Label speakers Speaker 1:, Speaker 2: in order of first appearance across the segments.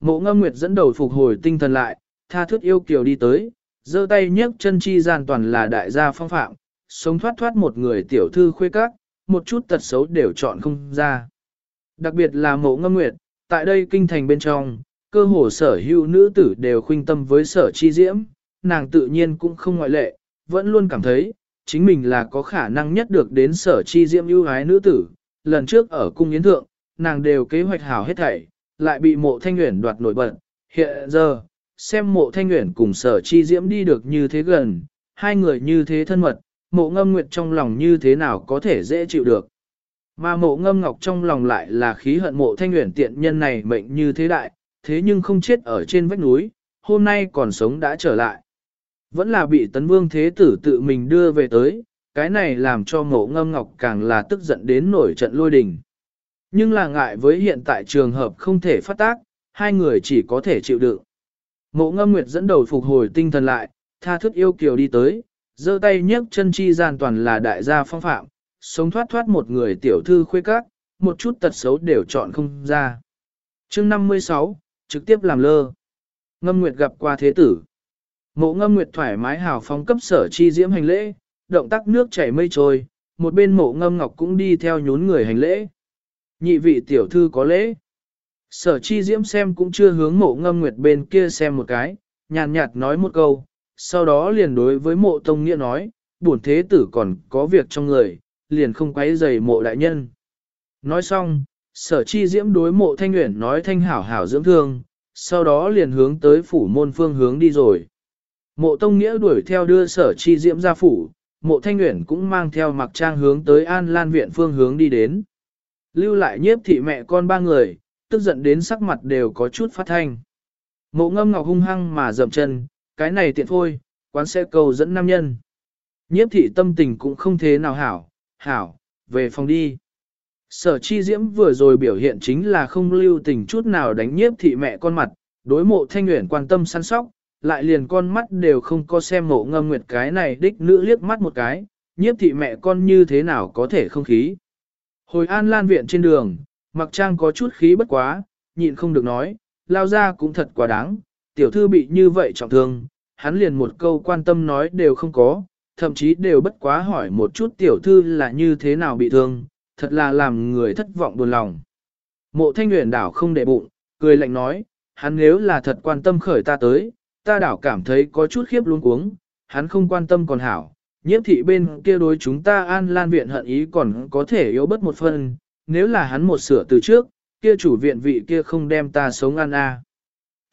Speaker 1: Mộ ngâm nguyệt dẫn đầu phục hồi tinh thần lại, tha thước yêu kiều đi tới, giơ tay nhấc chân chi gian toàn là đại gia phong phạm, sống thoát thoát một người tiểu thư khuê các, một chút tật xấu đều chọn không ra. Đặc biệt là mộ ngâm nguyệt, tại đây kinh thành bên trong, cơ hồ sở hữu nữ tử đều khuynh tâm với sở chi diễm, nàng tự nhiên cũng không ngoại lệ, vẫn luôn cảm thấy, chính mình là có khả năng nhất được đến sở chi diễm ưu ái nữ tử. Lần trước ở cung yến thượng, nàng đều kế hoạch hảo hết thảy, lại bị mộ thanh nguyện đoạt nổi bật. Hiện giờ, xem mộ thanh nguyện cùng sở chi diễm đi được như thế gần, hai người như thế thân mật, mộ ngâm nguyệt trong lòng như thế nào có thể dễ chịu được. Mà mộ ngâm ngọc trong lòng lại là khí hận mộ thanh nguyện tiện nhân này mệnh như thế đại, thế nhưng không chết ở trên vách núi, hôm nay còn sống đã trở lại. Vẫn là bị tấn vương thế tử tự mình đưa về tới, cái này làm cho mộ ngâm ngọc càng là tức giận đến nổi trận lôi đình. Nhưng là ngại với hiện tại trường hợp không thể phát tác, hai người chỉ có thể chịu đựng. Mộ ngâm nguyệt dẫn đầu phục hồi tinh thần lại, tha thức yêu kiều đi tới, giơ tay nhấc chân chi gian toàn là đại gia phong phạm, sống thoát thoát một người tiểu thư khuê các, một chút tật xấu đều chọn không ra. chương 56, trực tiếp làm lơ. Ngâm nguyệt gặp qua thế tử. Mộ ngâm nguyệt thoải mái hào phóng cấp sở chi diễm hành lễ, động tác nước chảy mây trôi, một bên mộ ngâm ngọc cũng đi theo nhún người hành lễ. Nhị vị tiểu thư có lễ. Sở chi diễm xem cũng chưa hướng mộ ngâm nguyệt bên kia xem một cái, nhàn nhạt nói một câu, sau đó liền đối với mộ tông nghĩa nói, bổn thế tử còn có việc trong người, liền không quấy rầy mộ đại nhân. Nói xong, sở chi diễm đối mộ thanh nguyện nói thanh hảo hảo dưỡng thương, sau đó liền hướng tới phủ môn phương hướng đi rồi. Mộ Tông Nghĩa đuổi theo đưa sở chi diễm ra phủ, mộ Thanh nguyện cũng mang theo mặc trang hướng tới An Lan Viện phương hướng đi đến. Lưu lại nhiếp thị mẹ con ba người, tức giận đến sắc mặt đều có chút phát thanh. Mộ ngâm ngọc hung hăng mà dậm chân, cái này tiện thôi, quán sẽ cầu dẫn nam nhân. Nhiếp thị tâm tình cũng không thế nào hảo, hảo, về phòng đi. Sở chi diễm vừa rồi biểu hiện chính là không lưu tình chút nào đánh nhiếp thị mẹ con mặt, đối mộ thanh nguyện quan tâm săn sóc, lại liền con mắt đều không có xem mộ ngâm nguyệt cái này đích nữ liếc mắt một cái, nhiếp thị mẹ con như thế nào có thể không khí. Hồi an lan viện trên đường, mặc trang có chút khí bất quá, nhịn không được nói, lao ra cũng thật quá đáng, tiểu thư bị như vậy trọng thương, hắn liền một câu quan tâm nói đều không có, thậm chí đều bất quá hỏi một chút tiểu thư là như thế nào bị thương, thật là làm người thất vọng buồn lòng. Mộ thanh nguyện đảo không để bụng, cười lạnh nói, hắn nếu là thật quan tâm khởi ta tới, ta đảo cảm thấy có chút khiếp luôn cuống, hắn không quan tâm còn hảo, nhiếp thị bên kia đối chúng ta an lan viện hận ý còn có thể yếu bất một phần, nếu là hắn một sửa từ trước, kia chủ viện vị kia không đem ta sống ăn a.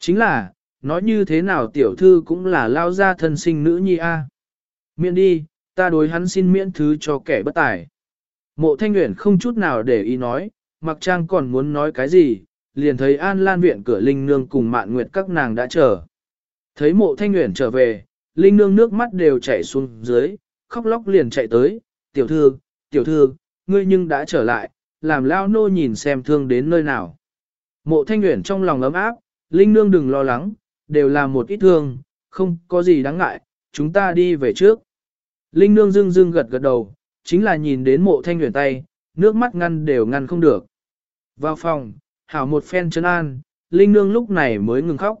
Speaker 1: Chính là, nói như thế nào tiểu thư cũng là lao ra thân sinh nữ nhi a. Miễn đi, ta đối hắn xin miễn thứ cho kẻ bất tài. Mộ thanh nguyện không chút nào để ý nói, mặc trang còn muốn nói cái gì, liền thấy an lan viện cửa linh nương cùng mạn nguyệt các nàng đã chờ. Thấy mộ thanh nguyện trở về, Linh nương nước mắt đều chảy xuống dưới, khóc lóc liền chạy tới, tiểu thư, tiểu thư, ngươi nhưng đã trở lại, làm lao nô nhìn xem thương đến nơi nào. Mộ thanh nguyện trong lòng ấm áp, Linh nương đừng lo lắng, đều là một ít thương, không có gì đáng ngại, chúng ta đi về trước. Linh nương dưng dưng gật gật đầu, chính là nhìn đến mộ thanh nguyện tay, nước mắt ngăn đều ngăn không được. Vào phòng, hảo một phen chân an, Linh nương lúc này mới ngừng khóc.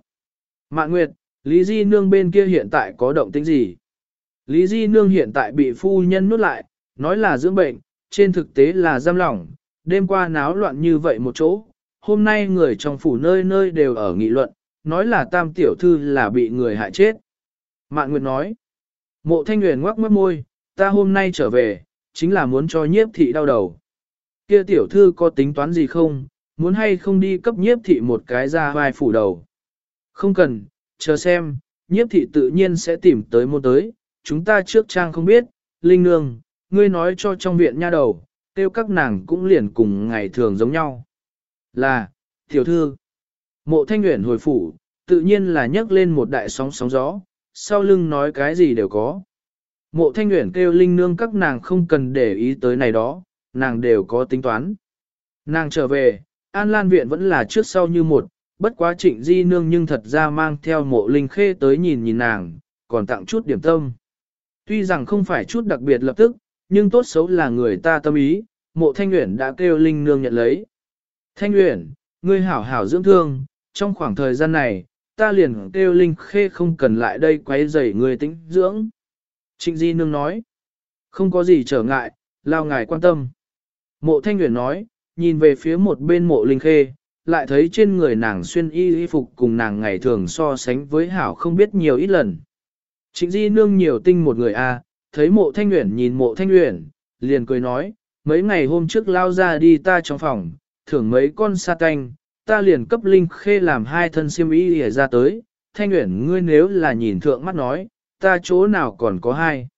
Speaker 1: Mạn Nguyệt, Lý Di Nương bên kia hiện tại có động tĩnh gì? Lý Di Nương hiện tại bị phu nhân nuốt lại, nói là dưỡng bệnh, trên thực tế là giam lỏng, đêm qua náo loạn như vậy một chỗ. Hôm nay người trong phủ nơi nơi đều ở nghị luận, nói là tam tiểu thư là bị người hại chết. Mạn Nguyệt nói, mộ thanh nguyện ngoắc mất môi, ta hôm nay trở về, chính là muốn cho nhiếp thị đau đầu. Kia tiểu thư có tính toán gì không, muốn hay không đi cấp nhiếp thị một cái ra vai phủ đầu. Không cần, chờ xem, nhiếp thị tự nhiên sẽ tìm tới môn tới, chúng ta trước trang không biết, Linh Nương, ngươi nói cho trong viện nha đầu, tiêu các nàng cũng liền cùng ngày thường giống nhau. Là, tiểu thư, mộ thanh nguyện hồi phủ, tự nhiên là nhấc lên một đại sóng sóng gió, sau lưng nói cái gì đều có. Mộ thanh nguyện kêu Linh Nương các nàng không cần để ý tới này đó, nàng đều có tính toán. Nàng trở về, An Lan Viện vẫn là trước sau như một, bất quá trịnh di nương nhưng thật ra mang theo mộ linh khê tới nhìn nhìn nàng, còn tặng chút điểm tâm. Tuy rằng không phải chút đặc biệt lập tức, nhưng tốt xấu là người ta tâm ý, mộ thanh nguyện đã kêu linh nương nhận lấy. Thanh nguyện, ngươi hảo hảo dưỡng thương, trong khoảng thời gian này, ta liền kêu Linh Khê không cần lại đây quấy rầy người tĩnh dưỡng. Trịnh Di Nương nói, không có gì trở ngại, lao ngài quan tâm. Mộ Thanh nguyện nói, nhìn về phía một bên mộ Linh Khê, lại thấy trên người nàng xuyên y y phục cùng nàng ngày thường so sánh với hảo không biết nhiều ít lần. Trịnh Di Nương nhiều tinh một người a, à, thấy mộ Thanh uyển nhìn mộ Thanh uyển liền cười nói, mấy ngày hôm trước lao ra đi ta trong phòng, thưởng mấy con sa canh, ta liền cấp Linh Khê làm hai thân siêm y y ra tới, Thanh uyển ngươi nếu là nhìn thượng mắt nói, ta chỗ nào còn có hai.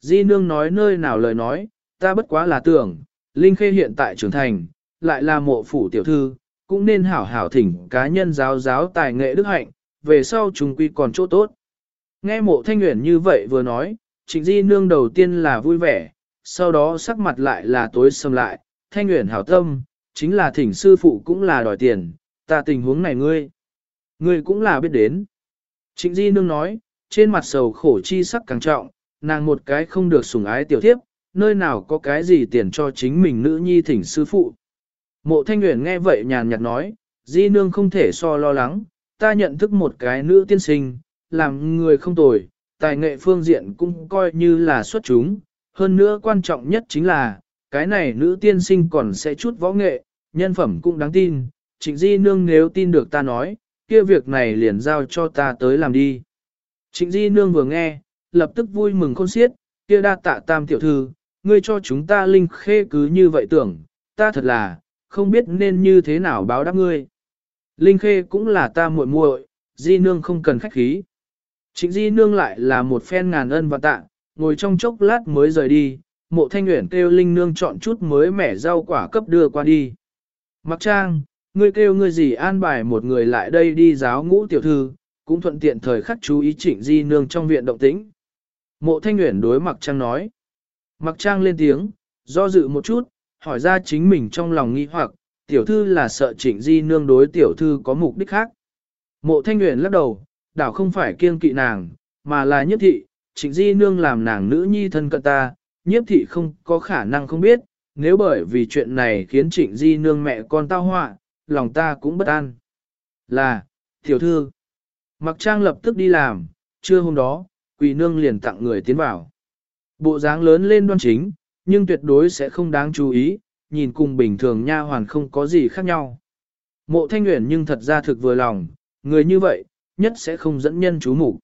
Speaker 1: Di Nương nói nơi nào lời nói, ta bất quá là tưởng, Linh Khê hiện tại trưởng thành, lại là mộ phủ tiểu thư, cũng nên hảo hảo thỉnh cá nhân giáo giáo tài nghệ đức hạnh, về sau chúng quy còn chỗ tốt. Nghe mộ thanh nguyện như vậy vừa nói, trịnh di nương đầu tiên là vui vẻ, sau đó sắc mặt lại là tối sầm lại, thanh nguyện hảo tâm, chính là thỉnh sư phụ cũng là đòi tiền, ta tình huống này ngươi. Ngươi cũng là biết đến. Trịnh di nương nói, trên mặt sầu khổ chi sắc càng trọng, nàng một cái không được sủng ái tiểu thiếp, nơi nào có cái gì tiền cho chính mình nữ nhi thỉnh sư phụ. Mộ thanh Uyển nghe vậy nhàn nhạt nói, di nương không thể so lo lắng, ta nhận thức một cái nữ tiên sinh, làm người không tồi, tài nghệ phương diện cũng coi như là xuất chúng, hơn nữa quan trọng nhất chính là, cái này nữ tiên sinh còn sẽ chút võ nghệ, nhân phẩm cũng đáng tin, trịnh di nương nếu tin được ta nói, kia việc này liền giao cho ta tới làm đi. Trịnh di nương vừa nghe, lập tức vui mừng khôn xiết, kia đa tạ tam tiểu thư, ngươi cho chúng ta linh khê cứ như vậy tưởng, ta thật là, không biết nên như thế nào báo đáp ngươi. Linh khê cũng là ta muội muội, di nương không cần khách khí. Trịnh di nương lại là một phen ngàn ân và tạ, ngồi trong chốc lát mới rời đi, mộ thanh nguyện kêu linh nương chọn chút mới mẻ rau quả cấp đưa qua đi. Mặc trang, ngươi kêu ngươi gì an bài một người lại đây đi giáo ngũ tiểu thư, cũng thuận tiện thời khắc chú ý trịnh di nương trong viện động tĩnh. Mộ thanh nguyện đối mặc trang nói. Mặc trang lên tiếng, do dự một chút, hỏi ra chính mình trong lòng nghi hoặc, tiểu thư là sợ trịnh di nương đối tiểu thư có mục đích khác. Mộ thanh nguyện lắc đầu, đảo không phải kiêng kỵ nàng, mà là nhất thị, trịnh di nương làm nàng nữ nhi thân cận ta, nhiếp thị không có khả năng không biết, nếu bởi vì chuyện này khiến trịnh di nương mẹ con tao họa, lòng ta cũng bất an. Là, tiểu thư, mặc trang lập tức đi làm, trưa hôm đó, quỳ nương liền tặng người tiến vào. Bộ dáng lớn lên đoan chính, nhưng tuyệt đối sẽ không đáng chú ý, nhìn cùng bình thường nha hoàn không có gì khác nhau. Mộ thanh nguyện nhưng thật ra thực vừa lòng, người như vậy, nhất sẽ không dẫn nhân chú mục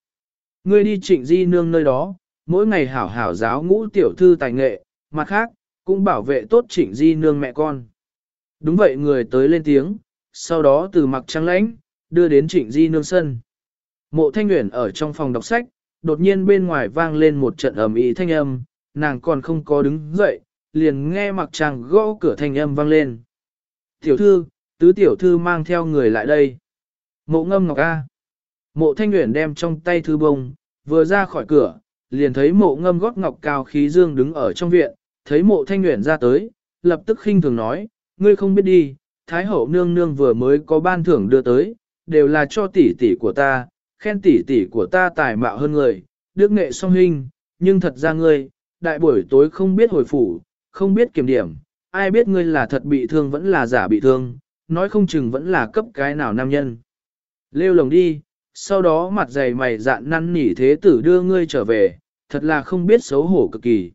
Speaker 1: Ngươi đi trịnh di nương nơi đó, mỗi ngày hảo hảo giáo ngũ tiểu thư tài nghệ, mặt khác, cũng bảo vệ tốt trịnh di nương mẹ con. Đúng vậy người tới lên tiếng, sau đó từ mặc trắng lãnh, đưa đến trịnh di nương sân. Mộ thanh nguyện ở trong phòng đọc sách, đột nhiên bên ngoài vang lên một trận ầm ĩ thanh âm, nàng còn không có đứng dậy, liền nghe mặc chàng gõ cửa thanh âm vang lên. Tiểu thư, tứ tiểu thư mang theo người lại đây. Mộ ngâm ngọc A. Mộ thanh nguyện đem trong tay thư bông, vừa ra khỏi cửa, liền thấy mộ ngâm gót ngọc cao khí dương đứng ở trong viện, thấy mộ thanh nguyện ra tới, lập tức khinh thường nói, ngươi không biết đi, Thái hậu nương nương vừa mới có ban thưởng đưa tới, đều là cho tỷ tỷ của ta, khen tỷ tỷ của ta tài mạo hơn người, đức nghệ song hình, nhưng thật ra ngươi, đại buổi tối không biết hồi phủ, không biết kiểm điểm, ai biết ngươi là thật bị thương vẫn là giả bị thương, nói không chừng vẫn là cấp cái nào nam nhân. Lêu lồng đi, sau đó mặt dày mày dạn năn nỉ thế tử đưa ngươi trở về, thật là không biết xấu hổ cực kỳ.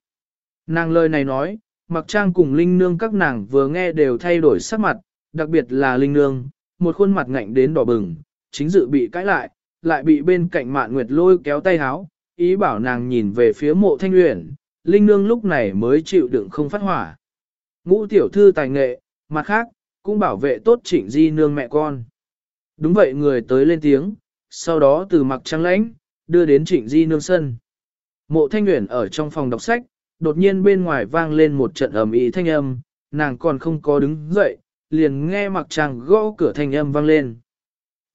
Speaker 1: Nàng lời này nói, mặc trang cùng Linh Nương các nàng vừa nghe đều thay đổi sắc mặt, đặc biệt là Linh Nương, một khuôn mặt ngạnh đến đỏ bừng, chính dự bị cãi lại, lại bị bên cạnh mạn nguyệt lôi kéo tay háo, ý bảo nàng nhìn về phía mộ thanh luyện, Linh Nương lúc này mới chịu đựng không phát hỏa. Ngũ tiểu thư tài nghệ, mặt khác, cũng bảo vệ tốt trịnh di nương mẹ con. Đúng vậy người tới lên tiếng, sau đó từ mặc trắng lãnh, đưa đến trịnh di nương sân. Mộ thanh nguyện ở trong phòng đọc sách, đột nhiên bên ngoài vang lên một trận ầm ĩ thanh âm, nàng còn không có đứng dậy, liền nghe mặc chàng gõ cửa thanh âm vang lên.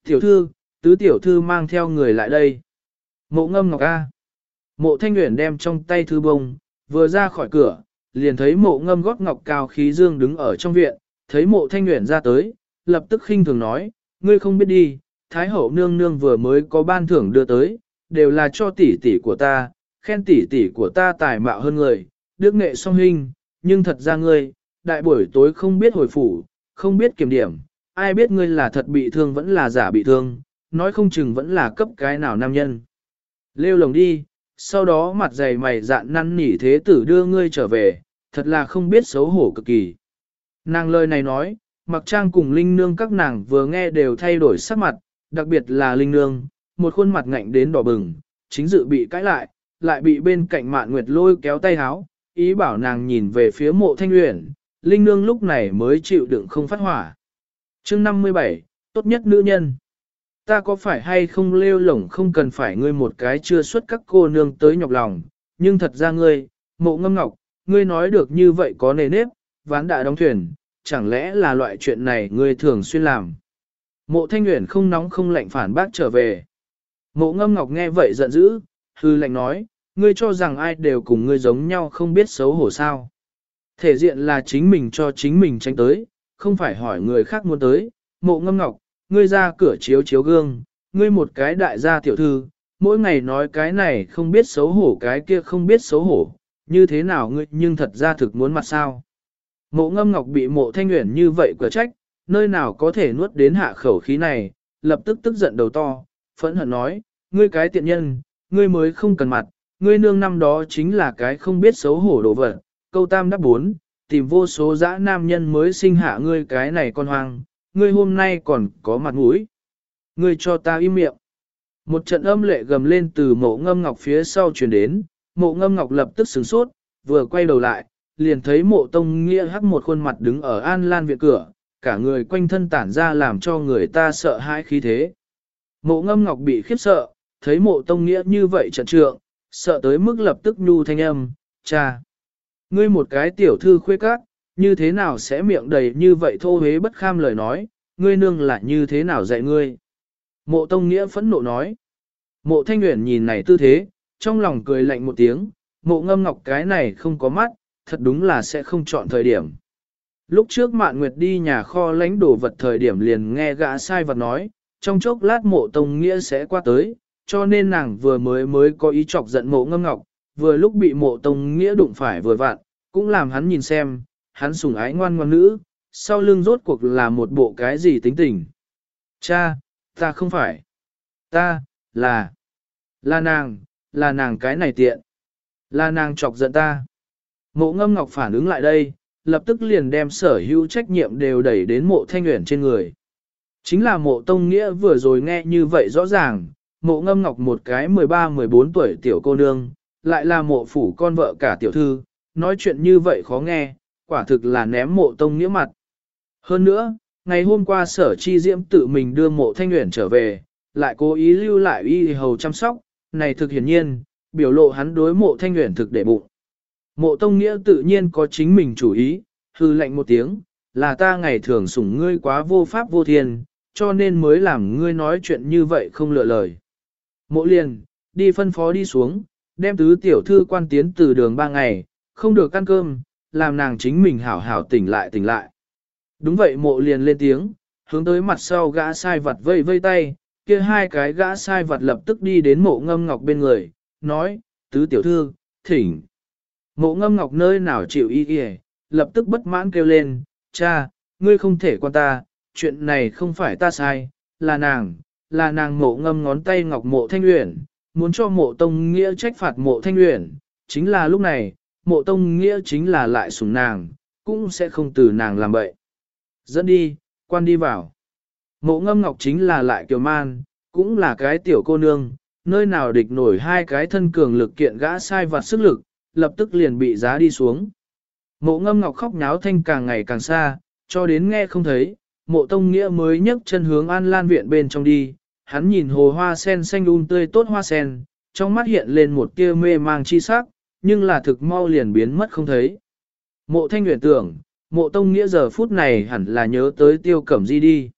Speaker 1: Tiểu thư, tứ tiểu thư mang theo người lại đây. Mộ ngâm ngọc A. Mộ thanh nguyện đem trong tay thư bông, vừa ra khỏi cửa, liền thấy mộ ngâm gót ngọc cao khí dương đứng ở trong viện, thấy mộ thanh nguyện ra tới, lập tức khinh thường nói, ngươi không biết đi, Thái hậu nương nương vừa mới có ban thưởng đưa tới, đều là cho tỷ tỷ của ta, khen tỷ tỷ của ta tài mạo hơn người, đức nghệ song hình, nhưng thật ra ngươi, đại buổi tối không biết hồi phủ, không biết kiểm điểm, ai biết ngươi là thật bị thương vẫn là giả bị thương, nói không chừng vẫn là cấp cái nào nam nhân. Lêu lồng đi, sau đó mặt dày mày dạn năn nỉ thế tử đưa ngươi trở về, thật là không biết xấu hổ cực kỳ. Nàng lời này nói, mặc trang cùng Linh Nương các nàng vừa nghe đều thay đổi sắc mặt, đặc biệt là Linh Nương, một khuôn mặt ngạnh đến đỏ bừng, chính dự bị cãi lại, lại bị bên cạnh mạn nguyệt lôi kéo tay háo, ý bảo nàng nhìn về phía mộ thanh uyển, Linh Nương lúc này mới chịu đựng không phát hỏa. chương 57, tốt nhất nữ nhân. Ta có phải hay không lêu lổng không cần phải ngươi một cái chưa xuất các cô nương tới nhọc lòng, nhưng thật ra ngươi, mộ ngâm ngọc, ngươi nói được như vậy có nề nếp, ván đã đóng thuyền, chẳng lẽ là loại chuyện này ngươi thường xuyên làm. Mộ thanh nguyện không nóng không lạnh phản bác trở về. Mộ ngâm ngọc nghe vậy giận dữ, hư lạnh nói, ngươi cho rằng ai đều cùng ngươi giống nhau không biết xấu hổ sao. Thể diện là chính mình cho chính mình tranh tới, không phải hỏi người khác muốn tới. Mộ ngâm ngọc, ngươi ra cửa chiếu chiếu gương, ngươi một cái đại gia tiểu thư, mỗi ngày nói cái này không biết xấu hổ cái kia không biết xấu hổ, như thế nào ngươi nhưng thật ra thực muốn mặt sao. Mộ ngâm ngọc bị mộ thanh nguyện như vậy cửa trách, nơi nào có thể nuốt đến hạ khẩu khí này, lập tức tức giận đầu to, phẫn hận nói, ngươi cái tiện nhân, ngươi mới không cần mặt, ngươi nương năm đó chính là cái không biết xấu hổ đồ vật, câu tam đáp bốn, tìm vô số dã nam nhân mới sinh hạ ngươi cái này con hoang, ngươi hôm nay còn có mặt mũi. Ngươi cho ta im miệng. Một trận âm lệ gầm lên từ mộ ngâm ngọc phía sau truyền đến, mộ ngâm ngọc lập tức sửng sốt, vừa quay đầu lại, liền thấy mộ tông nghĩa hắc một khuôn mặt đứng ở an lan viện cửa, cả người quanh thân tản ra làm cho người ta sợ hãi khí thế. Mộ ngâm ngọc bị khiếp sợ, thấy mộ tông nghĩa như vậy trận trượng, sợ tới mức lập tức nhu thanh âm, cha. Ngươi một cái tiểu thư khuê cát như thế nào sẽ miệng đầy như vậy thô hế bất kham lời nói, ngươi nương là như thế nào dạy ngươi. Mộ tông nghĩa phẫn nộ nói. Mộ thanh Nguyễn nhìn này tư thế, trong lòng cười lạnh một tiếng, mộ ngâm ngọc cái này không có mắt, thật đúng là sẽ không chọn thời điểm. Lúc trước Mạn Nguyệt đi nhà kho lãnh đồ vật thời điểm liền nghe gã sai vật nói, trong chốc lát mộ tông nghĩa sẽ qua tới, cho nên nàng vừa mới mới có ý chọc giận mộ ngâm ngọc, vừa lúc bị mộ tông nghĩa đụng phải vừa vặn, cũng làm hắn nhìn xem, hắn sùng ái ngoan ngoan nữ, sau lưng rốt cuộc là một bộ cái gì tính tình. Cha, ta không phải. Ta, là, là nàng, là nàng cái này tiện. Là nàng chọc giận ta. Mộ ngâm ngọc phản ứng lại đây, lập tức liền đem sở hữu trách nhiệm đều đẩy đến mộ thanh nguyện trên người. Chính là mộ tông nghĩa vừa rồi nghe như vậy rõ ràng, mộ ngâm ngọc một cái 13-14 tuổi tiểu cô nương, lại là mộ phủ con vợ cả tiểu thư, nói chuyện như vậy khó nghe, quả thực là ném mộ tông nghĩa mặt. Hơn nữa, ngày hôm qua sở chi diễm tự mình đưa mộ thanh nguyện trở về, lại cố ý lưu lại y hầu chăm sóc, này thực hiển nhiên, biểu lộ hắn đối mộ thanh nguyện thực để bụng. Mộ tông nghĩa tự nhiên có chính mình chủ ý, hư lệnh một tiếng, là ta ngày thường sủng ngươi quá vô pháp vô thiên, cho nên mới làm ngươi nói chuyện như vậy không lựa lời. Mộ liền, đi phân phó đi xuống, đem tứ tiểu thư quan tiến từ đường ba ngày, không được ăn cơm, làm nàng chính mình hảo hảo tỉnh lại tỉnh lại. Đúng vậy mộ liền lên tiếng, hướng tới mặt sau gã sai vật vây vây tay, kia hai cái gã sai vật lập tức đi đến mộ ngâm ngọc bên người, nói, tứ tiểu thư, thỉnh. Mộ ngâm ngọc nơi nào chịu y kìa, lập tức bất mãn kêu lên, cha, ngươi không thể quan ta, chuyện này không phải ta sai, là nàng, là nàng mộ ngâm ngón tay ngọc mộ thanh uyển, muốn cho mộ tông nghĩa trách phạt mộ thanh uyển, chính là lúc này, mộ tông nghĩa chính là lại sủng nàng, cũng sẽ không từ nàng làm bậy. Dẫn đi, quan đi vào. Mộ ngâm ngọc chính là lại kiều man, cũng là cái tiểu cô nương, nơi nào địch nổi hai cái thân cường lực kiện gã sai vặt sức lực, lập tức liền bị giá đi xuống. Mộ ngâm ngọc khóc nháo thanh càng ngày càng xa, cho đến nghe không thấy, mộ tông nghĩa mới nhấc chân hướng an lan viện bên trong đi, hắn nhìn hồ hoa sen xanh un tươi tốt hoa sen, trong mắt hiện lên một tia mê mang chi sắc, nhưng là thực mau liền biến mất không thấy. Mộ thanh nguyện tưởng, mộ tông nghĩa giờ phút này hẳn là nhớ tới tiêu cẩm di đi.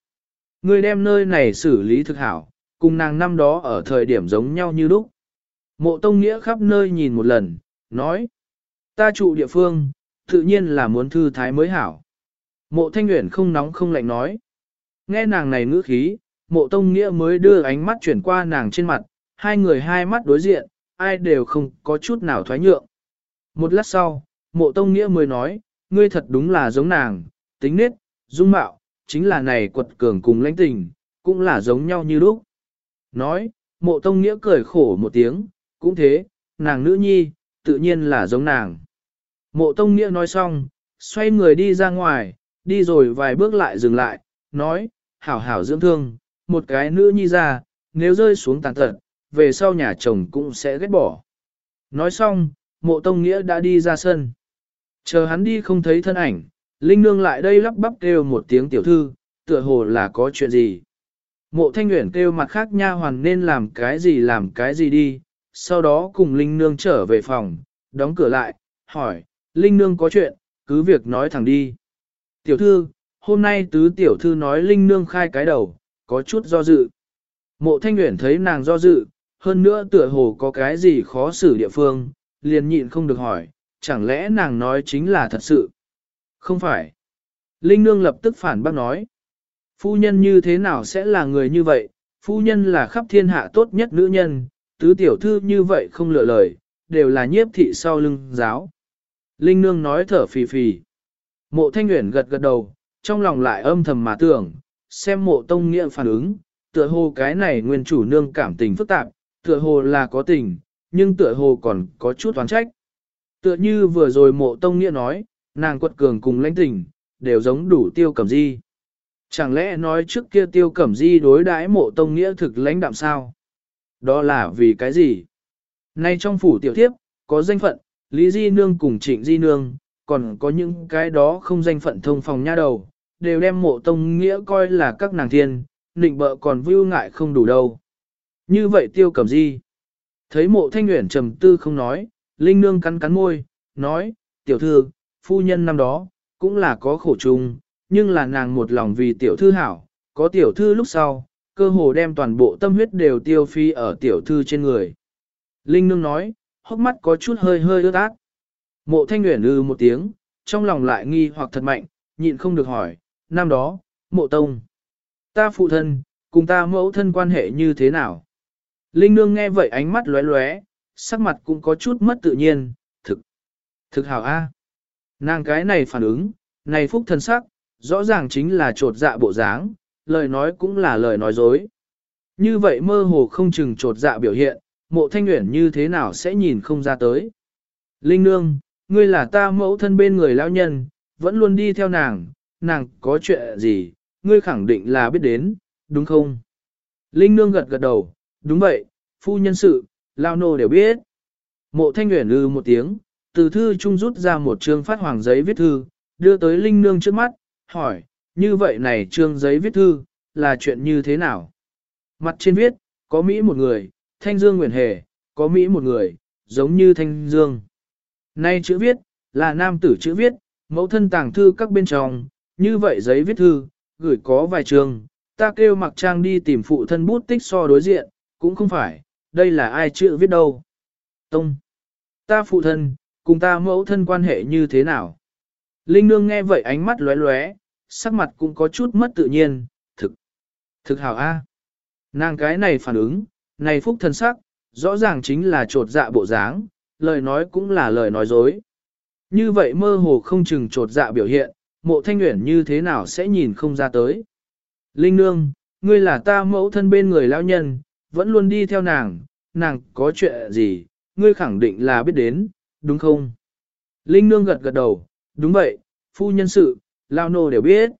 Speaker 1: Người đem nơi này xử lý thực hảo, cùng nàng năm đó ở thời điểm giống nhau như lúc. Mộ tông nghĩa khắp nơi nhìn một lần, nói. Ta trụ địa phương, tự nhiên là muốn thư thái mới hảo. Mộ thanh nguyện không nóng không lạnh nói. Nghe nàng này ngữ khí, mộ tông nghĩa mới đưa ánh mắt chuyển qua nàng trên mặt, hai người hai mắt đối diện, ai đều không có chút nào thoái nhượng. Một lát sau, mộ tông nghĩa mới nói, ngươi thật đúng là giống nàng, tính nết, dung mạo, chính là này quật cường cùng lãnh tình, cũng là giống nhau như lúc. Nói, mộ tông nghĩa cười khổ một tiếng, cũng thế, nàng nữ nhi, tự nhiên là giống nàng. Mộ tông nghĩa nói xong, xoay người đi ra ngoài, đi rồi vài bước lại dừng lại, nói, hảo hảo dưỡng thương, một cái nữ nhi ra, nếu rơi xuống tàn tật, về sau nhà chồng cũng sẽ ghét bỏ. Nói xong, mộ tông nghĩa đã đi ra sân. Chờ hắn đi không thấy thân ảnh, Linh Nương lại đây lắp bắp kêu một tiếng tiểu thư, tựa hồ là có chuyện gì. Mộ thanh nguyện kêu mặt khác nha hoàn nên làm cái gì làm cái gì đi, sau đó cùng Linh Nương trở về phòng, đóng cửa lại, hỏi, Linh Nương có chuyện, cứ việc nói thẳng đi. Tiểu thư, hôm nay tứ tiểu thư nói Linh Nương khai cái đầu, có chút do dự. Mộ thanh nguyện thấy nàng do dự, hơn nữa tựa hồ có cái gì khó xử địa phương, liền nhịn không được hỏi, chẳng lẽ nàng nói chính là thật sự? Không phải. Linh Nương lập tức phản bác nói. Phu nhân như thế nào sẽ là người như vậy? Phu nhân là khắp thiên hạ tốt nhất nữ nhân, tứ tiểu thư như vậy không lựa lời, đều là nhiếp thị sau lưng giáo. Linh Nương nói thở phì phì. Mộ Thanh Nguyễn gật gật đầu, trong lòng lại âm thầm mà tưởng, xem mộ tông nghĩa phản ứng, tựa hồ cái này nguyên chủ nương cảm tình phức tạp, tựa hồ là có tình, nhưng tựa hồ còn có chút toán trách. Tựa như vừa rồi mộ tông nghĩa nói, nàng quật cường cùng lãnh tình, đều giống đủ tiêu cẩm di. Chẳng lẽ nói trước kia tiêu cẩm di đối đãi mộ tông nghĩa thực lãnh đạm sao? Đó là vì cái gì? Nay trong phủ tiểu thiếp, có danh phận, Lý Di Nương cùng Trịnh Di Nương, còn có những cái đó không danh phận thông phòng nha đầu, đều đem mộ tông nghĩa coi là các nàng thiên, nịnh bợ còn vưu ngại không đủ đâu. Như vậy tiêu cầm di. Thấy mộ thanh nguyện trầm tư không nói, Linh Nương cắn cắn môi, nói, tiểu thư, phu nhân năm đó, cũng là có khổ chung, nhưng là nàng một lòng vì tiểu thư hảo, có tiểu thư lúc sau, cơ hồ đem toàn bộ tâm huyết đều tiêu phi ở tiểu thư trên người. Linh Nương nói, hốc mắt có chút hơi hơi ướt át. Mộ thanh nguyện ư một tiếng, trong lòng lại nghi hoặc thật mạnh, nhịn không được hỏi, năm đó, mộ tông. Ta phụ thân, cùng ta mẫu thân quan hệ như thế nào? Linh Nương nghe vậy ánh mắt lóe lóe, sắc mặt cũng có chút mất tự nhiên, thực, thực hảo a. Nàng cái này phản ứng, này phúc thân sắc, rõ ràng chính là trột dạ bộ dáng, lời nói cũng là lời nói dối. Như vậy mơ hồ không chừng trột dạ biểu hiện, mộ thanh nguyện như thế nào sẽ nhìn không ra tới. Linh Nương, ngươi là ta mẫu thân bên người lão nhân, vẫn luôn đi theo nàng, nàng có chuyện gì, ngươi khẳng định là biết đến, đúng không? Linh Nương gật gật đầu, đúng vậy, phu nhân sự, lao nô đều biết. Mộ thanh nguyện lư ừ một tiếng, từ thư trung rút ra một trương phát hoàng giấy viết thư, đưa tới Linh Nương trước mắt, hỏi, như vậy này trương giấy viết thư, là chuyện như thế nào? Mặt trên viết, có Mỹ một người, Thanh Dương Nguyễn Hề, có Mỹ một người, giống như Thanh Dương. Nay chữ viết, là nam tử chữ viết, mẫu thân tàng thư các bên trong, như vậy giấy viết thư, gửi có vài trường, ta kêu mặc trang đi tìm phụ thân bút tích so đối diện, cũng không phải, đây là ai chữ viết đâu. Tông, ta phụ thân, cùng ta mẫu thân quan hệ như thế nào? Linh nương nghe vậy ánh mắt lóe lóe, sắc mặt cũng có chút mất tự nhiên, thực, thực hảo a. À. Nàng cái này phản ứng, này phúc thân sắc, rõ ràng chính là trột dạ bộ dáng, lời nói cũng là lời nói dối. Như vậy mơ hồ không chừng trột dạ biểu hiện, mộ thanh nguyện như thế nào sẽ nhìn không ra tới. Linh nương, ngươi là ta mẫu thân bên người lão nhân, vẫn luôn đi theo nàng, nàng có chuyện gì, ngươi khẳng định là biết đến, đúng không? Linh nương gật gật đầu, đúng vậy, phu nhân sự, lao nô đều biết.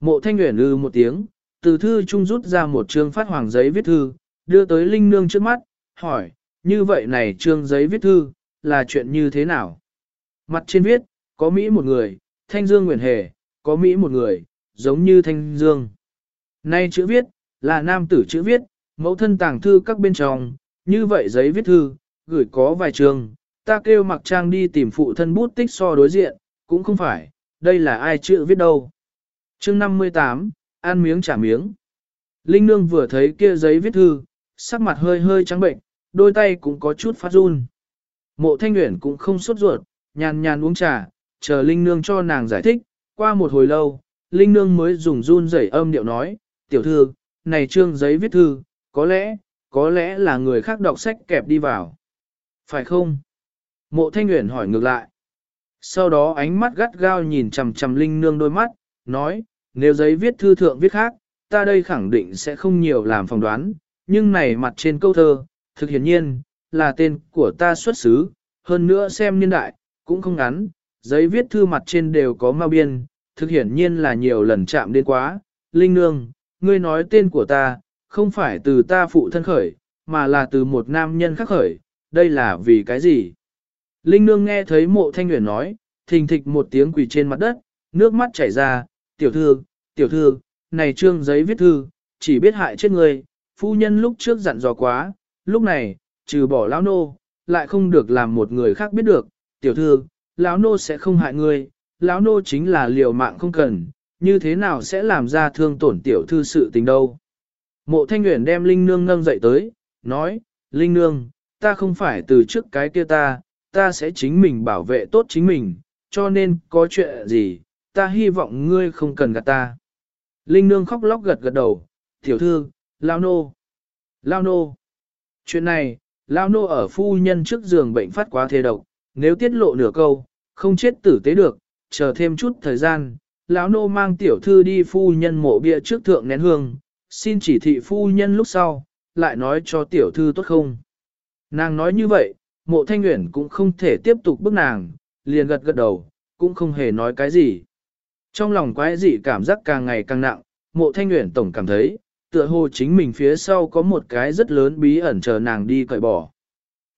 Speaker 1: Mộ thanh nguyện lư ừ một tiếng, từ thư trung rút ra một trương phát hoàng giấy viết thư, đưa tới Linh nương trước mắt, hỏi, như vậy này trương giấy viết thư, là chuyện như thế nào? Mặt trên viết, có Mỹ một người, Thanh Dương Nguyễn Hề, có Mỹ một người, giống như Thanh Dương. Nay chữ viết, là nam tử chữ viết, mẫu thân tàng thư các bên trong, như vậy giấy viết thư, gửi có vài trường, ta kêu mặc trang đi tìm phụ thân bút tích so đối diện, cũng không phải, đây là ai chữ viết đâu. chương 58, ăn miếng trả miếng. Linh Nương vừa thấy kia giấy viết thư, sắc mặt hơi hơi trắng bệnh, đôi tay cũng có chút phát run. Mộ Thanh Nguyễn cũng không sốt ruột, nhàn nhàn uống trà, chờ Linh Nương cho nàng giải thích, qua một hồi lâu, Linh Nương mới dùng run rẩy âm điệu nói, tiểu thư, này trương giấy viết thư, có lẽ, có lẽ là người khác đọc sách kẹp đi vào. Phải không? Mộ Thanh Nguyễn hỏi ngược lại. Sau đó ánh mắt gắt gao nhìn chằm chằm Linh Nương đôi mắt, nói, nếu giấy viết thư thượng viết khác, ta đây khẳng định sẽ không nhiều làm phỏng đoán, nhưng này mặt trên câu thơ, thực hiển nhiên, là tên của ta xuất xứ, hơn nữa xem niên đại, cũng không ngắn, giấy viết thư mặt trên đều có mau biên, thực hiển nhiên là nhiều lần chạm đến quá. Linh Nương, ngươi nói tên của ta, không phải từ ta phụ thân khởi, mà là từ một nam nhân khác khởi, đây là vì cái gì? Linh Nương nghe thấy mộ thanh nguyện nói, thình thịch một tiếng quỳ trên mặt đất, nước mắt chảy ra, tiểu thư, tiểu thư, này trương giấy viết thư, chỉ biết hại chết người, phu nhân lúc trước dặn dò quá, lúc này, trừ bỏ lão nô, lại không được làm một người khác biết được, tiểu thư, lão nô sẽ không hại người, lão nô chính là liều mạng không cần, như thế nào sẽ làm ra thương tổn tiểu thư sự tình đâu. Mộ thanh Uyển đem Linh Nương nâng dậy tới, nói, Linh Nương, ta không phải từ trước cái kia ta, ta sẽ chính mình bảo vệ tốt chính mình, cho nên có chuyện gì, ta hy vọng ngươi không cần gạt ta. Linh Nương khóc lóc gật gật đầu, tiểu thư, lao nô, lao nô. Chuyện này, lao nô ở phu nhân trước giường bệnh phát quá thế độc, nếu tiết lộ nửa câu, không chết tử tế được, chờ thêm chút thời gian, lão nô mang tiểu thư đi phu nhân mộ bia trước thượng nén hương, xin chỉ thị phu nhân lúc sau, lại nói cho tiểu thư tốt không. Nàng nói như vậy, mộ thanh nguyện cũng không thể tiếp tục bước nàng, liền gật gật đầu, cũng không hề nói cái gì. Trong lòng quái dị cảm giác càng ngày càng nặng, mộ thanh nguyện tổng cảm thấy, tựa hồ chính mình phía sau có một cái rất lớn bí ẩn chờ nàng đi cởi bỏ.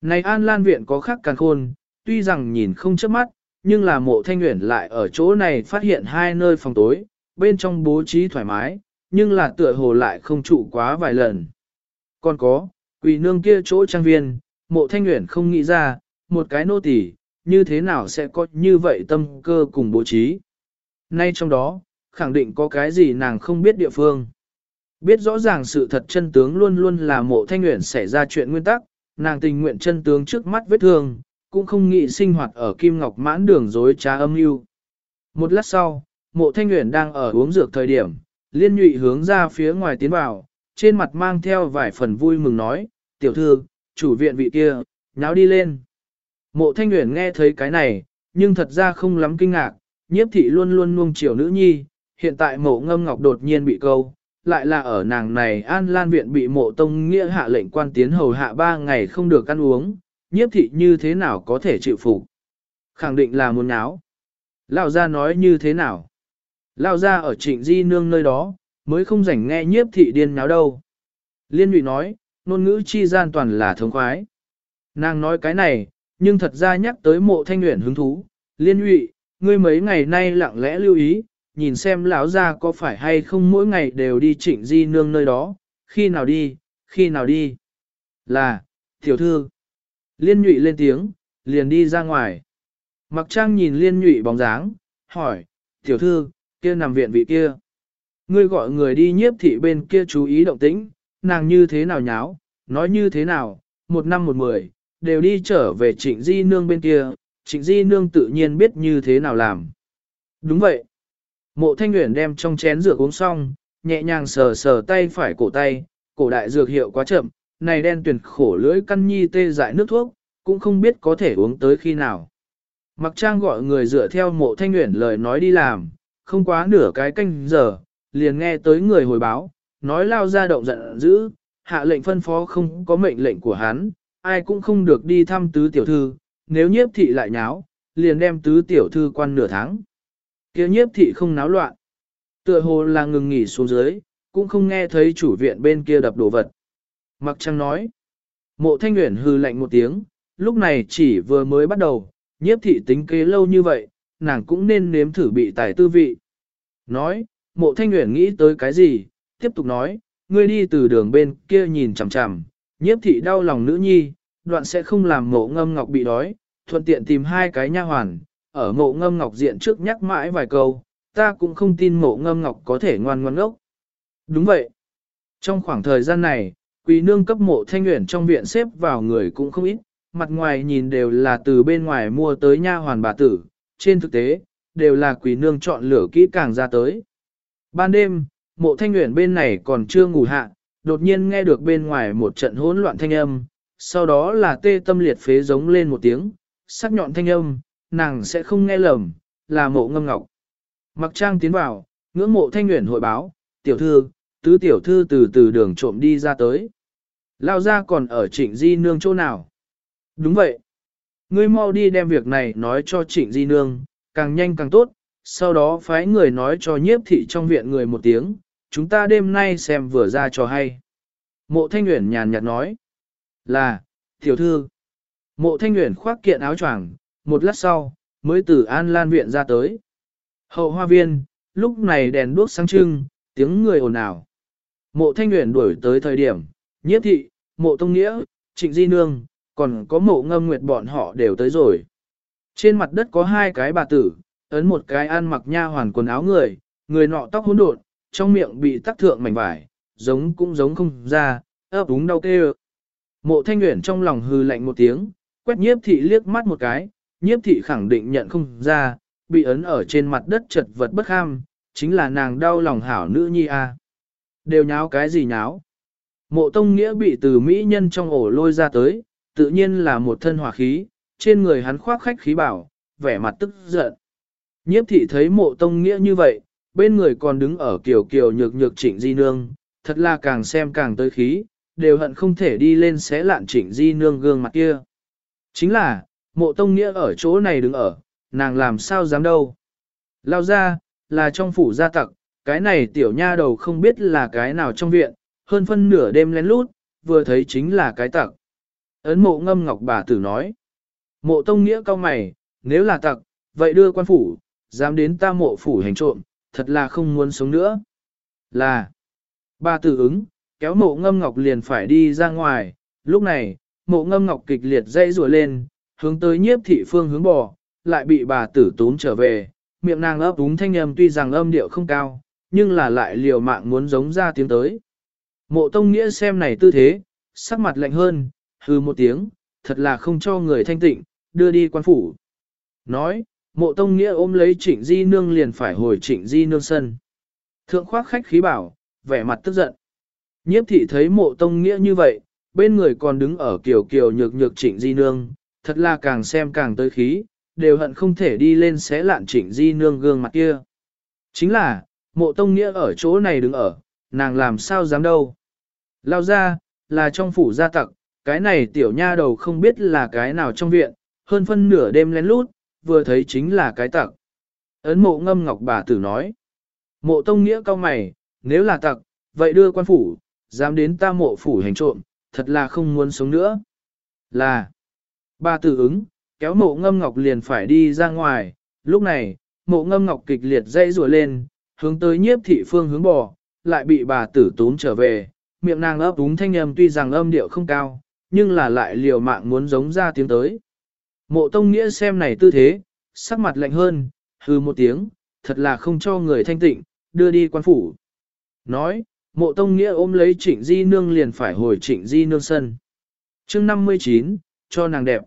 Speaker 1: Này An Lan Viện có khác càng khôn, tuy rằng nhìn không chớp mắt, nhưng là mộ thanh nguyện lại ở chỗ này phát hiện hai nơi phòng tối, bên trong bố trí thoải mái, nhưng là tựa hồ lại không trụ quá vài lần. Còn có, quỷ nương kia chỗ trang viên, mộ thanh nguyện không nghĩ ra, một cái nô tỳ như thế nào sẽ có như vậy tâm cơ cùng bố trí. Nay trong đó, khẳng định có cái gì nàng không biết địa phương. Biết rõ ràng sự thật chân tướng luôn luôn là mộ thanh nguyện xảy ra chuyện nguyên tắc, nàng tình nguyện chân tướng trước mắt vết thương, cũng không nghĩ sinh hoạt ở kim ngọc mãn đường dối trá âm mưu. Một lát sau, mộ thanh nguyện đang ở uống dược thời điểm, liên nhụy hướng ra phía ngoài tiến vào, trên mặt mang theo vài phần vui mừng nói, tiểu thư, chủ viện vị kia, nháo đi lên. Mộ thanh nguyện nghe thấy cái này, nhưng thật ra không lắm kinh ngạc, nhiếp thị luôn luôn nuông chiều nữ nhi, hiện tại mộ ngâm ngọc đột nhiên bị câu, lại là ở nàng này an lan viện bị mộ tông nghĩa hạ lệnh quan tiến hầu hạ ba ngày không được ăn uống, nhiếp thị như thế nào có thể chịu phục Khẳng định là muốn náo. Lão gia nói như thế nào? Lão gia ở trịnh di nương nơi đó, mới không rảnh nghe nhiếp thị điên náo đâu. Liên nhụy nói, ngôn ngữ chi gian toàn là thống khoái. Nàng nói cái này, nhưng thật ra nhắc tới mộ thanh nguyện hứng thú. Liên nhụy, ngươi mấy ngày nay lặng lẽ lưu ý, nhìn xem lão gia có phải hay không mỗi ngày đều đi trịnh di nương nơi đó, khi nào đi, khi nào đi. Là, tiểu thư. Liên nhụy lên tiếng, liền đi ra ngoài. Mặc trang nhìn liên nhụy bóng dáng, hỏi, tiểu thư, kia nằm viện vị kia. Ngươi gọi người đi nhiếp thị bên kia chú ý động tĩnh, nàng như thế nào nháo, nói như thế nào, một năm một mười, đều đi trở về trịnh di nương bên kia, trịnh di nương tự nhiên biết như thế nào làm. Đúng vậy. Mộ thanh nguyện đem trong chén rượu uống xong, nhẹ nhàng sờ sờ tay phải cổ tay, cổ đại dược hiệu quá chậm, này đen tuyển khổ lưỡi căn nhi tê dại nước thuốc, cũng không biết có thể uống tới khi nào. Mặc trang gọi người dựa theo mộ thanh nguyện lời nói đi làm, không quá nửa cái canh giờ, liền nghe tới người hồi báo, nói lao ra động giận dữ, hạ lệnh phân phó không có mệnh lệnh của hắn, ai cũng không được đi thăm tứ tiểu thư, nếu nhiếp thị lại nháo, liền đem tứ tiểu thư quan nửa tháng. kia nhiếp thị không náo loạn. Tựa hồ là ngừng nghỉ xuống dưới, cũng không nghe thấy chủ viện bên kia đập đồ vật. Mặc trăng nói, mộ thanh nguyện hư lạnh một tiếng, lúc này chỉ vừa mới bắt đầu, nhiếp thị tính kế lâu như vậy, nàng cũng nên nếm thử bị tài tư vị. Nói, mộ thanh nguyện nghĩ tới cái gì, tiếp tục nói, ngươi đi từ đường bên kia nhìn chằm chằm, nhiếp thị đau lòng nữ nhi, đoạn sẽ không làm mộ ngâm ngọc bị đói, thuận tiện tìm hai cái nha hoàn, ở mộ ngâm ngọc diện trước nhắc mãi vài câu, ta cũng không tin mộ ngâm ngọc có thể ngoan ngoan ngốc. Đúng vậy. Trong khoảng thời gian này, quỳ nương cấp mộ thanh nguyện trong viện xếp vào người cũng không ít, mặt ngoài nhìn đều là từ bên ngoài mua tới nha hoàn bà tử, trên thực tế, đều là quỷ nương chọn lửa kỹ càng ra tới. Ban đêm, mộ thanh nguyện bên này còn chưa ngủ hạ, đột nhiên nghe được bên ngoài một trận hỗn loạn thanh âm, sau đó là tê tâm liệt phế giống lên một tiếng, sắc nhọn thanh âm, nàng sẽ không nghe lầm, là mộ ngâm ngọc. Mặc trang tiến vào, Ngưỡng mộ thanh nguyện hội báo, tiểu thư, tứ tiểu thư từ từ đường trộm đi ra tới. Lao ra còn ở trịnh di nương chỗ nào? Đúng vậy. Ngươi mau đi đem việc này nói cho trịnh di nương, càng nhanh càng tốt, sau đó phái người nói cho nhiếp thị trong viện người một tiếng, chúng ta đêm nay xem vừa ra cho hay. Mộ thanh nguyện nhàn nhạt nói. Là, tiểu thư. Mộ thanh nguyện khoác kiện áo choàng, một lát sau, mới từ An Lan viện ra tới. Hậu hoa viên, lúc này đèn đuốc sáng trưng, tiếng người ồn ào. Mộ thanh nguyện đuổi tới thời điểm, nhiếp thị, mộ tông nghĩa, trịnh di nương, còn có mộ ngâm nguyệt bọn họ đều tới rồi. Trên mặt đất có hai cái bà tử, ấn một cái ăn mặc nha hoàn quần áo người, người nọ tóc hỗn độn, trong miệng bị tắc thượng mảnh vải, giống cũng giống không ra, ấp úng đau tê Mộ thanh nguyện trong lòng hư lạnh một tiếng, quét nhiếp thị liếc mắt một cái, nhiếp thị khẳng định nhận không ra, bị ấn ở trên mặt đất chật vật bất kham, chính là nàng đau lòng hảo nữ nhi a. Đều nháo cái gì nháo? Mộ tông nghĩa bị từ mỹ nhân trong ổ lôi ra tới, tự nhiên là một thân hỏa khí, trên người hắn khoác khách khí bảo, vẻ mặt tức giận. Nhiếp thị thấy mộ tông nghĩa như vậy, bên người còn đứng ở kiều kiều nhược nhược trịnh di nương, thật là càng xem càng tới khí, đều hận không thể đi lên xé lạn trịnh di nương gương mặt kia. Chính là, mộ tông nghĩa ở chỗ này đứng ở, nàng làm sao dám đâu. Lao ra, là trong phủ gia tặc, cái này tiểu nha đầu không biết là cái nào trong viện, hơn phân nửa đêm lén lút, vừa thấy chính là cái tặc. Ấn mộ ngâm ngọc bà tử nói. Mộ tông nghĩa cao mày, nếu là tặc, vậy đưa quan phủ, dám đến ta mộ phủ hành trộm, thật là không muốn sống nữa. Là, bà tử ứng, kéo mộ ngâm ngọc liền phải đi ra ngoài, lúc này, mộ ngâm ngọc kịch liệt dây rùa lên, hướng tới nhiếp thị phương hướng bò, lại bị bà tử tốn trở về, miệng nàng ấp úng thanh âm tuy rằng âm điệu không cao, nhưng là lại liều mạng muốn giống ra tiếng tới. Mộ tông nghĩa xem này tư thế, sắc mặt lạnh hơn, hư một tiếng, thật là không cho người thanh tịnh, đưa đi quan phủ. Nói, mộ tông nghĩa ôm lấy trịnh di nương liền phải hồi trịnh di nương sân. Thượng khoác khách khí bảo, vẻ mặt tức giận. Nhiếp thị thấy mộ tông nghĩa như vậy, bên người còn đứng ở kiều kiều nhược nhược trịnh di nương, thật là càng xem càng tới khí, đều hận không thể đi lên xé lạn trịnh di nương gương mặt kia. Chính là, mộ tông nghĩa ở chỗ này đứng ở, nàng làm sao dám đâu. Lao ra, là trong phủ gia tặc, cái này tiểu nha đầu không biết là cái nào trong viện, hơn phân nửa đêm lén lút, vừa thấy chính là cái tặc. Ấn mộ ngâm ngọc bà tử nói. Mộ tông nghĩa cao mày, nếu là tặc, vậy đưa quan phủ, dám đến ta mộ phủ hành trộm, thật là không muốn sống nữa. Là, bà tử ứng, kéo mộ ngâm ngọc liền phải đi ra ngoài, lúc này, mộ ngâm ngọc kịch liệt dây rùa lên, hướng tới nhiếp thị phương hướng bò, lại bị bà tử tốn trở về, miệng nàng ấp úng thanh âm tuy rằng âm điệu không cao, nhưng là lại liều mạng muốn giống ra tiếng tới. Mộ tông nghĩa xem này tư thế, sắc mặt lạnh hơn, hư một tiếng, thật là không cho người thanh tịnh, đưa đi quan phủ. Nói, mộ tông nghĩa ôm lấy trịnh di nương liền phải hồi trịnh di nương sân. chương 59, cho nàng đẹp.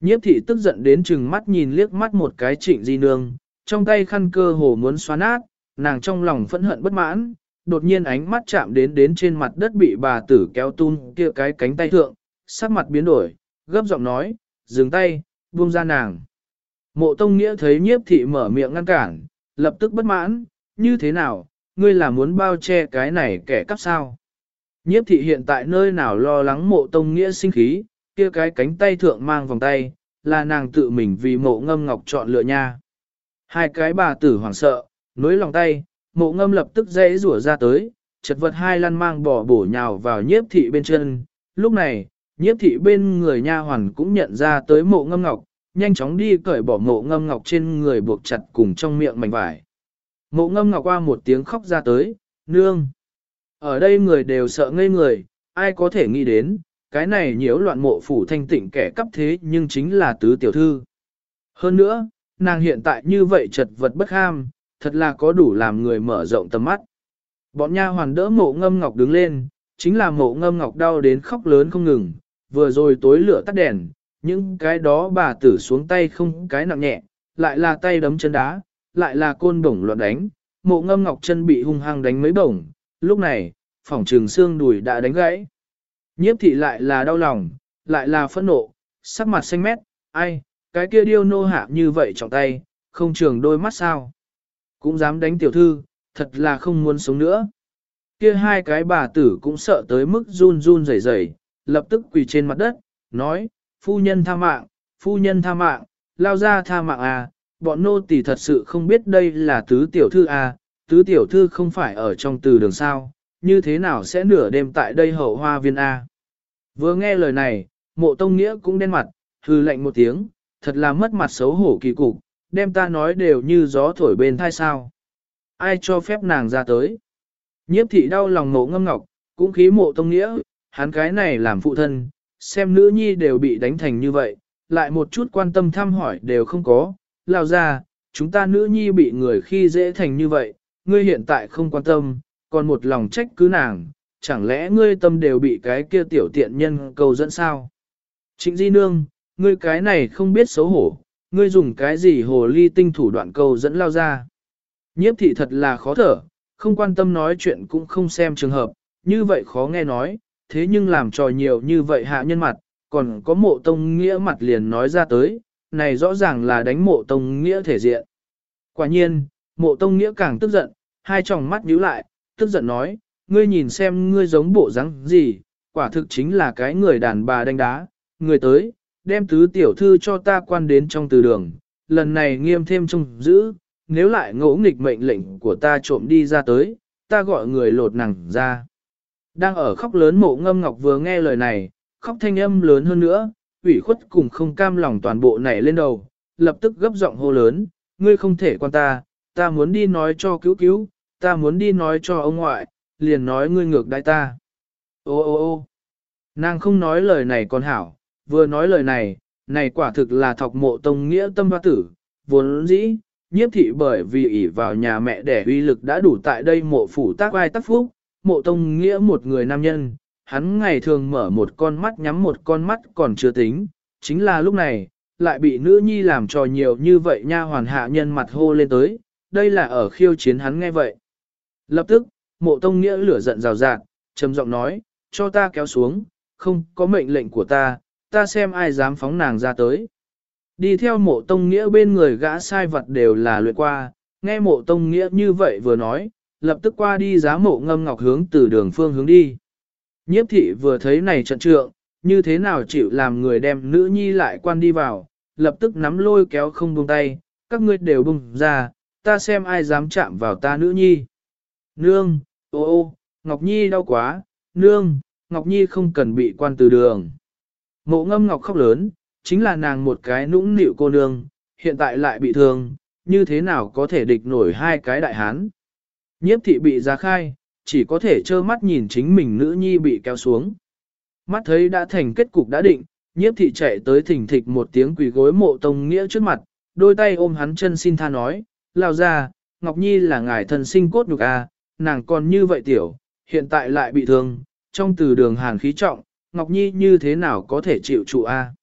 Speaker 1: Nhiếp thị tức giận đến chừng mắt nhìn liếc mắt một cái trịnh di nương, trong tay khăn cơ hồ muốn xóa nát, nàng trong lòng phẫn hận bất mãn, đột nhiên ánh mắt chạm đến đến trên mặt đất bị bà tử kéo tung kia cái cánh tay thượng, sắc mặt biến đổi, gấp giọng nói, dừng tay, buông ra nàng. Mộ Tông Nghĩa thấy nhiếp thị mở miệng ngăn cản, lập tức bất mãn, như thế nào, ngươi là muốn bao che cái này kẻ cắp sao? Nhiếp thị hiện tại nơi nào lo lắng mộ Tông Nghĩa sinh khí, kia cái cánh tay thượng mang vòng tay, là nàng tự mình vì mộ ngâm ngọc chọn lựa nha. Hai cái bà tử hoảng sợ, nối lòng tay, mộ ngâm lập tức dễ rủa ra tới, chật vật hai lăn mang bỏ bổ nhào vào nhiếp thị bên chân. Lúc này, nhiếp thị bên người nha hoàn cũng nhận ra tới mộ ngâm ngọc, nhanh chóng đi cởi bỏ mộ ngâm ngọc trên người buộc chặt cùng trong miệng mảnh vải. Mộ ngâm ngọc qua một tiếng khóc ra tới, nương. Ở đây người đều sợ ngây người, ai có thể nghĩ đến, cái này nhiễu loạn mộ phủ thanh tịnh kẻ cắp thế nhưng chính là tứ tiểu thư. Hơn nữa, nàng hiện tại như vậy chật vật bất ham, thật là có đủ làm người mở rộng tầm mắt. Bọn nha hoàn đỡ mộ ngâm ngọc đứng lên, chính là mộ ngâm ngọc đau đến khóc lớn không ngừng, vừa rồi tối lửa tắt đèn, những cái đó bà tử xuống tay không cái nặng nhẹ, lại là tay đấm chân đá, lại là côn bổng loạn đánh, mộ ngâm ngọc chân bị hung hăng đánh mấy bổng, lúc này, phỏng trường xương đùi đã đánh gãy. Nhiếp thị lại là đau lòng, lại là phẫn nộ, sắc mặt xanh mét, ai, cái kia điêu nô hạ như vậy trọng tay, không trường đôi mắt sao. Cũng dám đánh tiểu thư, thật là không muốn sống nữa. Kia hai cái bà tử cũng sợ tới mức run run rẩy rẩy, lập tức quỳ trên mặt đất, nói, phu nhân tha mạng, phu nhân tha mạng, lao ra tha mạng à, bọn nô tỳ thật sự không biết đây là tứ tiểu thư à, tứ tiểu thư không phải ở trong từ đường sao, như thế nào sẽ nửa đêm tại đây hậu hoa viên A. Vừa nghe lời này, mộ tông nghĩa cũng đen mặt, hư lạnh một tiếng, thật là mất mặt xấu hổ kỳ cục, đem ta nói đều như gió thổi bên thai sao. Ai cho phép nàng ra tới? Nhiếp thị đau lòng mộ ngâm ngọc, cũng khí mộ tông nghĩa, hắn cái này làm phụ thân, xem nữ nhi đều bị đánh thành như vậy, lại một chút quan tâm thăm hỏi đều không có, lao ra, chúng ta nữ nhi bị người khi dễ thành như vậy, ngươi hiện tại không quan tâm, còn một lòng trách cứ nàng, chẳng lẽ ngươi tâm đều bị cái kia tiểu tiện nhân cầu dẫn sao? Trịnh Di Nương, ngươi cái này không biết xấu hổ, ngươi dùng cái gì hồ ly tinh thủ đoạn cầu dẫn lao ra. Nhiếp thị thật là khó thở, không quan tâm nói chuyện cũng không xem trường hợp, như vậy khó nghe nói, thế nhưng làm trò nhiều như vậy hạ nhân mặt, còn có mộ tông nghĩa mặt liền nói ra tới, này rõ ràng là đánh mộ tông nghĩa thể diện. Quả nhiên, mộ tông nghĩa càng tức giận, hai tròng mắt nhíu lại, tức giận nói, ngươi nhìn xem ngươi giống bộ dáng gì, quả thực chính là cái người đàn bà đánh đá, người tới, đem tứ tiểu thư cho ta quan đến trong từ đường, lần này nghiêm thêm trông giữ, nếu lại ngỗ nghịch mệnh lệnh của ta trộm đi ra tới, ta gọi người lột nàng ra. Đang ở khóc lớn mộ ngâm ngọc vừa nghe lời này, khóc thanh âm lớn hơn nữa, ủy khuất cùng không cam lòng toàn bộ nảy lên đầu, lập tức gấp giọng hô lớn, ngươi không thể quan ta, ta muốn đi nói cho cứu cứu, ta muốn đi nói cho ông ngoại, liền nói ngươi ngược đại ta. Ô ô ô nàng không nói lời này còn hảo, vừa nói lời này, này quả thực là thọc mộ tông nghĩa tâm hoa tử, vốn dĩ, nhiếp thị bởi vì ỷ vào nhà mẹ đẻ uy lực đã đủ tại đây mộ phủ tác ai tác phúc, mộ tông nghĩa một người nam nhân, hắn ngày thường mở một con mắt nhắm một con mắt còn chưa tính, chính là lúc này, lại bị nữ nhi làm trò nhiều như vậy nha hoàn hạ nhân mặt hô lên tới, đây là ở khiêu chiến hắn nghe vậy. Lập tức, mộ tông nghĩa lửa giận rào rạt, trầm giọng nói, cho ta kéo xuống, không có mệnh lệnh của ta, ta xem ai dám phóng nàng ra tới. Đi theo mộ tông nghĩa bên người gã sai vật đều là luyện qua, nghe mộ tông nghĩa như vậy vừa nói, lập tức qua đi giá mộ ngâm ngọc hướng từ đường phương hướng đi. Nhiếp thị vừa thấy này trận trượng, như thế nào chịu làm người đem nữ nhi lại quan đi vào, lập tức nắm lôi kéo không buông tay, các ngươi đều bùng ra, ta xem ai dám chạm vào ta nữ nhi. Nương, ô ô, Ngọc Nhi đau quá, nương, Ngọc Nhi không cần bị quan từ đường. Mộ ngâm Ngọc khóc lớn, chính là nàng một cái nũng nịu cô nương, hiện tại lại bị thương, như thế nào có thể địch nổi hai cái đại hán. Nhiếp thị bị ra khai, chỉ có thể trơ mắt nhìn chính mình nữ nhi bị kéo xuống. Mắt thấy đã thành kết cục đã định, nhiếp thị chạy tới thỉnh thịch một tiếng quỳ gối mộ tông nghĩa trước mặt, đôi tay ôm hắn chân xin tha nói, lao ra, Ngọc Nhi là ngài thần sinh cốt nhục a, nàng còn như vậy tiểu, hiện tại lại bị thương, trong từ đường hàn khí trọng, Ngọc Nhi như thế nào có thể chịu trụ a?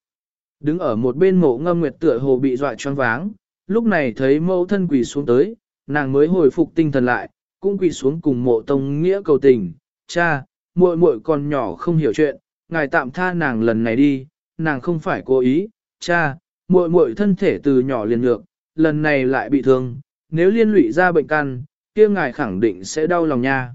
Speaker 1: Đứng ở một bên mộ ngâm nguyệt tựa hồ bị dọa choáng váng, lúc này thấy mẫu thân quỳ xuống tới, nàng mới hồi phục tinh thần lại, cũng quỳ xuống cùng mộ tông nghĩa cầu tình, cha, muội muội còn nhỏ không hiểu chuyện, ngài tạm tha nàng lần này đi, nàng không phải cố ý, cha, muội muội thân thể từ nhỏ liền ngược, lần này lại bị thương, nếu liên lụy ra bệnh căn, kia ngài khẳng định sẽ đau lòng nha.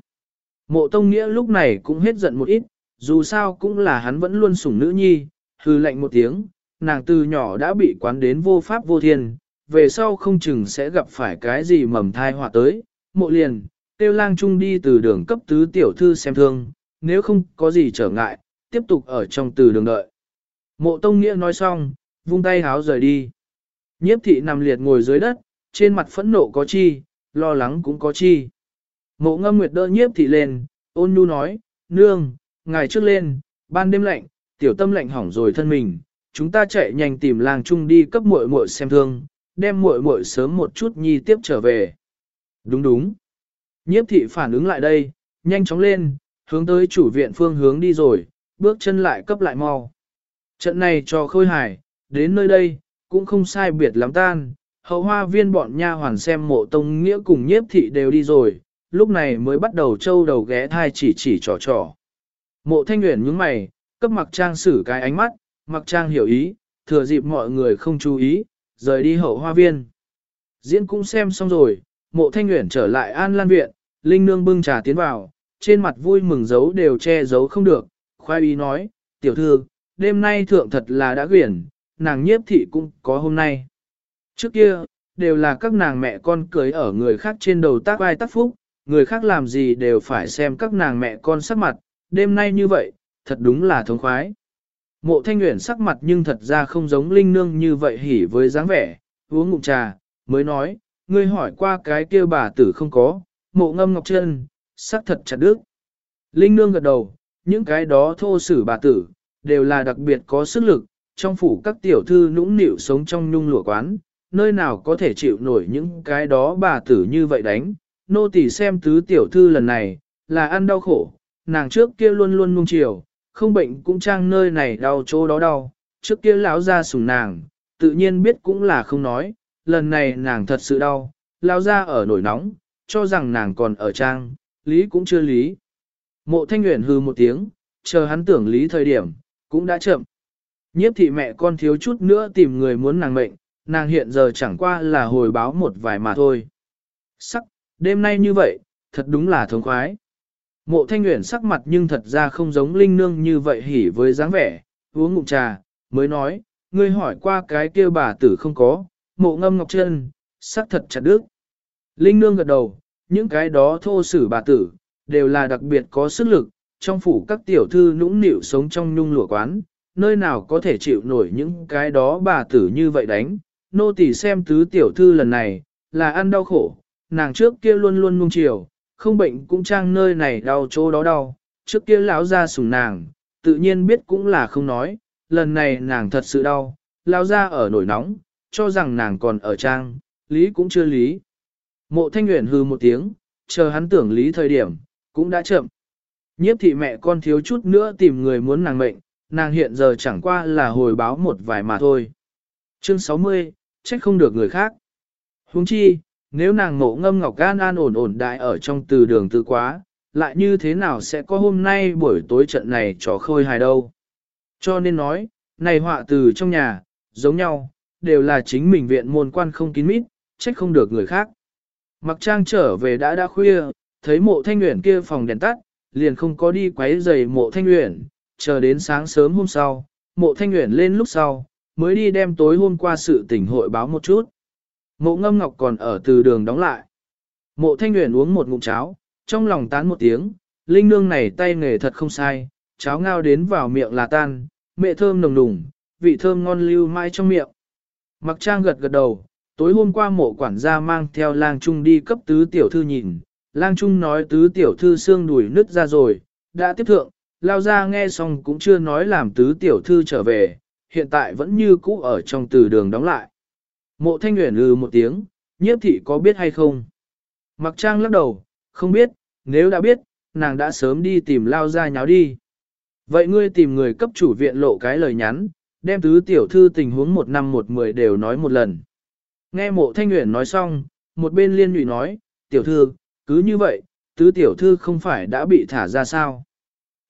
Speaker 1: Mộ Tông Nghĩa lúc này cũng hết giận một ít, dù sao cũng là hắn vẫn luôn sủng nữ nhi, hư lệnh một tiếng, nàng từ nhỏ đã bị quán đến vô pháp vô thiên, về sau không chừng sẽ gặp phải cái gì mầm thai họa tới. Mộ liền, tiêu lang trung đi từ đường cấp tứ tiểu thư xem thương, nếu không có gì trở ngại, tiếp tục ở trong từ đường đợi. Mộ Tông Nghĩa nói xong, vung tay háo rời đi. Nhiếp thị nằm liệt ngồi dưới đất, trên mặt phẫn nộ có chi, lo lắng cũng có chi. Mộ ngâm nguyệt đỡ nhiếp thị lên, ôn nhu nói, nương, ngày trước lên, ban đêm lạnh, tiểu tâm lạnh hỏng rồi thân mình, chúng ta chạy nhanh tìm làng chung đi cấp muội muội xem thương, đem muội muội sớm một chút nhi tiếp trở về. Đúng đúng. Nhiếp thị phản ứng lại đây, nhanh chóng lên, hướng tới chủ viện phương hướng đi rồi, bước chân lại cấp lại mau. Trận này cho khôi hải, đến nơi đây, cũng không sai biệt lắm tan, hậu hoa viên bọn nha hoàn xem mộ tông nghĩa cùng nhiếp thị đều đi rồi, lúc này mới bắt đầu trâu đầu ghé thai chỉ chỉ trò trò. Mộ thanh nguyện nhướng mày, cấp mặc trang xử cái ánh mắt, mặc trang hiểu ý, thừa dịp mọi người không chú ý, rời đi hậu hoa viên. Diễn cũng xem xong rồi, mộ thanh nguyện trở lại an lan viện, Linh Nương bưng trà tiến vào, trên mặt vui mừng giấu đều che giấu không được, khoai ý nói, tiểu thư, đêm nay thượng thật là đã quyển, nàng nhiếp thị cũng có hôm nay. Trước kia, đều là các nàng mẹ con cưới ở người khác trên đầu tác vai tác phúc, người khác làm gì đều phải xem các nàng mẹ con sắc mặt, đêm nay như vậy, thật đúng là thống khoái. Mộ thanh nguyện sắc mặt nhưng thật ra không giống linh nương như vậy hỉ với dáng vẻ, uống ngụm trà, mới nói, ngươi hỏi qua cái kia bà tử không có, mộ ngâm ngọc chân, sắc thật chặt đức. Linh nương gật đầu, những cái đó thô sử bà tử, đều là đặc biệt có sức lực, trong phủ các tiểu thư nũng nịu sống trong nhung lụa quán, nơi nào có thể chịu nổi những cái đó bà tử như vậy đánh. Nô tỳ xem tứ tiểu thư lần này, là ăn đau khổ, nàng trước kia luôn luôn nung chiều, không bệnh cũng trang nơi này đau chỗ đó đau, trước kia lão ra sủng nàng, tự nhiên biết cũng là không nói, lần này nàng thật sự đau, lao ra ở nổi nóng, cho rằng nàng còn ở trang, lý cũng chưa lý. Mộ thanh nguyện hư một tiếng, chờ hắn tưởng lý thời điểm, cũng đã chậm. Nhiếp thị mẹ con thiếu chút nữa tìm người muốn nàng mệnh, nàng hiện giờ chẳng qua là hồi báo một vài mà thôi. Sắc, đêm nay như vậy, thật đúng là thống khoái. Mộ thanh nguyện sắc mặt nhưng thật ra không giống linh nương như vậy hỉ với dáng vẻ, uống ngụm trà, mới nói, ngươi hỏi qua cái kia bà tử không có, mộ ngâm ngọc chân, sắc thật chặt đức. Linh nương gật đầu, những cái đó thô sử bà tử, đều là đặc biệt có sức lực, trong phủ các tiểu thư nũng nịu sống trong nhung lụa quán, nơi nào có thể chịu nổi những cái đó bà tử như vậy đánh. Nô tỳ xem tứ tiểu thư lần này, là ăn đau khổ, nàng trước kia luôn luôn nung chiều, không bệnh cũng trang nơi này đau chỗ đó đau, trước kia lão ra sủng nàng, tự nhiên biết cũng là không nói, lần này nàng thật sự đau, lão ra ở nổi nóng, cho rằng nàng còn ở trang, lý cũng chưa lý. Mộ thanh nguyện hư một tiếng, chờ hắn tưởng lý thời điểm, cũng đã chậm. Nhiếp thị mẹ con thiếu chút nữa tìm người muốn nàng mệnh, nàng hiện giờ chẳng qua là hồi báo một vài mà thôi. Chương 60, trách không được người khác. Huống chi, nếu nàng mộ ngâm ngọc gan an ổn ổn đại ở trong từ đường tư quá, lại như thế nào sẽ có hôm nay buổi tối trận này trò khôi hài đâu. Cho nên nói, này họa từ trong nhà, giống nhau, đều là chính mình viện môn quan không kín mít, trách không được người khác. Mặc trang trở về đã đã khuya, thấy mộ thanh nguyện kia phòng đèn tắt, liền không có đi quấy giày mộ thanh nguyện, chờ đến sáng sớm hôm sau, mộ thanh nguyện lên lúc sau, mới đi đem tối hôm qua sự tỉnh hội báo một chút. Mộ ngâm ngọc còn ở từ đường đóng lại. Mộ thanh nguyện uống một ngụm cháo, trong lòng tán một tiếng, linh nương này tay nghề thật không sai, cháo ngao đến vào miệng là tan, mẹ thơm nồng nùng, vị thơm ngon lưu mãi trong miệng. Mặc trang gật gật đầu, tối hôm qua mộ quản gia mang theo lang trung đi cấp tứ tiểu thư nhìn, lang trung nói tứ tiểu thư xương đùi nứt ra rồi, đã tiếp thượng, lao ra nghe xong cũng chưa nói làm tứ tiểu thư trở về, hiện tại vẫn như cũ ở trong từ đường đóng lại. Mộ thanh nguyện lừ một tiếng, nhiếp thị có biết hay không? Mặc trang lắc đầu, không biết, nếu đã biết, nàng đã sớm đi tìm lao ra nháo đi. Vậy ngươi tìm người cấp chủ viện lộ cái lời nhắn, đem tứ tiểu thư tình huống một năm một mười đều nói một lần. Nghe mộ thanh nguyện nói xong, một bên liên nhụy nói, tiểu thư, cứ như vậy, tứ tiểu thư không phải đã bị thả ra sao.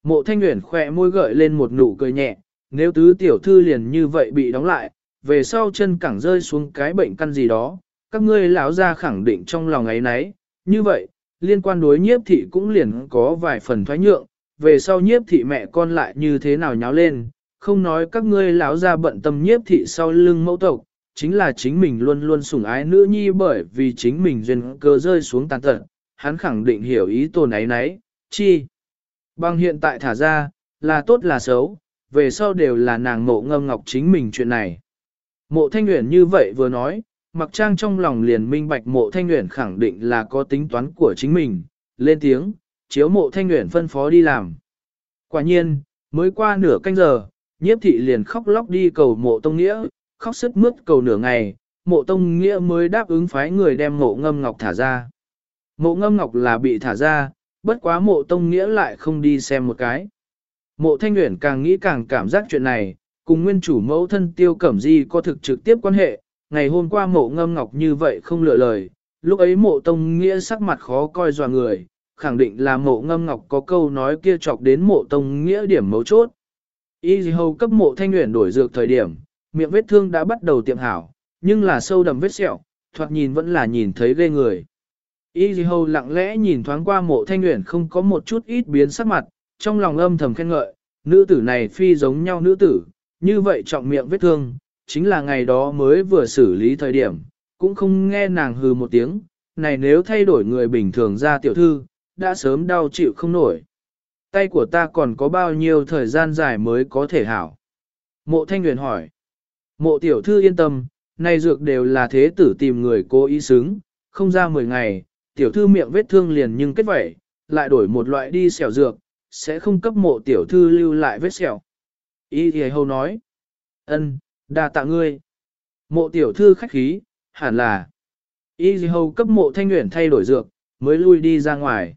Speaker 1: Mộ thanh nguyện khỏe môi gợi lên một nụ cười nhẹ, nếu tứ tiểu thư liền như vậy bị đóng lại, về sau chân cẳng rơi xuống cái bệnh căn gì đó, các ngươi lão ra khẳng định trong lòng ấy nấy, như vậy, liên quan đối nhiếp thị cũng liền có vài phần thoái nhượng, về sau nhiếp thị mẹ con lại như thế nào nháo lên, không nói các ngươi lão ra bận tâm nhiếp thị sau lưng mẫu tộc, chính là chính mình luôn luôn sủng ái nữ nhi bởi vì chính mình duyên cơ rơi xuống tàn tật, hắn khẳng định hiểu ý tổ náy nấy, chi. Bằng hiện tại thả ra, là tốt là xấu, về sau đều là nàng mộ ngâm ngọc chính mình chuyện này. Mộ thanh nguyện như vậy vừa nói, mặc trang trong lòng liền minh bạch mộ thanh nguyện khẳng định là có tính toán của chính mình, lên tiếng, chiếu mộ thanh nguyện phân phó đi làm. Quả nhiên, mới qua nửa canh giờ, nhiếp thị liền khóc lóc đi cầu mộ tông nghĩa, khóc sức mướt cầu nửa ngày, mộ tông nghĩa mới đáp ứng phái người đem mộ ngâm ngọc thả ra. Mộ ngâm ngọc là bị thả ra, bất quá mộ tông nghĩa lại không đi xem một cái. Mộ thanh nguyện càng nghĩ càng cảm giác chuyện này, cùng nguyên chủ mẫu thân tiêu cẩm di có thực trực tiếp quan hệ, ngày hôm qua mộ ngâm ngọc như vậy không lựa lời, lúc ấy mộ tông nghĩa sắc mặt khó coi dò người, khẳng định là mộ ngâm ngọc có câu nói kia chọc đến mộ tông nghĩa điểm mấu chốt. Y hầu cấp mộ thanh nguyện đổi dược thời điểm, miệng vết thương đã bắt đầu tiệm hảo, nhưng là sâu đầm vết sẹo, thoạt nhìn vẫn là nhìn thấy ghê người. Y dì hầu lặng lẽ nhìn thoáng qua mộ thanh nguyện không có một chút ít biến sắc mặt, trong lòng âm thầm khen ngợi, nữ tử này phi giống nhau nữ tử, như vậy trọng miệng vết thương, chính là ngày đó mới vừa xử lý thời điểm, cũng không nghe nàng hừ một tiếng, này nếu thay đổi người bình thường ra tiểu thư, đã sớm đau chịu không nổi. Tay của ta còn có bao nhiêu thời gian dài mới có thể hảo? Mộ thanh nguyện hỏi. Mộ tiểu thư yên tâm, nay dược đều là thế tử tìm người cố ý xứng, không ra 10 ngày, tiểu thư miệng vết thương liền nhưng kết vẩy, lại đổi một loại đi xẻo dược, sẽ không cấp mộ tiểu thư lưu lại vết sẹo. Y thì hầu nói, ân, đa tạ ngươi. Mộ tiểu thư khách khí, hẳn là. Y thì hầu cấp mộ thanh nguyện thay đổi dược, mới lui đi ra ngoài.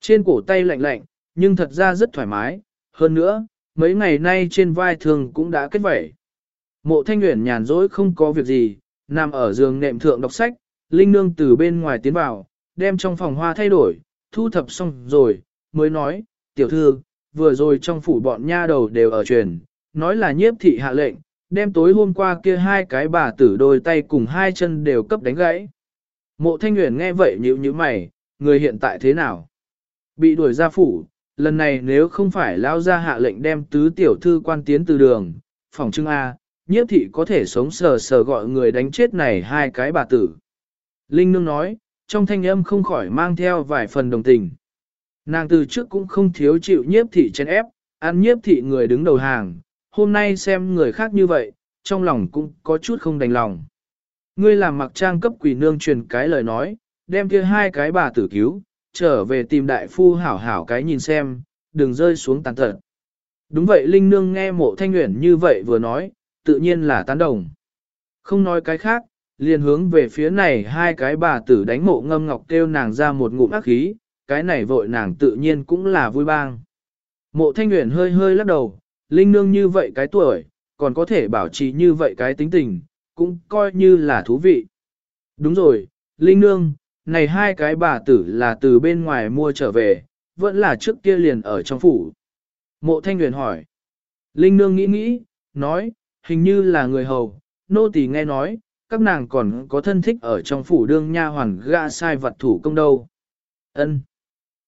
Speaker 1: Trên cổ tay lạnh lạnh, nhưng thật ra rất thoải mái. Hơn nữa, mấy ngày nay trên vai thường cũng đã kết vẩy. Mộ thanh nguyện nhàn rỗi không có việc gì, nằm ở giường nệm thượng đọc sách, Linh Nương từ bên ngoài tiến vào, đem trong phòng hoa thay đổi, thu thập xong rồi, mới nói, tiểu thư, vừa rồi trong phủ bọn nha đầu đều ở truyền, nói là nhiếp thị hạ lệnh, đem tối hôm qua kia hai cái bà tử đôi tay cùng hai chân đều cấp đánh gãy. Mộ thanh nguyện nghe vậy nhíu như mày, người hiện tại thế nào? Bị đuổi ra phủ, lần này nếu không phải lao ra hạ lệnh đem tứ tiểu thư quan tiến từ đường, phòng trưng A, nhiếp thị có thể sống sờ sờ gọi người đánh chết này hai cái bà tử. Linh Nương nói, trong thanh âm không khỏi mang theo vài phần đồng tình. Nàng từ trước cũng không thiếu chịu nhiếp thị chen ép, ăn nhiếp thị người đứng đầu hàng, hôm nay xem người khác như vậy, trong lòng cũng có chút không đành lòng. Ngươi làm mặc trang cấp quỷ nương truyền cái lời nói, đem kia hai cái bà tử cứu, trở về tìm đại phu hảo hảo cái nhìn xem, đừng rơi xuống tàn tật. Đúng vậy Linh Nương nghe mộ thanh nguyện như vậy vừa nói, tự nhiên là tán đồng. Không nói cái khác, liền hướng về phía này hai cái bà tử đánh mộ ngâm ngọc kêu nàng ra một ngụm ác khí, cái này vội nàng tự nhiên cũng là vui bang. Mộ thanh nguyện hơi hơi lắc đầu, Linh Nương như vậy cái tuổi, còn có thể bảo trì như vậy cái tính tình, cũng coi như là thú vị. Đúng rồi, Linh Nương, này hai cái bà tử là từ bên ngoài mua trở về, vẫn là trước kia liền ở trong phủ. Mộ Thanh Huyền hỏi. Linh Nương nghĩ nghĩ, nói, hình như là người hầu, nô tỳ nghe nói, các nàng còn có thân thích ở trong phủ đương nha hoàn gã sai vật thủ công đâu. Ân.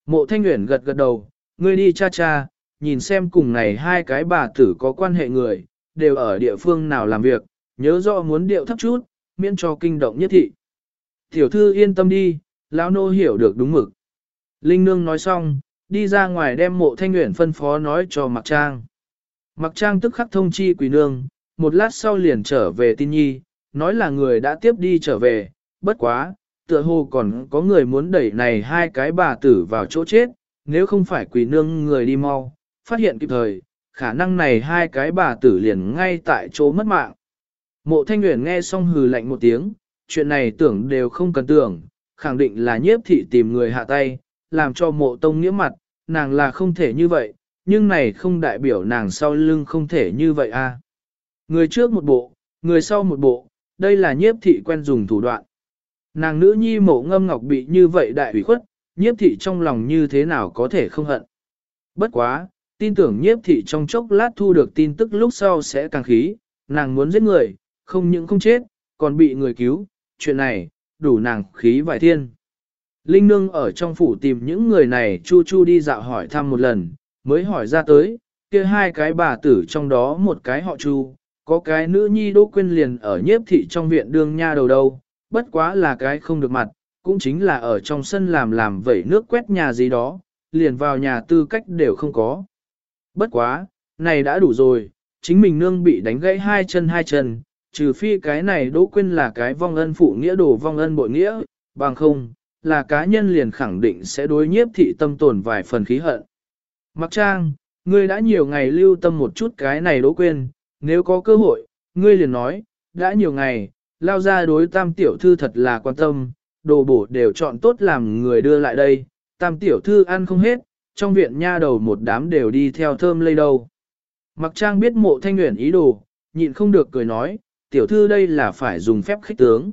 Speaker 1: Mộ Thanh Huyền gật gật đầu, ngươi đi cha cha, nhìn xem cùng này hai cái bà tử có quan hệ người, đều ở địa phương nào làm việc, nhớ rõ muốn điệu thấp chút, miễn cho kinh động nhất thị. Tiểu thư yên tâm đi, lão nô hiểu được đúng mực. Linh Nương nói xong, đi ra ngoài đem mộ thanh nguyện phân phó nói cho Mặc Trang. Mặc Trang tức khắc thông chi quỷ nương, một lát sau liền trở về tin nhi, nói là người đã tiếp đi trở về, bất quá, tựa hồ còn có người muốn đẩy này hai cái bà tử vào chỗ chết, nếu không phải quỷ nương người đi mau, phát hiện kịp thời, khả năng này hai cái bà tử liền ngay tại chỗ mất mạng. Mộ thanh nguyện nghe xong hừ lạnh một tiếng, chuyện này tưởng đều không cần tưởng, khẳng định là nhiếp thị tìm người hạ tay, làm cho mộ tông nghĩa mặt, nàng là không thể như vậy, nhưng này không đại biểu nàng sau lưng không thể như vậy a. À. Người trước một bộ, người sau một bộ, đây là nhiếp thị quen dùng thủ đoạn. Nàng nữ nhi mộ ngâm ngọc bị như vậy đại ủy khuất, nhiếp thị trong lòng như thế nào có thể không hận. Bất quá, tin tưởng nhiếp thị trong chốc lát thu được tin tức lúc sau sẽ càng khí, nàng muốn giết người, không những không chết, còn bị người cứu, chuyện này, đủ nàng khí vài thiên. Linh Nương ở trong phủ tìm những người này chu chu đi dạo hỏi thăm một lần, mới hỏi ra tới, kia hai cái bà tử trong đó một cái họ chu, có cái nữ nhi đỗ quên liền ở nhiếp thị trong viện đương nha đầu đâu, bất quá là cái không được mặt, cũng chính là ở trong sân làm làm vẩy nước quét nhà gì đó, liền vào nhà tư cách đều không có. Bất quá, này đã đủ rồi, chính mình nương bị đánh gãy hai chân hai chân, trừ phi cái này đỗ quyên là cái vong ân phụ nghĩa đồ vong ân bội nghĩa, bằng không, là cá nhân liền khẳng định sẽ đối nhiếp thị tâm tồn vài phần khí hận. Mặc trang, ngươi đã nhiều ngày lưu tâm một chút cái này đỗ quyên, nếu có cơ hội, ngươi liền nói, đã nhiều ngày, lao ra đối tam tiểu thư thật là quan tâm, đồ bổ đều chọn tốt làm người đưa lại đây, tam tiểu thư ăn không hết, trong viện nha đầu một đám đều đi theo thơm lây đâu. Mặc trang biết mộ thanh nguyện ý đồ, nhịn không được cười nói, tiểu thư đây là phải dùng phép khích tướng.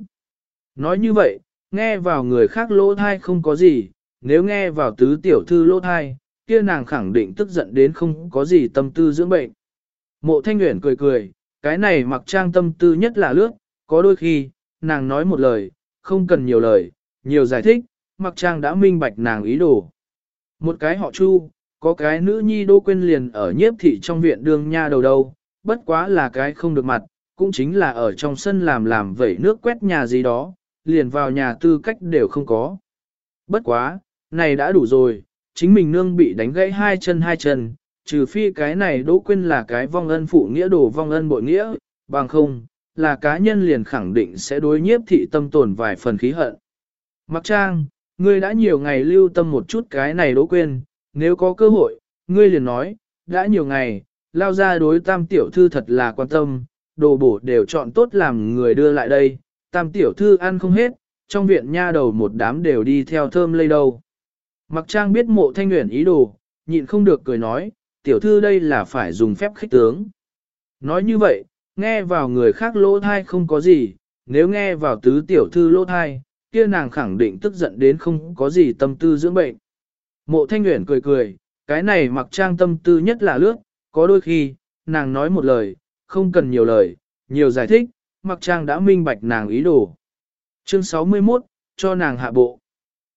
Speaker 1: Nói như vậy, nghe vào người khác lỗ thai không có gì, nếu nghe vào tứ tiểu thư lỗ thai, kia nàng khẳng định tức giận đến không có gì tâm tư dưỡng bệnh. Mộ thanh nguyện cười cười, cái này mặc trang tâm tư nhất là lướt, có đôi khi, nàng nói một lời, không cần nhiều lời, nhiều giải thích, mặc trang đã minh bạch nàng ý đồ. Một cái họ chu, có cái nữ nhi đô quên liền ở nhiếp thị trong viện đường nha đầu đâu, bất quá là cái không được mặt, cũng chính là ở trong sân làm làm vẩy nước quét nhà gì đó, liền vào nhà tư cách đều không có. Bất quá, này đã đủ rồi, chính mình nương bị đánh gãy hai chân hai chân, trừ phi cái này đỗ quên là cái vong ân phụ nghĩa đồ vong ân bội nghĩa, bằng không, là cá nhân liền khẳng định sẽ đối nhiếp thị tâm tồn vài phần khí hận. Mặc trang, ngươi đã nhiều ngày lưu tâm một chút cái này đỗ quên, nếu có cơ hội, ngươi liền nói, đã nhiều ngày, lao ra đối tam tiểu thư thật là quan tâm, đồ bổ đều chọn tốt làm người đưa lại đây, tam tiểu thư ăn không hết, trong viện nha đầu một đám đều đi theo thơm lây đâu. Mặc trang biết mộ thanh nguyện ý đồ, nhịn không được cười nói, tiểu thư đây là phải dùng phép khích tướng. Nói như vậy, nghe vào người khác lỗ thai không có gì, nếu nghe vào tứ tiểu thư lỗ thai, kia nàng khẳng định tức giận đến không có gì tâm tư dưỡng bệnh. Mộ thanh nguyện cười cười, cái này mặc trang tâm tư nhất là lướt, có đôi khi, nàng nói một lời, không cần nhiều lời, nhiều giải thích, mặc trang đã minh bạch nàng ý đồ. Chương 61, cho nàng hạ bộ.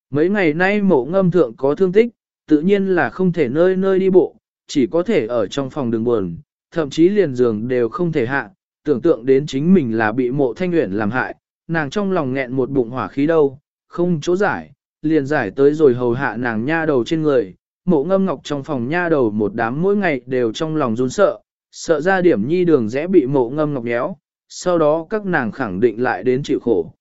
Speaker 1: Mấy ngày nay mộ ngâm thượng có thương tích, tự nhiên là không thể nơi nơi đi bộ, chỉ có thể ở trong phòng đường buồn, thậm chí liền giường đều không thể hạ, tưởng tượng đến chính mình là bị mộ thanh nguyện làm hại, nàng trong lòng nghẹn một bụng hỏa khí đâu, không chỗ giải, liền giải tới rồi hầu hạ nàng nha đầu trên người, mộ ngâm ngọc trong phòng nha đầu một đám mỗi ngày đều trong lòng run sợ, sợ ra điểm nhi đường rẽ bị mộ ngâm ngọc nhéo, sau đó các nàng khẳng định lại đến chịu khổ.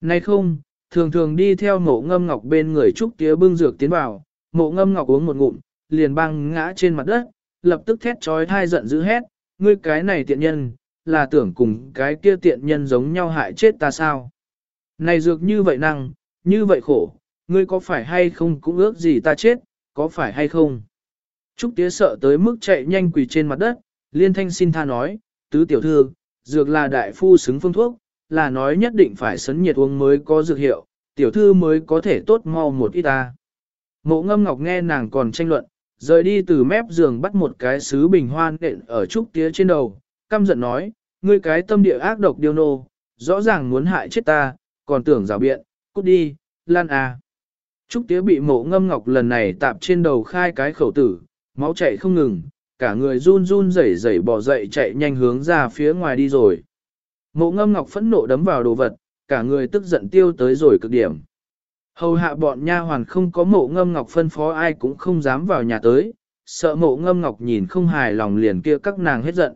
Speaker 1: Nay không, thường thường đi theo mộ ngâm ngọc bên người trúc tía bưng dược tiến vào, mộ ngâm ngọc uống một ngụm, liền băng ngã trên mặt đất, lập tức thét trói thai giận dữ hét, ngươi cái này tiện nhân, là tưởng cùng cái kia tiện nhân giống nhau hại chết ta sao? Này dược như vậy năng, như vậy khổ, ngươi có phải hay không cũng ước gì ta chết, có phải hay không? Trúc tía sợ tới mức chạy nhanh quỳ trên mặt đất, liên thanh xin tha nói, tứ tiểu thư, dược là đại phu xứng phương thuốc, là nói nhất định phải sấn nhiệt uống mới có dược hiệu, tiểu thư mới có thể tốt mau một ít ta. Mộ ngâm ngọc nghe nàng còn tranh luận, rời đi từ mép giường bắt một cái sứ bình hoan nện ở trúc tía trên đầu, căm giận nói, ngươi cái tâm địa ác độc điêu nô, rõ ràng muốn hại chết ta, còn tưởng rào biện, cút đi, lan à. Trúc tía bị mộ ngâm ngọc lần này tạp trên đầu khai cái khẩu tử, máu chảy không ngừng, cả người run run rẩy rẩy bỏ dậy chạy nhanh hướng ra phía ngoài đi rồi. Mộ ngâm ngọc phẫn nộ đấm vào đồ vật, cả người tức giận tiêu tới rồi cực điểm. Hầu hạ bọn nha hoàn không có mộ ngâm ngọc phân phó ai cũng không dám vào nhà tới, sợ mộ ngâm ngọc nhìn không hài lòng liền kia các nàng hết giận.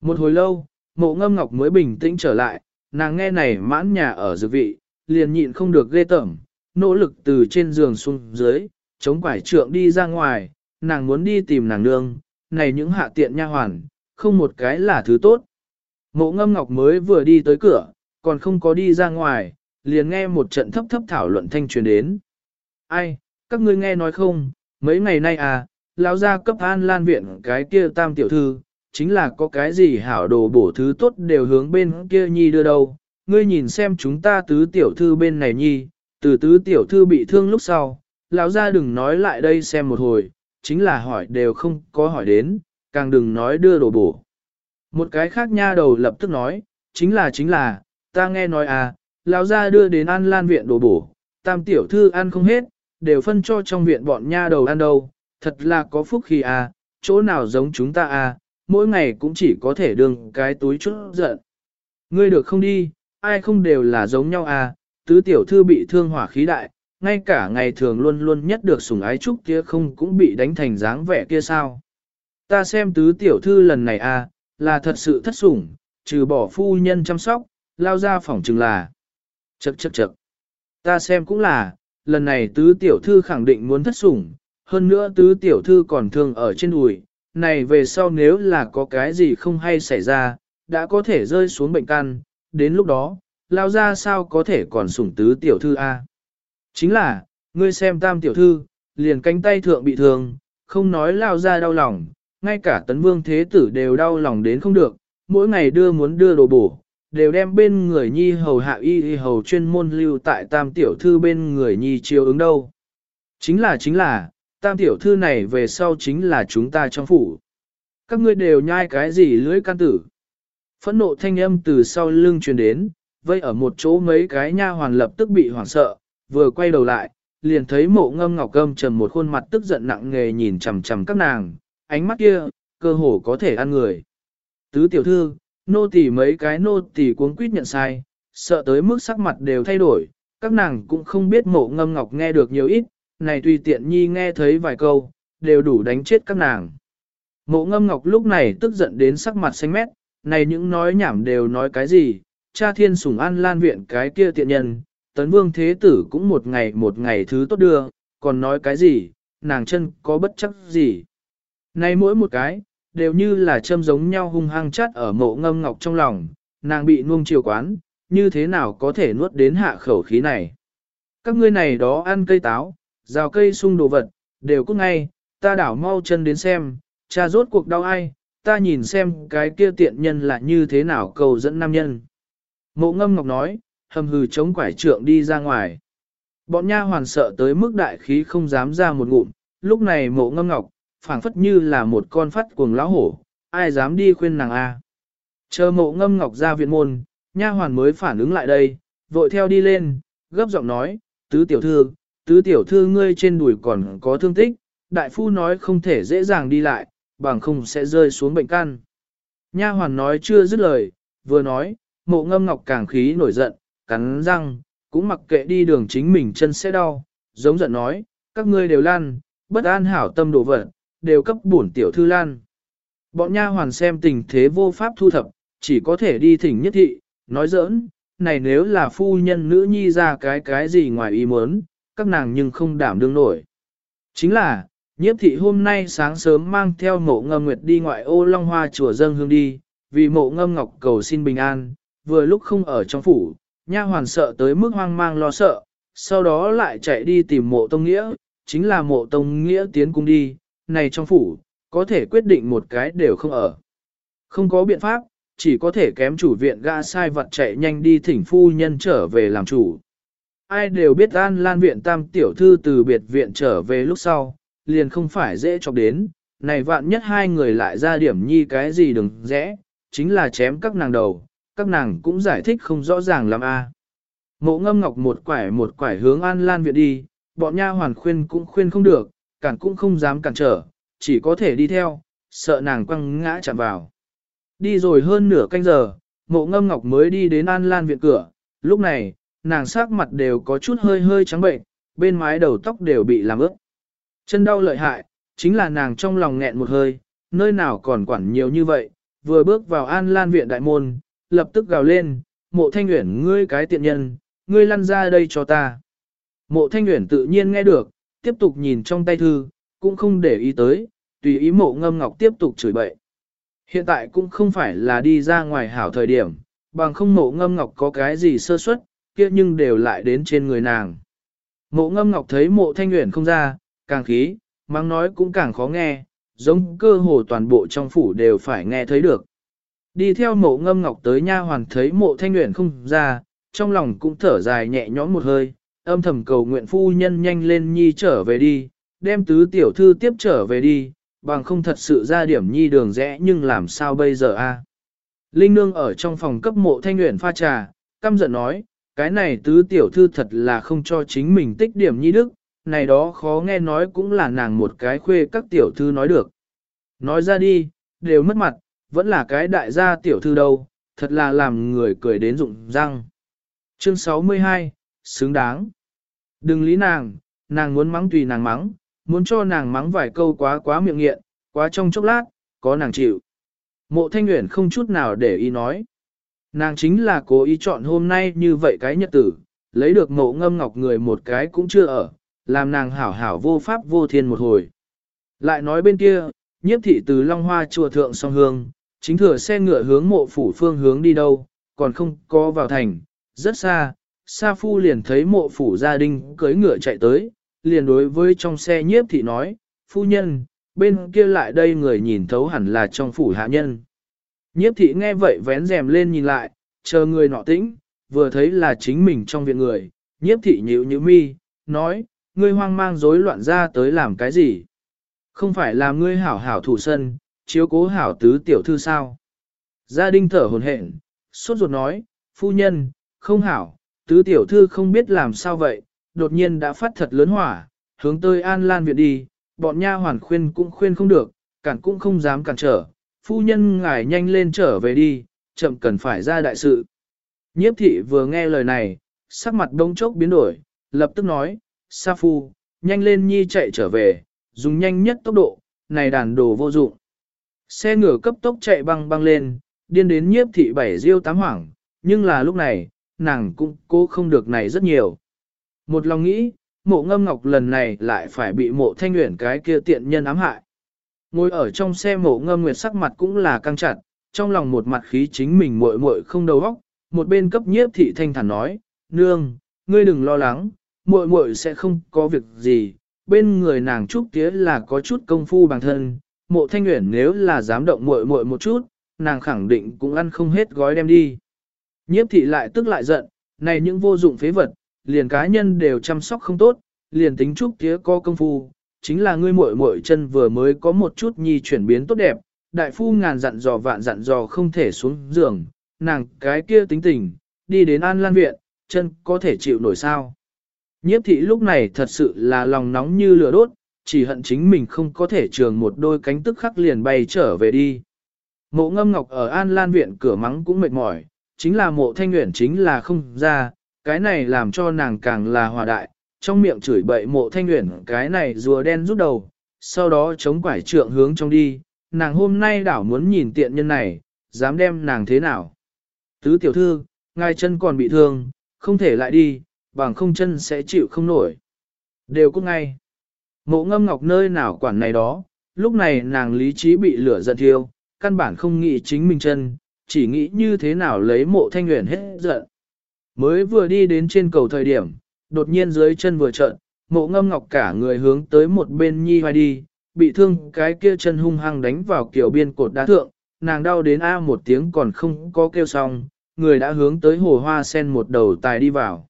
Speaker 1: Một hồi lâu, mộ ngâm ngọc mới bình tĩnh trở lại, nàng nghe này mãn nhà ở dược vị, liền nhịn không được ghê tởm, nỗ lực từ trên giường xuống dưới, chống quải trượng đi ra ngoài, nàng muốn đi tìm nàng nương, này những hạ tiện nha hoàn, không một cái là thứ tốt. Mộ ngâm ngọc mới vừa đi tới cửa, còn không có đi ra ngoài, liền nghe một trận thấp thấp thảo luận thanh truyền đến. Ai, các ngươi nghe nói không, mấy ngày nay à, lão gia cấp an lan viện cái kia tam tiểu thư, chính là có cái gì hảo đồ bổ thứ tốt đều hướng bên kia nhi đưa đâu. Ngươi nhìn xem chúng ta tứ tiểu thư bên này nhi, từ tứ tiểu thư bị thương lúc sau, lão gia đừng nói lại đây xem một hồi, chính là hỏi đều không có hỏi đến, càng đừng nói đưa đồ bổ. Một cái khác nha đầu lập tức nói, chính là chính là, ta nghe nói à, lão gia đưa đến ăn lan viện đồ bổ, tam tiểu thư ăn không hết, đều phân cho trong viện bọn nha đầu ăn đâu, thật là có phúc khi à, chỗ nào giống chúng ta à, mỗi ngày cũng chỉ có thể đương cái túi chút giận. Ngươi được không đi, ai không đều là giống nhau à, tứ tiểu thư bị thương hỏa khí đại, ngay cả ngày thường luôn luôn nhất được sủng ái trúc kia không cũng bị đánh thành dáng vẻ kia sao. Ta xem tứ tiểu thư lần này à, là thật sự thất sủng, trừ bỏ phu nhân chăm sóc, lao ra phòng chừng là. Chậc chậc chậc. Ta xem cũng là, lần này tứ tiểu thư khẳng định muốn thất sủng, hơn nữa tứ tiểu thư còn thương ở trên đùi, này về sau nếu là có cái gì không hay xảy ra, đã có thể rơi xuống bệnh căn, đến lúc đó, lao ra sao có thể còn sủng tứ tiểu thư a? Chính là, ngươi xem tam tiểu thư, liền cánh tay thượng bị thương, không nói lao ra đau lòng, ngay cả tấn vương thế tử đều đau lòng đến không được, mỗi ngày đưa muốn đưa đồ bổ, đều đem bên người nhi hầu hạ y y hầu chuyên môn lưu tại tam tiểu thư bên người nhi chiêu ứng đâu. Chính là chính là, tam tiểu thư này về sau chính là chúng ta trong phủ. Các ngươi đều nhai cái gì lưỡi can tử. Phẫn nộ thanh âm từ sau lưng truyền đến, vây ở một chỗ mấy cái nha hoàn lập tức bị hoảng sợ, vừa quay đầu lại, liền thấy mộ ngâm ngọc gâm trầm một khuôn mặt tức giận nặng nghề nhìn chằm chằm các nàng, ánh mắt kia, cơ hồ có thể ăn người. Tứ tiểu thư, nô tỳ mấy cái nô tỳ cuống quýt nhận sai, sợ tới mức sắc mặt đều thay đổi, các nàng cũng không biết mộ ngâm ngọc nghe được nhiều ít, này tùy tiện nhi nghe thấy vài câu, đều đủ đánh chết các nàng. Mộ ngâm ngọc lúc này tức giận đến sắc mặt xanh mét, này những nói nhảm đều nói cái gì, cha thiên sủng an lan viện cái kia tiện nhân, tấn vương thế tử cũng một ngày một ngày thứ tốt đưa, còn nói cái gì, nàng chân có bất chắc gì. nay mỗi một cái, đều như là châm giống nhau hung hăng chát ở mộ ngâm ngọc trong lòng, nàng bị nuông chiều quán, như thế nào có thể nuốt đến hạ khẩu khí này. Các ngươi này đó ăn cây táo, rào cây sung đồ vật, đều cút ngay, ta đảo mau chân đến xem, cha rốt cuộc đau ai, ta nhìn xem cái kia tiện nhân là như thế nào cầu dẫn nam nhân. Mộ ngâm ngọc nói, hầm hừ chống quải trượng đi ra ngoài. Bọn nha hoàn sợ tới mức đại khí không dám ra một ngụm, lúc này mộ ngâm ngọc, phảng phất như là một con phát cuồng lão hổ, ai dám đi khuyên nàng a? Chờ mộ ngâm ngọc ra viện môn, nha hoàn mới phản ứng lại đây, vội theo đi lên, gấp giọng nói, tứ tiểu thư, tứ tiểu thư ngươi trên đùi còn có thương tích, đại phu nói không thể dễ dàng đi lại, bằng không sẽ rơi xuống bệnh căn. Nha hoàn nói chưa dứt lời, vừa nói, mộ ngâm ngọc càng khí nổi giận, cắn răng, cũng mặc kệ đi đường chính mình chân sẽ đau, giống giận nói, các ngươi đều lan, bất an hảo tâm độ vật, đều cấp bổn tiểu thư lan. Bọn nha hoàn xem tình thế vô pháp thu thập, chỉ có thể đi thỉnh nhất thị, nói giỡn, này nếu là phu nhân nữ nhi ra cái cái gì ngoài ý muốn, các nàng nhưng không đảm đương nổi. Chính là, nhiếp thị hôm nay sáng sớm mang theo mộ ngâm nguyệt đi ngoại ô Long Hoa chùa dâng hương đi, vì mộ ngâm ngọc cầu xin bình an, vừa lúc không ở trong phủ, nha hoàn sợ tới mức hoang mang lo sợ, sau đó lại chạy đi tìm mộ tông nghĩa, chính là mộ tông nghĩa tiến cung đi, này trong phủ, có thể quyết định một cái đều không ở. Không có biện pháp, chỉ có thể kém chủ viện ga sai vật chạy nhanh đi thỉnh phu nhân trở về làm chủ. Ai đều biết An Lan viện tam tiểu thư từ biệt viện trở về lúc sau, liền không phải dễ chọc đến, này vạn nhất hai người lại ra điểm nhi cái gì đừng rẽ, chính là chém các nàng đầu, các nàng cũng giải thích không rõ ràng lắm a. Mộ ngâm ngọc một quải một quải hướng An Lan viện đi, bọn nha hoàn khuyên cũng khuyên không được, cản cũng không dám cản trở, chỉ có thể đi theo, sợ nàng quăng ngã chạm vào. Đi rồi hơn nửa canh giờ, mộ ngâm ngọc mới đi đến An Lan viện cửa, lúc này, nàng sắc mặt đều có chút hơi hơi trắng bệnh, bên mái đầu tóc đều bị làm ướt. Chân đau lợi hại, chính là nàng trong lòng nghẹn một hơi, nơi nào còn quản nhiều như vậy, vừa bước vào An Lan viện đại môn, lập tức gào lên, mộ thanh nguyện ngươi cái tiện nhân, ngươi lăn ra đây cho ta. Mộ thanh nguyện tự nhiên nghe được, tiếp tục nhìn trong tay thư, cũng không để ý tới, tùy ý mộ ngâm ngọc tiếp tục chửi bậy. Hiện tại cũng không phải là đi ra ngoài hảo thời điểm, bằng không mộ ngâm ngọc có cái gì sơ suất, kia nhưng đều lại đến trên người nàng. Mộ ngâm ngọc thấy mộ thanh nguyện không ra, càng khí, mang nói cũng càng khó nghe, giống cơ hồ toàn bộ trong phủ đều phải nghe thấy được. Đi theo mộ ngâm ngọc tới nha hoàn thấy mộ thanh nguyện không ra, trong lòng cũng thở dài nhẹ nhõm một hơi, âm thầm cầu nguyện phu nhân nhanh lên nhi trở về đi, đem tứ tiểu thư tiếp trở về đi, bằng không thật sự ra điểm nhi đường rẽ nhưng làm sao bây giờ a? Linh nương ở trong phòng cấp mộ thanh nguyện pha trà, căm giận nói, cái này tứ tiểu thư thật là không cho chính mình tích điểm nhi đức, này đó khó nghe nói cũng là nàng một cái khuê các tiểu thư nói được. Nói ra đi, đều mất mặt, vẫn là cái đại gia tiểu thư đâu, thật là làm người cười đến rụng răng. Chương 62, xứng đáng. Đừng lý nàng, nàng muốn mắng tùy nàng mắng, muốn cho nàng mắng vài câu quá quá miệng nghiện, quá trong chốc lát, có nàng chịu. Mộ thanh Uyển không chút nào để ý nói. Nàng chính là cố ý chọn hôm nay như vậy cái nhật tử, lấy được mộ ngâm ngọc người một cái cũng chưa ở, làm nàng hảo hảo vô pháp vô thiên một hồi. Lại nói bên kia, nhiếp thị từ Long Hoa chùa thượng song hương, chính thừa xe ngựa hướng mộ phủ phương hướng đi đâu, còn không có vào thành, rất xa, Sa Phu liền thấy mộ phủ gia đình cưới ngựa chạy tới, liền đối với trong xe nhiếp thị nói, phu nhân, bên kia lại đây người nhìn thấu hẳn là trong phủ hạ nhân. Nhiếp thị nghe vậy vén rèm lên nhìn lại, chờ người nọ tĩnh, vừa thấy là chính mình trong viện người, nhiếp thị nhíu nhíu mi, nói, ngươi hoang mang rối loạn ra tới làm cái gì? Không phải là ngươi hảo hảo thủ sân, chiếu cố hảo tứ tiểu thư sao? Gia đình thở hồn hển, sốt ruột nói, phu nhân, không hảo, tứ tiểu thư không biết làm sao vậy, đột nhiên đã phát thật lớn hỏa, hướng tới An Lan Viện đi, bọn nha hoàn khuyên cũng khuyên không được, cản cũng không dám cản trở, phu nhân ngài nhanh lên trở về đi, chậm cần phải ra đại sự. Nhiếp thị vừa nghe lời này, sắc mặt đông chốc biến đổi, lập tức nói, Sa Phu, nhanh lên nhi chạy trở về, dùng nhanh nhất tốc độ, này đàn đồ vô dụng. Xe ngựa cấp tốc chạy băng băng lên, điên đến nhiếp thị bảy diêu tám hoảng, nhưng là lúc này, nàng cũng cố không được này rất nhiều. Một lòng nghĩ, mộ ngâm ngọc lần này lại phải bị mộ thanh nguyện cái kia tiện nhân ám hại. Ngồi ở trong xe mộ ngâm nguyệt sắc mặt cũng là căng chặt, trong lòng một mặt khí chính mình muội muội không đầu óc, một bên cấp nhiếp thị thanh thản nói, nương, ngươi đừng lo lắng, muội muội sẽ không có việc gì, bên người nàng trúc tía là có chút công phu bằng thân, mộ thanh nguyện nếu là dám động muội muội một chút, nàng khẳng định cũng ăn không hết gói đem đi. Nhiếp thị lại tức lại giận, này những vô dụng phế vật, liền cá nhân đều chăm sóc không tốt, liền tính trúc tía có công phu, chính là ngươi muội muội chân vừa mới có một chút nhi chuyển biến tốt đẹp, đại phu ngàn dặn dò vạn dặn dò không thể xuống giường, nàng cái kia tính tình, đi đến an lan viện, chân có thể chịu nổi sao. Nhiếp thị lúc này thật sự là lòng nóng như lửa đốt, chỉ hận chính mình không có thể trường một đôi cánh tức khắc liền bay trở về đi. Mộ ngâm ngọc ở An Lan viện cửa mắng cũng mệt mỏi, chính là mộ thanh nguyện chính là không ra, cái này làm cho nàng càng là hòa đại, trong miệng chửi bậy mộ thanh nguyện cái này rùa đen rút đầu, sau đó chống quải trượng hướng trong đi, nàng hôm nay đảo muốn nhìn tiện nhân này, dám đem nàng thế nào. Tứ tiểu thư, ngài chân còn bị thương, không thể lại đi, bằng không chân sẽ chịu không nổi. Đều cũng ngay. Mộ ngâm ngọc nơi nào quản này đó, lúc này nàng lý trí bị lửa giận thiêu, căn bản không nghĩ chính mình chân, chỉ nghĩ như thế nào lấy mộ thanh nguyện hết giận. Mới vừa đi đến trên cầu thời điểm, đột nhiên dưới chân vừa trợn, mộ ngâm ngọc cả người hướng tới một bên nhi hoài đi, bị thương cái kia chân hung hăng đánh vào kiểu biên cột đá thượng, nàng đau đến a một tiếng còn không có kêu xong, người đã hướng tới hồ hoa sen một đầu tài đi vào.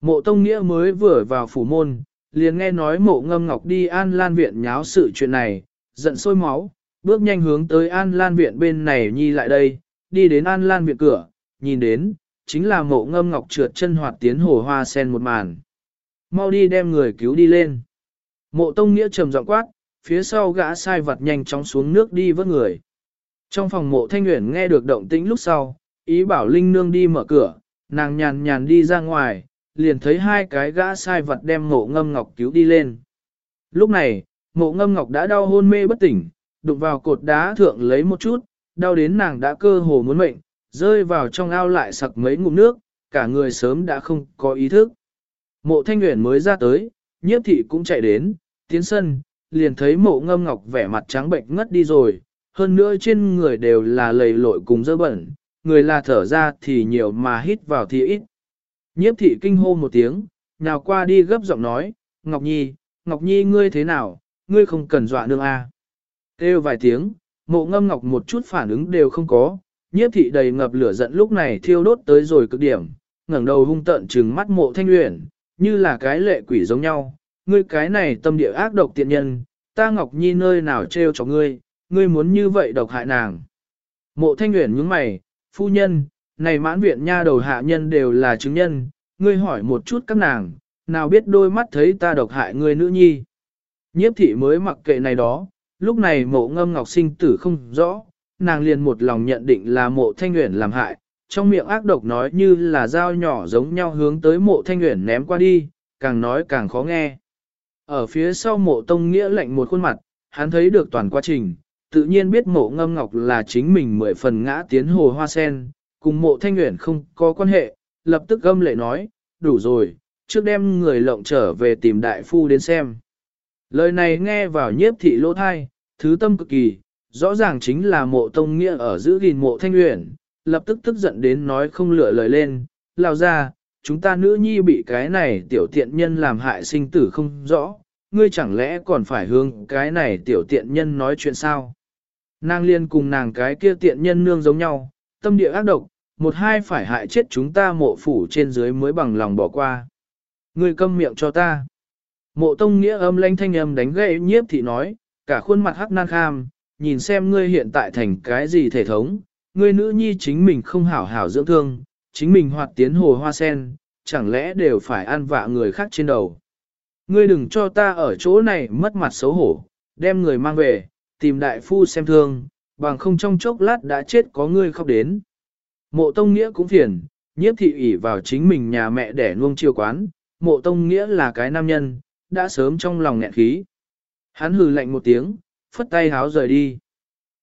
Speaker 1: Mộ Tông Nghĩa mới vừa vào phủ môn, liền nghe nói mộ ngâm ngọc đi An Lan Viện nháo sự chuyện này, giận sôi máu, bước nhanh hướng tới An Lan Viện bên này nhi lại đây, đi đến An Lan Viện cửa, nhìn đến, chính là mộ ngâm ngọc trượt chân hoạt tiến hồ hoa sen một màn. Mau đi đem người cứu đi lên. Mộ Tông Nghĩa trầm giọng quát, phía sau gã sai vật nhanh chóng xuống nước đi vớt người. Trong phòng mộ thanh nguyện nghe được động tĩnh lúc sau, ý bảo Linh Nương đi mở cửa, nàng nhàn nhàn đi ra ngoài, liền thấy hai cái gã sai vật đem mộ ngâm ngọc cứu đi lên. Lúc này, mộ ngâm ngọc đã đau hôn mê bất tỉnh, đụng vào cột đá thượng lấy một chút, đau đến nàng đã cơ hồ muốn mệnh, rơi vào trong ao lại sặc mấy ngụm nước, cả người sớm đã không có ý thức. Mộ thanh nguyện mới ra tới, nhiếp thị cũng chạy đến, tiến sân, liền thấy mộ ngâm ngọc vẻ mặt trắng bệnh ngất đi rồi, hơn nữa trên người đều là lầy lội cùng dơ bẩn, người là thở ra thì nhiều mà hít vào thì ít. Nhiếp thị kinh hô một tiếng, nào qua đi gấp giọng nói, Ngọc Nhi, Ngọc Nhi ngươi thế nào, ngươi không cần dọa nương a. À. Kêu vài tiếng, mộ ngâm ngọc một chút phản ứng đều không có, nhiếp thị đầy ngập lửa giận lúc này thiêu đốt tới rồi cực điểm, ngẩng đầu hung tợn trừng mắt mộ thanh luyện, như là cái lệ quỷ giống nhau, ngươi cái này tâm địa ác độc tiện nhân, ta Ngọc Nhi nơi nào trêu cho ngươi, ngươi muốn như vậy độc hại nàng. Mộ thanh luyện nhướng mày, phu nhân, này mãn viện nha đầu hạ nhân đều là chứng nhân, ngươi hỏi một chút các nàng, nào biết đôi mắt thấy ta độc hại ngươi nữ nhi. Nhiếp thị mới mặc kệ này đó, lúc này mộ ngâm ngọc sinh tử không rõ, nàng liền một lòng nhận định là mộ thanh nguyện làm hại, trong miệng ác độc nói như là dao nhỏ giống nhau hướng tới mộ thanh nguyện ném qua đi, càng nói càng khó nghe. Ở phía sau mộ tông nghĩa lạnh một khuôn mặt, hắn thấy được toàn quá trình, tự nhiên biết mộ ngâm ngọc là chính mình mười phần ngã tiến hồ hoa sen, cùng mộ thanh nguyện không có quan hệ, lập tức gâm lệ nói, đủ rồi, trước đem người lộng trở về tìm đại phu đến xem. Lời này nghe vào nhiếp thị lỗ thai, thứ tâm cực kỳ, rõ ràng chính là mộ tông nghĩa ở giữ gìn mộ thanh nguyện, lập tức tức giận đến nói không lựa lời lên, lao ra, chúng ta nữ nhi bị cái này tiểu tiện nhân làm hại sinh tử không rõ, ngươi chẳng lẽ còn phải hướng cái này tiểu tiện nhân nói chuyện sao? Nàng liên cùng nàng cái kia tiện nhân nương giống nhau, tâm địa ác độc, một hai phải hại chết chúng ta mộ phủ trên dưới mới bằng lòng bỏ qua. Ngươi câm miệng cho ta. Mộ tông nghĩa âm lanh thanh âm đánh gậy nhiếp thị nói, cả khuôn mặt hắc nan kham, nhìn xem ngươi hiện tại thành cái gì thể thống, ngươi nữ nhi chính mình không hảo hảo dưỡng thương, chính mình hoạt tiến hồ hoa sen, chẳng lẽ đều phải ăn vạ người khác trên đầu. Ngươi đừng cho ta ở chỗ này mất mặt xấu hổ, đem người mang về, tìm đại phu xem thương, bằng không trong chốc lát đã chết có ngươi khóc đến. Mộ Tông Nghĩa cũng phiền, nhiếp thị ủy vào chính mình nhà mẹ để nuông chiêu quán, mộ Tông Nghĩa là cái nam nhân, đã sớm trong lòng nghẹn khí. Hắn hừ lạnh một tiếng, phất tay háo rời đi.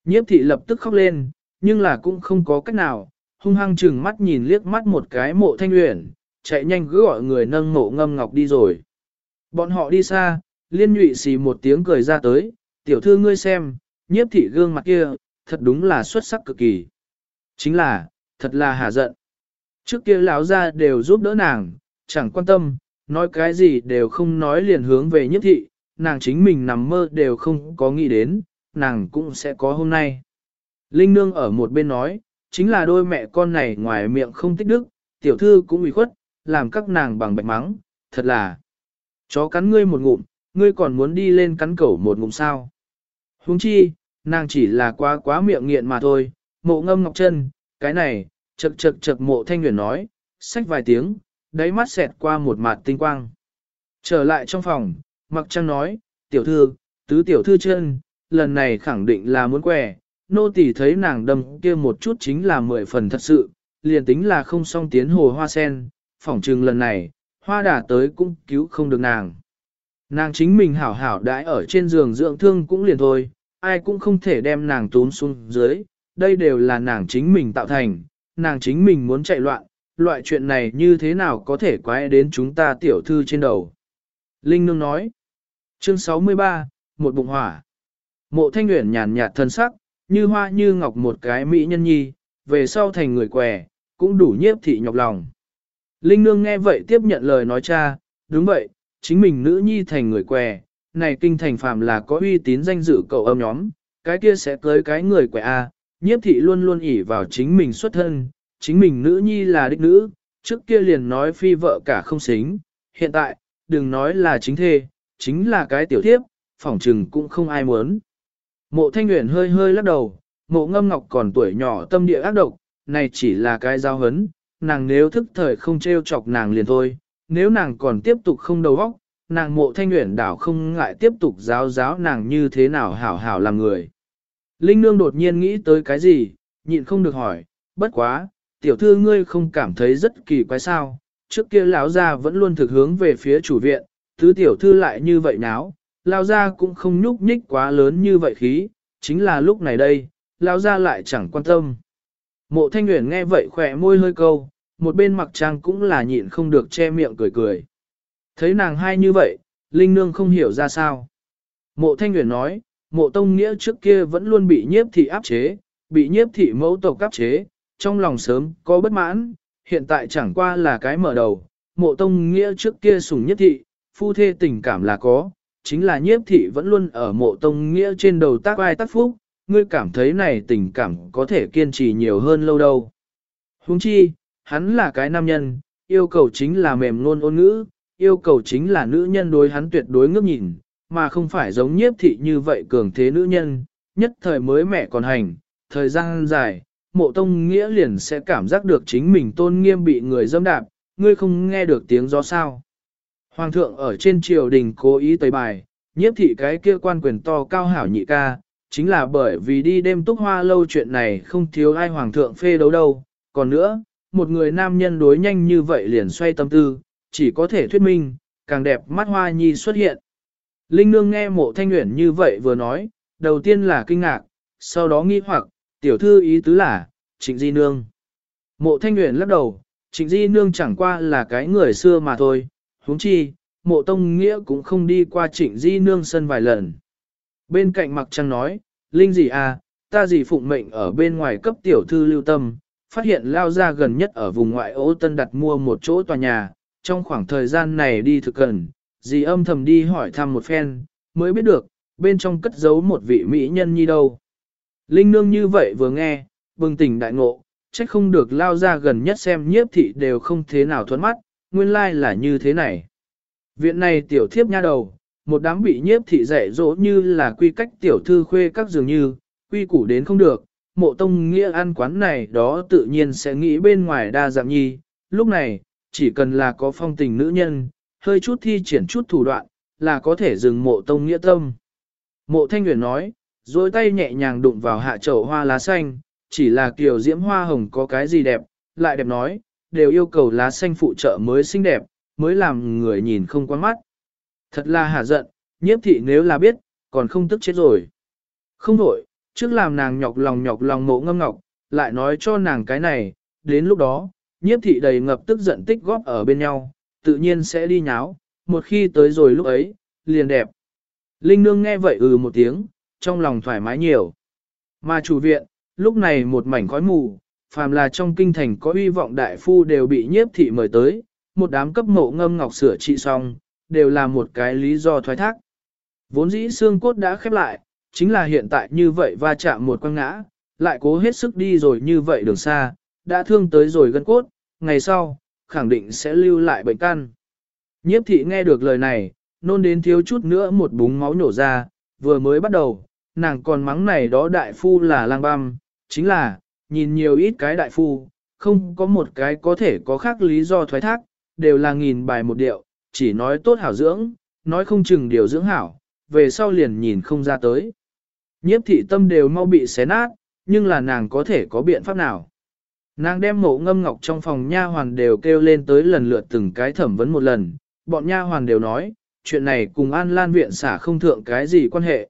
Speaker 1: Nhiếp thị lập tức khóc lên, nhưng là cũng không có cách nào, hung hăng chừng mắt nhìn liếc mắt một cái mộ thanh uyển, chạy nhanh cứ gọi người nâng mộ ngâm ngọc đi rồi. Bọn họ đi xa, liên nhụy xì một tiếng cười ra tới, tiểu thư ngươi xem, nhiếp thị gương mặt kia, thật đúng là xuất sắc cực kỳ. Chính là, thật là hà giận. Trước kia lão ra đều giúp đỡ nàng, chẳng quan tâm, nói cái gì đều không nói liền hướng về nhất thị, nàng chính mình nằm mơ đều không có nghĩ đến, nàng cũng sẽ có hôm nay. Linh Nương ở một bên nói, chính là đôi mẹ con này ngoài miệng không tích đức, tiểu thư cũng bị khuất, làm các nàng bằng bạch mắng, thật là. Chó cắn ngươi một ngụm, ngươi còn muốn đi lên cắn cẩu một ngụm sao. Huống chi, nàng chỉ là quá quá miệng nghiện mà thôi, mộ ngâm ngọc chân, cái này, chật chật chật mộ thanh nguyện nói, xách vài tiếng, đáy mắt xẹt qua một mặt tinh quang. Trở lại trong phòng, mặc trăng nói, tiểu thư, tứ tiểu thư chân, lần này khẳng định là muốn quẻ, nô tỳ thấy nàng đâm kia một chút chính là mười phần thật sự, liền tính là không song tiến hồ hoa sen, phỏng trừng lần này, hoa đà tới cũng cứu không được nàng. Nàng chính mình hảo hảo đãi ở trên giường dưỡng thương cũng liền thôi, ai cũng không thể đem nàng tốn xuống dưới, đây đều là nàng chính mình tạo thành, nàng chính mình muốn chạy loạn, loại chuyện này như thế nào có thể quái đến chúng ta tiểu thư trên đầu. Linh Nương nói, chương 63, một bụng hỏa. Mộ thanh nguyện nhàn nhạt thân sắc, như hoa như ngọc một cái mỹ nhân nhi, về sau thành người què, cũng đủ nhiếp thị nhọc lòng. Linh Nương nghe vậy tiếp nhận lời nói cha, đúng vậy, chính mình nữ nhi thành người què, này kinh thành phàm là có uy tín danh dự cậu âm nhóm, cái kia sẽ cưới cái người què a nhiếp thị luôn luôn ỉ vào chính mình xuất thân, chính mình nữ nhi là đích nữ, trước kia liền nói phi vợ cả không xính, hiện tại, đừng nói là chính thê, chính là cái tiểu thiếp, phỏng trừng cũng không ai muốn. Mộ thanh nguyện hơi hơi lắc đầu, mộ ngâm ngọc còn tuổi nhỏ tâm địa ác độc, này chỉ là cái giao hấn, nàng nếu thức thời không trêu chọc nàng liền thôi, nếu nàng còn tiếp tục không đầu óc, nàng mộ thanh nguyện đảo không ngại tiếp tục giáo giáo nàng như thế nào hảo hảo làm người. Linh nương đột nhiên nghĩ tới cái gì, nhịn không được hỏi, bất quá, tiểu thư ngươi không cảm thấy rất kỳ quái sao, trước kia lão gia vẫn luôn thực hướng về phía chủ viện, thứ tiểu thư lại như vậy náo, lão gia cũng không nhúc nhích quá lớn như vậy khí, chính là lúc này đây, lão gia lại chẳng quan tâm. Mộ thanh nguyện nghe vậy khỏe môi hơi câu, một bên mặc trang cũng là nhịn không được che miệng cười cười. Thấy nàng hai như vậy, Linh Nương không hiểu ra sao. Mộ thanh nguyện nói, mộ tông nghĩa trước kia vẫn luôn bị nhiếp thị áp chế, bị nhiếp thị mẫu tộc áp chế, trong lòng sớm có bất mãn, hiện tại chẳng qua là cái mở đầu, mộ tông nghĩa trước kia sùng nhất thị, phu thê tình cảm là có, chính là nhiếp thị vẫn luôn ở mộ tông nghĩa trên đầu tác ai tác phúc, ngươi cảm thấy này tình cảm có thể kiên trì nhiều hơn lâu đâu. Huống chi, hắn là cái nam nhân, yêu cầu chính là mềm luôn ôn ngữ, yêu cầu chính là nữ nhân đối hắn tuyệt đối ngước nhìn, mà không phải giống nhiếp thị như vậy cường thế nữ nhân, nhất thời mới mẹ còn hành, thời gian dài, mộ tông nghĩa liền sẽ cảm giác được chính mình tôn nghiêm bị người dâm đạp, ngươi không nghe được tiếng gió sao. Hoàng thượng ở trên triều đình cố ý tẩy bài, nhiếp thị cái kia quan quyền to cao hảo nhị ca, chính là bởi vì đi đêm túc hoa lâu chuyện này không thiếu ai hoàng thượng phê đấu đâu. Còn nữa, một người nam nhân đối nhanh như vậy liền xoay tâm tư, chỉ có thể thuyết minh, càng đẹp mắt hoa nhi xuất hiện. Linh nương nghe mộ thanh nguyện như vậy vừa nói, đầu tiên là kinh ngạc, sau đó nghi hoặc, tiểu thư ý tứ là, trịnh di nương. Mộ thanh nguyện lắc đầu, trịnh di nương chẳng qua là cái người xưa mà thôi, huống chi, mộ tông nghĩa cũng không đi qua trịnh di nương sân vài lần. Bên cạnh mặc trăng nói, Linh gì à, ta gì phụng mệnh ở bên ngoài cấp tiểu thư lưu tâm, phát hiện lao ra gần nhất ở vùng ngoại ô tân đặt mua một chỗ tòa nhà, trong khoảng thời gian này đi thực cần, dì âm thầm đi hỏi thăm một phen, mới biết được, bên trong cất giấu một vị mỹ nhân nhi đâu. Linh nương như vậy vừa nghe, bừng tỉnh đại ngộ, trách không được lao ra gần nhất xem nhiếp thị đều không thế nào thuẫn mắt, nguyên lai là như thế này. Viện này tiểu thiếp nha đầu, một đám bị nhiếp thị dạy dỗ như là quy cách tiểu thư khuê các dường như, quy củ đến không được, mộ tông nghĩa ăn quán này đó tự nhiên sẽ nghĩ bên ngoài đa dạng nhi, lúc này, chỉ cần là có phong tình nữ nhân, hơi chút thi triển chút thủ đoạn, là có thể dừng mộ tông nghĩa tâm. Mộ thanh nguyện nói, dối tay nhẹ nhàng đụng vào hạ chậu hoa lá xanh, chỉ là kiểu diễm hoa hồng có cái gì đẹp, lại đẹp nói, đều yêu cầu lá xanh phụ trợ mới xinh đẹp, mới làm người nhìn không quan mắt. Thật là hả giận, nhiếp thị nếu là biết, còn không tức chết rồi. Không nổi trước làm nàng nhọc lòng nhọc lòng mộ ngâm ngọc, lại nói cho nàng cái này, đến lúc đó, nhiếp thị đầy ngập tức giận tích góp ở bên nhau, tự nhiên sẽ đi nháo, một khi tới rồi lúc ấy, liền đẹp. Linh nương nghe vậy ừ một tiếng, trong lòng thoải mái nhiều. Mà chủ viện, lúc này một mảnh khói mù, phàm là trong kinh thành có uy vọng đại phu đều bị nhiếp thị mời tới, một đám cấp mộ ngâm ngọc sửa trị xong, đều là một cái lý do thoái thác. Vốn dĩ xương cốt đã khép lại, chính là hiện tại như vậy va chạm một quăng ngã, lại cố hết sức đi rồi như vậy đường xa, đã thương tới rồi gân cốt, ngày sau, khẳng định sẽ lưu lại bệnh căn. Nhiếp thị nghe được lời này, nôn đến thiếu chút nữa một búng máu nhổ ra, vừa mới bắt đầu, nàng còn mắng này đó đại phu là lang băm, chính là, nhìn nhiều ít cái đại phu, không có một cái có thể có khác lý do thoái thác, đều là nghìn bài một điệu, chỉ nói tốt hảo dưỡng, nói không chừng điều dưỡng hảo, về sau liền nhìn không ra tới. Nhiếp thị tâm đều mau bị xé nát, nhưng là nàng có thể có biện pháp nào. Nàng đem mộ ngâm ngọc trong phòng nha hoàn đều kêu lên tới lần lượt từng cái thẩm vấn một lần, bọn nha hoàn đều nói, chuyện này cùng An Lan viện xả không thượng cái gì quan hệ.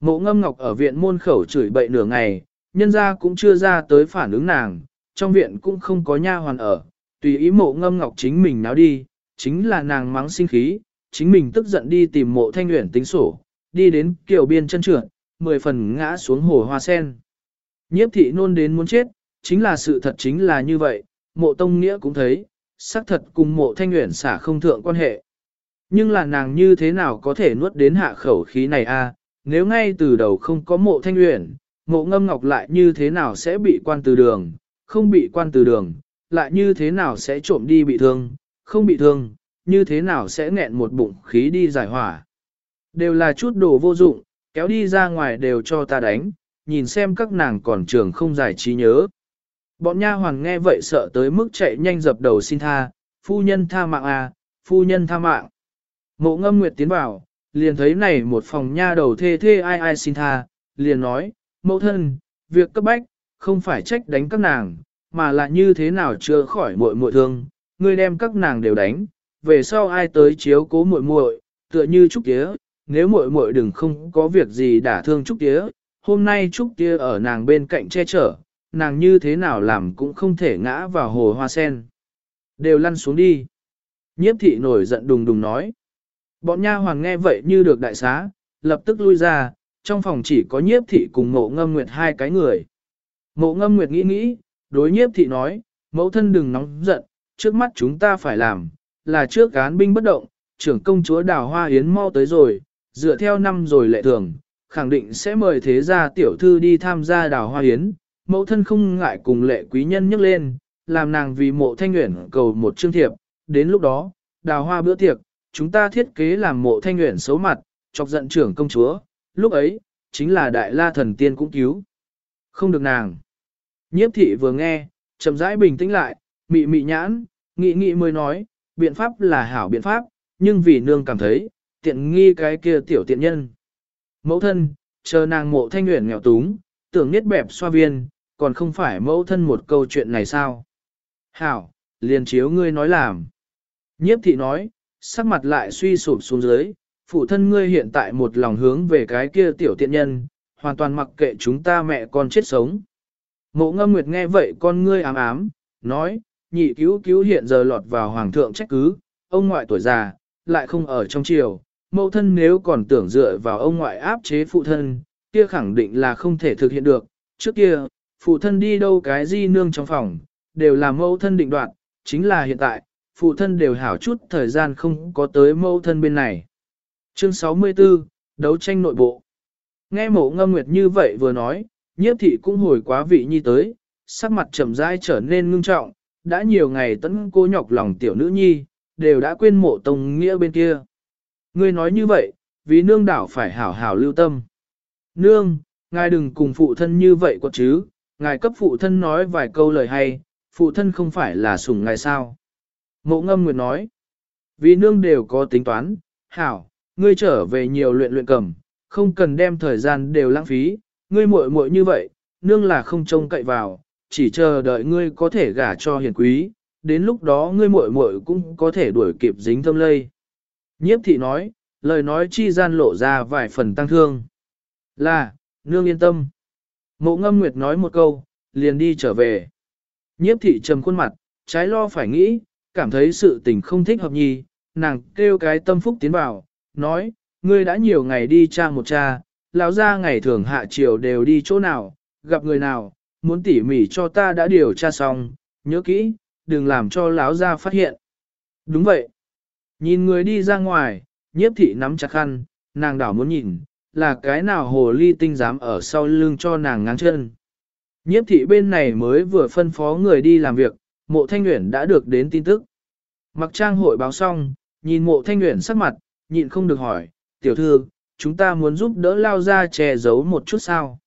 Speaker 1: Mộ ngâm ngọc ở viện môn khẩu chửi bậy nửa ngày, nhân ra cũng chưa ra tới phản ứng nàng, trong viện cũng không có nha hoàn ở, tùy ý mộ ngâm ngọc chính mình náo đi, chính là nàng mắng sinh khí, chính mình tức giận đi tìm mộ thanh nguyện tính sổ, đi đến kiểu biên chân trượt, mười phần ngã xuống hồ hoa sen. Nhiếp thị nôn đến muốn chết, chính là sự thật chính là như vậy, mộ tông nghĩa cũng thấy, xác thật cùng mộ thanh nguyện xả không thượng quan hệ. Nhưng là nàng như thế nào có thể nuốt đến hạ khẩu khí này a? nếu ngay từ đầu không có mộ thanh nguyện, mộ ngâm ngọc lại như thế nào sẽ bị quan từ đường, không bị quan từ đường, lại như thế nào sẽ trộm đi bị thương, không bị thương, như thế nào sẽ nghẹn một bụng khí đi giải hỏa. Đều là chút đồ vô dụng, kéo đi ra ngoài đều cho ta đánh, nhìn xem các nàng còn trường không giải trí nhớ. Bọn nha hoàng nghe vậy sợ tới mức chạy nhanh dập đầu xin tha, phu nhân tha mạng à, phu nhân tha mạng. Mộ ngâm nguyệt tiến vào, liền thấy này một phòng nha đầu thê thê ai ai xin tha, liền nói, mẫu thân, việc cấp bách, không phải trách đánh các nàng, mà là như thế nào chưa khỏi muội muội thương, ngươi đem các nàng đều đánh, về sau ai tới chiếu cố muội muội, tựa như trúc tía, nếu muội muội đừng không có việc gì đả thương trúc tía, hôm nay trúc tía ở nàng bên cạnh che chở, nàng như thế nào làm cũng không thể ngã vào hồ hoa sen. Đều lăn xuống đi. Nhiếp thị nổi giận đùng đùng nói. Bọn nha hoàng nghe vậy như được đại xá, lập tức lui ra, trong phòng chỉ có nhiếp thị cùng mộ ngâm nguyệt hai cái người. Mộ ngâm nguyệt nghĩ nghĩ, đối nhiếp thị nói, mẫu thân đừng nóng giận, trước mắt chúng ta phải làm, là trước cán binh bất động, trưởng công chúa đào hoa yến mau tới rồi, dựa theo năm rồi lệ thường, khẳng định sẽ mời thế gia tiểu thư đi tham gia đào hoa yến mẫu thân không ngại cùng lệ quý nhân nhắc lên, làm nàng vì mộ thanh nguyện cầu một chương thiệp, đến lúc đó, đào hoa bữa tiệc, chúng ta thiết kế làm mộ thanh nguyện xấu mặt, chọc giận trưởng công chúa, lúc ấy, chính là đại la thần tiên cũng cứu. Không được nàng. Nhiếp thị vừa nghe, chậm rãi bình tĩnh lại, mị mị nhãn, nghị nghị mới nói, biện pháp là hảo biện pháp, nhưng vì nương cảm thấy, tiện nghi cái kia tiểu tiện nhân. Mẫu thân, chờ nàng mộ thanh nguyện nghèo túng, tưởng niết bẹp xoa viên, còn không phải mẫu thân một câu chuyện này sao? Hảo, liền chiếu ngươi nói làm. Nhiếp thị nói, sắc mặt lại suy sụp xuống dưới, phụ thân ngươi hiện tại một lòng hướng về cái kia tiểu tiện nhân, hoàn toàn mặc kệ chúng ta mẹ con chết sống. Mộ ngâm nguyệt nghe vậy con ngươi ám ám, nói, nhị cứu cứu hiện giờ lọt vào hoàng thượng trách cứ, ông ngoại tuổi già, lại không ở trong triều, mẫu thân nếu còn tưởng dựa vào ông ngoại áp chế phụ thân, kia khẳng định là không thể thực hiện được, trước kia, phụ thân đi đâu cái di nương trong phòng, đều là mẫu thân định đoạt, chính là hiện tại, phụ thân đều hảo chút thời gian không có tới mẫu thân bên này. Chương 64, Đấu tranh nội bộ Nghe mộ ngâm nguyệt như vậy vừa nói, nhiếp thị cũng hồi quá vị nhi tới, sắc mặt trầm dai trở nên ngưng trọng, đã nhiều ngày tấn cô nhọc lòng tiểu nữ nhi, đều đã quên mộ tông nghĩa bên kia. Ngươi nói như vậy, vì nương đảo phải hảo hảo lưu tâm. Nương, ngài đừng cùng phụ thân như vậy quật chứ, ngài cấp phụ thân nói vài câu lời hay, phụ thân không phải là sủng ngài sao. Mộ ngâm nguyệt nói, vì nương đều có tính toán, hảo, ngươi trở về nhiều luyện luyện cầm, không cần đem thời gian đều lãng phí, ngươi muội muội như vậy, nương là không trông cậy vào, chỉ chờ đợi ngươi có thể gả cho hiền quý, đến lúc đó ngươi muội muội cũng có thể đuổi kịp dính thâm lây. Nhiếp thị nói, lời nói chi gian lộ ra vài phần tăng thương. Là, nương yên tâm. Mộ ngâm nguyệt nói một câu, liền đi trở về. Nhiếp thị trầm khuôn mặt, trái lo phải nghĩ, cảm thấy sự tình không thích hợp nhì, nàng kêu cái tâm phúc tiến vào, nói, ngươi đã nhiều ngày đi cha một cha, lão ra ngày thường hạ chiều đều đi chỗ nào, gặp người nào, muốn tỉ mỉ cho ta đã điều tra xong, nhớ kỹ, đừng làm cho lão ra phát hiện. Đúng vậy. Nhìn người đi ra ngoài, nhiếp thị nắm chặt khăn, nàng đảo muốn nhìn, là cái nào hồ ly tinh dám ở sau lưng cho nàng ngáng chân. Nhiếp thị bên này mới vừa phân phó người đi làm việc, mộ thanh nguyện đã được đến tin tức. Mặc trang hội báo xong, nhìn mộ thanh nguyện sắc mặt, nhịn không được hỏi, tiểu thư, chúng ta muốn giúp đỡ lao ra che giấu một chút sao.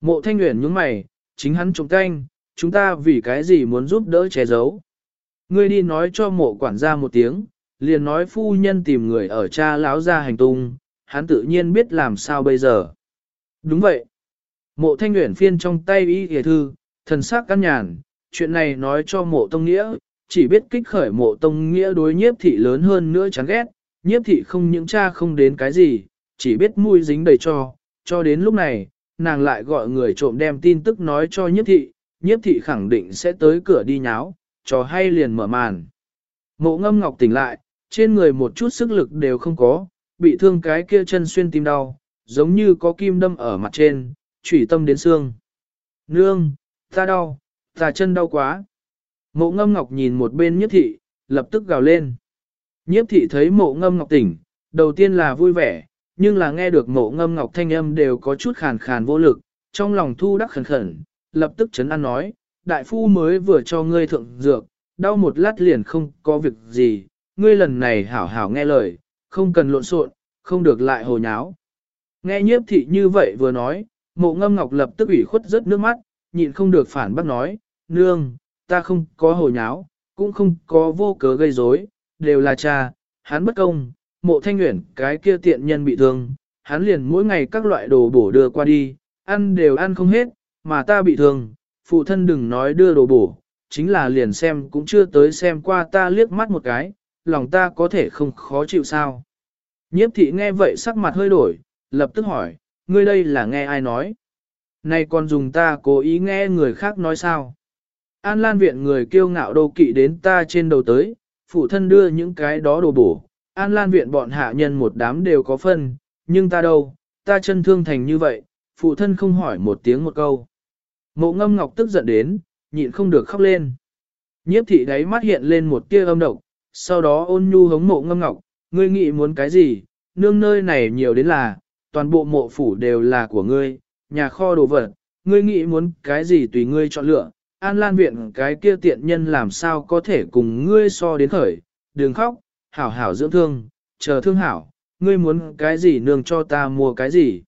Speaker 1: Mộ thanh nguyện nhướng mày, chính hắn trông canh, chúng ta vì cái gì muốn giúp đỡ che giấu. Ngươi đi nói cho mộ quản gia một tiếng, liền nói phu nhân tìm người ở cha lão ra hành tung, hắn tự nhiên biết làm sao bây giờ. Đúng vậy. Mộ thanh nguyện phiên trong tay y hề thư, thần sắc căn nhàn, chuyện này nói cho mộ tông nghĩa, chỉ biết kích khởi mộ tông nghĩa đối nhiếp thị lớn hơn nữa chán ghét, nhiếp thị không những cha không đến cái gì, chỉ biết mùi dính đầy cho, cho đến lúc này, nàng lại gọi người trộm đem tin tức nói cho nhiếp thị, nhiếp thị khẳng định sẽ tới cửa đi nháo, trò hay liền mở màn. Mộ ngâm ngọc tỉnh lại, trên người một chút sức lực đều không có, bị thương cái kia chân xuyên tim đau, giống như có kim đâm ở mặt trên, chủy tâm đến xương. Nương, ta đau, ta chân đau quá. Mộ ngâm ngọc nhìn một bên nhiếp thị, lập tức gào lên. Nhiếp thị thấy mộ ngâm ngọc tỉnh, đầu tiên là vui vẻ, nhưng là nghe được mộ ngâm ngọc thanh âm đều có chút khàn khàn vô lực, trong lòng thu đắc khẩn khẩn, lập tức chấn an nói, đại phu mới vừa cho ngươi thượng dược, đau một lát liền không có việc gì, ngươi lần này hảo hảo nghe lời, không cần lộn xộn, không được lại hồ nháo. Nghe nhiếp thị như vậy vừa nói, mộ ngâm ngọc lập tức ủy khuất rất nước mắt, nhịn không được phản bác nói, nương, ta không có hồ nháo, cũng không có vô cớ gây rối, đều là cha, hắn bất công, mộ thanh nguyện cái kia tiện nhân bị thương, hắn liền mỗi ngày các loại đồ bổ đưa qua đi, ăn đều ăn không hết, mà ta bị thương, phụ thân đừng nói đưa đồ bổ, chính là liền xem cũng chưa tới xem qua ta liếc mắt một cái, lòng ta có thể không khó chịu sao. Nhiếp thị nghe vậy sắc mặt hơi đổi, lập tức hỏi, ngươi đây là nghe ai nói? Này còn dùng ta cố ý nghe người khác nói sao? An Lan viện người kiêu ngạo đô kỵ đến ta trên đầu tới, phụ thân đưa những cái đó đồ bổ. An Lan viện bọn hạ nhân một đám đều có phân, nhưng ta đâu, ta chân thương thành như vậy, phụ thân không hỏi một tiếng một câu. Mộ ngâm ngọc tức giận đến, nhịn không được khóc lên. Nhiếp thị đáy mắt hiện lên một tia âm độc, sau đó ôn nhu hống mộ ngâm ngọc, ngươi nghĩ muốn cái gì, nương nơi này nhiều đến là, toàn bộ mộ phủ đều là của ngươi, nhà kho đồ vật, ngươi nghĩ muốn cái gì tùy ngươi chọn lựa, an lan viện cái kia tiện nhân làm sao có thể cùng ngươi so đến khởi, đừng khóc, hảo hảo dưỡng thương, chờ thương hảo, ngươi muốn cái gì nương cho ta mua cái gì.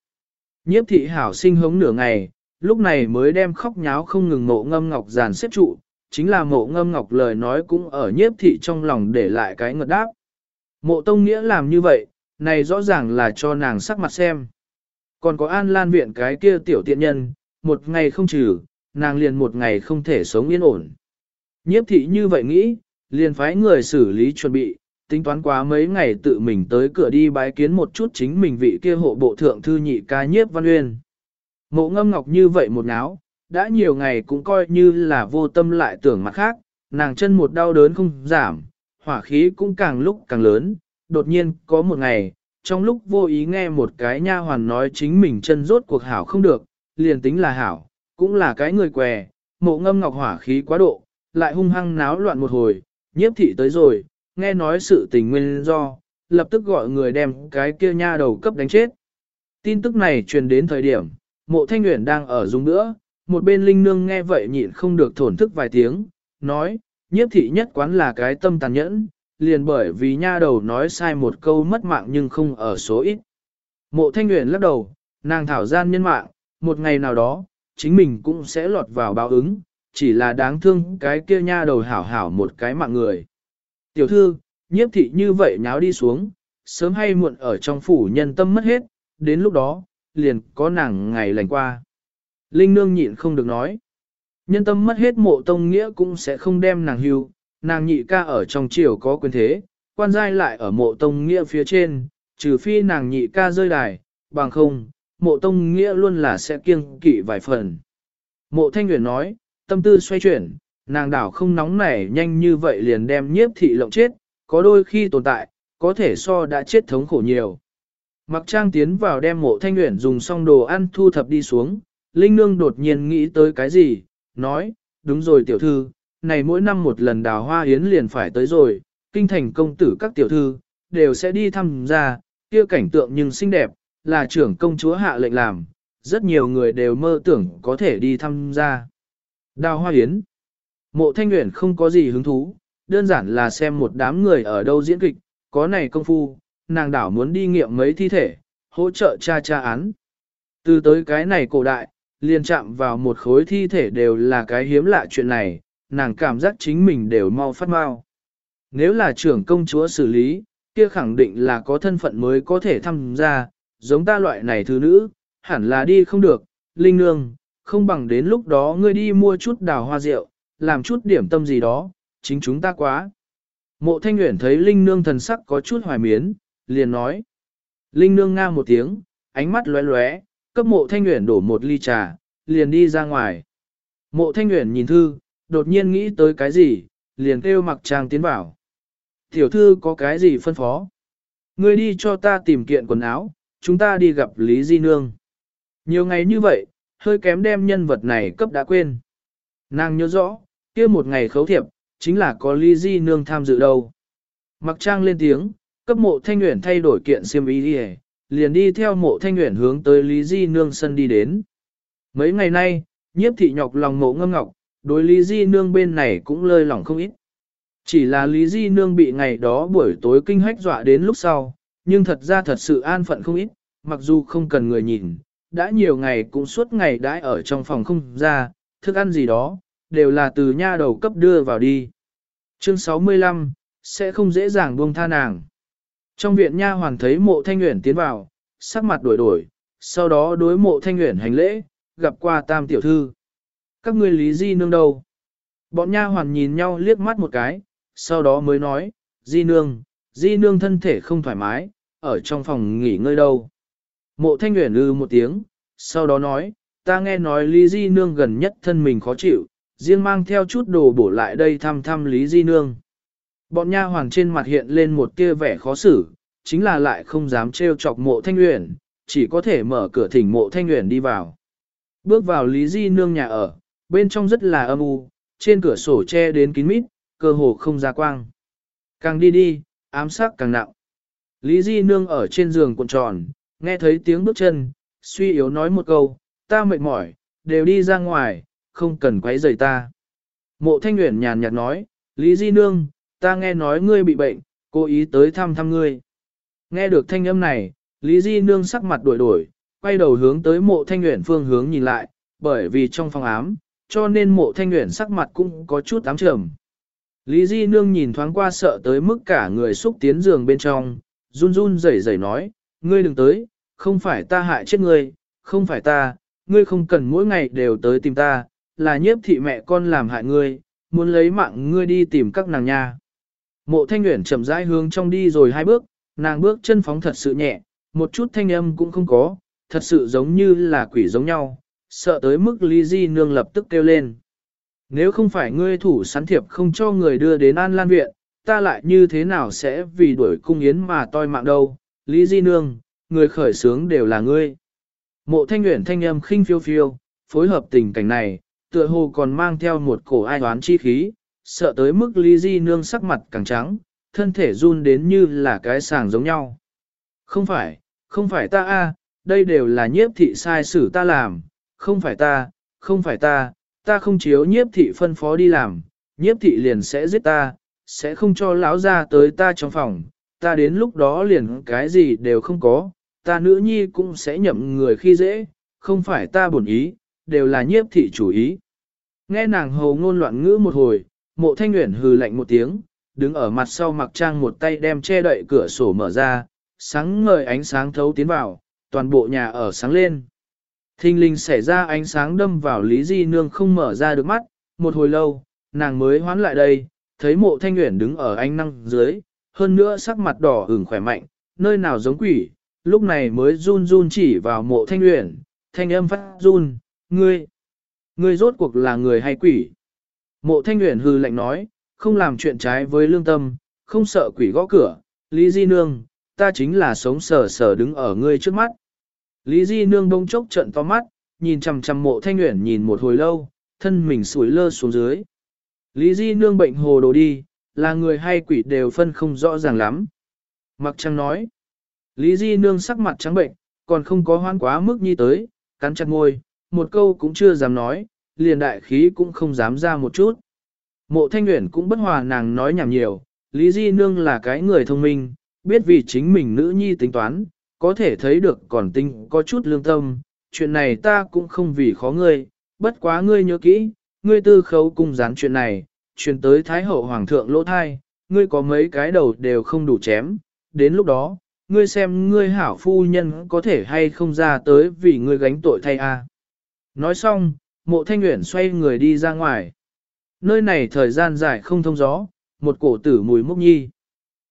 Speaker 1: Nhiếp thị hảo sinh hống nửa ngày, lúc này mới đem khóc nháo không ngừng mộ ngâm ngọc giàn xếp trụ, chính là mộ ngâm ngọc lời nói cũng ở nhiếp thị trong lòng để lại cái ngợt đáp. Mộ tông nghĩa làm như vậy, này rõ ràng là cho nàng sắc mặt xem. Còn có an lan viện cái kia tiểu tiện nhân, một ngày không trừ, nàng liền một ngày không thể sống yên ổn. Nhiếp thị như vậy nghĩ, liền phái người xử lý chuẩn bị, tính toán quá mấy ngày tự mình tới cửa đi bái kiến một chút chính mình vị kia hộ bộ thượng thư nhị ca nhiếp văn uyên. Mộ ngâm ngọc như vậy một náo, đã nhiều ngày cũng coi như là vô tâm lại tưởng mặt khác, nàng chân một đau đớn không giảm, hỏa khí cũng càng lúc càng lớn, đột nhiên có một ngày, trong lúc vô ý nghe một cái nha hoàn nói chính mình chân rốt cuộc hảo không được, liền tính là hảo, cũng là cái người què, mộ ngâm ngọc hỏa khí quá độ, lại hung hăng náo loạn một hồi, nhiếp thị tới rồi, nghe nói sự tình nguyên do, lập tức gọi người đem cái kia nha đầu cấp đánh chết. Tin tức này truyền đến thời điểm, mộ thanh nguyện đang ở dùng nữa, một bên linh nương nghe vậy nhịn không được thổn thức vài tiếng, nói, nhiếp thị nhất quán là cái tâm tàn nhẫn, liền bởi vì nha đầu nói sai một câu mất mạng nhưng không ở số ít. Mộ thanh nguyện lắc đầu, nàng thảo gian nhân mạng, một ngày nào đó, chính mình cũng sẽ lọt vào báo ứng, chỉ là đáng thương cái kia nha đầu hảo hảo một cái mạng người. Tiểu thư, nhiếp thị như vậy nháo đi xuống, sớm hay muộn ở trong phủ nhân tâm mất hết, đến lúc đó, liền có nàng ngày lành qua. Linh nương nhịn không được nói. Nhân tâm mất hết mộ tông nghĩa cũng sẽ không đem nàng hưu, nàng nhị ca ở trong triều có quyền thế, quan giai lại ở mộ tông nghĩa phía trên, trừ phi nàng nhị ca rơi đài, bằng không, mộ tông nghĩa luôn là sẽ kiêng kỵ vài phần. Mộ thanh nguyện nói, tâm tư xoay chuyển, nàng đảo không nóng nảy nhanh như vậy liền đem nhiếp thị lộng chết, có đôi khi tồn tại, có thể so đã chết thống khổ nhiều. Mặc trang tiến vào đem mộ thanh nguyện dùng xong đồ ăn thu thập đi xuống, Linh Nương đột nhiên nghĩ tới cái gì, nói, đúng rồi tiểu thư, này mỗi năm một lần đào hoa yến liền phải tới rồi, kinh thành công tử các tiểu thư, đều sẽ đi thăm gia, kia cảnh tượng nhưng xinh đẹp, là trưởng công chúa hạ lệnh làm, rất nhiều người đều mơ tưởng có thể đi thăm gia. Đào hoa yến, mộ thanh nguyện không có gì hứng thú, đơn giản là xem một đám người ở đâu diễn kịch, có này công phu, nàng đảo muốn đi nghiệm mấy thi thể, hỗ trợ cha cha án. Từ tới cái này cổ đại, liền chạm vào một khối thi thể đều là cái hiếm lạ chuyện này, nàng cảm giác chính mình đều mau phát mau. Nếu là trưởng công chúa xử lý, kia khẳng định là có thân phận mới có thể tham gia, giống ta loại này thứ nữ, hẳn là đi không được, linh nương, không bằng đến lúc đó ngươi đi mua chút đào hoa rượu, làm chút điểm tâm gì đó, chính chúng ta quá. Mộ thanh nguyện thấy linh nương thần sắc có chút hoài miến, liền nói. Linh nương nga một tiếng, ánh mắt lóe lóe, cấp mộ thanh nguyện đổ một ly trà, liền đi ra ngoài. Mộ thanh nguyện nhìn thư, đột nhiên nghĩ tới cái gì, liền kêu mặc trang tiến vào. Tiểu thư có cái gì phân phó? Ngươi đi cho ta tìm kiện quần áo, chúng ta đi gặp Lý Di Nương. Nhiều ngày như vậy, hơi kém đem nhân vật này cấp đã quên. Nàng nhớ rõ, kia một ngày khấu thiệp, chính là có Lý Di Nương tham dự đâu. Mặc trang lên tiếng, cấp mộ thanh nguyện thay đổi kiện xiêm y đi liền đi theo mộ thanh nguyện hướng tới Lý Di Nương sân đi đến. Mấy ngày nay, nhiếp thị nhọc lòng mộ ngâm ngọc, đối Lý Di Nương bên này cũng lơi lỏng không ít. Chỉ là Lý Di Nương bị ngày đó buổi tối kinh hách dọa đến lúc sau, nhưng thật ra thật sự an phận không ít, mặc dù không cần người nhìn, đã nhiều ngày cũng suốt ngày đãi ở trong phòng không ra, thức ăn gì đó, đều là từ nha đầu cấp đưa vào đi. Chương 65, sẽ không dễ dàng buông tha nàng. Trong viện nha hoàn thấy mộ thanh nguyện tiến vào, sắc mặt đổi đổi, sau đó đối mộ thanh nguyện hành lễ, gặp qua tam tiểu thư. Các ngươi lý di nương đâu? Bọn nha hoàn nhìn nhau liếc mắt một cái, sau đó mới nói, di nương, di nương thân thể không thoải mái, ở trong phòng nghỉ ngơi đâu. Mộ thanh nguyện ư ừ một tiếng, sau đó nói, ta nghe nói lý di nương gần nhất thân mình khó chịu, riêng mang theo chút đồ bổ lại đây thăm thăm lý di nương. Bọn nha hoàng trên mặt hiện lên một tia vẻ khó xử, chính là lại không dám trêu chọc mộ thanh uyển, chỉ có thể mở cửa thỉnh mộ thanh uyển đi vào. Bước vào Lý Di nương nhà ở, bên trong rất là âm u, trên cửa sổ che đến kín mít, cơ hồ không ra quang. Càng đi đi, ám sát càng nặng. Lý Di nương ở trên giường cuộn tròn, nghe thấy tiếng bước chân, suy yếu nói một câu, ta mệt mỏi, đều đi ra ngoài, không cần quấy rầy ta. Mộ thanh uyển nhàn nhạt nói, Lý Di nương, ta nghe nói ngươi bị bệnh, cố ý tới thăm thăm ngươi. Nghe được thanh âm này, Lý Di Nương sắc mặt đổi đổi, quay đầu hướng tới mộ thanh nguyện phương hướng nhìn lại, bởi vì trong phòng ám, cho nên mộ thanh nguyện sắc mặt cũng có chút ám trầm. Lý Di Nương nhìn thoáng qua sợ tới mức cả người xúc tiến giường bên trong, run run rẩy rẩy nói, ngươi đừng tới, không phải ta hại chết ngươi, không phải ta, ngươi không cần mỗi ngày đều tới tìm ta, là nhiếp thị mẹ con làm hại ngươi, muốn lấy mạng ngươi đi tìm các nàng nha. Mộ thanh nguyện chậm rãi hướng trong đi rồi hai bước, nàng bước chân phóng thật sự nhẹ, một chút thanh âm cũng không có, thật sự giống như là quỷ giống nhau, sợ tới mức Lý Di Nương lập tức kêu lên. Nếu không phải ngươi thủ sán thiệp không cho người đưa đến An Lan Viện, ta lại như thế nào sẽ vì đuổi cung yến mà toi mạng đâu, Lý Di Nương, người khởi sướng đều là ngươi. Mộ thanh nguyện thanh âm khinh phiêu phiêu, phối hợp tình cảnh này, tựa hồ còn mang theo một cổ ai đoán chi khí, sợ tới mức Lý Di Nương sắc mặt càng trắng, thân thể run đến như là cái sàng giống nhau. Không phải, không phải ta a, đây đều là nhiếp thị sai xử ta làm, không phải ta, không phải ta, ta không chiếu nhiếp thị phân phó đi làm, nhiếp thị liền sẽ giết ta, sẽ không cho lão ra tới ta trong phòng, ta đến lúc đó liền cái gì đều không có, ta nữ nhi cũng sẽ nhậm người khi dễ, không phải ta bổn ý, đều là nhiếp thị chủ ý. Nghe nàng hầu ngôn loạn ngữ một hồi, mộ thanh nguyện hừ lạnh một tiếng, đứng ở mặt sau mặc trang một tay đem che đậy cửa sổ mở ra, sáng ngời ánh sáng thấu tiến vào, toàn bộ nhà ở sáng lên. Thinh linh xảy ra ánh sáng đâm vào Lý Di Nương không mở ra được mắt, một hồi lâu, nàng mới hoán lại đây, thấy mộ thanh nguyện đứng ở ánh năng dưới, hơn nữa sắc mặt đỏ ửng khỏe mạnh, nơi nào giống quỷ, lúc này mới run run chỉ vào mộ thanh nguyện, thanh âm phát run, ngươi, ngươi rốt cuộc là người hay quỷ. Mộ thanh Uyển hư lạnh nói, không làm chuyện trái với lương tâm, không sợ quỷ gõ cửa, Lý Di Nương, ta chính là sống sờ sờ đứng ở ngươi trước mắt. Lý Di Nương bông chốc trận to mắt, nhìn chằm chằm mộ thanh Uyển nhìn một hồi lâu, thân mình sủi lơ xuống dưới. Lý Di Nương bệnh hồ đồ đi, là người hay quỷ đều phân không rõ ràng lắm. Mặc trăng nói, Lý Di Nương sắc mặt trắng bệnh, còn không có hoan quá mức nhi tới, cắn chặt môi, một câu cũng chưa dám nói, liền đại khí cũng không dám ra một chút. Mộ Thanh Nguyễn cũng bất hòa nàng nói nhảm nhiều, Lý Di Nương là cái người thông minh, biết vì chính mình nữ nhi tính toán, có thể thấy được còn tinh có chút lương tâm, chuyện này ta cũng không vì khó ngươi, bất quá ngươi nhớ kỹ, ngươi tư khấu cung gián chuyện này, truyền tới Thái Hậu Hoàng thượng lỗ thai, ngươi có mấy cái đầu đều không đủ chém, đến lúc đó, ngươi xem ngươi hảo phu nhân có thể hay không ra tới vì ngươi gánh tội thay a. Nói xong, mộ thanh nguyện xoay người đi ra ngoài. Nơi này thời gian dài không thông gió, một cổ tử mùi mốc nhi.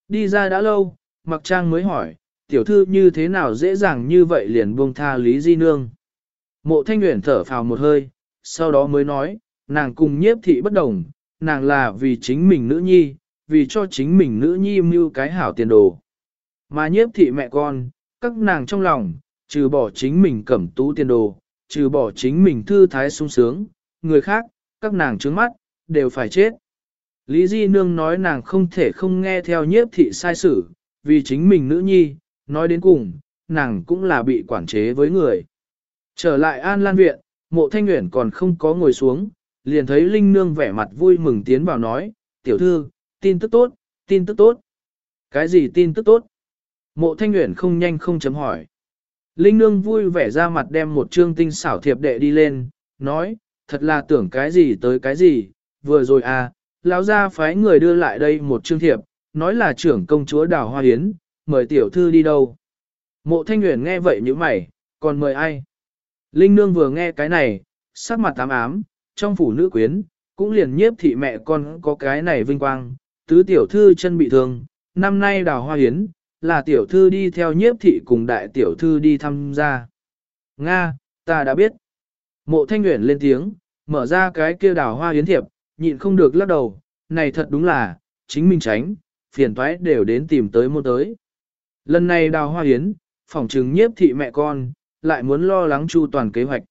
Speaker 1: Đi ra đã lâu, mặc trang mới hỏi, tiểu thư như thế nào dễ dàng như vậy liền buông tha Lý Di Nương. Mộ thanh nguyện thở phào một hơi, sau đó mới nói, nàng cùng nhiếp thị bất đồng, nàng là vì chính mình nữ nhi, vì cho chính mình nữ nhi mưu cái hảo tiền đồ. Mà nhiếp thị mẹ con, các nàng trong lòng, trừ bỏ chính mình cẩm tú tiền đồ, trừ bỏ chính mình thư thái sung sướng, người khác, các nàng trướng mắt, đều phải chết. Lý Di Nương nói nàng không thể không nghe theo nhiếp thị sai sử, vì chính mình nữ nhi, nói đến cùng, nàng cũng là bị quản chế với người. Trở lại An Lan Viện, mộ thanh nguyện còn không có ngồi xuống, liền thấy Linh Nương vẻ mặt vui mừng tiến vào nói, tiểu thư, tin tức tốt, tin tức tốt. Cái gì tin tức tốt? Mộ thanh nguyện không nhanh không chấm hỏi. Linh Nương vui vẻ ra mặt đem một trương tinh xảo thiệp đệ đi lên, nói, thật là tưởng cái gì tới cái gì, vừa rồi à, lão gia phái người đưa lại đây một trương thiệp, nói là trưởng công chúa Đào Hoa Hiến, mời tiểu thư đi đâu. Mộ thanh Nguyễn nghe vậy như mày, còn mời ai? Linh Nương vừa nghe cái này, sắc mặt tám ám, trong phủ nữ quyến, cũng liền nhiếp thị mẹ con có cái này vinh quang, tứ tiểu thư chân bị thương, năm nay đào hoa hiến, là tiểu thư đi theo nhiếp thị cùng đại tiểu thư đi tham gia. Nga, ta đã biết. Mộ thanh nguyện lên tiếng, mở ra cái kia đào hoa yến thiệp, nhịn không được lắc đầu, này thật đúng là, chính mình tránh, phiền toái đều đến tìm tới môn tới. Lần này đào hoa yến, phỏng trừng nhiếp thị mẹ con, lại muốn lo lắng chu toàn kế hoạch.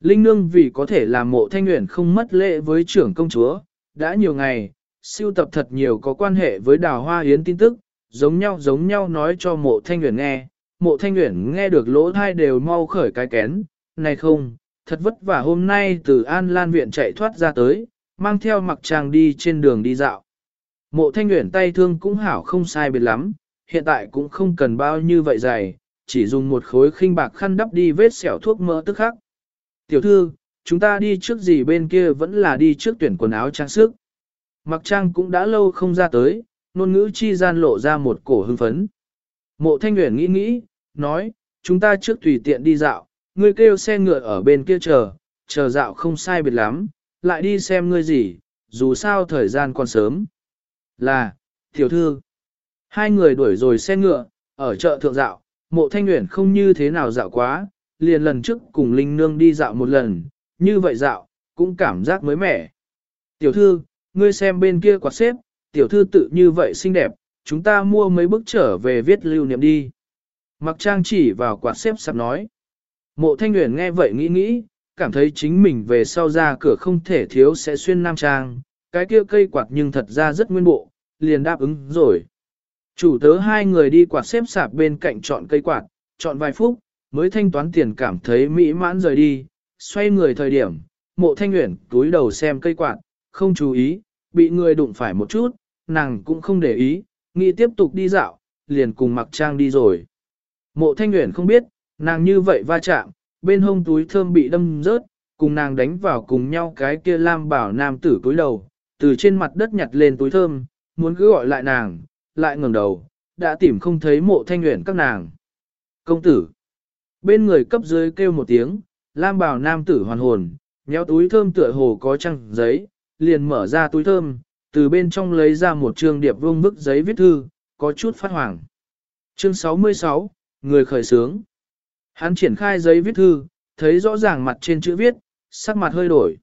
Speaker 1: Linh nương vì có thể làm mộ thanh nguyện không mất lễ với trưởng công chúa, đã nhiều ngày, siêu tập thật nhiều có quan hệ với đào hoa yến tin tức, giống nhau giống nhau nói cho mộ thanh nguyện nghe, mộ thanh nguyện nghe được lỗ thai đều mau khởi cái kén, này không, thật vất vả hôm nay từ An Lan Viện chạy thoát ra tới, mang theo mặc trang đi trên đường đi dạo. Mộ thanh nguyện tay thương cũng hảo không sai biệt lắm, hiện tại cũng không cần bao như vậy dày, chỉ dùng một khối khinh bạc khăn đắp đi vết sẹo thuốc mỡ tức khắc. Tiểu thư, chúng ta đi trước gì bên kia vẫn là đi trước tuyển quần áo trang sức. Mặc trang cũng đã lâu không ra tới, ngôn ngữ chi gian lộ ra một cổ hưng phấn. Mộ thanh nguyện nghĩ nghĩ, nói, chúng ta trước tùy tiện đi dạo, ngươi kêu xe ngựa ở bên kia chờ, chờ dạo không sai biệt lắm, lại đi xem ngươi gì, dù sao thời gian còn sớm. Là, tiểu thư, hai người đuổi rồi xe ngựa, ở chợ thượng dạo, mộ thanh nguyện không như thế nào dạo quá, liền lần trước cùng Linh Nương đi dạo một lần, như vậy dạo, cũng cảm giác mới mẻ. Tiểu thư, ngươi xem bên kia quạt xếp, tiểu thư tự như vậy xinh đẹp, chúng ta mua mấy bức trở về viết lưu niệm đi. Mặc trang chỉ vào quạt xếp sắp nói. Mộ thanh nguyện nghe vậy nghĩ nghĩ, cảm thấy chính mình về sau ra cửa không thể thiếu sẽ xuyên nam trang, cái kia cây quạt nhưng thật ra rất nguyên bộ, liền đáp ứng rồi. Chủ tớ hai người đi quạt xếp sạp bên cạnh chọn cây quạt, chọn vài phút, mới thanh toán tiền cảm thấy mỹ mãn rời đi, xoay người thời điểm, mộ thanh nguyện túi đầu xem cây quạt, không chú ý, bị người đụng phải một chút, nàng cũng không để ý, nghĩ tiếp tục đi dạo, liền cùng mặc trang đi rồi. Mộ thanh nguyện không biết, nàng như vậy va chạm, bên hông túi thơm bị đâm rớt, cùng nàng đánh vào cùng nhau cái kia lam bảo nam tử túi đầu, từ trên mặt đất nhặt lên túi thơm, muốn cứ gọi lại nàng, lại ngẩng đầu, đã tìm không thấy mộ thanh nguyện các nàng. Công tử. Bên người cấp dưới kêu một tiếng, lam bảo nam tử hoàn hồn, nhéo túi thơm tựa hồ có trăng giấy, liền mở ra túi thơm, từ bên trong lấy ra một trương điệp vương bức giấy viết thư, có chút phát hoàng. Chương 66, Người khởi sướng. Hắn triển khai giấy viết thư, thấy rõ ràng mặt trên chữ viết, sắc mặt hơi đổi.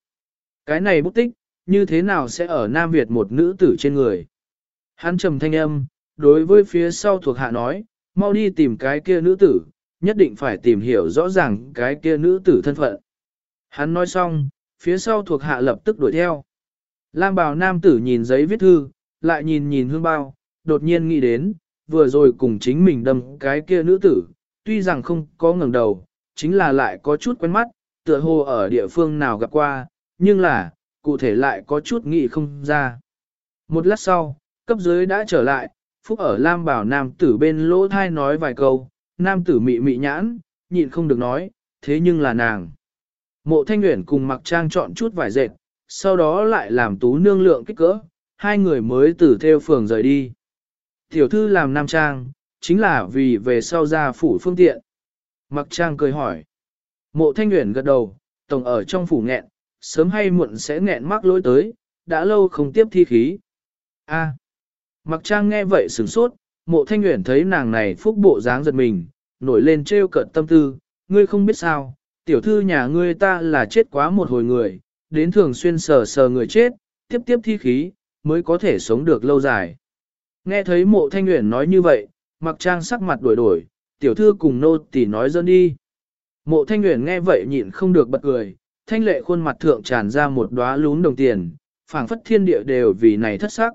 Speaker 1: Cái này bút tích, như thế nào sẽ ở Nam Việt một nữ tử trên người? Hắn trầm thanh âm, đối với phía sau thuộc hạ nói, mau đi tìm cái kia nữ tử, nhất định phải tìm hiểu rõ ràng cái kia nữ tử thân phận. Hắn nói xong, phía sau thuộc hạ lập tức đuổi theo. Lam bào nam tử nhìn giấy viết thư, lại nhìn nhìn hương bao, đột nhiên nghĩ đến, vừa rồi cùng chính mình đâm cái kia nữ tử, tuy rằng không có ngẩng đầu, chính là lại có chút quen mắt, tựa hồ ở địa phương nào gặp qua, nhưng là, cụ thể lại có chút nghĩ không ra. Một lát sau, cấp dưới đã trở lại, Phúc ở Lam bảo nam tử bên lỗ thai nói vài câu, nam tử mị mị nhãn, nhịn không được nói, thế nhưng là nàng. Mộ thanh nguyện cùng mặc trang chọn chút vải dệt, sau đó lại làm tú nương lượng kích cỡ, hai người mới từ theo phường rời đi. Tiểu thư làm nam trang, chính là vì về sau ra phủ phương tiện. Mặc trang cười hỏi. Mộ thanh nguyện gật đầu, tổng ở trong phủ nghẹn, sớm hay muộn sẽ nghẹn mắc lối tới, đã lâu không tiếp thi khí. A. À. Mặc trang nghe vậy sửng sốt, mộ thanh nguyện thấy nàng này phúc bộ dáng giật mình, nổi lên trêu cợt tâm tư, ngươi không biết sao, tiểu thư nhà ngươi ta là chết quá một hồi người, đến thường xuyên sờ sờ người chết, tiếp tiếp thi khí, mới có thể sống được lâu dài. Nghe thấy mộ thanh nguyện nói như vậy, mặc trang sắc mặt đổi đổi, tiểu thư cùng nô tỳ nói dân đi. Mộ thanh nguyện nghe vậy nhịn không được bật cười, thanh lệ khuôn mặt thượng tràn ra một đóa lún đồng tiền, phảng phất thiên địa đều vì này thất sắc.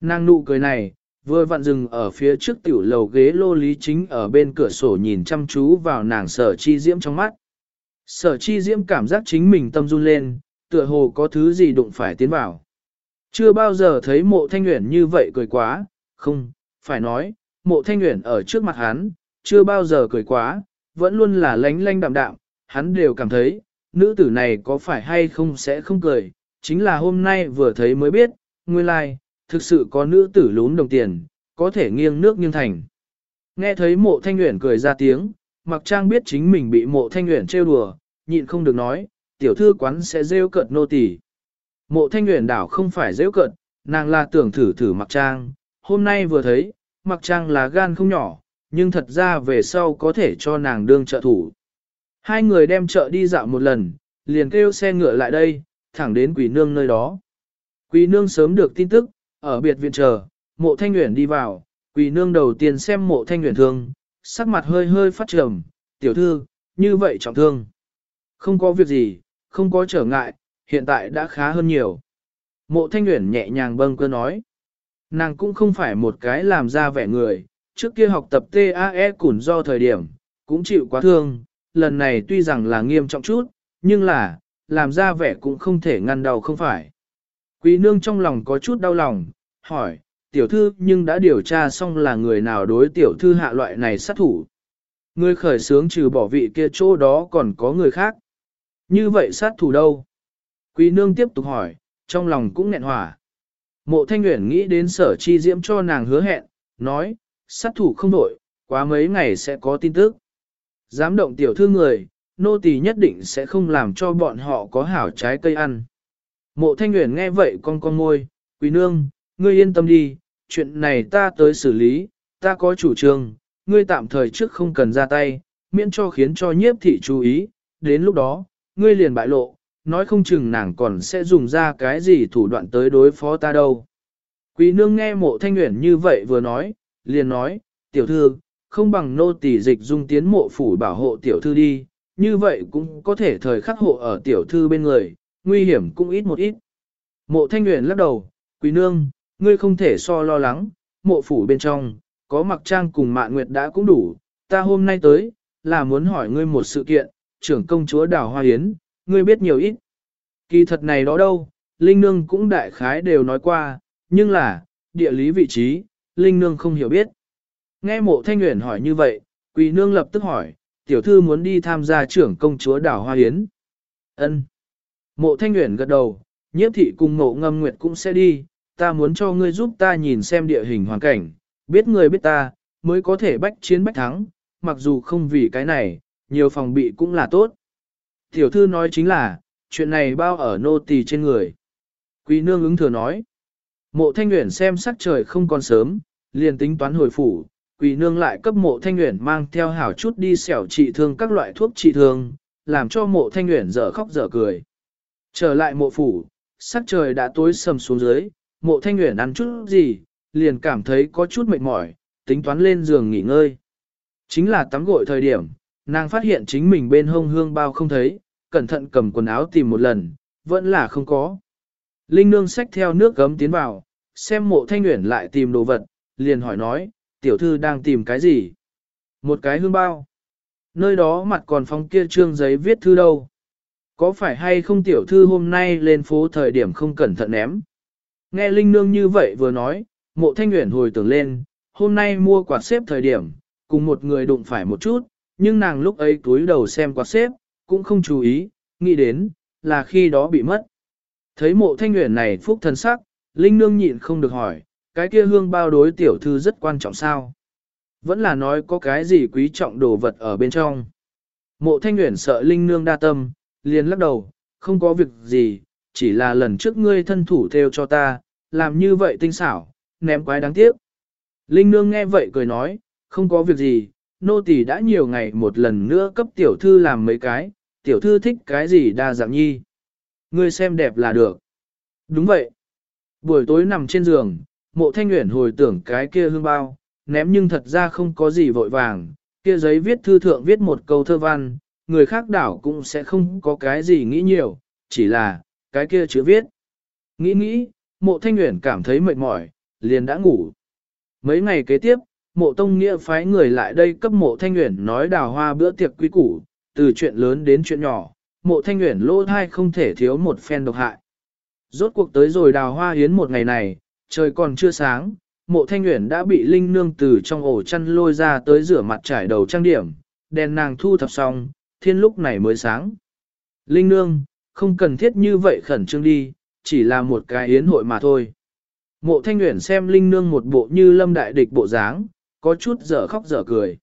Speaker 1: Nàng nụ cười này, vừa vặn dừng ở phía trước tiểu lầu ghế lô lý chính ở bên cửa sổ nhìn chăm chú vào nàng sở chi diễm trong mắt. Sở chi diễm cảm giác chính mình tâm run lên, tựa hồ có thứ gì đụng phải tiến vào. Chưa bao giờ thấy mộ thanh nguyện như vậy cười quá, không, phải nói, mộ thanh nguyện ở trước mặt hắn, chưa bao giờ cười quá, vẫn luôn là lánh lánh đạm đạm, hắn đều cảm thấy, nữ tử này có phải hay không sẽ không cười, chính là hôm nay vừa thấy mới biết, nguyên lai, like, thực sự có nữ tử lún đồng tiền, có thể nghiêng nước nghiêng thành. Nghe thấy mộ thanh nguyện cười ra tiếng, mặc trang biết chính mình bị mộ thanh nguyện trêu đùa, nhịn không được nói, tiểu thư quán sẽ rêu cợt nô tỳ. Mộ thanh nguyện đảo không phải rêu cợt, nàng là tưởng thử thử mặc trang, hôm nay vừa thấy, mặc trang là gan không nhỏ, nhưng thật ra về sau có thể cho nàng đương trợ thủ. Hai người đem chợ đi dạo một lần, liền kêu xe ngựa lại đây, thẳng đến quỷ nương nơi đó. Quỷ nương sớm được tin tức, ở biệt viện chờ, mộ thanh nguyện đi vào, quỷ nương đầu tiên xem mộ thanh nguyện thương, sắc mặt hơi hơi phát trầm, tiểu thư, như vậy trọng thương. Không có việc gì, không có trở ngại, hiện tại đã khá hơn nhiều. Mộ thanh nguyện nhẹ nhàng bâng cơ nói. Nàng cũng không phải một cái làm ra vẻ người, trước kia học tập TAE củn do thời điểm, cũng chịu quá thương, lần này tuy rằng là nghiêm trọng chút, nhưng là, làm ra vẻ cũng không thể ngăn đầu không phải. Quý nương trong lòng có chút đau lòng, hỏi, tiểu thư nhưng đã điều tra xong là người nào đối tiểu thư hạ loại này sát thủ. Người khởi sướng trừ bỏ vị kia chỗ đó còn có người khác. Như vậy sát thủ đâu? Quý nương tiếp tục hỏi, trong lòng cũng nghẹn hỏa. Mộ thanh nguyện nghĩ đến sở chi diễm cho nàng hứa hẹn, nói, sát thủ không đổi, quá mấy ngày sẽ có tin tức. Dám động tiểu thư người, nô tỳ nhất định sẽ không làm cho bọn họ có hảo trái cây ăn. Mộ thanh nguyện nghe vậy con con môi, quý nương, ngươi yên tâm đi, chuyện này ta tới xử lý, ta có chủ trương, ngươi tạm thời trước không cần ra tay, miễn cho khiến cho nhiếp thị chú ý, đến lúc đó, ngươi liền bại lộ, nói không chừng nàng còn sẽ dùng ra cái gì thủ đoạn tới đối phó ta đâu. Quý nương nghe mộ thanh nguyện như vậy vừa nói, liền nói, tiểu thư, không bằng nô tỳ dịch dung tiến mộ phủ bảo hộ tiểu thư đi, như vậy cũng có thể thời khắc hộ ở tiểu thư bên người, nguy hiểm cũng ít một ít. Mộ thanh nguyện lắc đầu, quý nương, ngươi không thể so lo lắng, mộ phủ bên trong, có mặc trang cùng mạn nguyệt đã cũng đủ, ta hôm nay tới, là muốn hỏi ngươi một sự kiện, trưởng công chúa đào hoa hiến, ngươi biết nhiều ít. Kỳ thật này đó đâu, Linh Nương cũng đại khái đều nói qua, nhưng là, địa lý vị trí, Linh Nương không hiểu biết. Nghe mộ thanh nguyện hỏi như vậy, Quỳ Nương lập tức hỏi, tiểu thư muốn đi tham gia trưởng công chúa đảo Hoa Hiến. ân Mộ thanh nguyện gật đầu, nhiếp thị cùng mộ ngâm nguyệt cũng sẽ đi, ta muốn cho ngươi giúp ta nhìn xem địa hình hoàn cảnh, biết người biết ta, mới có thể bách chiến bách thắng, mặc dù không vì cái này, nhiều phòng bị cũng là tốt. Tiểu thư nói chính là, chuyện này bao ở nô tỳ trên người. Quý nương ứng thừa nói, mộ thanh nguyện xem sắc trời không còn sớm, liền tính toán hồi phủ, quý nương lại cấp mộ thanh nguyện mang theo hảo chút đi xẻo trị thương các loại thuốc trị thương, làm cho mộ thanh nguyện dở khóc dở cười. Trở lại mộ phủ, sắc trời đã tối sầm xuống dưới, mộ thanh nguyện ăn chút gì, liền cảm thấy có chút mệt mỏi, tính toán lên giường nghỉ ngơi. Chính là tắm gội thời điểm, nàng phát hiện chính mình bên hông hương bao không thấy, cẩn thận cầm quần áo tìm một lần, vẫn là không có. Linh nương xách theo nước gấm tiến vào, xem mộ thanh nguyện lại tìm đồ vật, liền hỏi nói, tiểu thư đang tìm cái gì? Một cái hương bao. Nơi đó mặt còn phong kia trương giấy viết thư đâu. Có phải hay không tiểu thư hôm nay lên phố thời điểm không cẩn thận ném? Nghe Linh Nương như vậy vừa nói, mộ thanh nguyện hồi tưởng lên, hôm nay mua quạt xếp thời điểm, cùng một người đụng phải một chút, nhưng nàng lúc ấy túi đầu xem quạt xếp, cũng không chú ý, nghĩ đến, là khi đó bị mất. Thấy mộ thanh nguyện này phúc thân sắc, Linh Nương nhịn không được hỏi, cái kia hương bao đối tiểu thư rất quan trọng sao? Vẫn là nói có cái gì quý trọng đồ vật ở bên trong. Mộ thanh nguyện sợ Linh Nương đa tâm, liền lắc đầu, không có việc gì, chỉ là lần trước ngươi thân thủ theo cho ta, làm như vậy tinh xảo, ném quái đáng tiếc. Linh Nương nghe vậy cười nói, không có việc gì, nô tỳ đã nhiều ngày một lần nữa cấp tiểu thư làm mấy cái, tiểu thư thích cái gì đa dạng nhi. Ngươi xem đẹp là được. Đúng vậy. Buổi tối nằm trên giường, mộ thanh nguyện hồi tưởng cái kia hương bao, ném nhưng thật ra không có gì vội vàng, kia giấy viết thư thượng viết một câu thơ văn, người khác đảo cũng sẽ không có cái gì nghĩ nhiều, chỉ là, cái kia chữ viết. Nghĩ nghĩ, mộ thanh nguyện cảm thấy mệt mỏi, liền đã ngủ. Mấy ngày kế tiếp, mộ tông nghĩa phái người lại đây cấp mộ thanh Uyển nói đào hoa bữa tiệc quý củ, từ chuyện lớn đến chuyện nhỏ, mộ thanh Uyển lỗ thai không thể thiếu một phen độc hại. Rốt cuộc tới rồi đào hoa hiến một ngày này, trời còn chưa sáng, mộ thanh Uyển đã bị linh nương từ trong ổ chăn lôi ra tới rửa mặt trải đầu trang điểm, đèn nàng thu thập xong, thiên lúc này mới sáng. Linh nương, không cần thiết như vậy khẩn trương đi, chỉ là một cái yến hội mà thôi. Mộ thanh Uyển xem Linh nương một bộ như lâm đại địch bộ dáng, có chút dở khóc dở cười.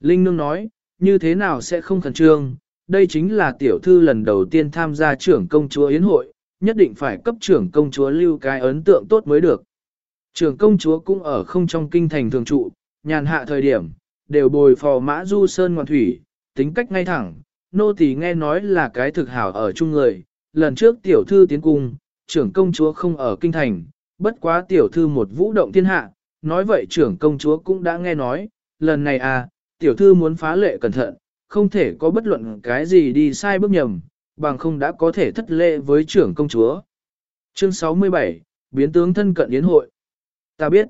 Speaker 1: Linh nương nói, như thế nào sẽ không khẩn trương, đây chính là tiểu thư lần đầu tiên tham gia trưởng công chúa yến hội, nhất định phải cấp trưởng công chúa lưu cái ấn tượng tốt mới được. Trưởng công chúa cũng ở không trong kinh thành thường trụ, nhàn hạ thời điểm, đều bồi phò mã du sơn ngoan thủy, tính cách ngay thẳng, nô tỳ nghe nói là cái thực hảo ở chung người, lần trước tiểu thư tiến cung, trưởng công chúa không ở kinh thành, bất quá tiểu thư một vũ động thiên hạ, nói vậy trưởng công chúa cũng đã nghe nói, lần này à, tiểu thư muốn phá lệ cẩn thận, không thể có bất luận cái gì đi sai bước nhầm, bằng không đã có thể thất lệ với trưởng công chúa. Chương 67, Biến tướng thân cận yến hội. Ta biết.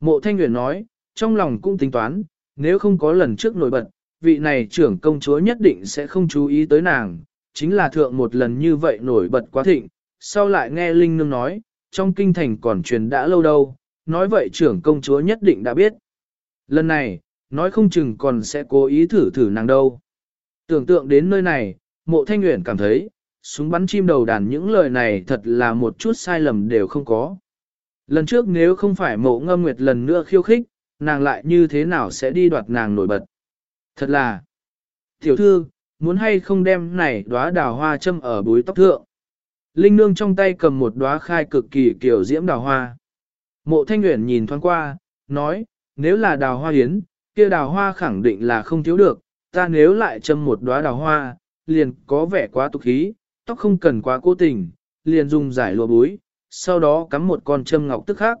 Speaker 1: Mộ Thanh Nguyễn nói, trong lòng cũng tính toán, nếu không có lần trước nổi bật, vị này trưởng công chúa nhất định sẽ không chú ý tới nàng, chính là thượng một lần như vậy nổi bật quá thịnh, sau lại nghe Linh Nương nói, trong kinh thành còn truyền đã lâu đâu, nói vậy trưởng công chúa nhất định đã biết. Lần này, nói không chừng còn sẽ cố ý thử thử nàng đâu. Tưởng tượng đến nơi này, mộ thanh nguyện cảm thấy, súng bắn chim đầu đàn những lời này thật là một chút sai lầm đều không có. Lần trước nếu không phải mộ ngâm nguyệt lần nữa khiêu khích, nàng lại như thế nào sẽ đi đoạt nàng nổi bật. Thật là, tiểu thư, muốn hay không đem này đóa đào hoa châm ở búi tóc thượng. Linh nương trong tay cầm một đóa khai cực kỳ kiểu diễm đào hoa. Mộ thanh nguyện nhìn thoáng qua, nói, nếu là đào hoa hiến, kia đào hoa khẳng định là không thiếu được, ta nếu lại châm một đóa đào hoa, liền có vẻ quá tục khí, tóc không cần quá cố tình, liền dùng giải lụa búi, sau đó cắm một con châm ngọc tức khác.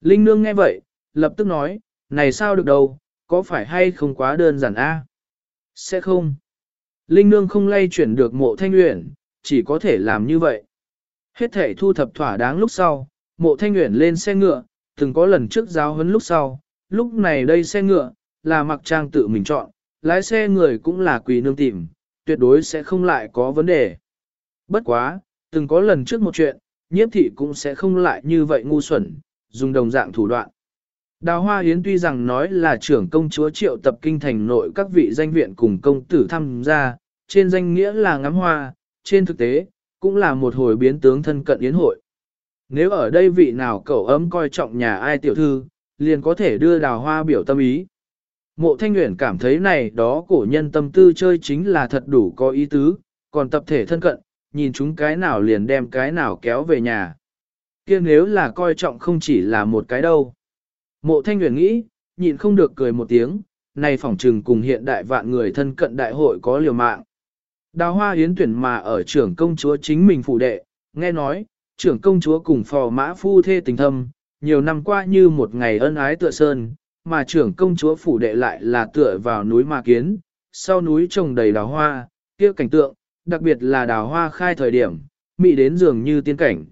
Speaker 1: Linh nương nghe vậy, lập tức nói, này sao được đâu, có phải hay không quá đơn giản a? Sẽ không. Linh nương không lay chuyển được mộ thanh nguyện, chỉ có thể làm như vậy. Hết thể thu thập thỏa đáng lúc sau, mộ thanh Uyển lên xe ngựa, từng có lần trước giáo huấn lúc sau, lúc này đây xe ngựa, là mặc trang tự mình chọn, lái xe người cũng là quỳ nương tìm, tuyệt đối sẽ không lại có vấn đề. Bất quá, từng có lần trước một chuyện, nhiếp thị cũng sẽ không lại như vậy ngu xuẩn, dùng đồng dạng thủ đoạn. Đào Hoa Yến tuy rằng nói là trưởng công chúa triệu tập kinh thành nội các vị danh viện cùng công tử tham gia, trên danh nghĩa là ngắm hoa, trên thực tế, cũng là một hồi biến tướng thân cận yến hội. Nếu ở đây vị nào cậu ấm coi trọng nhà ai tiểu thư, liền có thể đưa đào hoa biểu tâm ý. Mộ Thanh Nguyễn cảm thấy này đó cổ nhân tâm tư chơi chính là thật đủ có ý tứ, còn tập thể thân cận, nhìn chúng cái nào liền đem cái nào kéo về nhà. kia nếu là coi trọng không chỉ là một cái đâu. Mộ Thanh Nguyễn nghĩ, nhịn không được cười một tiếng, này phỏng trừng cùng hiện đại vạn người thân cận đại hội có liều mạng. Đào hoa yến tuyển mà ở trưởng công chúa chính mình phụ đệ, nghe nói, trưởng công chúa cùng phò mã phu thê tình thâm, nhiều năm qua như một ngày ân ái tựa sơn, mà trưởng công chúa phủ đệ lại là tựa vào núi ma kiến, sau núi trồng đầy đào hoa, kia cảnh tượng, đặc biệt là đào hoa khai thời điểm, mị đến dường như tiên cảnh.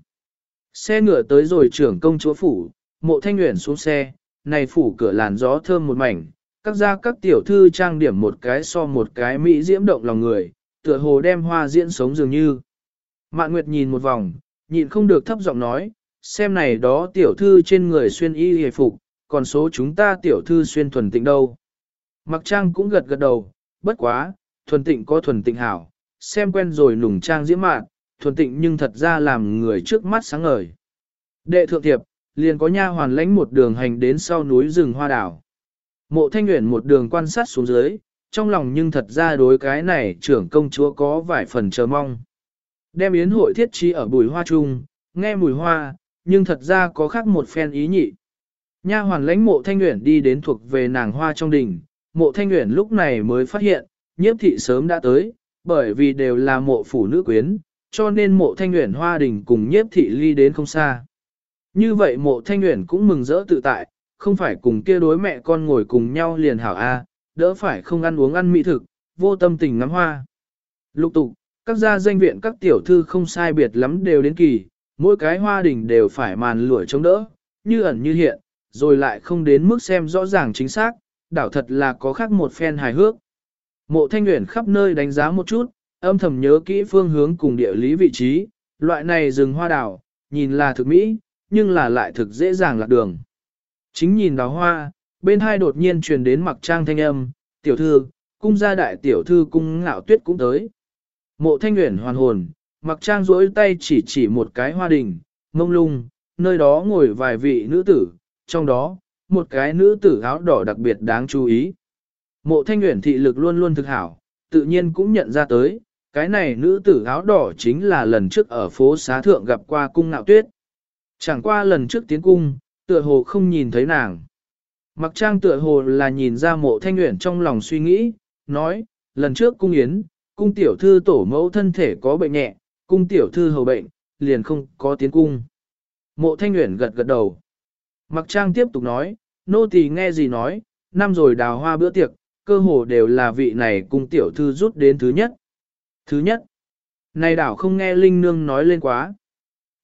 Speaker 1: Xe ngựa tới rồi trưởng công chúa phủ, mộ thanh nguyện xuống xe, này phủ cửa làn gió thơm một mảnh, các gia các tiểu thư trang điểm một cái so một cái mỹ diễm động lòng người, tựa hồ đem hoa diễn sống dường như. Mạn Nguyệt nhìn một vòng, nhịn không được thấp giọng nói, xem này đó tiểu thư trên người xuyên y hề phục, còn số chúng ta tiểu thư xuyên thuần tịnh đâu. Mặc trang cũng gật gật đầu, bất quá, thuần tịnh có thuần tịnh hảo, xem quen rồi nùng trang diễm mạn, thuần tịnh nhưng thật ra làm người trước mắt sáng ngời. Đệ thượng thiệp, liền có nha hoàn lãnh một đường hành đến sau núi rừng hoa đảo. Mộ thanh nguyện một đường quan sát xuống dưới, trong lòng nhưng thật ra đối cái này trưởng công chúa có vài phần chờ mong. Đem yến hội thiết trí ở bùi hoa chung, nghe mùi hoa, nhưng thật ra có khác một phen ý nhị. Nha hoàn lãnh mộ thanh nguyện đi đến thuộc về nàng hoa trong đình, mộ thanh nguyện lúc này mới phát hiện, nhiếp thị sớm đã tới, bởi vì đều là mộ phủ nữ quyến, cho nên mộ thanh nguyện hoa đình cùng nhiếp thị ly đến không xa. Như vậy mộ thanh nguyện cũng mừng rỡ tự tại, không phải cùng kia đối mẹ con ngồi cùng nhau liền hảo A, đỡ phải không ăn uống ăn mỹ thực, vô tâm tình ngắm hoa. Lục tục, các gia danh viện các tiểu thư không sai biệt lắm đều đến kỳ, mỗi cái hoa đình đều phải màn lụa chống đỡ, như ẩn như hiện, rồi lại không đến mức xem rõ ràng chính xác, đảo thật là có khác một phen hài hước. Mộ thanh nguyện khắp nơi đánh giá một chút, âm thầm nhớ kỹ phương hướng cùng địa lý vị trí, loại này rừng hoa đảo, nhìn là thực mỹ, nhưng là lại thực dễ dàng lạc đường. Chính nhìn đào hoa, bên hai đột nhiên truyền đến mặc trang thanh âm, tiểu thư, cung gia đại tiểu thư cung ngạo tuyết cũng tới. Mộ thanh nguyện hoàn hồn, mặc trang rỗi tay chỉ chỉ một cái hoa đình, mông lung, nơi đó ngồi vài vị nữ tử, trong đó, một cái nữ tử áo đỏ đặc biệt đáng chú ý. Mộ thanh nguyện thị lực luôn luôn thực hảo, tự nhiên cũng nhận ra tới, cái này nữ tử áo đỏ chính là lần trước ở phố xá thượng gặp qua cung ngạo tuyết. Chẳng qua lần trước tiến cung, tựa hồ không nhìn thấy nàng. Mặc trang tựa hồ là nhìn ra mộ thanh nguyện trong lòng suy nghĩ, nói, lần trước cung yến, cung tiểu thư tổ mẫu thân thể có bệnh nhẹ, cung tiểu thư hầu bệnh, liền không có tiến cung. Mộ thanh nguyện gật gật đầu. Mặc trang tiếp tục nói, nô tỳ nghe gì nói, năm rồi đào hoa bữa tiệc, cơ hồ đều là vị này cung tiểu thư rút đến thứ nhất. Thứ nhất, này đảo không nghe Linh Nương nói lên quá.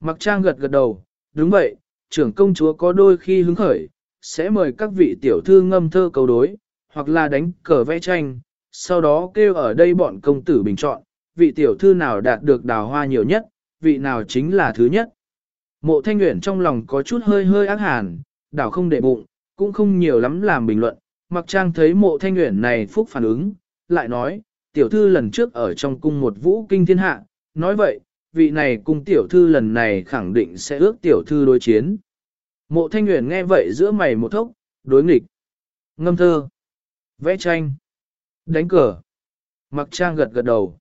Speaker 1: Mặc trang gật gật đầu, đúng vậy, trưởng công chúa có đôi khi hứng khởi, sẽ mời các vị tiểu thư ngâm thơ cầu đối, hoặc là đánh cờ vẽ tranh, sau đó kêu ở đây bọn công tử bình chọn, vị tiểu thư nào đạt được đào hoa nhiều nhất, vị nào chính là thứ nhất. Mộ thanh nguyện trong lòng có chút hơi hơi ác hàn, đảo không để bụng, cũng không nhiều lắm làm bình luận, mặc trang thấy mộ thanh nguyện này phúc phản ứng, lại nói, tiểu thư lần trước ở trong cung một vũ kinh thiên hạ, nói vậy, vị này cung tiểu thư lần này khẳng định sẽ ước tiểu thư đối chiến. Mộ thanh nguyện nghe vậy giữa mày một thốc, đối nghịch, ngâm thơ, vẽ tranh, đánh cờ. Mặc trang gật gật đầu.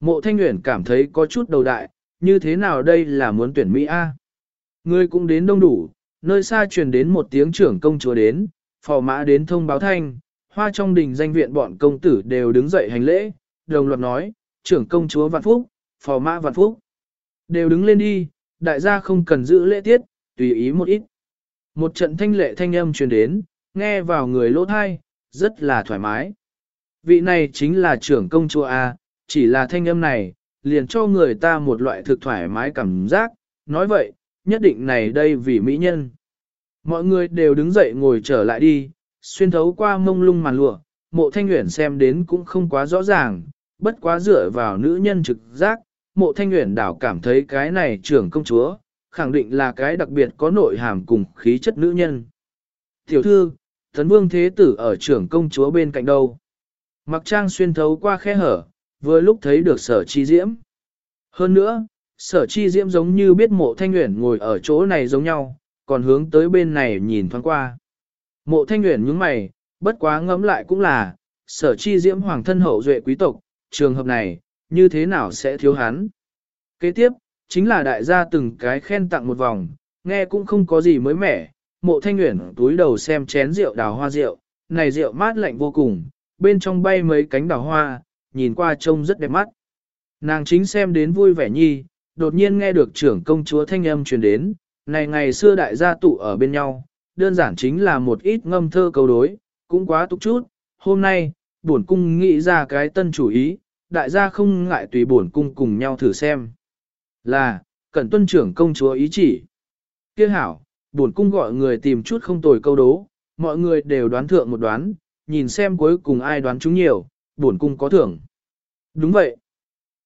Speaker 1: Mộ thanh nguyện cảm thấy có chút đầu đại, như thế nào đây là muốn tuyển Mỹ A. Người cũng đến đông đủ, nơi xa truyền đến một tiếng trưởng công chúa đến, phò mã đến thông báo thanh, hoa trong đình danh viện bọn công tử đều đứng dậy hành lễ, đồng loạt nói, trưởng công chúa vạn phúc, phò mã vạn phúc. Đều đứng lên đi, đại gia không cần giữ lễ tiết, tùy ý một ít. Một trận thanh lệ thanh âm truyền đến, nghe vào người lỗ thai, rất là thoải mái. Vị này chính là trưởng công chúa A, chỉ là thanh âm này, liền cho người ta một loại thực thoải mái cảm giác, nói vậy, nhất định này đây vì mỹ nhân. Mọi người đều đứng dậy ngồi trở lại đi, xuyên thấu qua mông lung màn lụa, mộ thanh nguyện xem đến cũng không quá rõ ràng, bất quá dựa vào nữ nhân trực giác, mộ thanh nguyện đảo cảm thấy cái này trưởng công chúa, khẳng định là cái đặc biệt có nội hàm cùng khí chất nữ nhân. Tiểu thư, thần vương thế tử ở trưởng công chúa bên cạnh đâu. Mặc trang xuyên thấu qua khe hở, vừa lúc thấy được sở chi diễm. Hơn nữa, sở chi diễm giống như biết mộ thanh nguyện ngồi ở chỗ này giống nhau, còn hướng tới bên này nhìn thoáng qua. Mộ thanh nguyện nhướng mày, bất quá ngẫm lại cũng là, sở chi diễm hoàng thân hậu duệ quý tộc, trường hợp này, như thế nào sẽ thiếu hắn. Kế tiếp, chính là đại gia từng cái khen tặng một vòng, nghe cũng không có gì mới mẻ, mộ thanh nguyện túi đầu xem chén rượu đào hoa rượu, này rượu mát lạnh vô cùng, bên trong bay mấy cánh đào hoa, nhìn qua trông rất đẹp mắt. Nàng chính xem đến vui vẻ nhi, đột nhiên nghe được trưởng công chúa thanh âm truyền đến, này ngày xưa đại gia tụ ở bên nhau, đơn giản chính là một ít ngâm thơ câu đối, cũng quá túc chút, hôm nay, bổn cung nghĩ ra cái tân chủ ý, đại gia không ngại tùy bổn cung cùng nhau thử xem. Là, cẩn tuân trưởng công chúa ý chỉ. Kia hảo, bổn cung gọi người tìm chút không tồi câu đố, mọi người đều đoán thượng một đoán, nhìn xem cuối cùng ai đoán chúng nhiều, bổn cung có thưởng. Đúng vậy.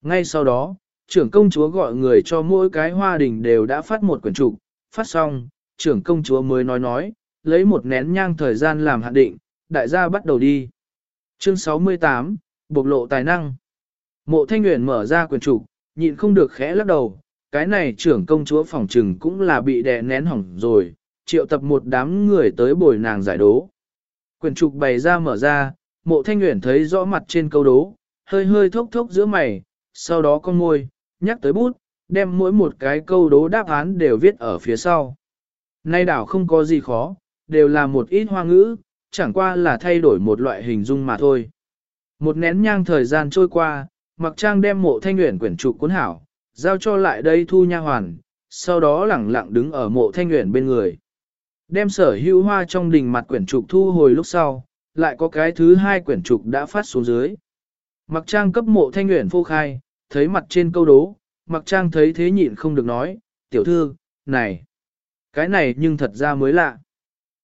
Speaker 1: Ngay sau đó, trưởng công chúa gọi người cho mỗi cái hoa đình đều đã phát một quyển trục, phát xong, trưởng công chúa mới nói nói, lấy một nén nhang thời gian làm hạn định, đại gia bắt đầu đi. Chương 68, bộc lộ tài năng. Mộ Thanh Nguyễn mở ra quyển trục, nhịn không được khẽ lắc đầu, cái này trưởng công chúa phòng trừng cũng là bị đè nén hỏng rồi, triệu tập một đám người tới bồi nàng giải đố. Quyển trục bày ra mở ra, mộ Thanh nguyện thấy rõ mặt trên câu đố, hơi hơi thốc thốc giữa mày, sau đó con môi, nhắc tới bút, đem mỗi một cái câu đố đáp án đều viết ở phía sau. Nay đảo không có gì khó, đều là một ít hoa ngữ, chẳng qua là thay đổi một loại hình dung mà thôi. Một nén nhang thời gian trôi qua, Mặc Trang đem mộ thanh nguyện quyển trục cuốn hảo, giao cho lại đây thu nha hoàn, sau đó lẳng lặng đứng ở mộ thanh nguyện bên người. Đem sở hữu hoa trong đình mặt quyển trục thu hồi lúc sau, lại có cái thứ hai quyển trục đã phát xuống dưới. Mặc Trang cấp mộ thanh nguyện phô khai, thấy mặt trên câu đố, Mặc Trang thấy thế nhịn không được nói, tiểu thư, này, cái này nhưng thật ra mới lạ.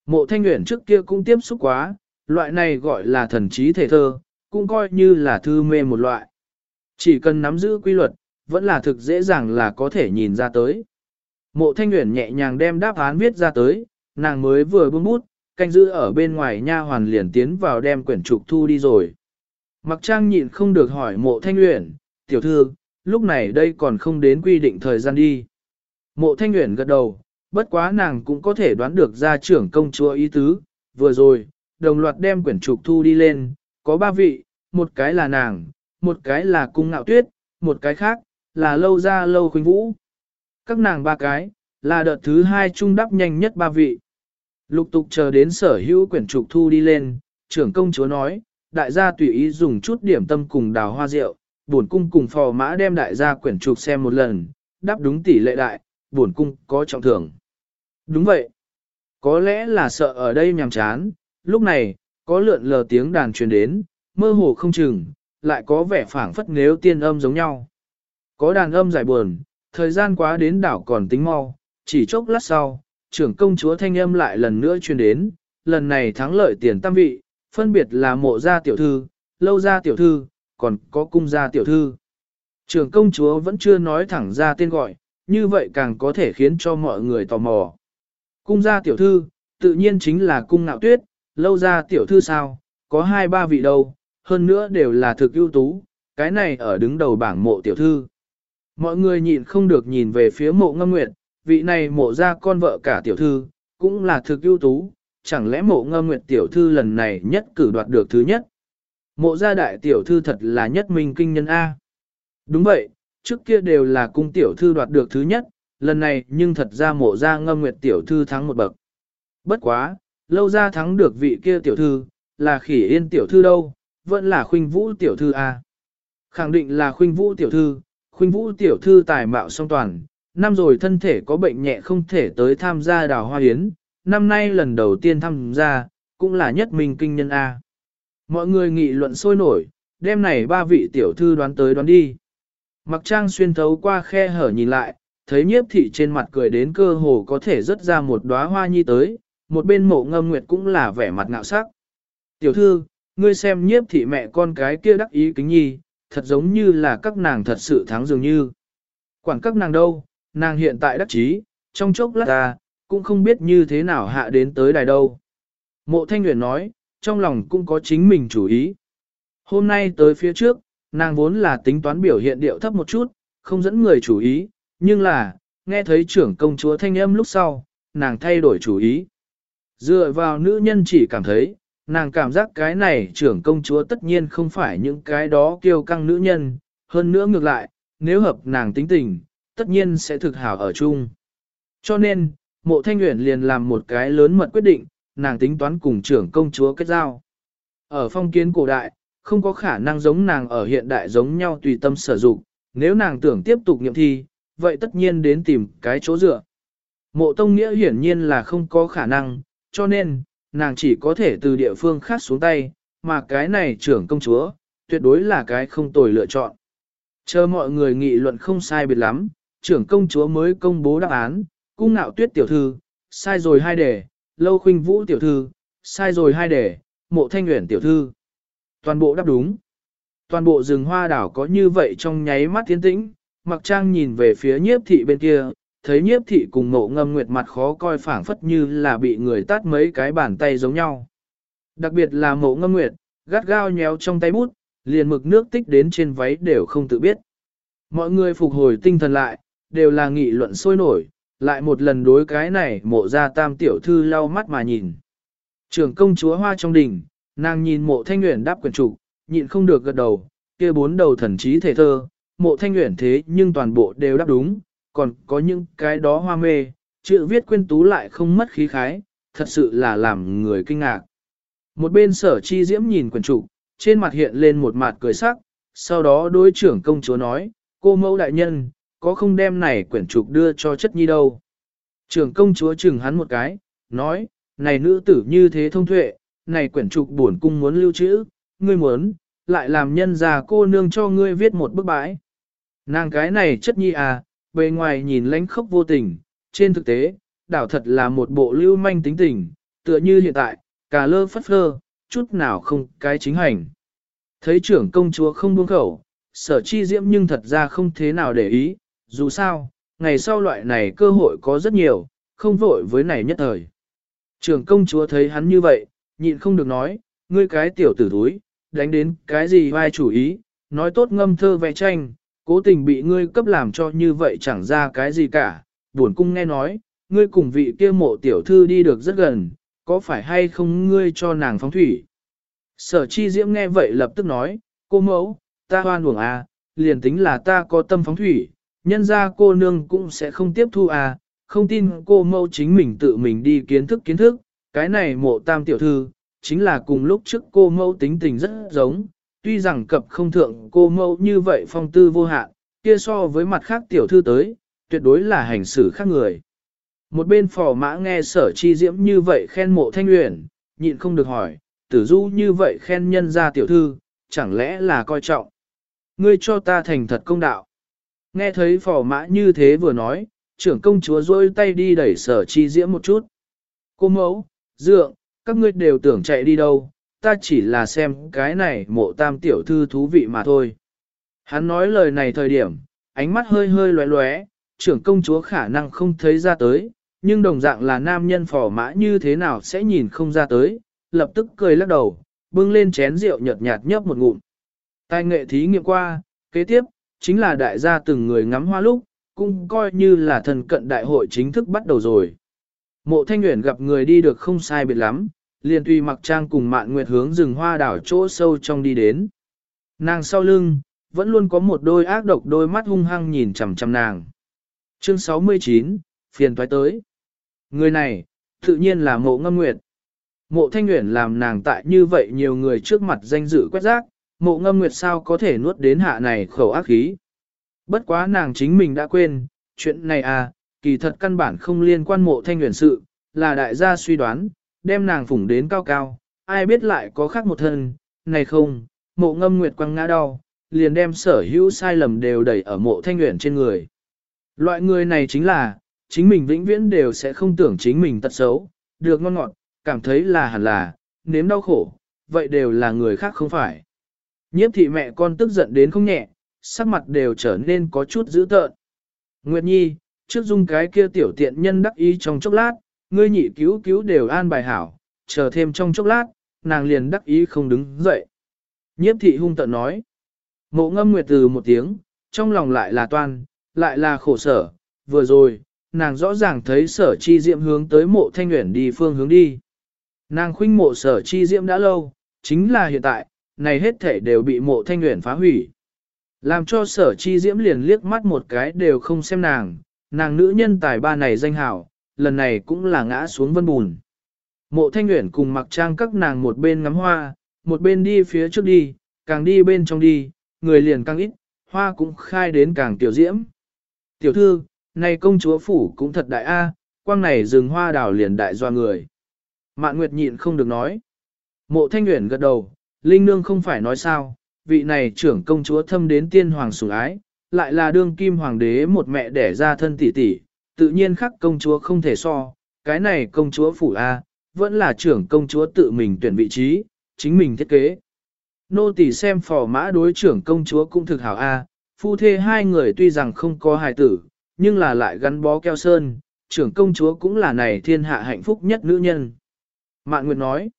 Speaker 1: Mộ thanh nguyện trước kia cũng tiếp xúc quá, loại này gọi là thần trí thể thơ, cũng coi như là thư mê một loại. Chỉ cần nắm giữ quy luật, vẫn là thực dễ dàng là có thể nhìn ra tới. Mộ thanh nguyện nhẹ nhàng đem đáp án viết ra tới, nàng mới vừa buông bút, canh giữ ở bên ngoài nha hoàn liền tiến vào đem quyển trục thu đi rồi. Mặc trang nhịn không được hỏi mộ thanh luyện, tiểu thư, lúc này đây còn không đến quy định thời gian đi. Mộ thanh luyện gật đầu, bất quá nàng cũng có thể đoán được ra trưởng công chúa ý tứ, vừa rồi, đồng loạt đem quyển trục thu đi lên, có ba vị, một cái là nàng, một cái là cung ngạo tuyết, một cái khác, là lâu ra lâu khuynh vũ. Các nàng ba cái, là đợt thứ hai trung đắp nhanh nhất ba vị. Lục tục chờ đến sở hữu quyển trục thu đi lên, trưởng công chúa nói, đại gia tùy ý dùng chút điểm tâm cùng đào hoa rượu, bổn cung cùng phò mã đem đại gia quyển trục xem một lần, đáp đúng tỷ lệ đại, bổn cung có trọng thưởng. Đúng vậy. Có lẽ là sợ ở đây nhàm chán, lúc này, có lượn lờ tiếng đàn truyền đến, mơ hồ không chừng, lại có vẻ phảng phất nếu tiên âm giống nhau. Có đàn âm giải buồn, thời gian quá đến đảo còn tính mau, chỉ chốc lát sau, trưởng công chúa thanh âm lại lần nữa truyền đến, lần này thắng lợi tiền tam vị, phân biệt là mộ gia tiểu thư, lâu gia tiểu thư, còn có cung gia tiểu thư. Trưởng công chúa vẫn chưa nói thẳng ra tên gọi, như vậy càng có thể khiến cho mọi người tò mò. Cung gia tiểu thư, tự nhiên chính là cung nạo tuyết, lâu gia tiểu thư sao, có hai ba vị đâu, hơn nữa đều là thực ưu tú, cái này ở đứng đầu bảng mộ tiểu thư. Mọi người nhịn không được nhìn về phía mộ ngâm nguyệt, vị này mộ ra con vợ cả tiểu thư, cũng là thực ưu tú, chẳng lẽ mộ ngâm nguyệt tiểu thư lần này nhất cử đoạt được thứ nhất. Mộ gia đại tiểu thư thật là nhất minh kinh nhân A. Đúng vậy, trước kia đều là cung tiểu thư đoạt được thứ nhất, lần này nhưng thật ra mộ gia ngâm nguyệt tiểu thư thắng một bậc. Bất quá, lâu ra thắng được vị kia tiểu thư, là khỉ yên tiểu thư đâu, vẫn là khuynh vũ tiểu thư A. Khẳng định là khuynh vũ tiểu thư, khuynh vũ tiểu thư tài mạo song toàn, năm rồi thân thể có bệnh nhẹ không thể tới tham gia đào hoa hiến, năm nay lần đầu tiên tham gia, cũng là nhất minh kinh nhân A. Mọi người nghị luận sôi nổi, đêm này ba vị tiểu thư đoán tới đoán đi. Mặc trang xuyên thấu qua khe hở nhìn lại, thấy nhiếp thị trên mặt cười đến cơ hồ có thể rớt ra một đóa hoa nhi tới, một bên mộ ngâm nguyệt cũng là vẻ mặt ngạo sắc. Tiểu thư, ngươi xem nhiếp thị mẹ con cái kia đắc ý kính nhi, thật giống như là các nàng thật sự thắng dường như. Quản các nàng đâu, nàng hiện tại đắc chí, trong chốc lát ta, cũng không biết như thế nào hạ đến tới đài đâu. Mộ Thanh Nguyễn nói, trong lòng cũng có chính mình chủ ý. Hôm nay tới phía trước, nàng vốn là tính toán biểu hiện điệu thấp một chút, không dẫn người chủ ý, Nhưng là, nghe thấy trưởng công chúa thanh âm lúc sau, nàng thay đổi chủ ý. Dựa vào nữ nhân chỉ cảm thấy, nàng cảm giác cái này trưởng công chúa tất nhiên không phải những cái đó kiêu căng nữ nhân, hơn nữa ngược lại, nếu hợp nàng tính tình, tất nhiên sẽ thực hảo ở chung. Cho nên, mộ thanh nguyện liền làm một cái lớn mật quyết định, nàng tính toán cùng trưởng công chúa kết giao. Ở phong kiến cổ đại, không có khả năng giống nàng ở hiện đại giống nhau tùy tâm sử dụng, nếu nàng tưởng tiếp tục nghiệm thi, vậy tất nhiên đến tìm cái chỗ dựa. Mộ tông nghĩa hiển nhiên là không có khả năng, cho nên, nàng chỉ có thể từ địa phương khác xuống tay, mà cái này trưởng công chúa, tuyệt đối là cái không tồi lựa chọn. Chờ mọi người nghị luận không sai biệt lắm, trưởng công chúa mới công bố đáp án, cung nạo tuyết tiểu thư, sai rồi hai đề, lâu khuynh vũ tiểu thư, sai rồi hai đề, mộ thanh nguyện tiểu thư. Toàn bộ đáp đúng. Toàn bộ rừng hoa đảo có như vậy trong nháy mắt tiến tĩnh, mặc trang nhìn về phía nhiếp thị bên kia, thấy nhiếp thị cùng mộ ngâm nguyệt mặt khó coi phảng phất như là bị người tát mấy cái bàn tay giống nhau. Đặc biệt là mộ ngâm nguyệt, gắt gao nhéo trong tay bút, liền mực nước tích đến trên váy đều không tự biết. Mọi người phục hồi tinh thần lại, đều là nghị luận sôi nổi, lại một lần đối cái này mộ ra tam tiểu thư lau mắt mà nhìn. Trưởng công chúa hoa trong đỉnh, nàng nhìn mộ thanh nguyện đáp quyền trục, nhịn không được gật đầu, kia bốn đầu thần trí thể thơ, mộ thanh nguyện thế nhưng toàn bộ đều đáp đúng, còn có những cái đó hoa mê, chữ viết quyên tú lại không mất khí khái, thật sự là làm người kinh ngạc. Một bên sở chi diễm nhìn quyền trục, trên mặt hiện lên một mặt cười sắc, sau đó đối trưởng công chúa nói, cô mẫu đại nhân, có không đem này quyển trục đưa cho chất nhi đâu. Trưởng công chúa chừng hắn một cái, nói, này nữ tử như thế thông thuệ, này quyển trục buồn cung muốn lưu trữ, ngươi muốn, lại làm nhân già cô nương cho ngươi viết một bức bãi. Nàng cái này chất nhi à, bề ngoài nhìn lánh khốc vô tình, trên thực tế, đảo thật là một bộ lưu manh tính tình, tựa như hiện tại, cả lơ phất phơ, chút nào không cái chính hành. Thấy trưởng công chúa không buông khẩu, sở chi diễm nhưng thật ra không thế nào để ý, dù sao, ngày sau loại này cơ hội có rất nhiều, không vội với này nhất thời. Trưởng công chúa thấy hắn như vậy, nhịn không được nói, ngươi cái tiểu tử thúi, đánh đến cái gì vai chủ ý, nói tốt ngâm thơ vẽ tranh, cố tình bị ngươi cấp làm cho như vậy chẳng ra cái gì cả, buồn cung nghe nói, ngươi cùng vị kia mộ tiểu thư đi được rất gần, có phải hay không ngươi cho nàng phóng thủy? Sở chi diễm nghe vậy lập tức nói, cô mẫu, ta hoan uổng à, liền tính là ta có tâm phóng thủy, nhân ra cô nương cũng sẽ không tiếp thu à, không tin cô mâu chính mình tự mình đi kiến thức kiến thức, cái này mộ tam tiểu thư, chính là cùng lúc trước cô mâu tính tình rất giống, tuy rằng cập không thượng cô mâu như vậy phong tư vô hạn, kia so với mặt khác tiểu thư tới, tuyệt đối là hành xử khác người. Một bên phò mã nghe sở chi diễm như vậy khen mộ thanh luyện, nhịn không được hỏi, tử du như vậy khen nhân ra tiểu thư, chẳng lẽ là coi trọng. Ngươi cho ta thành thật công đạo. Nghe thấy phò mã như thế vừa nói, trưởng công chúa rôi tay đi đẩy sở chi diễm một chút. Cô mẫu, dượng, các ngươi đều tưởng chạy đi đâu, ta chỉ là xem cái này mộ tam tiểu thư thú vị mà thôi. Hắn nói lời này thời điểm, ánh mắt hơi hơi lóe lóe, trưởng công chúa khả năng không thấy ra tới, nhưng đồng dạng là nam nhân phò mã như thế nào sẽ nhìn không ra tới, lập tức cười lắc đầu, bưng lên chén rượu nhợt nhạt nhấp một ngụm. Tài nghệ thí nghiệm qua, kế tiếp, chính là đại gia từng người ngắm hoa lúc, cũng coi như là thần cận đại hội chính thức bắt đầu rồi. Mộ Thanh Nguyễn gặp người đi được không sai biệt lắm, liền tùy mặc trang cùng mạn nguyệt hướng rừng hoa đảo chỗ sâu trong đi đến. Nàng sau lưng, vẫn luôn có một đôi ác độc đôi mắt hung hăng nhìn chằm chằm nàng. Chương 69, phiền toái tới. Người này, tự nhiên là mộ ngâm nguyệt. Mộ thanh nguyện làm nàng tại như vậy nhiều người trước mặt danh dự quét rác, mộ ngâm nguyệt sao có thể nuốt đến hạ này khẩu ác khí. Bất quá nàng chính mình đã quên, chuyện này à, kỳ thật căn bản không liên quan mộ thanh nguyện sự, là đại gia suy đoán, đem nàng phủng đến cao cao, ai biết lại có khác một thân, này không, mộ ngâm nguyệt quăng ngã đau, liền đem sở hữu sai lầm đều đẩy ở mộ thanh nguyện trên người. Loại người này chính là, chính mình vĩnh viễn đều sẽ không tưởng chính mình tật xấu, được ngon ngọt, cảm thấy là hẳn là, nếm đau khổ, vậy đều là người khác không phải. Nhiếp thị mẹ con tức giận đến không nhẹ, sắc mặt đều trở nên có chút dữ tợn. Nguyệt Nhi, trước dung cái kia tiểu tiện nhân đắc ý trong chốc lát, ngươi nhị cứu cứu đều an bài hảo, chờ thêm trong chốc lát, nàng liền đắc ý không đứng dậy. Nhiếp thị hung tợn nói. Mộ ngâm nguyệt từ một tiếng, trong lòng lại là toan, lại là khổ sở, vừa rồi, nàng rõ ràng thấy sở chi diệm hướng tới mộ thanh nguyện đi phương hướng đi. Nàng khuynh mộ sở chi diệm đã lâu, chính là hiện tại, này hết thể đều bị mộ thanh nguyện phá hủy. Làm cho sở chi diễm liền liếc mắt một cái đều không xem nàng, nàng nữ nhân tài ba này danh hảo, lần này cũng là ngã xuống vân bùn. Mộ thanh nguyện cùng mặc trang các nàng một bên ngắm hoa, một bên đi phía trước đi, càng đi bên trong đi, người liền càng ít, hoa cũng khai đến càng tiểu diễm. Tiểu thư, này công chúa phủ cũng thật đại a, quang này rừng hoa đào liền đại doa người. Mạn Nguyệt nhịn không được nói. Mộ thanh nguyện gật đầu, Linh Nương không phải nói sao, vị này trưởng công chúa thâm đến tiên hoàng sủng ái, lại là đương kim hoàng đế một mẹ đẻ ra thân tỷ tỷ, tự nhiên khắc công chúa không thể so, cái này công chúa phủ A, vẫn là trưởng công chúa tự mình tuyển vị trí, chính mình thiết kế. Nô tỳ xem phò mã đối trưởng công chúa cũng thực hảo A, phu thê hai người tuy rằng không có hài tử, nhưng là lại gắn bó keo sơn, trưởng công chúa cũng là này thiên hạ hạnh phúc nhất nữ nhân. Mạn Nguyệt nói,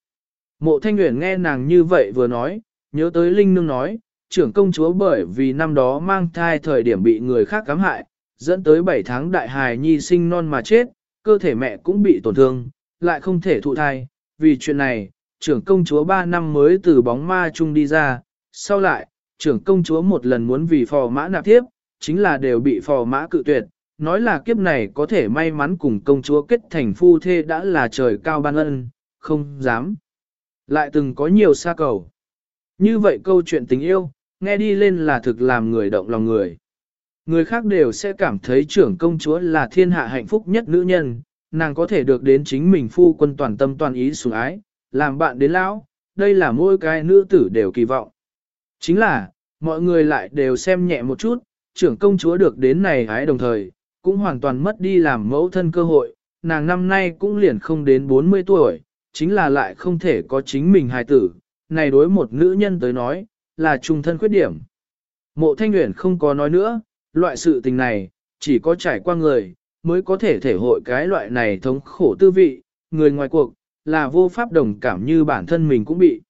Speaker 1: mộ thanh Uyển nghe nàng như vậy vừa nói, nhớ tới Linh Nương nói, trưởng công chúa bởi vì năm đó mang thai thời điểm bị người khác cám hại, dẫn tới 7 tháng đại hài nhi sinh non mà chết, cơ thể mẹ cũng bị tổn thương, lại không thể thụ thai. Vì chuyện này, trưởng công chúa 3 năm mới từ bóng ma chung đi ra, sau lại, trưởng công chúa một lần muốn vì phò mã nạp tiếp, chính là đều bị phò mã cự tuyệt, nói là kiếp này có thể may mắn cùng công chúa kết thành phu thê đã là trời cao ban ân, không dám. Lại từng có nhiều xa cầu. Như vậy câu chuyện tình yêu, nghe đi lên là thực làm người động lòng người. Người khác đều sẽ cảm thấy trưởng công chúa là thiên hạ hạnh phúc nhất nữ nhân, nàng có thể được đến chính mình phu quân toàn tâm toàn ý sủng ái, làm bạn đến lão, đây là mỗi cái nữ tử đều kỳ vọng. Chính là, mọi người lại đều xem nhẹ một chút, trưởng công chúa được đến này hái đồng thời, cũng hoàn toàn mất đi làm mẫu thân cơ hội, nàng năm nay cũng liền không đến 40 tuổi, chính là lại không thể có chính mình hài tử, này đối một nữ nhân tới nói, là trung thân khuyết điểm. Mộ thanh nguyện không có nói nữa, loại sự tình này, chỉ có trải qua người, mới có thể thể hội cái loại này thống khổ tư vị, người ngoài cuộc, là vô pháp đồng cảm như bản thân mình cũng bị.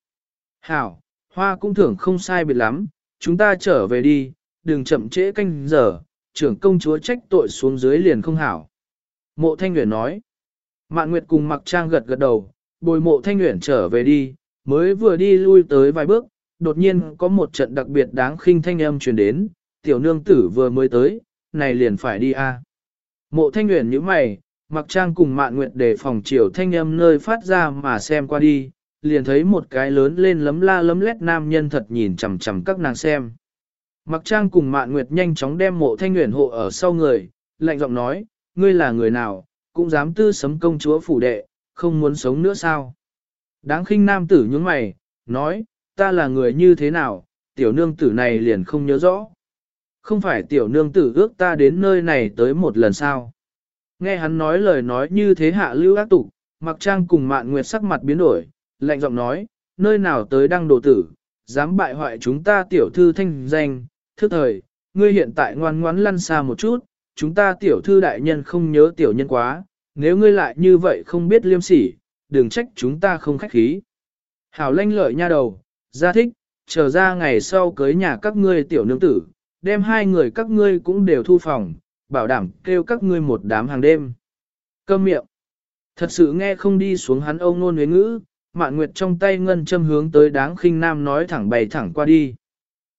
Speaker 1: Hảo, hoa cũng thường không sai biệt lắm, chúng ta trở về đi, đừng chậm trễ canh giờ, trưởng công chúa trách tội xuống dưới liền không hảo. Mộ Thanh uyển nói, Mạn Nguyệt cùng mặc trang gật gật đầu, bồi mộ Thanh nguyện trở về đi, mới vừa đi lui tới vài bước, đột nhiên có một trận đặc biệt đáng khinh thanh âm truyền đến, tiểu nương tử vừa mới tới, này liền phải đi a. Mộ thanh nguyện như mày, mặc trang cùng mạn nguyện để phòng chiều thanh âm nơi phát ra mà xem qua đi, liền thấy một cái lớn lên lấm la lấm lét nam nhân thật nhìn chằm chằm các nàng xem. Mặc trang cùng mạn nguyệt nhanh chóng đem mộ thanh nguyện hộ ở sau người, lạnh giọng nói, ngươi là người nào, cũng dám tư sấm công chúa phủ đệ, không muốn sống nữa sao. Đáng khinh nam tử nhướng mày, nói, ta là người như thế nào, tiểu nương tử này liền không nhớ rõ. Không phải tiểu nương tử ước ta đến nơi này tới một lần sao. Nghe hắn nói lời nói như thế hạ lưu ác tục, mặc trang cùng mạn nguyệt sắc mặt biến đổi, lạnh giọng nói, nơi nào tới đăng đồ tử, dám bại hoại chúng ta tiểu thư thanh danh, thức thời, ngươi hiện tại ngoan ngoãn lăn xa một chút, chúng ta tiểu thư đại nhân không nhớ tiểu nhân quá, nếu ngươi lại như vậy không biết liêm sỉ, đừng trách chúng ta không khách khí. Hảo lanh lợi nha đầu, ra thích, chờ ra ngày sau cưới nhà các ngươi tiểu nương tử, đem hai người các ngươi cũng đều thu phòng, bảo đảm kêu các ngươi một đám hàng đêm. Câm miệng. Thật sự nghe không đi xuống hắn ông nôn với ngữ, mạn nguyệt trong tay ngân châm hướng tới đáng khinh nam nói thẳng bày thẳng qua đi.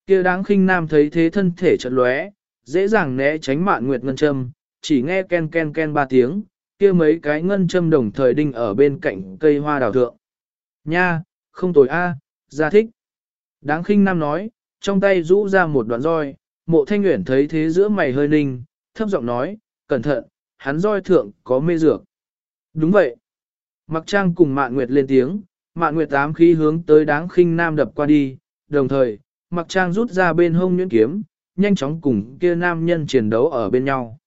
Speaker 1: kia đáng khinh nam thấy thế thân thể chật lóe, dễ dàng né tránh mạn nguyệt ngân châm, chỉ nghe ken ken ken ba tiếng, kia mấy cái ngân châm đồng thời đinh ở bên cạnh cây hoa đào thượng. Nha, không tồi a, ra thích. Đáng khinh nam nói, trong tay rũ ra một đoạn roi, mộ thanh nguyện thấy thế giữa mày hơi ninh, thấp giọng nói, cẩn thận, hắn roi thượng có mê dược. Đúng vậy. Mặc trang cùng mạn nguyệt lên tiếng, mạn nguyệt ám khí hướng tới đáng khinh nam đập qua đi, đồng thời, mặc trang rút ra bên hông nhuyễn kiếm, nhanh chóng cùng kia nam nhân chiến đấu ở bên nhau.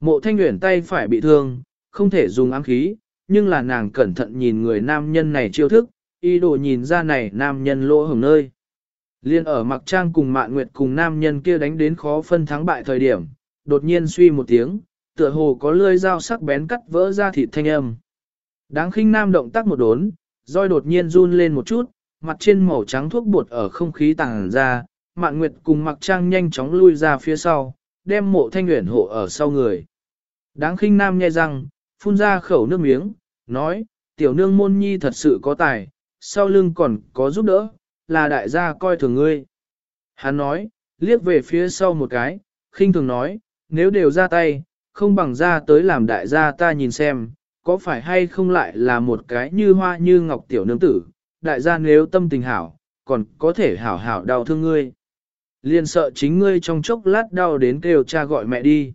Speaker 1: Mộ thanh nguyện tay phải bị thương, không thể dùng ám khí, nhưng là nàng cẩn thận nhìn người nam nhân này chiêu thức, ý đồ nhìn ra này nam nhân lỗ hồng nơi. Liên ở mặc trang cùng mạn nguyệt cùng nam nhân kia đánh đến khó phân thắng bại thời điểm, đột nhiên suy một tiếng, tựa hồ có lưỡi dao sắc bén cắt vỡ ra thịt thanh âm. Đáng khinh nam động tác một đốn, roi đột nhiên run lên một chút, mặt trên màu trắng thuốc bột ở không khí tàng ra, mạn nguyệt cùng mặc trang nhanh chóng lui ra phía sau, đem mộ thanh nguyện hộ ở sau người. Đáng khinh nam nghe rằng phun ra khẩu nước miếng, nói, tiểu nương môn nhi thật sự có tài, sau lưng còn có giúp đỡ, là đại gia coi thường ngươi. Hắn nói, liếc về phía sau một cái, khinh thường nói, nếu đều ra tay, không bằng ra tới làm đại gia ta nhìn xem, có phải hay không lại là một cái như hoa như ngọc tiểu nương tử, đại gia nếu tâm tình hảo, còn có thể hảo hảo đau thương ngươi. Liên sợ chính ngươi trong chốc lát đau đến kêu cha gọi mẹ đi.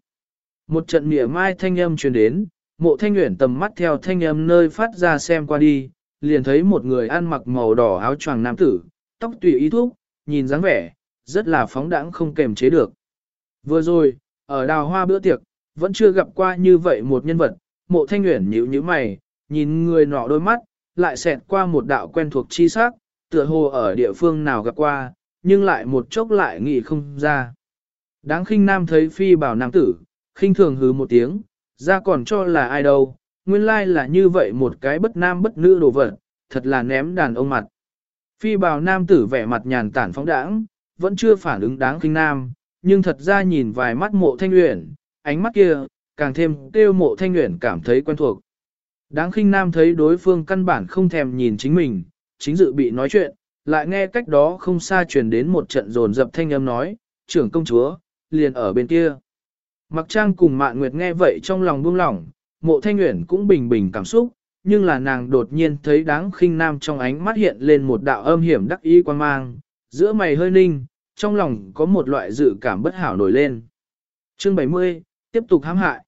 Speaker 1: Một trận mỉa mai thanh âm truyền đến, mộ thanh nguyện tầm mắt theo thanh âm nơi phát ra xem qua đi, liền thấy một người ăn mặc màu đỏ áo choàng nam tử, tóc tùy ý thuốc, nhìn dáng vẻ, rất là phóng đãng không kềm chế được. Vừa rồi, ở đào hoa bữa tiệc, vẫn chưa gặp qua như vậy một nhân vật, mộ thanh nguyện nhíu nhíu mày, nhìn người nọ đôi mắt, lại xẹt qua một đạo quen thuộc chi sắc, tựa hồ ở địa phương nào gặp qua, nhưng lại một chốc lại nghĩ không ra. Đáng khinh nam thấy phi bảo nam tử, khinh thường hứ một tiếng, ra còn cho là ai đâu, nguyên lai là như vậy một cái bất nam bất nữ đồ vật, thật là ném đàn ông mặt. Phi bào nam tử vẻ mặt nhàn tản phóng đãng, vẫn chưa phản ứng đáng kinh nam, nhưng thật ra nhìn vài mắt mộ thanh uyển, ánh mắt kia, càng thêm kêu mộ thanh uyển cảm thấy quen thuộc. Đáng khinh nam thấy đối phương căn bản không thèm nhìn chính mình, chính dự bị nói chuyện, lại nghe cách đó không xa truyền đến một trận rồn dập thanh âm nói, trưởng công chúa, liền ở bên kia. Mặc trang cùng mạn nguyệt nghe vậy trong lòng buông lỏng, mộ thanh nguyện cũng bình bình cảm xúc, nhưng là nàng đột nhiên thấy đáng khinh nam trong ánh mắt hiện lên một đạo âm hiểm đắc ý quan mang, giữa mày hơi ninh, trong lòng có một loại dự cảm bất hảo nổi lên. Chương 70, tiếp tục hãm hại.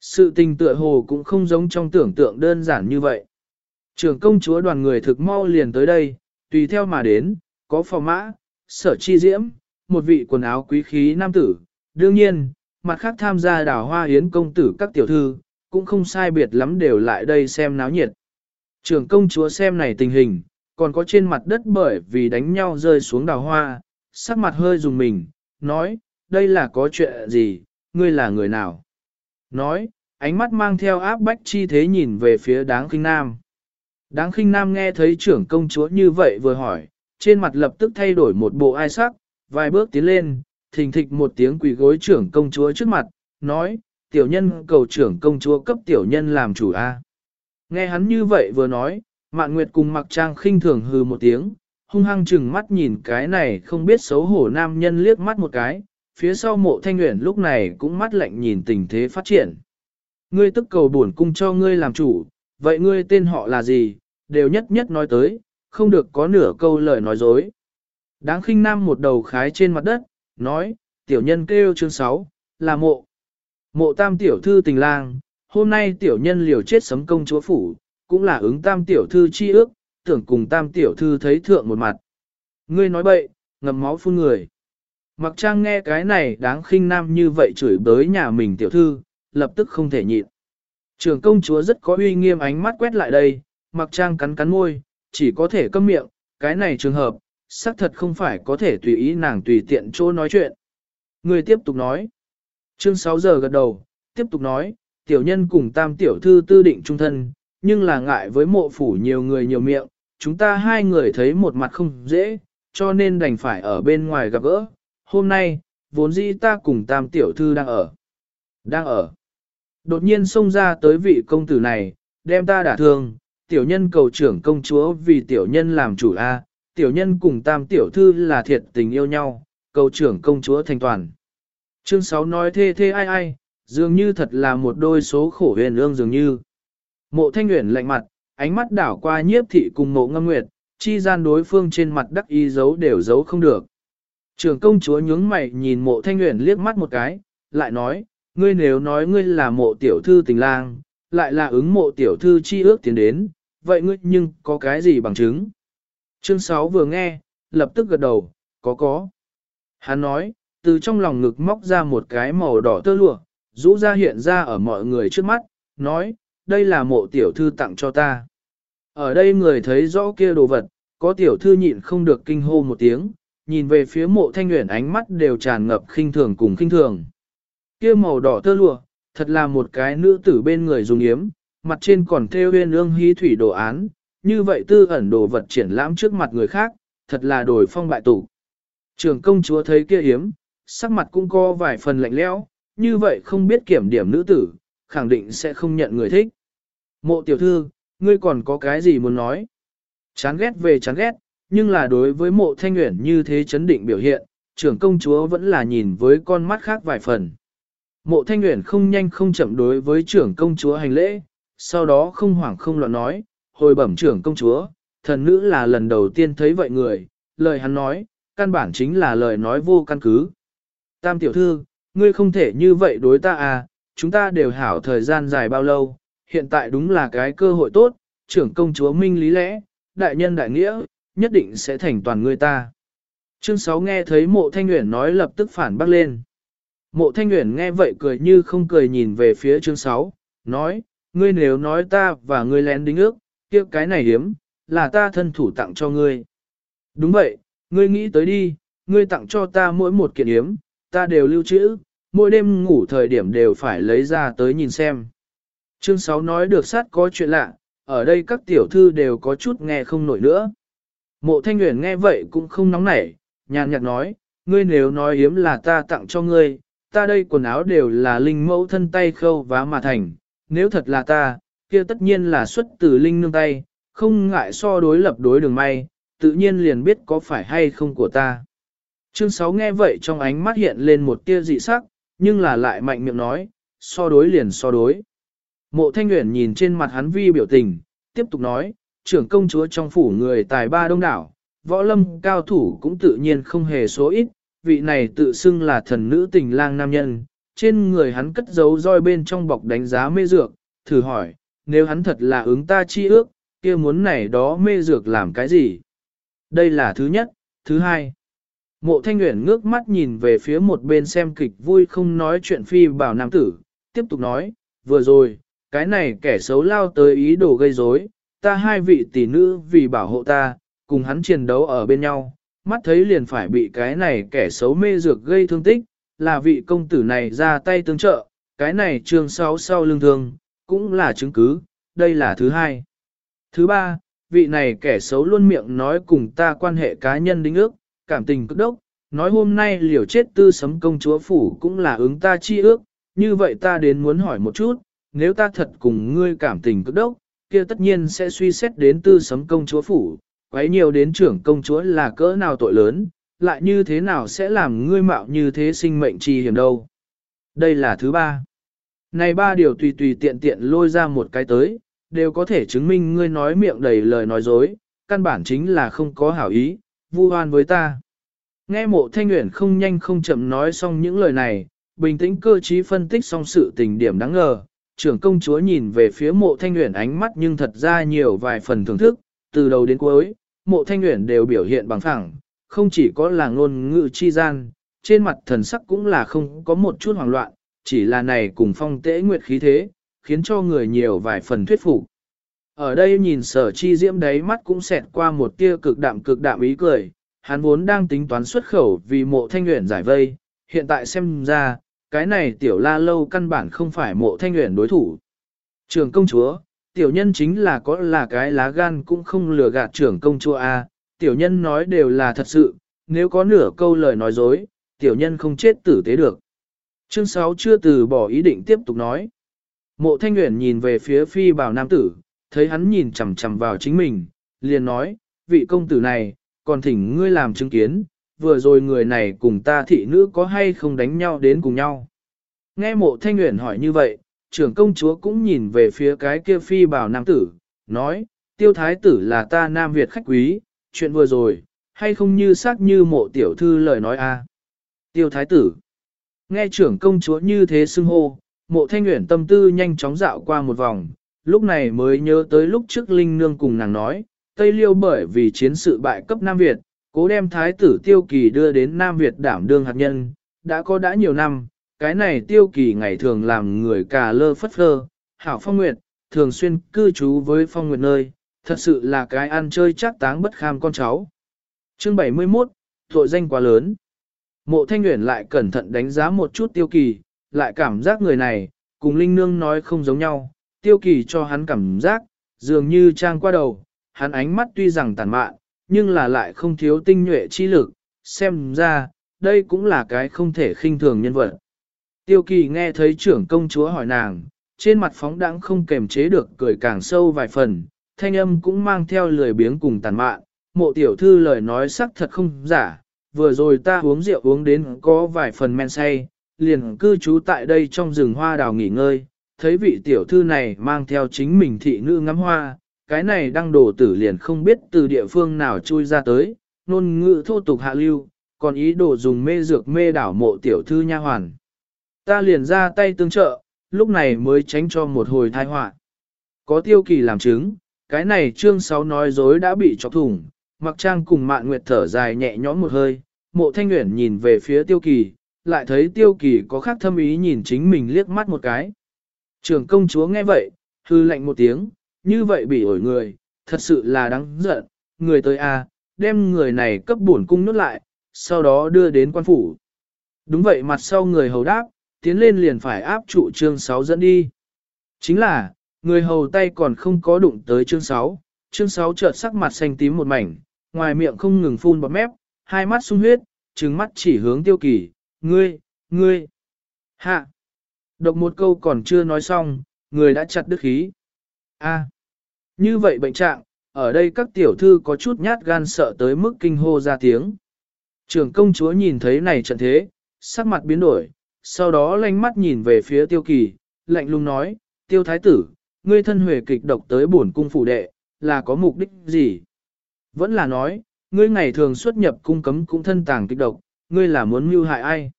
Speaker 1: Sự tình tựa hồ cũng không giống trong tưởng tượng đơn giản như vậy. Trưởng công chúa đoàn người thực mau liền tới đây, tùy theo mà đến, có phò mã, sở chi diễm, một vị quần áo quý khí nam tử. Đương nhiên, mặt khác tham gia đào hoa hiến công tử các tiểu thư, cũng không sai biệt lắm đều lại đây xem náo nhiệt. Trưởng công chúa xem này tình hình, còn có trên mặt đất bởi vì đánh nhau rơi xuống đào hoa, sắc mặt hơi dùng mình, nói, đây là có chuyện gì, ngươi là người nào? Nói, ánh mắt mang theo áp bách chi thế nhìn về phía đáng khinh nam. Đáng khinh nam nghe thấy trưởng công chúa như vậy vừa hỏi, trên mặt lập tức thay đổi một bộ ai sắc, vài bước tiến lên, thình thịch một tiếng quỳ gối trưởng công chúa trước mặt, nói, tiểu nhân cầu trưởng công chúa cấp tiểu nhân làm chủ A. Nghe hắn như vậy vừa nói, mạn nguyệt cùng mặc trang khinh thường hừ một tiếng, hung hăng chừng mắt nhìn cái này không biết xấu hổ nam nhân liếc mắt một cái, phía sau mộ thanh nguyện lúc này cũng mắt lạnh nhìn tình thế phát triển. Ngươi tức cầu bổn cung cho ngươi làm chủ, vậy ngươi tên họ là gì, đều nhất nhất nói tới, không được có nửa câu lời nói dối. Đáng khinh nam một đầu khái trên mặt đất, nói, tiểu nhân kêu chương 6, là mộ. Mộ tam tiểu thư tình lang, hôm nay tiểu nhân liều chết sấm công chúa phủ, cũng là ứng tam tiểu thư chi ước, tưởng cùng tam tiểu thư thấy thượng một mặt. Ngươi nói bậy, ngầm máu phun người. Mặc trang nghe cái này đáng khinh nam như vậy chửi bới nhà mình tiểu thư, lập tức không thể nhịn. Trường công chúa rất có uy nghiêm ánh mắt quét lại đây, mặc trang cắn cắn môi, chỉ có thể câm miệng, cái này trường hợp, xác thật không phải có thể tùy ý nàng tùy tiện chỗ nói chuyện. Người tiếp tục nói. Chương 6 giờ gật đầu, tiếp tục nói, tiểu nhân cùng tam tiểu thư tư định trung thân, nhưng là ngại với mộ phủ nhiều người nhiều miệng, chúng ta hai người thấy một mặt không dễ, cho nên đành phải ở bên ngoài gặp gỡ. Hôm nay, vốn dĩ ta cùng tam tiểu thư đang ở. Đang ở. Đột nhiên xông ra tới vị công tử này, đem ta đả thương, tiểu nhân cầu trưởng công chúa vì tiểu nhân làm chủ A, tiểu nhân cùng tam tiểu thư là thiệt tình yêu nhau, cầu trưởng công chúa thành toàn. Chương 6 nói thê thê ai ai, dường như thật là một đôi số khổ huyền ương dường như. Mộ thanh nguyện lạnh mặt, ánh mắt đảo qua nhiếp thị cùng mộ ngâm nguyệt, chi gian đối phương trên mặt đắc y giấu đều giấu không được. Trưởng công chúa nhướng mày nhìn mộ thanh nguyện liếc mắt một cái, lại nói, ngươi nếu nói ngươi là mộ tiểu thư tình lang, lại là ứng mộ tiểu thư chi ước tiến đến, vậy ngươi nhưng có cái gì bằng chứng? Chương 6 vừa nghe, lập tức gật đầu, có có. Hắn nói, từ trong lòng ngực móc ra một cái màu đỏ tơ lụa, rũ ra hiện ra ở mọi người trước mắt, nói, đây là mộ tiểu thư tặng cho ta. Ở đây người thấy rõ kia đồ vật, có tiểu thư nhịn không được kinh hô một tiếng, nhìn về phía mộ thanh nguyện ánh mắt đều tràn ngập khinh thường cùng khinh thường. Kia màu đỏ tơ lụa, thật là một cái nữ tử bên người dùng yếm, mặt trên còn theo huyên ương hí thủy đồ án, như vậy tư ẩn đồ vật triển lãm trước mặt người khác, thật là đổi phong bại tủ. Trường công chúa thấy kia hiếm, sắc mặt cũng có vài phần lạnh lẽo, như vậy không biết kiểm điểm nữ tử, khẳng định sẽ không nhận người thích. Mộ tiểu thư, ngươi còn có cái gì muốn nói? Chán ghét về chán ghét, nhưng là đối với mộ thanh nguyện như thế chấn định biểu hiện, trưởng công chúa vẫn là nhìn với con mắt khác vài phần. Mộ thanh nguyện không nhanh không chậm đối với trưởng công chúa hành lễ, sau đó không hoảng không loạn nói, hồi bẩm trưởng công chúa, thần nữ là lần đầu tiên thấy vậy người, lời hắn nói, căn bản chính là lời nói vô căn cứ. Tam tiểu thư, ngươi không thể như vậy đối ta à, chúng ta đều hảo thời gian dài bao lâu, hiện tại đúng là cái cơ hội tốt, trưởng công chúa minh lý lẽ, đại nhân đại nghĩa, nhất định sẽ thành toàn ngươi ta. Chương 6 nghe thấy mộ thanh nguyện nói lập tức phản bác lên. Mộ thanh nguyện nghe vậy cười như không cười nhìn về phía chương 6, nói, ngươi nếu nói ta và ngươi lén đính ước, kia cái này hiếm, là ta thân thủ tặng cho ngươi. Đúng vậy, ngươi nghĩ tới đi, ngươi tặng cho ta mỗi một kiện hiếm, ta đều lưu trữ, mỗi đêm ngủ thời điểm đều phải lấy ra tới nhìn xem. Chương 6 nói được sát có chuyện lạ, ở đây các tiểu thư đều có chút nghe không nổi nữa. Mộ thanh Nguyễn nghe vậy cũng không nóng nảy, nhàn nhạt nói, ngươi nếu nói hiếm là ta tặng cho ngươi, ta đây quần áo đều là linh mẫu thân tay khâu vá mà thành, nếu thật là ta, kia tất nhiên là xuất từ linh nương tay, không ngại so đối lập đối đường may, tự nhiên liền biết có phải hay không của ta. Chương 6 nghe vậy trong ánh mắt hiện lên một tia dị sắc, nhưng là lại mạnh miệng nói, so đối liền so đối. Mộ Thanh Nguyễn nhìn trên mặt hắn vi biểu tình, tiếp tục nói, trưởng công chúa trong phủ người tài ba đông đảo, võ lâm cao thủ cũng tự nhiên không hề số ít, vị này tự xưng là thần nữ tình lang nam nhân, trên người hắn cất giấu roi bên trong bọc đánh giá mê dược, thử hỏi, nếu hắn thật là ứng ta chi ước, kia muốn này đó mê dược làm cái gì? Đây là thứ nhất, thứ hai. Mộ thanh nguyện ngước mắt nhìn về phía một bên xem kịch vui không nói chuyện phi bảo nam tử, tiếp tục nói, vừa rồi, cái này kẻ xấu lao tới ý đồ gây rối, ta hai vị tỷ nữ vì bảo hộ ta, cùng hắn chiến đấu ở bên nhau, mắt thấy liền phải bị cái này kẻ xấu mê dược gây thương tích, là vị công tử này ra tay tương trợ, cái này trường sáu sau lưng thương, cũng là chứng cứ, đây là thứ hai. Thứ ba, vị này kẻ xấu luôn miệng nói cùng ta quan hệ cá nhân đính ước, cảm tình cực đốc, nói hôm nay liều chết tư sấm công chúa phủ cũng là ứng ta chi ước, như vậy ta đến muốn hỏi một chút, nếu ta thật cùng ngươi cảm tình cực đốc, kia tất nhiên sẽ suy xét đến tư sấm công chúa phủ, quấy nhiều đến trưởng công chúa là cỡ nào tội lớn, lại như thế nào sẽ làm ngươi mạo như thế sinh mệnh chi hiểm đâu. Đây là thứ ba. Này ba điều tùy tùy tiện tiện lôi ra một cái tới, đều có thể chứng minh ngươi nói miệng đầy lời nói dối, căn bản chính là không có hảo ý, vu oan với ta. Nghe mộ thanh nguyện không nhanh không chậm nói xong những lời này, bình tĩnh cơ trí phân tích xong sự tình điểm đáng ngờ, trưởng công chúa nhìn về phía mộ thanh nguyện ánh mắt nhưng thật ra nhiều vài phần thưởng thức, từ đầu đến cuối, mộ thanh nguyện đều biểu hiện bằng phẳng, không chỉ có là ngôn ngữ chi gian, trên mặt thần sắc cũng là không có một chút hoảng loạn, chỉ là này cùng phong tễ nguyệt khí thế, khiến cho người nhiều vài phần thuyết phục. Ở đây nhìn sở chi diễm đấy mắt cũng xẹt qua một tia cực đạm cực đạm ý cười, hắn vốn đang tính toán xuất khẩu vì mộ thanh nguyện giải vây, hiện tại xem ra, cái này tiểu la lâu căn bản không phải mộ thanh nguyện đối thủ. Trường công chúa, tiểu nhân chính là có là cái lá gan cũng không lừa gạt trưởng công chúa A, tiểu nhân nói đều là thật sự, nếu có nửa câu lời nói dối, tiểu nhân không chết tử tế được. Chương 6 chưa từ bỏ ý định tiếp tục nói. Mộ thanh nguyện nhìn về phía phi bảo nam tử, thấy hắn nhìn chằm chằm vào chính mình, liền nói, vị công tử này, còn thỉnh ngươi làm chứng kiến, vừa rồi người này cùng ta thị nữ có hay không đánh nhau đến cùng nhau. Nghe mộ thanh nguyện hỏi như vậy, trưởng công chúa cũng nhìn về phía cái kia phi bảo nam tử, nói, tiêu thái tử là ta nam Việt khách quý, chuyện vừa rồi, hay không như xác như mộ tiểu thư lời nói a Tiêu thái tử. Nghe trưởng công chúa như thế xưng hô, mộ thanh nguyện tâm tư nhanh chóng dạo qua một vòng, lúc này mới nhớ tới lúc trước Linh Nương cùng nàng nói, Tây Liêu bởi vì chiến sự bại cấp Nam Việt, cố đem thái tử tiêu kỳ đưa đến Nam Việt đảm đương hạt nhân, đã có đã nhiều năm, cái này tiêu kỳ ngày thường làm người cà lơ phất phơ, hảo phong nguyệt, thường xuyên cư trú với phong nguyệt nơi, thật sự là cái ăn chơi chắc táng bất kham con cháu. Chương 71, tội danh quá lớn. Mộ thanh nguyện lại cẩn thận đánh giá một chút tiêu kỳ, lại cảm giác người này, cùng Linh Nương nói không giống nhau, tiêu kỳ cho hắn cảm giác, dường như trang qua đầu, hắn ánh mắt tuy rằng tàn mạn, nhưng là lại không thiếu tinh nhuệ chi lực, xem ra, đây cũng là cái không thể khinh thường nhân vật. Tiêu kỳ nghe thấy trưởng công chúa hỏi nàng, trên mặt phóng đãng không kềm chế được cười càng sâu vài phần, thanh âm cũng mang theo lười biếng cùng tàn mạn, mộ tiểu thư lời nói sắc thật không giả, vừa rồi ta uống rượu uống đến có vài phần men say, liền cư trú tại đây trong rừng hoa đào nghỉ ngơi, thấy vị tiểu thư này mang theo chính mình thị nữ ngắm hoa, cái này đang đổ tử liền không biết từ địa phương nào chui ra tới, nôn ngữ thô tục hạ lưu, còn ý đồ dùng mê dược mê đảo mộ tiểu thư nha hoàn. Ta liền ra tay tương trợ, lúc này mới tránh cho một hồi tai họa. Có tiêu kỳ làm chứng, cái này chương 6 nói dối đã bị chọc thủng, mặc trang cùng mạn nguyệt thở dài nhẹ nhõm một hơi, mộ thanh nguyện nhìn về phía tiêu kỳ, lại thấy tiêu kỳ có khác thâm ý nhìn chính mình liếc mắt một cái. Trường công chúa nghe vậy, hư lạnh một tiếng, như vậy bị ổi người, thật sự là đáng giận, người tới a, đem người này cấp bổn cung nốt lại, sau đó đưa đến quan phủ. Đúng vậy mặt sau người hầu đáp, tiến lên liền phải áp trụ chương 6 dẫn đi. Chính là, người hầu tay còn không có đụng tới chương 6, chương 6 chợt sắc mặt xanh tím một mảnh, ngoài miệng không ngừng phun bọt mép, hai mắt sung huyết, trừng mắt chỉ hướng tiêu kỳ, ngươi, ngươi, hạ. Độc một câu còn chưa nói xong, người đã chặt đứt khí. A. Như vậy bệnh trạng, ở đây các tiểu thư có chút nhát gan sợ tới mức kinh hô ra tiếng. Trưởng công chúa nhìn thấy này trận thế, sắc mặt biến đổi, sau đó lanh mắt nhìn về phía tiêu kỳ, lạnh lùng nói, tiêu thái tử, ngươi thân huệ kịch độc tới bổn cung phủ đệ, là có mục đích gì? Vẫn là nói, ngươi ngày thường xuất nhập cung cấm cũng thân tàng kịch độc, ngươi là muốn mưu hại ai?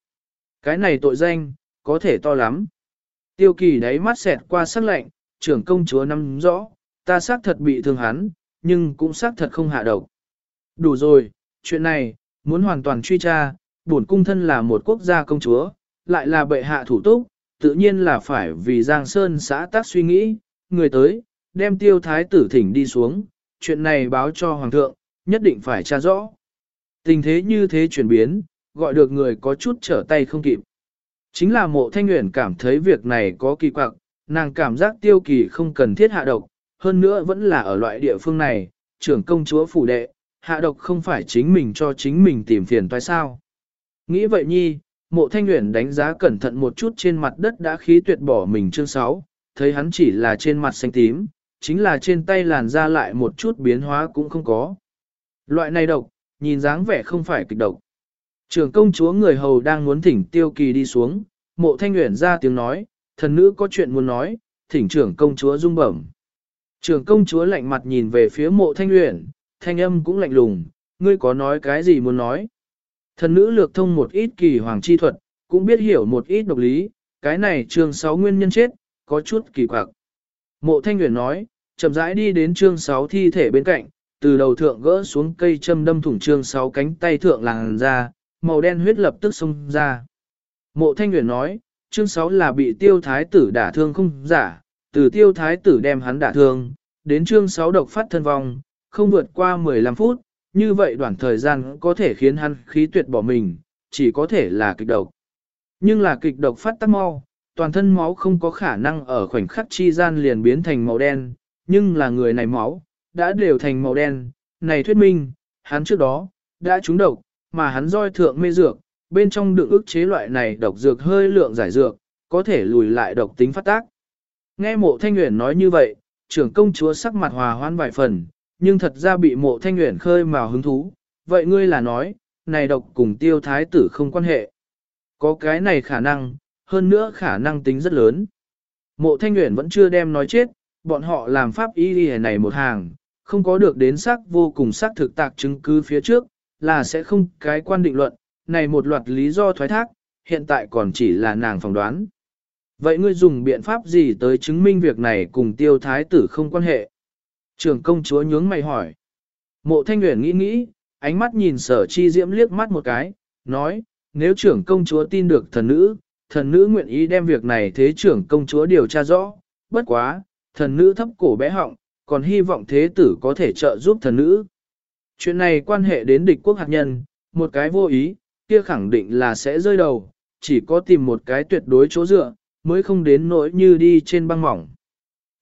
Speaker 1: Cái này tội danh, có thể to lắm. Tiêu kỳ đáy mắt xẹt qua sắc lạnh, trưởng công chúa nắm rõ, ta xác thật bị thương hắn, nhưng cũng xác thật không hạ độc. Đủ rồi, chuyện này, muốn hoàn toàn truy tra, bổn cung thân là một quốc gia công chúa, lại là bệ hạ thủ túc, tự nhiên là phải vì Giang Sơn xã tác suy nghĩ, người tới, đem tiêu thái tử thỉnh đi xuống, chuyện này báo cho Hoàng thượng, nhất định phải tra rõ. Tình thế như thế chuyển biến, gọi được người có chút trở tay không kịp. Chính là mộ thanh nguyện cảm thấy việc này có kỳ quặc, nàng cảm giác tiêu kỳ không cần thiết hạ độc, hơn nữa vẫn là ở loại địa phương này, trưởng công chúa phủ đệ, hạ độc không phải chính mình cho chính mình tìm phiền toái sao. Nghĩ vậy nhi, mộ thanh nguyện đánh giá cẩn thận một chút trên mặt đất đã khí tuyệt bỏ mình chương 6, thấy hắn chỉ là trên mặt xanh tím, chính là trên tay làn da lại một chút biến hóa cũng không có. Loại này độc, nhìn dáng vẻ không phải kịch độc. Trưởng công chúa người hầu đang muốn thỉnh tiêu kỳ đi xuống, mộ thanh nguyện ra tiếng nói, thần nữ có chuyện muốn nói, thỉnh trưởng công chúa dung bẩm. Trưởng công chúa lạnh mặt nhìn về phía mộ thanh nguyện, thanh âm cũng lạnh lùng, ngươi có nói cái gì muốn nói. Thần nữ lược thông một ít kỳ hoàng chi thuật, cũng biết hiểu một ít độc lý, cái này trường sáu nguyên nhân chết, có chút kỳ quặc. Mộ thanh nguyện nói, chậm rãi đi đến chương 6 thi thể bên cạnh, từ đầu thượng gỡ xuống cây châm đâm thủng chương 6 cánh tay thượng làng ra, màu đen huyết lập tức xông ra. Mộ thanh nguyện nói, chương 6 là bị tiêu thái tử đả thương không giả, từ tiêu thái tử đem hắn đả thương, đến chương 6 độc phát thân vong, không vượt qua 15 phút, như vậy đoạn thời gian có thể khiến hắn khí tuyệt bỏ mình, chỉ có thể là kịch độc. Nhưng là kịch độc phát tắc mau, toàn thân máu không có khả năng ở khoảnh khắc chi gian liền biến thành màu đen, nhưng là người này máu, đã đều thành màu đen, này thuyết minh, hắn trước đó, đã trúng độc, mà hắn roi thượng mê dược, bên trong đựng ức chế loại này độc dược hơi lượng giải dược, có thể lùi lại độc tính phát tác. Nghe mộ thanh nguyện nói như vậy, trưởng công chúa sắc mặt hòa hoan vài phần, nhưng thật ra bị mộ thanh nguyện khơi mào hứng thú. Vậy ngươi là nói, này độc cùng tiêu thái tử không quan hệ. Có cái này khả năng, hơn nữa khả năng tính rất lớn. Mộ thanh nguyện vẫn chưa đem nói chết, bọn họ làm pháp y đi này một hàng, không có được đến xác vô cùng xác thực tạc chứng cứ phía trước, là sẽ không cái quan định luận, này một loạt lý do thoái thác, hiện tại còn chỉ là nàng phỏng đoán. Vậy ngươi dùng biện pháp gì tới chứng minh việc này cùng tiêu thái tử không quan hệ? Trường công chúa nhướng mày hỏi. Mộ thanh nguyện nghĩ nghĩ, ánh mắt nhìn sở chi diễm liếc mắt một cái, nói, nếu trưởng công chúa tin được thần nữ, thần nữ nguyện ý đem việc này thế trưởng công chúa điều tra rõ, bất quá, thần nữ thấp cổ bé họng, còn hy vọng thế tử có thể trợ giúp thần nữ. Chuyện này quan hệ đến địch quốc hạt nhân, một cái vô ý, kia khẳng định là sẽ rơi đầu, chỉ có tìm một cái tuyệt đối chỗ dựa, mới không đến nỗi như đi trên băng mỏng.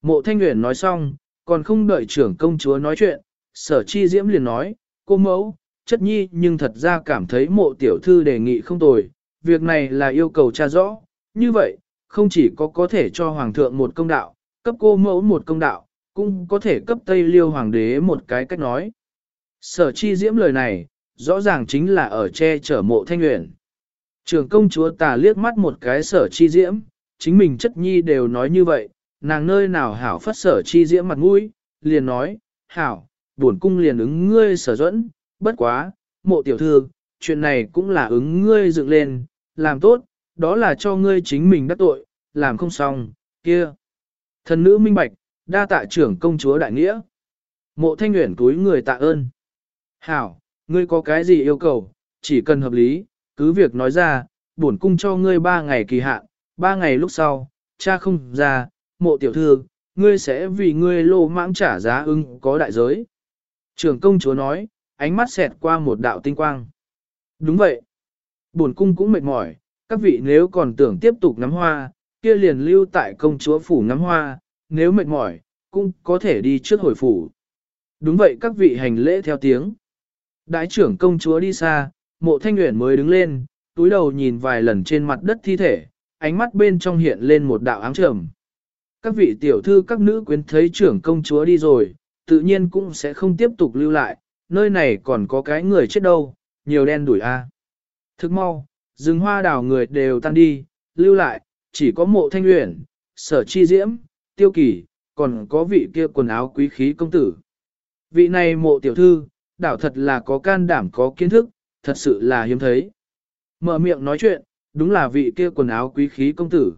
Speaker 1: Mộ Thanh Nguyễn nói xong, còn không đợi trưởng công chúa nói chuyện, sở chi diễm liền nói, cô mẫu, chất nhi nhưng thật ra cảm thấy mộ tiểu thư đề nghị không tồi, việc này là yêu cầu tra rõ, như vậy, không chỉ có có thể cho hoàng thượng một công đạo, cấp cô mẫu một công đạo, cũng có thể cấp Tây Liêu hoàng đế một cái cách nói. Sở chi diễm lời này, rõ ràng chính là ở che chở mộ thanh nguyện. Trường công chúa tà liếc mắt một cái sở chi diễm, chính mình chất nhi đều nói như vậy, nàng nơi nào hảo phất sở chi diễm mặt mũi, liền nói, hảo, buồn cung liền ứng ngươi sở dẫn, bất quá, mộ tiểu thư, chuyện này cũng là ứng ngươi dựng lên, làm tốt, đó là cho ngươi chính mình đắc tội, làm không xong, kia. Thần nữ minh bạch, đa tạ trưởng công chúa đại nghĩa. Mộ thanh nguyện túi người tạ ơn. Hảo, ngươi có cái gì yêu cầu, chỉ cần hợp lý, cứ việc nói ra, bổn cung cho ngươi ba ngày kỳ hạn, ba ngày lúc sau, cha không ra, mộ tiểu thư, ngươi sẽ vì ngươi lô mãng trả giá ưng có đại giới. Trưởng công chúa nói, ánh mắt xẹt qua một đạo tinh quang. Đúng vậy. Bổn cung cũng mệt mỏi, các vị nếu còn tưởng tiếp tục ngắm hoa, kia liền lưu tại công chúa phủ ngắm hoa, nếu mệt mỏi, cũng có thể đi trước hồi phủ. Đúng vậy các vị hành lễ theo tiếng. Đại trưởng công chúa đi xa, mộ thanh nguyện mới đứng lên, túi đầu nhìn vài lần trên mặt đất thi thể, ánh mắt bên trong hiện lên một đạo áng trầm. Các vị tiểu thư các nữ quyến thấy trưởng công chúa đi rồi, tự nhiên cũng sẽ không tiếp tục lưu lại, nơi này còn có cái người chết đâu, nhiều đen đuổi a. Thức mau, rừng hoa đào người đều tan đi, lưu lại, chỉ có mộ thanh luyện, sở chi diễm, tiêu kỳ, còn có vị kia quần áo quý khí công tử. Vị này mộ tiểu thư, đảo thật là có can đảm có kiến thức, thật sự là hiếm thấy. Mở miệng nói chuyện, đúng là vị kia quần áo quý khí công tử.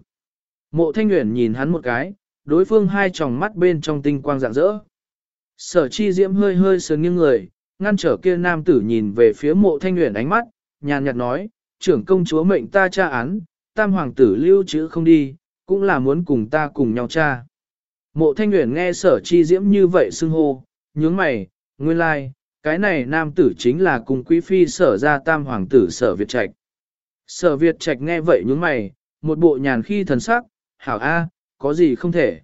Speaker 1: Mộ thanh luyện nhìn hắn một cái, đối phương hai tròng mắt bên trong tinh quang rạng rỡ. Sở chi diễm hơi hơi sớn nghiêng người, ngăn trở kia nam tử nhìn về phía mộ thanh luyện ánh mắt, nhàn nhạt nói, trưởng công chúa mệnh ta tra án, tam hoàng tử lưu chữ không đi, cũng là muốn cùng ta cùng nhau cha. Mộ thanh nguyện nghe sở chi diễm như vậy xưng hô, nhướng mày, nguyên lai, like, cái này nam tử chính là cùng quý phi sở ra tam hoàng tử sở Việt Trạch. Sở Việt Trạch nghe vậy nhướng mày, một bộ nhàn khi thần sắc, hảo A, có gì không thể.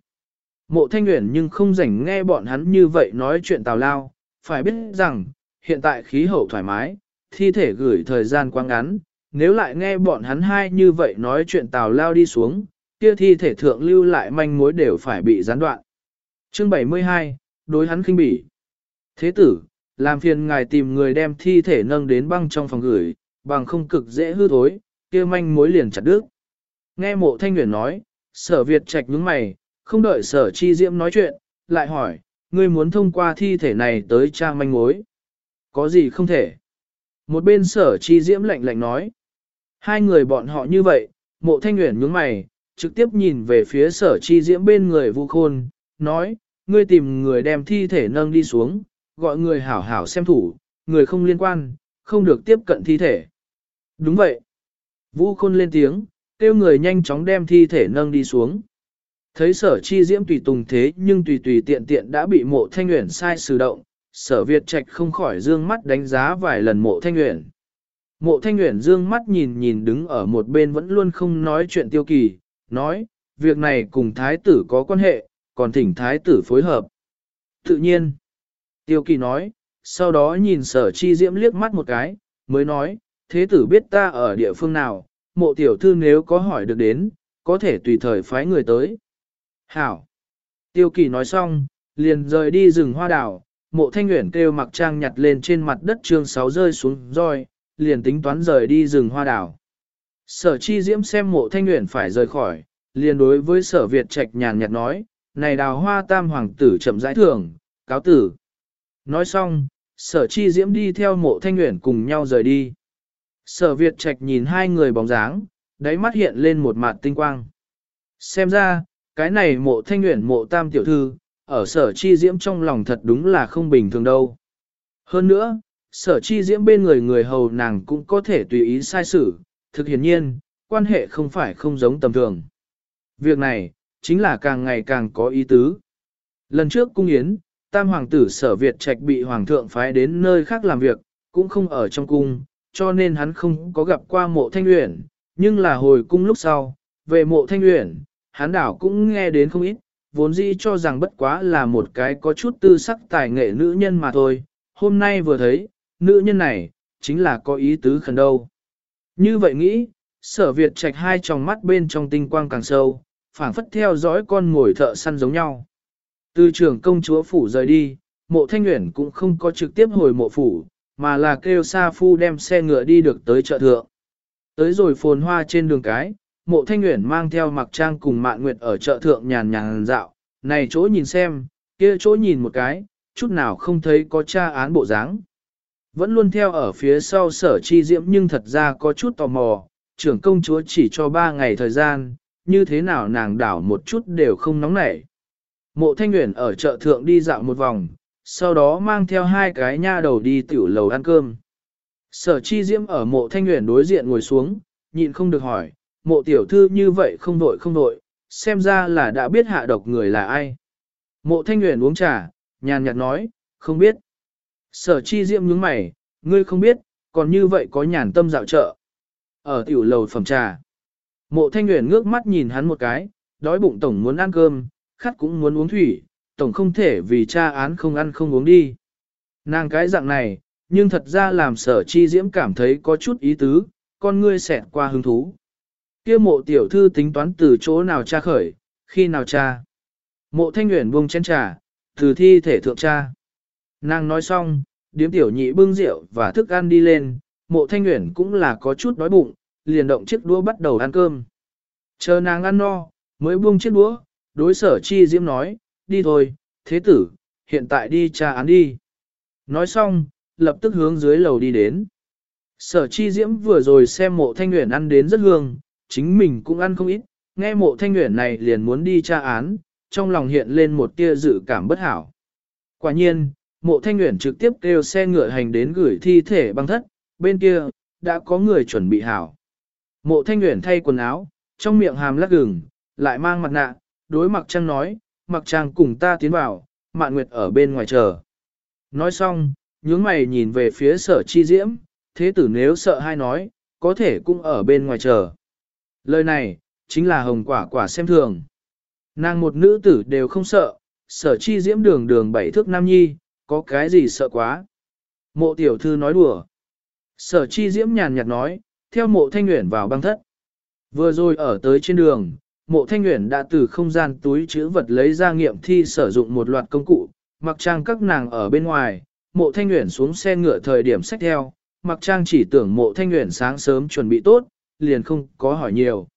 Speaker 1: Mộ thanh nguyện nhưng không rảnh nghe bọn hắn như vậy nói chuyện tào lao, phải biết rằng, hiện tại khí hậu thoải mái, thi thể gửi thời gian quá ngắn, nếu lại nghe bọn hắn hai như vậy nói chuyện tào lao đi xuống, kia thi thể thượng lưu lại manh mối đều phải bị gián đoạn. Chương 72, đối hắn khinh bỉ. Thế tử, làm phiền ngài tìm người đem thi thể nâng đến băng trong phòng gửi, bằng không cực dễ hư thối, kia manh mối liền chặt đứt. Nghe mộ thanh nguyện nói, sở Việt trạch nhướng mày, không đợi sở chi diễm nói chuyện, lại hỏi, ngươi muốn thông qua thi thể này tới trang manh mối. Có gì không thể? Một bên sở chi diễm lạnh lạnh nói. Hai người bọn họ như vậy, mộ thanh nguyện nhướng mày, trực tiếp nhìn về phía sở chi diễm bên người vu khôn, nói, ngươi tìm người đem thi thể nâng đi xuống, gọi người hảo hảo xem thủ, người không liên quan, không được tiếp cận thi thể. Đúng vậy. Vu khôn lên tiếng, kêu người nhanh chóng đem thi thể nâng đi xuống. Thấy sở chi diễm tùy tùng thế nhưng tùy tùy tiện tiện đã bị mộ thanh nguyện sai sử động, sở Việt Trạch không khỏi dương mắt đánh giá vài lần mộ thanh nguyện. Mộ thanh nguyện dương mắt nhìn nhìn đứng ở một bên vẫn luôn không nói chuyện tiêu kỳ, nói, việc này cùng thái tử có quan hệ, còn thỉnh thái tử phối hợp. Tự nhiên, tiêu kỳ nói, sau đó nhìn sở chi diễm liếc mắt một cái, mới nói, thế tử biết ta ở địa phương nào, mộ tiểu thư nếu có hỏi được đến, có thể tùy thời phái người tới. Hảo! Tiêu kỳ nói xong, liền rời đi rừng hoa đào, mộ thanh nguyện kêu mặc trang nhặt lên trên mặt đất chương sáu rơi xuống roi, liền tính toán rời đi rừng hoa đào. Sở chi diễm xem mộ thanh nguyện phải rời khỏi, liền đối với sở Việt trạch nhàn nhạt nói, này đào hoa tam hoàng tử chậm rãi thưởng, cáo tử. Nói xong, sở chi diễm đi theo mộ thanh nguyện cùng nhau rời đi. Sở Việt trạch nhìn hai người bóng dáng, đáy mắt hiện lên một mặt tinh quang. Xem ra, cái này mộ thanh nguyện mộ tam tiểu thư, ở sở chi diễm trong lòng thật đúng là không bình thường đâu. Hơn nữa, sở chi diễm bên người người hầu nàng cũng có thể tùy ý sai xử, thực hiển nhiên, quan hệ không phải không giống tầm thường. Việc này, chính là càng ngày càng có ý tứ. Lần trước cung yến, tam hoàng tử sở Việt trạch bị hoàng thượng phái đến nơi khác làm việc, cũng không ở trong cung, cho nên hắn không có gặp qua mộ thanh uyển, nhưng là hồi cung lúc sau, về mộ thanh uyển, hắn đảo cũng nghe đến không ít, vốn dĩ cho rằng bất quá là một cái có chút tư sắc tài nghệ nữ nhân mà thôi, hôm nay vừa thấy, nữ nhân này, chính là có ý tứ khẩn đâu. Như vậy nghĩ, sở Việt trạch hai tròng mắt bên trong tinh quang càng sâu, phảng phất theo dõi con ngồi thợ săn giống nhau. Từ trưởng công chúa phủ rời đi, mộ thanh nguyện cũng không có trực tiếp hồi mộ phủ, mà là kêu Sa Phu đem xe ngựa đi được tới chợ thượng. Tới rồi phồn hoa trên đường cái, mộ thanh nguyện mang theo mặc trang cùng mạn nguyệt ở chợ thượng nhàn nhàn dạo, này chỗ nhìn xem, kia chỗ nhìn một cái, chút nào không thấy có tra án bộ dáng. Vẫn luôn theo ở phía sau sở chi diễm nhưng thật ra có chút tò mò, trưởng công chúa chỉ cho ba ngày thời gian, như thế nào nàng đảo một chút đều không nóng nảy. Mộ thanh nguyện ở chợ thượng đi dạo một vòng, sau đó mang theo hai cái nha đầu đi tiểu lầu ăn cơm. Sở chi diễm ở mộ thanh nguyện đối diện ngồi xuống, nhịn không được hỏi, mộ tiểu thư như vậy không đội không đội, xem ra là đã biết hạ độc người là ai. Mộ thanh nguyện uống trà, nhàn nhạt nói, không biết. Sở chi diễm nhướng mày, ngươi không biết, còn như vậy có nhàn tâm dạo chợ. Ở tiểu lầu phẩm trà, mộ thanh nguyện ngước mắt nhìn hắn một cái, đói bụng tổng muốn ăn cơm, khát cũng muốn uống thủy, tổng không thể vì cha án không ăn không uống đi. Nàng cái dạng này, nhưng thật ra làm sở chi diễm cảm thấy có chút ý tứ, con ngươi xẹt qua hứng thú kia mộ tiểu thư tính toán từ chỗ nào tra khởi, khi nào tra Mộ thanh nguyện buông chén trà, từ thi thể thượng tra Nàng nói xong, điếm tiểu nhị bưng rượu và thức ăn đi lên, mộ thanh nguyện cũng là có chút đói bụng, liền động chiếc đũa bắt đầu ăn cơm. Chờ nàng ăn no, mới buông chiếc đũa, đối sở chi diễm nói, đi thôi, thế tử, hiện tại đi tra án đi. Nói xong, lập tức hướng dưới lầu đi đến. Sở chi diễm vừa rồi xem mộ thanh nguyện ăn đến rất hương, chính mình cũng ăn không ít, nghe mộ thanh nguyện này liền muốn đi tra án, trong lòng hiện lên một tia dự cảm bất hảo. Quả nhiên, mộ thanh nguyện trực tiếp kêu xe ngựa hành đến gửi thi thể băng thất, bên kia, đã có người chuẩn bị hảo. Mộ thanh nguyện thay quần áo, trong miệng hàm lắc gừng, lại mang mặt nạ, đối mặc trang nói, mặc trang cùng ta tiến vào, mạn nguyệt ở bên ngoài chờ. Nói xong, nhướng mày nhìn về phía sở chi diễm, thế tử nếu sợ hay nói, có thể cũng ở bên ngoài chờ. Lời này, chính là hồng quả quả xem thường. Nàng một nữ tử đều không sợ, sở chi diễm đường đường bảy thước nam nhi, có cái gì sợ quá. Mộ tiểu thư nói đùa. Sở chi diễm nhàn nhạt nói, theo mộ thanh nguyện vào băng thất. Vừa rồi ở tới trên đường, mộ thanh nguyện đã từ không gian túi chữ vật lấy ra nghiệm thi sử dụng một loạt công cụ, mặc trang các nàng ở bên ngoài, mộ thanh nguyện xuống xe ngựa thời điểm sách theo, mặc trang chỉ tưởng mộ thanh nguyện sáng sớm chuẩn bị tốt, liền không có hỏi nhiều.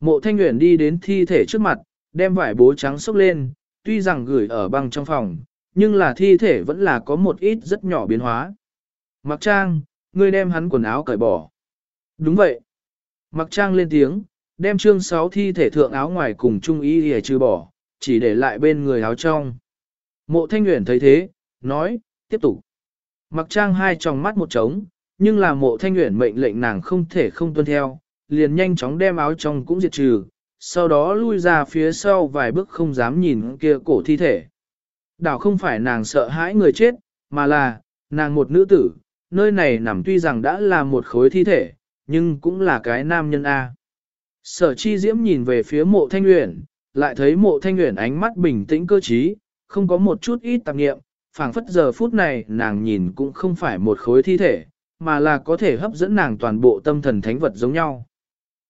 Speaker 1: Mộ thanh nguyện đi đến thi thể trước mặt, đem vải bố trắng xốc lên, tuy rằng gửi ở băng trong phòng, nhưng là thi thể vẫn là có một ít rất nhỏ biến hóa. Mặc trang, ngươi đem hắn quần áo cởi bỏ. Đúng vậy. Mặc trang lên tiếng, đem chương 6 thi thể thượng áo ngoài cùng trung y để trừ bỏ, chỉ để lại bên người áo trong. Mộ thanh nguyện thấy thế, nói, tiếp tục. Mặc trang hai tròng mắt một trống, nhưng là mộ thanh nguyện mệnh lệnh nàng không thể không tuân theo, liền nhanh chóng đem áo trong cũng diệt trừ, sau đó lui ra phía sau vài bước không dám nhìn kia cổ thi thể. Đảo không phải nàng sợ hãi người chết, mà là, nàng một nữ tử, nơi này nằm tuy rằng đã là một khối thi thể, nhưng cũng là cái nam nhân A. Sở chi diễm nhìn về phía mộ thanh nguyện, lại thấy mộ thanh nguyện ánh mắt bình tĩnh cơ trí, không có một chút ít tạp nghiệm, phảng phất giờ phút này nàng nhìn cũng không phải một khối thi thể, mà là có thể hấp dẫn nàng toàn bộ tâm thần thánh vật giống nhau.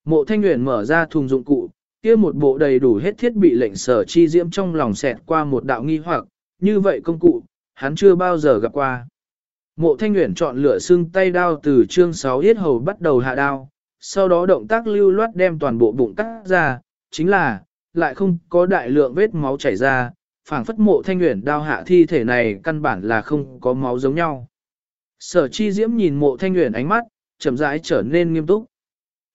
Speaker 1: Mộ thanh Uyển mở ra thùng dụng cụ, kia một bộ đầy đủ hết thiết bị lệnh sở chi diễm trong lòng xẹt qua một đạo nghi hoặc, như vậy công cụ, hắn chưa bao giờ gặp qua. Mộ thanh Uyển chọn lựa xương tay đao từ chương 6 yết hầu bắt đầu hạ đao, sau đó động tác lưu loát đem toàn bộ bụng cắt ra, chính là, lại không có đại lượng vết máu chảy ra, phảng phất mộ thanh Uyển đao hạ thi thể này căn bản là không có máu giống nhau. Sở chi diễm nhìn mộ thanh nguyện ánh mắt, chậm rãi trở nên nghiêm túc.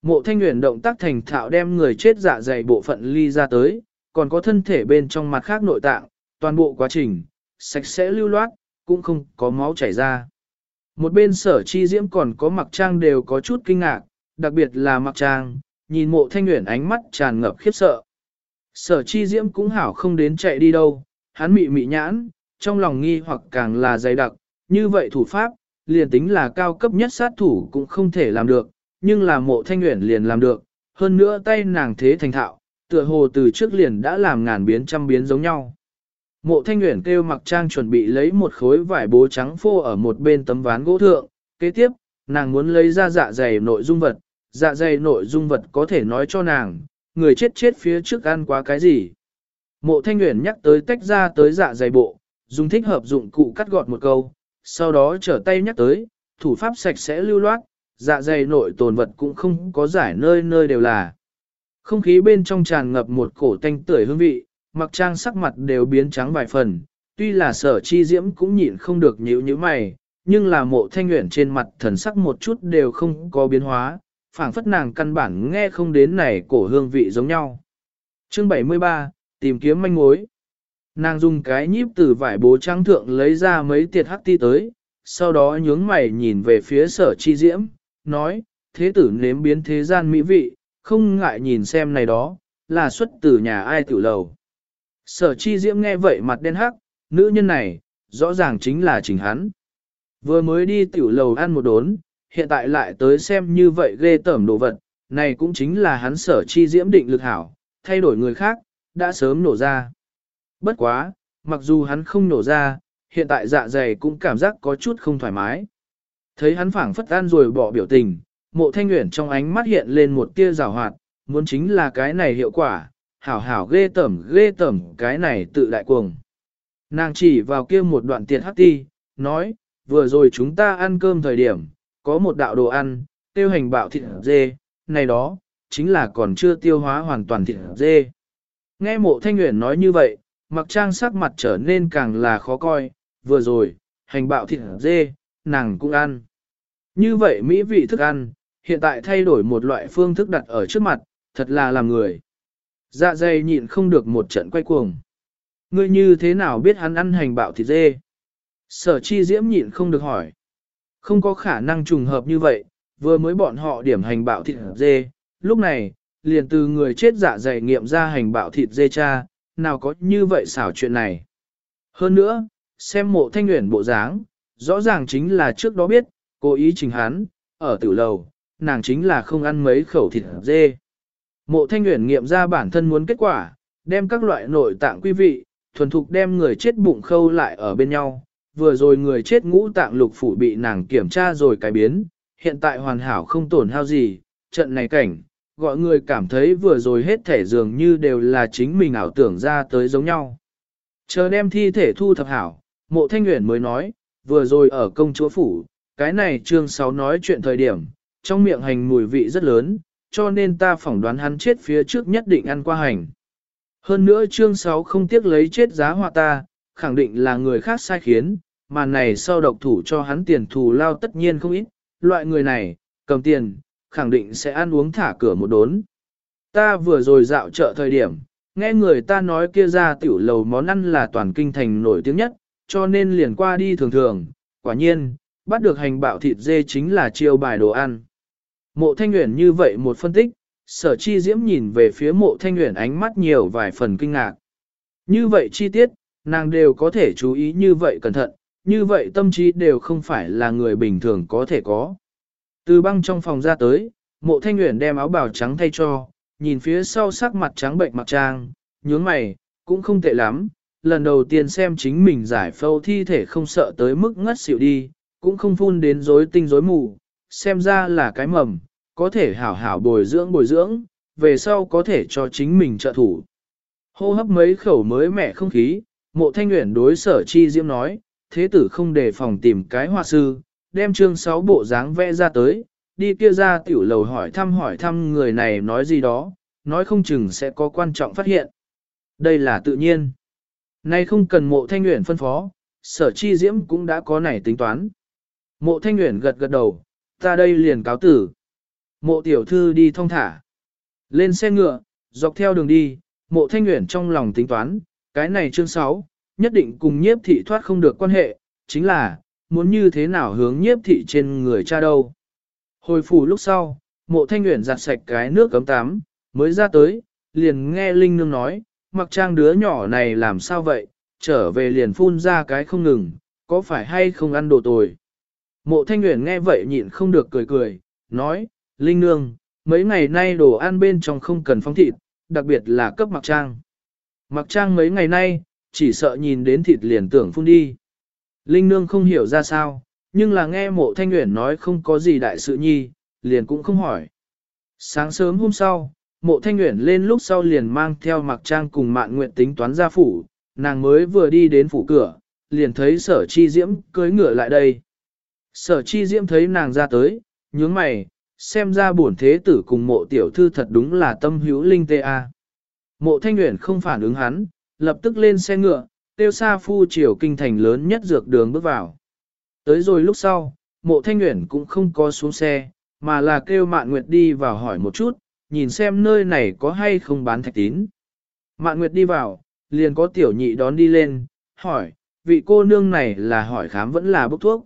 Speaker 1: Mộ thanh nguyện động tác thành thạo đem người chết dạ dày bộ phận ly ra tới, còn có thân thể bên trong mặt khác nội tạng, toàn bộ quá trình, sạch sẽ lưu loát, cũng không có máu chảy ra. Một bên sở chi diễm còn có mặc trang đều có chút kinh ngạc, đặc biệt là mặc trang, nhìn mộ thanh nguyện ánh mắt tràn ngập khiếp sợ. Sở chi diễm cũng hảo không đến chạy đi đâu, hắn mị mị nhãn, trong lòng nghi hoặc càng là dày đặc, như vậy thủ pháp, liền tính là cao cấp nhất sát thủ cũng không thể làm được, nhưng là mộ thanh nguyện liền làm được, hơn nữa tay nàng thế thành thạo, tựa hồ từ trước liền đã làm ngàn biến trăm biến giống nhau. Mộ thanh nguyện kêu mặc trang chuẩn bị lấy một khối vải bố trắng phô ở một bên tấm ván gỗ thượng. Kế tiếp, nàng muốn lấy ra dạ dày nội dung vật. Dạ dày nội dung vật có thể nói cho nàng, người chết chết phía trước ăn quá cái gì. Mộ thanh nguyện nhắc tới tách ra tới dạ dày bộ, dùng thích hợp dụng cụ cắt gọt một câu, sau đó trở tay nhắc tới, thủ pháp sạch sẽ lưu loát, dạ dày nội tồn vật cũng không có giải nơi nơi đều là. Không khí bên trong tràn ngập một cổ tanh tưởi hương vị, mặc trang sắc mặt đều biến trắng vài phần, tuy là sở chi diễm cũng nhịn không được nhíu như mày, nhưng là mộ thanh nguyện trên mặt thần sắc một chút đều không có biến hóa, phảng phất nàng căn bản nghe không đến này cổ hương vị giống nhau. Chương 73, tìm kiếm manh mối. Nàng dùng cái nhíp từ vải bố trang thượng lấy ra mấy tiệt hắc ti tới, sau đó nhướng mày nhìn về phía sở chi diễm, nói, thế tử nếm biến thế gian mỹ vị, không ngại nhìn xem này đó, là xuất từ nhà ai tiểu lầu. Sở chi diễm nghe vậy mặt đen hắc, nữ nhân này, rõ ràng chính là chính hắn. Vừa mới đi tiểu lầu ăn một đốn, hiện tại lại tới xem như vậy ghê tởm đồ vật, này cũng chính là hắn sở chi diễm định lực hảo, thay đổi người khác, đã sớm nổ ra. Bất quá, mặc dù hắn không nổ ra, hiện tại dạ dày cũng cảm giác có chút không thoải mái. Thấy hắn phảng phất ăn rồi bỏ biểu tình, mộ thanh nguyện trong ánh mắt hiện lên một tia rào hoạt, muốn chính là cái này hiệu quả, hảo hảo ghê tẩm ghê tẩm cái này tự đại cuồng. Nàng chỉ vào kia một đoạn tiệt hắc ti, nói, vừa rồi chúng ta ăn cơm thời điểm, có một đạo đồ ăn, tiêu hành bạo thịt dê, này đó, chính là còn chưa tiêu hóa hoàn toàn thịt dê. Nghe mộ thanh nguyện nói như vậy, mặc trang sắc mặt trở nên càng là khó coi, vừa rồi, hành bạo thịt dê, nàng cũng ăn. Như vậy mỹ vị thức ăn, hiện tại thay đổi một loại phương thức đặt ở trước mặt, thật là làm người. Dạ dày nhịn không được một trận quay cuồng. Ngươi như thế nào biết hắn ăn hành bạo thịt dê? Sở chi diễm nhịn không được hỏi. Không có khả năng trùng hợp như vậy, vừa mới bọn họ điểm hành bạo thịt dê, lúc này, liền từ người chết dạ dày nghiệm ra hành bạo thịt dê cha, nào có như vậy xảo chuyện này. Hơn nữa, xem mộ thanh nguyện bộ dáng, rõ ràng chính là trước đó biết, cố ý trình hắn, ở tử lầu, nàng chính là không ăn mấy khẩu thịt dê. Mộ thanh nguyện nghiệm ra bản thân muốn kết quả, đem các loại nội tạng quý vị, thuần thục đem người chết bụng khâu lại ở bên nhau. Vừa rồi người chết ngũ tạng lục phủ bị nàng kiểm tra rồi cải biến, hiện tại hoàn hảo không tổn hao gì, trận này cảnh, gọi người cảm thấy vừa rồi hết thể dường như đều là chính mình ảo tưởng ra tới giống nhau. Chờ đem thi thể thu thập hảo, mộ thanh nguyện mới nói, vừa rồi ở công chúa phủ, cái này chương 6 nói chuyện thời điểm, trong miệng hành mùi vị rất lớn, cho nên ta phỏng đoán hắn chết phía trước nhất định ăn qua hành. Hơn nữa chương 6 không tiếc lấy chết giá họa ta, khẳng định là người khác sai khiến, mà này sau độc thủ cho hắn tiền thù lao tất nhiên không ít, loại người này, cầm tiền, khẳng định sẽ ăn uống thả cửa một đốn. Ta vừa rồi dạo chợ thời điểm, nghe người ta nói kia ra tiểu lầu món ăn là toàn kinh thành nổi tiếng nhất, cho nên liền qua đi thường thường, quả nhiên, bắt được hành bạo thịt dê chính là chiêu bài đồ ăn. Mộ thanh uyển như vậy một phân tích, sở chi diễm nhìn về phía mộ thanh uyển ánh mắt nhiều vài phần kinh ngạc. Như vậy chi tiết, nàng đều có thể chú ý như vậy cẩn thận, như vậy tâm trí đều không phải là người bình thường có thể có. Từ băng trong phòng ra tới, mộ thanh nguyện đem áo bào trắng thay cho, nhìn phía sau sắc mặt trắng bệnh mặc trang, nhướng mày, cũng không tệ lắm, lần đầu tiên xem chính mình giải phẫu thi thể không sợ tới mức ngất xỉu đi, cũng không phun đến rối tinh rối mù, xem ra là cái mầm, có thể hảo hảo bồi dưỡng bồi dưỡng, về sau có thể cho chính mình trợ thủ. Hô hấp mấy khẩu mới mẻ không khí, mộ thanh nguyện đối sở chi diễm nói, thế tử không đề phòng tìm cái hoa sư, đem chương 6 bộ dáng vẽ ra tới, đi kia ra tiểu lầu hỏi thăm hỏi thăm người này nói gì đó, nói không chừng sẽ có quan trọng phát hiện. Đây là tự nhiên. Nay không cần mộ thanh nguyện phân phó, sở chi diễm cũng đã có này tính toán. Mộ thanh nguyện gật gật đầu, ta đây liền cáo tử. Mộ tiểu thư đi thông thả. Lên xe ngựa, dọc theo đường đi, mộ thanh nguyện trong lòng tính toán, cái này chương 6, nhất định cùng nhiếp thị thoát không được quan hệ, chính là, muốn như thế nào hướng nhiếp thị trên người cha đâu. Hồi phủ lúc sau, mộ thanh nguyện giặt sạch cái nước cấm tắm, mới ra tới, liền nghe Linh Nương nói, mặc trang đứa nhỏ này làm sao vậy, trở về liền phun ra cái không ngừng, có phải hay không ăn đồ tồi. Mộ thanh nguyện nghe vậy nhịn không được cười cười, nói, Linh Nương, mấy ngày nay đồ ăn bên trong không cần phóng thịt, đặc biệt là cấp mặc trang. Mặc trang mấy ngày nay, chỉ sợ nhìn đến thịt liền tưởng phun đi. Linh nương không hiểu ra sao, nhưng là nghe mộ thanh nguyện nói không có gì đại sự nhi, liền cũng không hỏi. Sáng sớm hôm sau, mộ thanh nguyện lên lúc sau liền mang theo mặc trang cùng mạn nguyện tính toán ra phủ, nàng mới vừa đi đến phủ cửa, liền thấy sở chi diễm cưới ngựa lại đây. Sở chi diễm thấy nàng ra tới, nhướng mày, xem ra bổn thế tử cùng mộ tiểu thư thật đúng là tâm hữu linh tê a. Mộ thanh nguyện không phản ứng hắn, lập tức lên xe ngựa, tiêu xa phu triều kinh thành lớn nhất dược đường bước vào. Tới rồi lúc sau, mộ thanh nguyện cũng không có xuống xe, mà là kêu mạn nguyệt đi vào hỏi một chút, nhìn xem nơi này có hay không bán thạch tín. Mạn nguyệt đi vào, liền có tiểu nhị đón đi lên, hỏi, vị cô nương này là hỏi khám vẫn là bốc thuốc.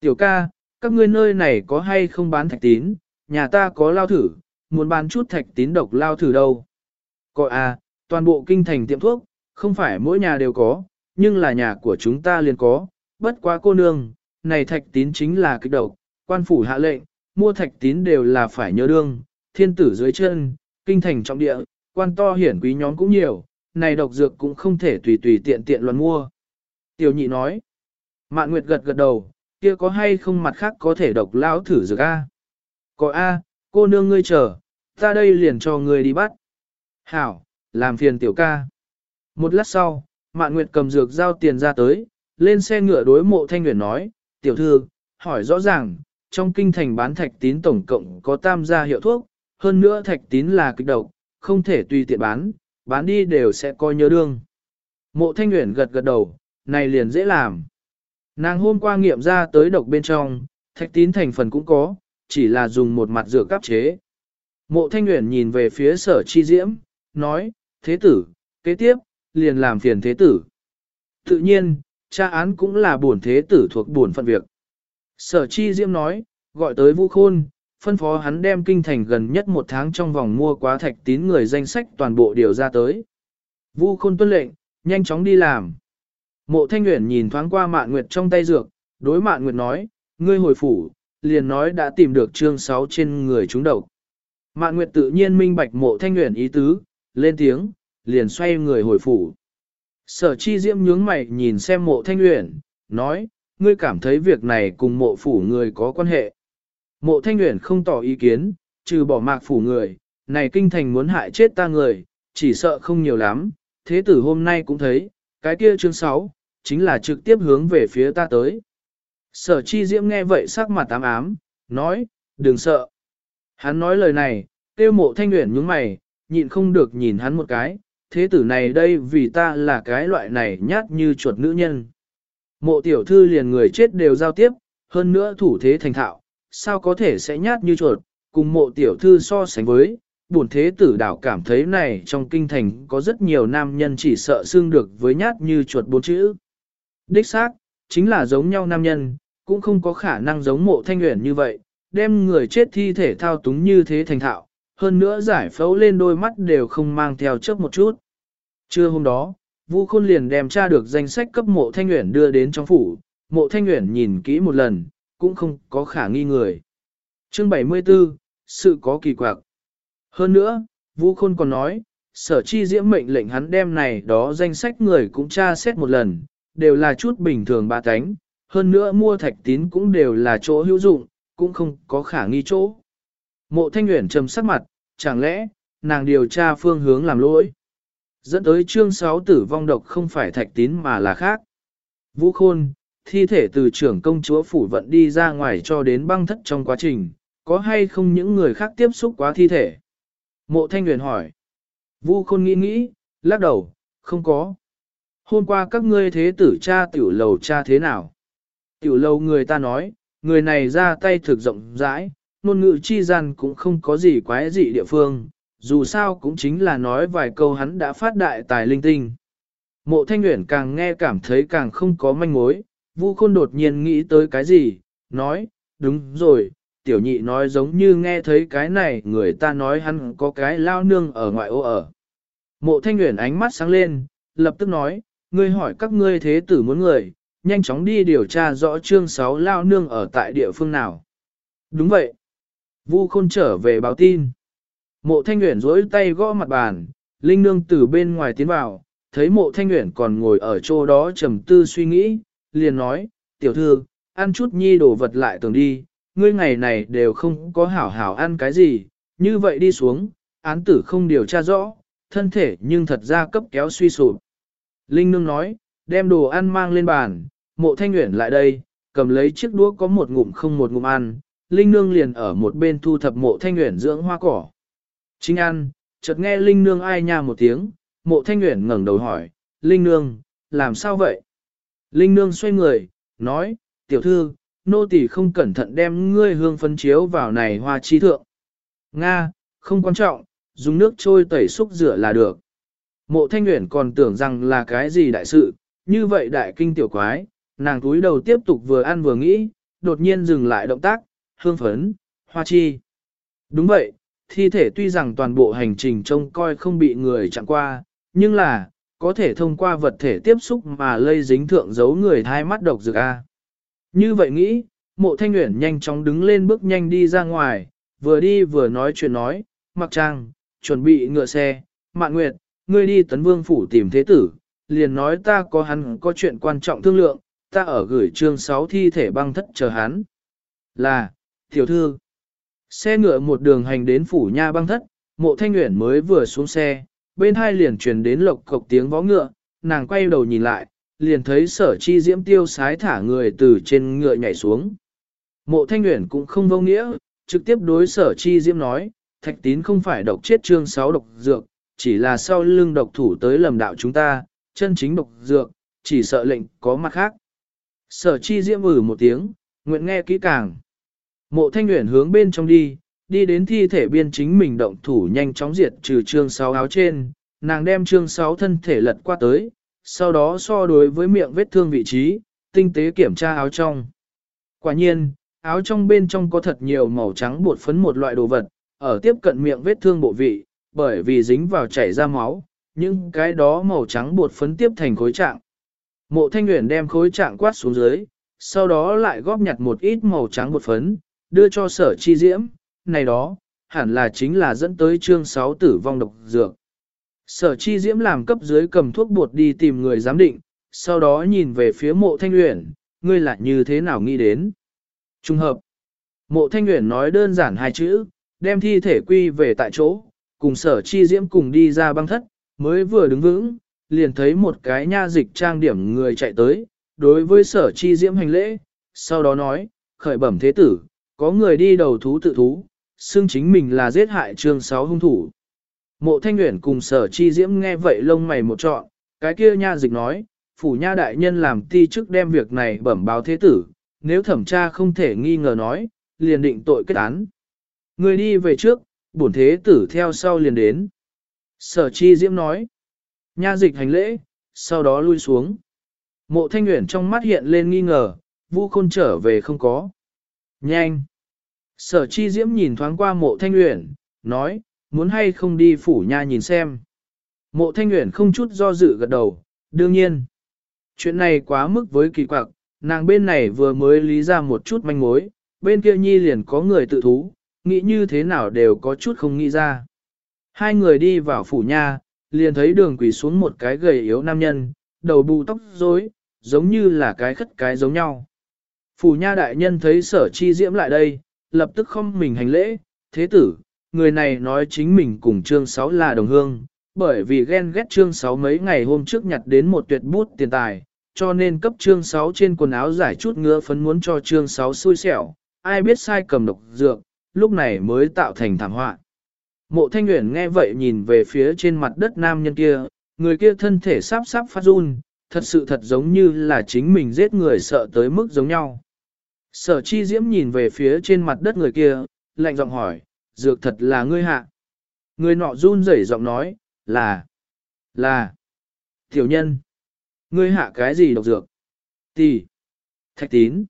Speaker 1: Tiểu ca, các ngươi nơi này có hay không bán thạch tín, nhà ta có lao thử, muốn bán chút thạch tín độc lao thử đâu. Còi à, toàn bộ kinh thành tiệm thuốc, không phải mỗi nhà đều có, nhưng là nhà của chúng ta liền có, bất quá cô nương, này thạch tín chính là kích độc, quan phủ hạ lệnh, mua thạch tín đều là phải nhớ đương, thiên tử dưới chân, kinh thành trọng địa, quan to hiển quý nhóm cũng nhiều, này độc dược cũng không thể tùy tùy tiện tiện luận mua. Tiểu nhị nói, mạn nguyệt gật gật đầu, kia có hay không mặt khác có thể độc lão thử dược a? Có a, cô nương ngươi chờ, ta đây liền cho ngươi đi bắt. Hảo, làm phiền tiểu ca. Một lát sau, Mạn Nguyệt cầm dược giao tiền ra tới, lên xe ngựa đối mộ thanh nguyện nói, tiểu thư, hỏi rõ ràng, trong kinh thành bán thạch tín tổng cộng có tam gia hiệu thuốc, hơn nữa thạch tín là kịch độc, không thể tùy tiện bán, bán đi đều sẽ coi nhớ đương. Mộ thanh nguyện gật gật đầu, này liền dễ làm. Nàng hôm qua nghiệm ra tới độc bên trong, thạch tín thành phần cũng có, chỉ là dùng một mặt dược cấp chế. Mộ thanh nguyện nhìn về phía sở chi diễm, nói, thế tử, kế tiếp, liền làm phiền thế tử. Tự nhiên, tra án cũng là buồn thế tử thuộc buồn phận việc. Sở chi diễm nói, gọi tới vũ khôn, phân phó hắn đem kinh thành gần nhất một tháng trong vòng mua quá thạch tín người danh sách toàn bộ điều ra tới. Vu khôn tuân lệnh, nhanh chóng đi làm. Mộ thanh nguyện nhìn thoáng qua mạn nguyệt trong tay dược, đối mạn nguyệt nói, ngươi hồi phủ, liền nói đã tìm được chương 6 trên người chúng đầu. Mạn nguyệt tự nhiên minh bạch mộ thanh nguyện ý tứ, lên tiếng, liền xoay người hồi phủ. Sở chi diễm nhướng mày nhìn xem mộ thanh uyển, nói, ngươi cảm thấy việc này cùng mộ phủ người có quan hệ. Mộ thanh uyển không tỏ ý kiến, trừ bỏ mạc phủ người, này kinh thành muốn hại chết ta người, chỉ sợ không nhiều lắm, thế tử hôm nay cũng thấy, cái kia chương 6, chính là trực tiếp hướng về phía ta tới. Sở chi diễm nghe vậy sắc mặt tám ám, nói, đừng sợ. Hắn nói lời này, tiêu mộ thanh uyển nhướng mày, nhịn không được nhìn hắn một cái, thế tử này đây vì ta là cái loại này nhát như chuột nữ nhân. Mộ tiểu thư liền người chết đều giao tiếp, hơn nữa thủ thế thành thạo, sao có thể sẽ nhát như chuột, cùng mộ tiểu thư so sánh với, buồn thế tử đảo cảm thấy này trong kinh thành có rất nhiều nam nhân chỉ sợ xương được với nhát như chuột bốn chữ. Đích xác, chính là giống nhau nam nhân, cũng không có khả năng giống mộ thanh nguyện như vậy, đem người chết thi thể thao túng như thế thành thạo, hơn nữa giải phẫu lên đôi mắt đều không mang theo chớp một chút. Trưa hôm đó, Vu Khôn liền đem tra được danh sách cấp mộ thanh nguyện đưa đến trong phủ, mộ thanh nguyện nhìn kỹ một lần, cũng không có khả nghi người. Chương 74, sự có kỳ quặc. Hơn nữa, Vu Khôn còn nói, sở chi diễm mệnh lệnh hắn đem này đó danh sách người cũng tra xét một lần, đều là chút bình thường ba cánh, hơn nữa mua thạch tín cũng đều là chỗ hữu dụng, cũng không có khả nghi chỗ. Mộ thanh nguyện trầm sắc mặt, chẳng lẽ, nàng điều tra phương hướng làm lỗi. Dẫn tới chương 6 tử vong độc không phải thạch tín mà là khác. Vũ Khôn, thi thể từ trưởng công chúa phủ vận đi ra ngoài cho đến băng thất trong quá trình, có hay không những người khác tiếp xúc quá thi thể? Mộ Thanh Huyền hỏi. Vu Khôn nghĩ nghĩ, lắc đầu, không có. Hôm qua các ngươi thế tử cha tiểu lầu cha thế nào? Tiểu lầu người ta nói, người này ra tay thực rộng rãi, ngôn ngữ chi gian cũng không có gì quái dị địa phương, dù sao cũng chính là nói vài câu hắn đã phát đại tài linh tinh. Mộ thanh nguyện càng nghe cảm thấy càng không có manh mối, vu khôn đột nhiên nghĩ tới cái gì, nói, đúng rồi, tiểu nhị nói giống như nghe thấy cái này người ta nói hắn có cái lao nương ở ngoại ô ở. Mộ thanh nguyện ánh mắt sáng lên, lập tức nói, ngươi hỏi các ngươi thế tử muốn người, nhanh chóng đi điều tra rõ chương 6 lao nương ở tại địa phương nào. Đúng vậy. Vu khôn trở về báo tin. Mộ thanh nguyện rỗi tay gõ mặt bàn, Linh Nương từ bên ngoài tiến vào, thấy mộ thanh nguyện còn ngồi ở chỗ đó trầm tư suy nghĩ, liền nói, tiểu thư, ăn chút nhi đồ vật lại tưởng đi, ngươi ngày này đều không có hảo hảo ăn cái gì, như vậy đi xuống, án tử không điều tra rõ, thân thể nhưng thật ra cấp kéo suy sụp. Linh Nương nói, đem đồ ăn mang lên bàn, mộ thanh nguyện lại đây, cầm lấy chiếc đũa có một ngụm không một ngụm ăn, Linh Nương liền ở một bên thu thập mộ thanh nguyện dưỡng hoa cỏ. Chính an chợt nghe Linh Nương ai nha một tiếng, mộ thanh nguyện ngẩng đầu hỏi, Linh Nương, làm sao vậy? Linh Nương xoay người, nói, tiểu thư, nô tỳ không cẩn thận đem ngươi hương phấn chiếu vào này hoa chi thượng. Nga, không quan trọng, dùng nước trôi tẩy xúc rửa là được. Mộ thanh nguyện còn tưởng rằng là cái gì đại sự, như vậy đại kinh tiểu quái, nàng túi đầu tiếp tục vừa ăn vừa nghĩ, đột nhiên dừng lại động tác, hương phấn, hoa chi. Đúng vậy, thi thể tuy rằng toàn bộ hành trình trông coi không bị người chặn qua, nhưng là, có thể thông qua vật thể tiếp xúc mà lây dính thượng giấu người thai mắt độc dược A. Như vậy nghĩ, mộ thanh nguyện nhanh chóng đứng lên bước nhanh đi ra ngoài, vừa đi vừa nói chuyện nói, mặc trang, chuẩn bị ngựa xe, mạn nguyệt, ngươi đi tấn vương phủ tìm thế tử, liền nói ta có hắn có chuyện quan trọng thương lượng, ta ở gửi chương 6 thi thể băng thất chờ hắn. Là, tiểu thư, xe ngựa một đường hành đến phủ nha băng thất, mộ thanh nguyện mới vừa xuống xe, bên hai liền truyền đến lộc cộc tiếng vó ngựa, nàng quay đầu nhìn lại, liền thấy sở chi diễm tiêu sái thả người từ trên ngựa nhảy xuống. Mộ thanh nguyện cũng không vô nghĩa, trực tiếp đối sở chi diễm nói, thạch tín không phải độc chết chương 6 độc dược, chỉ là sau lưng độc thủ tới lầm đạo chúng ta, chân chính độc dược, chỉ sợ lệnh có mặt khác. Sở chi diễm ử một tiếng, nguyện nghe kỹ càng. Mộ thanh nguyện hướng bên trong đi, đi đến thi thể biên chính mình động thủ nhanh chóng diệt trừ chương 6 áo trên, nàng đem chương 6 thân thể lật qua tới, sau đó so đối với miệng vết thương vị trí, tinh tế kiểm tra áo trong. Quả nhiên, áo trong bên trong có thật nhiều màu trắng bột phấn một loại đồ vật, ở tiếp cận miệng vết thương bộ vị, bởi vì dính vào chảy ra máu, những cái đó màu trắng bột phấn tiếp thành khối trạng. Mộ thanh nguyện đem khối trạng quát xuống dưới, sau đó lại góp nhặt một ít màu trắng bột phấn, đưa cho sở chi diễm, này đó, hẳn là chính là dẫn tới chương 6 tử vong độc dược. Sở chi diễm làm cấp dưới cầm thuốc bột đi tìm người giám định, sau đó nhìn về phía mộ thanh uyển ngươi lại như thế nào nghĩ đến. Trung hợp, mộ thanh uyển nói đơn giản hai chữ, đem thi thể quy về tại chỗ, cùng sở chi diễm cùng đi ra băng thất, mới vừa đứng vững, liền thấy một cái nha dịch trang điểm người chạy tới, đối với sở chi diễm hành lễ, sau đó nói, khởi bẩm thế tử, có người đi đầu thú tự thú, xưng chính mình là giết hại trường sáu hung thủ. Mộ thanh Uyển cùng sở chi diễm nghe vậy lông mày một trọn, cái kia nha dịch nói, phủ nha đại nhân làm ti chức đem việc này bẩm báo thế tử, nếu thẩm tra không thể nghi ngờ nói, liền định tội kết án. Người đi về trước, bổn thế tử theo sau liền đến. Sở chi diễm nói, nha dịch hành lễ, sau đó lui xuống. Mộ thanh Uyển trong mắt hiện lên nghi ngờ, vu khôn trở về không có. Nhanh! Sở chi diễm nhìn thoáng qua mộ thanh uyển, nói, muốn hay không đi phủ nha nhìn xem. Mộ thanh uyển không chút do dự gật đầu, đương nhiên. Chuyện này quá mức với kỳ quặc, nàng bên này vừa mới lý ra một chút manh mối, bên kia nhi liền có người tự thú, nghĩ như thế nào đều có chút không nghĩ ra. Hai người đi vào phủ nha, liền thấy đường quỳ xuống một cái gầy yếu nam nhân, đầu bù tóc rối, giống như là cái khất cái giống nhau. Phủ nha đại nhân thấy sở chi diễm lại đây, lập tức không mình hành lễ, thế tử, người này nói chính mình cùng trương sáu là đồng hương, bởi vì ghen ghét trương sáu mấy ngày hôm trước nhặt đến một tuyệt bút tiền tài, cho nên cấp trương sáu trên quần áo giải chút ngứa phấn muốn cho trương sáu xui xẻo, ai biết sai cầm độc dược, lúc này mới tạo thành thảm họa. Mộ thanh nguyện nghe vậy nhìn về phía trên mặt đất nam nhân kia, người kia thân thể sắp sắp phát run, thật sự thật giống như là chính mình giết người sợ tới mức giống nhau. Sở chi diễm nhìn về phía trên mặt đất người kia, lạnh giọng hỏi, dược thật là ngươi hạ. Người nọ run rẩy giọng nói, là, là, tiểu nhân, ngươi hạ cái gì độc dược? Tỷ, thạch tín.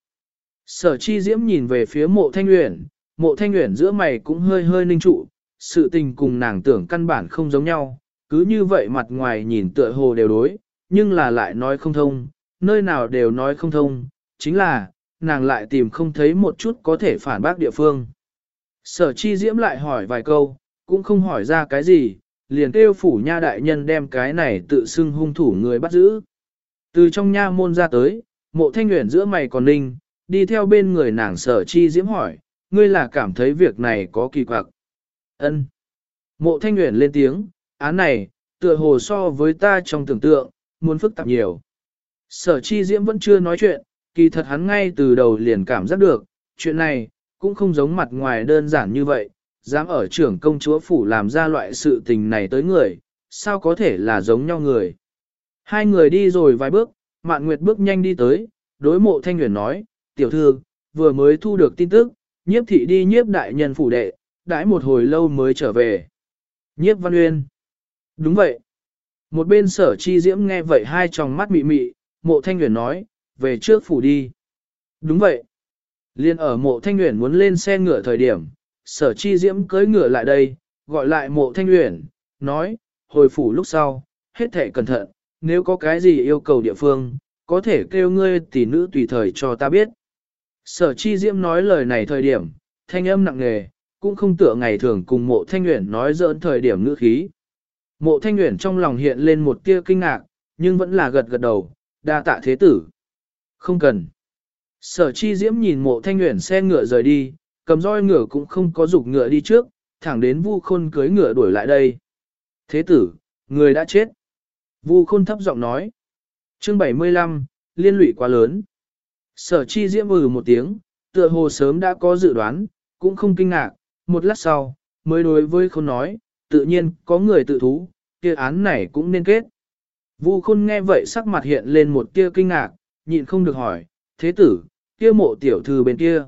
Speaker 1: Sở chi diễm nhìn về phía mộ thanh uyển, mộ thanh uyển giữa mày cũng hơi hơi ninh trụ, sự tình cùng nàng tưởng căn bản không giống nhau, cứ như vậy mặt ngoài nhìn tựa hồ đều đối, nhưng là lại nói không thông, nơi nào đều nói không thông, chính là, nàng lại tìm không thấy một chút có thể phản bác địa phương. Sở chi diễm lại hỏi vài câu, cũng không hỏi ra cái gì, liền kêu phủ nha đại nhân đem cái này tự xưng hung thủ người bắt giữ. Từ trong nha môn ra tới, mộ thanh nguyện giữa mày còn ninh, đi theo bên người nàng sở chi diễm hỏi, ngươi là cảm thấy việc này có kỳ quặc. ân Mộ thanh nguyện lên tiếng, án này, tựa hồ so với ta trong tưởng tượng, muốn phức tạp nhiều. Sở chi diễm vẫn chưa nói chuyện, kỳ thật hắn ngay từ đầu liền cảm giác được, chuyện này, cũng không giống mặt ngoài đơn giản như vậy, dám ở trưởng công chúa phủ làm ra loại sự tình này tới người, sao có thể là giống nhau người. Hai người đi rồi vài bước, Mạn Nguyệt bước nhanh đi tới, đối mộ thanh nguyện nói, tiểu thư, vừa mới thu được tin tức, nhiếp thị đi nhiếp đại nhân phủ đệ, đãi một hồi lâu mới trở về. Nhiếp văn uyên. Đúng vậy. Một bên sở chi diễm nghe vậy hai tròng mắt mị mị, mộ thanh nguyện nói, về trước phủ đi. Đúng vậy. Liên ở mộ thanh nguyện muốn lên xe ngựa thời điểm, sở chi diễm cưới ngựa lại đây, gọi lại mộ thanh nguyện, nói, hồi phủ lúc sau, hết thể cẩn thận, nếu có cái gì yêu cầu địa phương, có thể kêu ngươi tỷ nữ tùy thời cho ta biết. Sở chi diễm nói lời này thời điểm, thanh âm nặng nề, cũng không tựa ngày thường cùng mộ thanh nguyện nói dỡn thời điểm ngữ khí. Mộ thanh nguyện trong lòng hiện lên một tia kinh ngạc, nhưng vẫn là gật gật đầu, đa tạ thế tử. Không cần. Sở chi diễm nhìn mộ thanh nguyện xe ngựa rời đi, cầm roi ngựa cũng không có dục ngựa đi trước, thẳng đến vu khôn cưới ngựa đuổi lại đây. Thế tử, người đã chết. Vu khôn thấp giọng nói. Chương 75, liên lụy quá lớn. Sở chi diễm ừ một tiếng, tựa hồ sớm đã có dự đoán, cũng không kinh ngạc, một lát sau, mới đối với khôn nói, tự nhiên có người tự thú, kia án này cũng nên kết. Vu khôn nghe vậy sắc mặt hiện lên một tia kinh ngạc, nhịn không được hỏi, thế tử, kia mộ tiểu thư bên kia.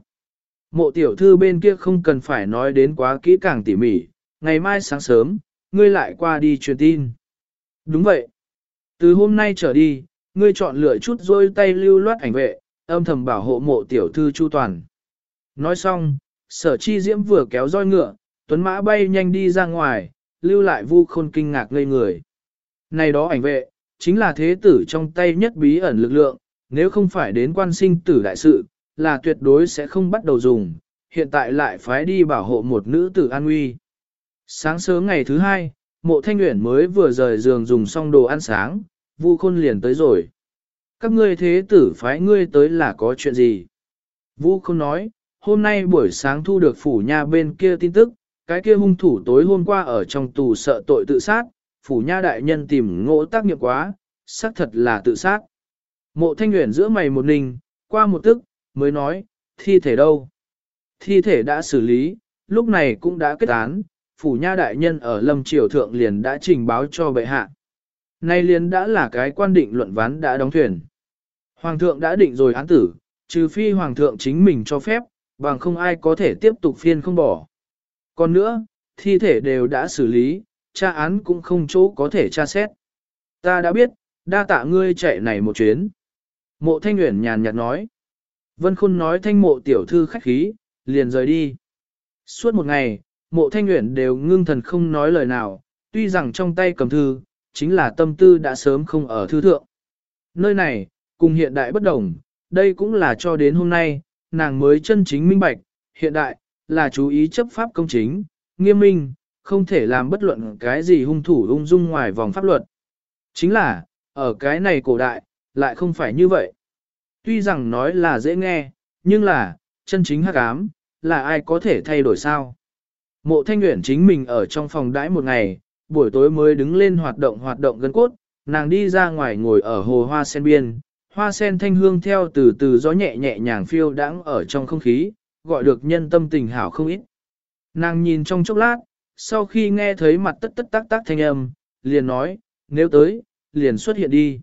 Speaker 1: Mộ tiểu thư bên kia không cần phải nói đến quá kỹ càng tỉ mỉ, ngày mai sáng sớm, ngươi lại qua đi truyền tin. Đúng vậy. Từ hôm nay trở đi, ngươi chọn lựa chút rôi tay lưu loát ảnh vệ, âm thầm bảo hộ mộ tiểu thư chu toàn. Nói xong, sở chi diễm vừa kéo roi ngựa, tuấn mã bay nhanh đi ra ngoài, lưu lại vu khôn kinh ngạc ngây người. Này đó ảnh vệ, chính là thế tử trong tay nhất bí ẩn lực lượng, nếu không phải đến quan sinh tử đại sự, là tuyệt đối sẽ không bắt đầu dùng, hiện tại lại phái đi bảo hộ một nữ tử an nguy. Sáng sớm ngày thứ hai, mộ thanh nguyện mới vừa rời giường dùng xong đồ ăn sáng, vu khôn liền tới rồi. Các ngươi thế tử phái ngươi tới là có chuyện gì? Vu khôn nói, hôm nay buổi sáng thu được phủ nha bên kia tin tức, cái kia hung thủ tối hôm qua ở trong tù sợ tội tự sát, phủ nha đại nhân tìm ngỗ tác nghiệp quá, xác thật là tự sát. Mộ thanh nguyện giữa mày một ninh, qua một tức, mới nói, thi thể đâu? Thi thể đã xử lý, lúc này cũng đã kết án, phủ nha đại nhân ở lâm triều thượng liền đã trình báo cho bệ hạ. Nay liền đã là cái quan định luận ván đã đóng thuyền. Hoàng thượng đã định rồi án tử, trừ phi hoàng thượng chính mình cho phép, bằng không ai có thể tiếp tục phiên không bỏ. Còn nữa, thi thể đều đã xử lý, tra án cũng không chỗ có thể tra xét. Ta đã biết, đa tạ ngươi chạy này một chuyến. Mộ thanh nguyện nhàn nhạt nói. Vân Khôn nói thanh mộ tiểu thư khách khí, liền rời đi. Suốt một ngày, mộ thanh nguyện đều ngưng thần không nói lời nào, tuy rằng trong tay cầm thư, chính là tâm tư đã sớm không ở thư thượng. Nơi này, cùng hiện đại bất đồng, đây cũng là cho đến hôm nay, nàng mới chân chính minh bạch, hiện đại, là chú ý chấp pháp công chính, nghiêm minh, không thể làm bất luận cái gì hung thủ ung dung ngoài vòng pháp luật. Chính là, ở cái này cổ đại, lại không phải như vậy. Tuy rằng nói là dễ nghe, nhưng là, chân chính hắc ám, là ai có thể thay đổi sao? Mộ thanh nguyện chính mình ở trong phòng đãi một ngày, buổi tối mới đứng lên hoạt động hoạt động gân cốt, nàng đi ra ngoài ngồi ở hồ hoa sen biên, hoa sen thanh hương theo từ từ gió nhẹ nhẹ nhàng phiêu đãng ở trong không khí, gọi được nhân tâm tình hảo không ít. Nàng nhìn trong chốc lát, sau khi nghe thấy mặt tất tất tác tác thanh âm, liền nói, nếu tới, liền xuất hiện đi.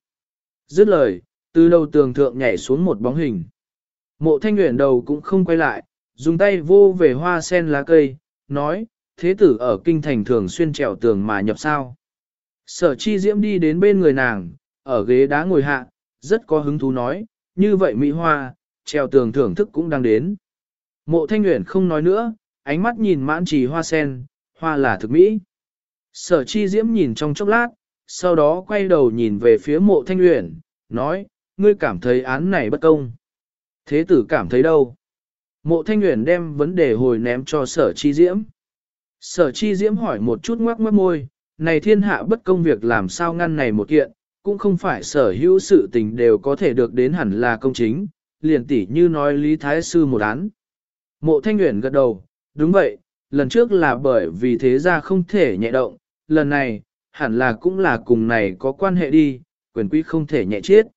Speaker 1: Dứt lời, từ đầu tường thượng nhảy xuống một bóng hình. Mộ thanh nguyện đầu cũng không quay lại, dùng tay vô về hoa sen lá cây, nói, thế tử ở kinh thành thường xuyên trèo tường mà nhập sao. Sở chi diễm đi đến bên người nàng, ở ghế đá ngồi hạ, rất có hứng thú nói, như vậy Mỹ Hoa, trèo tường thưởng thức cũng đang đến. Mộ thanh nguyện không nói nữa, ánh mắt nhìn mãn trì hoa sen, hoa là thực Mỹ. Sở chi diễm nhìn trong chốc lát, sau đó quay đầu nhìn về phía mộ thanh luyện nói, ngươi cảm thấy án này bất công. Thế tử cảm thấy đâu? Mộ thanh luyện đem vấn đề hồi ném cho sở chi diễm. Sở chi diễm hỏi một chút ngoắc ngoắc môi, này thiên hạ bất công việc làm sao ngăn này một kiện, cũng không phải sở hữu sự tình đều có thể được đến hẳn là công chính, liền tỉ như nói Lý Thái Sư một án. Mộ Thanh luyện gật đầu, đúng vậy, lần trước là bởi vì thế ra không thể nhẹ động, lần này, hẳn là cũng là cùng này có quan hệ đi, quyền quý không thể nhẹ chết.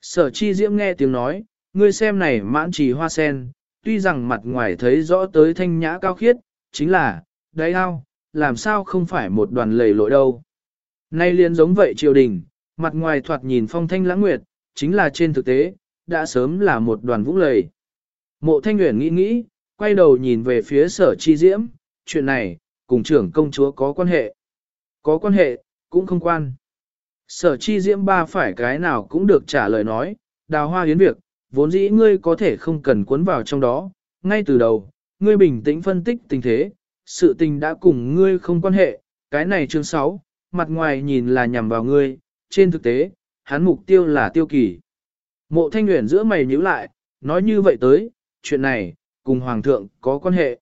Speaker 1: Sở chi diễm nghe tiếng nói, ngươi xem này mãn trì hoa sen, tuy rằng mặt ngoài thấy rõ tới thanh nhã cao khiết, chính là, đấy ao, làm sao không phải một đoàn lầy lội đâu. Nay liền giống vậy triều đình, mặt ngoài thoạt nhìn phong thanh lãng nguyệt, chính là trên thực tế, đã sớm là một đoàn vũng lầy. Mộ thanh nguyện nghĩ nghĩ, quay đầu nhìn về phía sở chi diễm, chuyện này, cùng trưởng công chúa có quan hệ. Có quan hệ, cũng không quan. Sở chi diễm ba phải cái nào cũng được trả lời nói, đào hoa hiến việc, vốn dĩ ngươi có thể không cần cuốn vào trong đó, ngay từ đầu, ngươi bình tĩnh phân tích tình thế, sự tình đã cùng ngươi không quan hệ, cái này chương 6, mặt ngoài nhìn là nhằm vào ngươi, trên thực tế, hắn mục tiêu là tiêu kỳ. Mộ thanh nguyện giữa mày nhíu lại, nói như vậy tới, chuyện này, cùng hoàng thượng có quan hệ.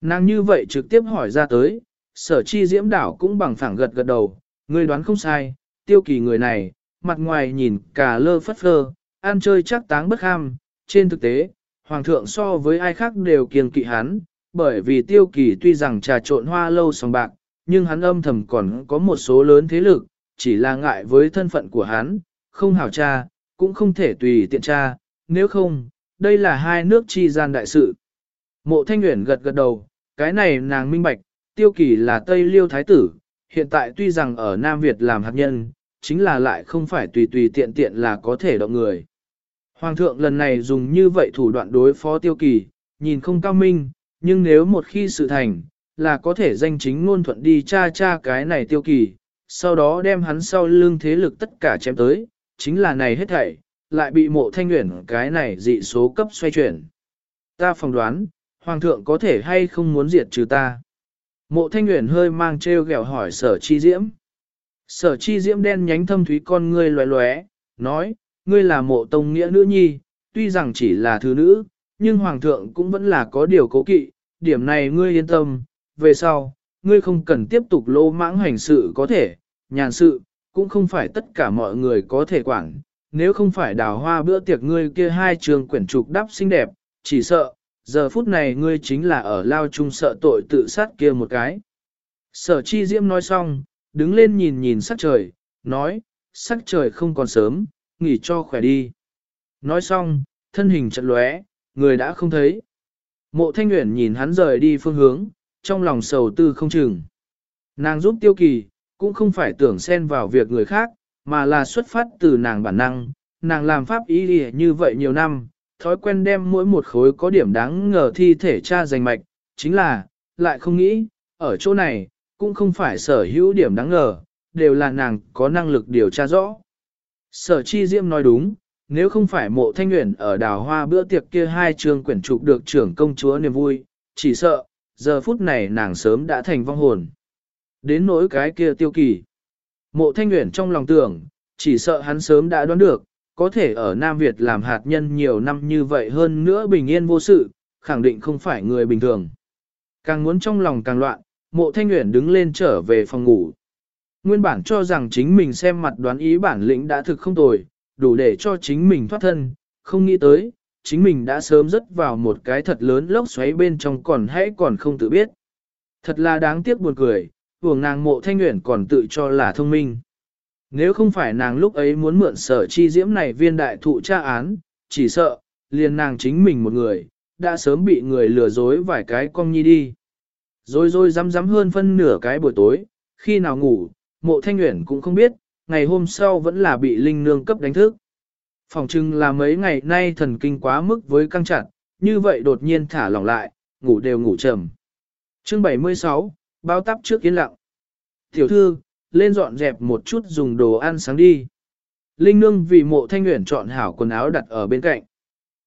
Speaker 1: Nàng như vậy trực tiếp hỏi ra tới, sở chi diễm đảo cũng bằng phẳng gật gật đầu, ngươi đoán không sai, tiêu kỳ người này, mặt ngoài nhìn cả lơ phất phơ, ăn chơi chắc táng bất ham, trên thực tế, hoàng thượng so với ai khác đều kiêng kỵ hắn, bởi vì tiêu kỳ tuy rằng trà trộn hoa lâu sòng bạc, nhưng hắn âm thầm còn có một số lớn thế lực, chỉ là ngại với thân phận của hắn, không hảo cha, cũng không thể tùy tiện cha, nếu không, đây là hai nước chi gian đại sự. Mộ Thanh Uyển gật gật đầu, cái này nàng minh bạch, tiêu kỳ là Tây Liêu Thái Tử, hiện tại tuy rằng ở Nam Việt làm hạt nhân, chính là lại không phải tùy tùy tiện tiện là có thể động người. Hoàng thượng lần này dùng như vậy thủ đoạn đối phó tiêu kỳ, nhìn không cao minh, nhưng nếu một khi sự thành, là có thể danh chính ngôn thuận đi cha cha cái này tiêu kỳ, sau đó đem hắn sau lưng thế lực tất cả chém tới, chính là này hết thảy, lại bị mộ thanh nguyện cái này dị số cấp xoay chuyển. Ta phỏng đoán, Hoàng thượng có thể hay không muốn diệt trừ ta. Mộ thanh nguyện hơi mang treo gẹo hỏi sở chi diễm. Sở chi diễm đen nhánh thâm thúy con ngươi loé loé, nói, ngươi là mộ tông nghĩa nữ nhi, tuy rằng chỉ là thứ nữ, nhưng hoàng thượng cũng vẫn là có điều cố kỵ, điểm này ngươi yên tâm, về sau, ngươi không cần tiếp tục lô mãng hành sự có thể, nhàn sự, cũng không phải tất cả mọi người có thể quản, nếu không phải đào hoa bữa tiệc ngươi kia hai trường quyển trục đắp xinh đẹp, chỉ sợ, giờ phút này ngươi chính là ở lao chung sợ tội tự sát kia một cái. Sở chi diễm nói xong, đứng lên nhìn nhìn sắc trời, nói, sắc trời không còn sớm, nghỉ cho khỏe đi. Nói xong, thân hình chật lóe, người đã không thấy. Mộ thanh nguyện nhìn hắn rời đi phương hướng, trong lòng sầu tư không chừng. Nàng giúp tiêu kỳ, cũng không phải tưởng xen vào việc người khác, mà là xuất phát từ nàng bản năng, nàng làm pháp ý như vậy nhiều năm, thói quen đem mỗi một khối có điểm đáng ngờ thi thể tra giành mạch, chính là, lại không nghĩ, ở chỗ này, cũng không phải sở hữu điểm đáng ngờ, đều là nàng có năng lực điều tra rõ. Sở chi diễm nói đúng, nếu không phải mộ thanh nguyện ở đào hoa bữa tiệc kia hai trường quyển trục được trưởng công chúa niềm vui, chỉ sợ, giờ phút này nàng sớm đã thành vong hồn. Đến nỗi cái kia tiêu kỳ. Mộ thanh nguyện trong lòng tưởng, chỉ sợ hắn sớm đã đoán được, có thể ở Nam Việt làm hạt nhân nhiều năm như vậy hơn nữa bình yên vô sự, khẳng định không phải người bình thường. Càng muốn trong lòng càng loạn, mộ thanh nguyện đứng lên trở về phòng ngủ. Nguyên bản cho rằng chính mình xem mặt đoán ý bản lĩnh đã thực không tồi, đủ để cho chính mình thoát thân, không nghĩ tới, chính mình đã sớm rớt vào một cái thật lớn lốc xoáy bên trong còn hãy còn không tự biết. Thật là đáng tiếc buồn cười, buồng nàng mộ thanh nguyện còn tự cho là thông minh. Nếu không phải nàng lúc ấy muốn mượn sở chi diễm này viên đại thụ tra án, chỉ sợ, liền nàng chính mình một người, đã sớm bị người lừa dối vài cái cong nhi đi. Rồi rồi dám dám hơn phân nửa cái buổi tối, khi nào ngủ, mộ thanh nguyện cũng không biết, ngày hôm sau vẫn là bị linh nương cấp đánh thức. Phòng trưng là mấy ngày nay thần kinh quá mức với căng chặt, như vậy đột nhiên thả lỏng lại, ngủ đều ngủ trầm. Chương 76, bao tắp trước yên lặng. Tiểu thư, lên dọn dẹp một chút dùng đồ ăn sáng đi. Linh nương vì mộ thanh nguyện chọn hảo quần áo đặt ở bên cạnh.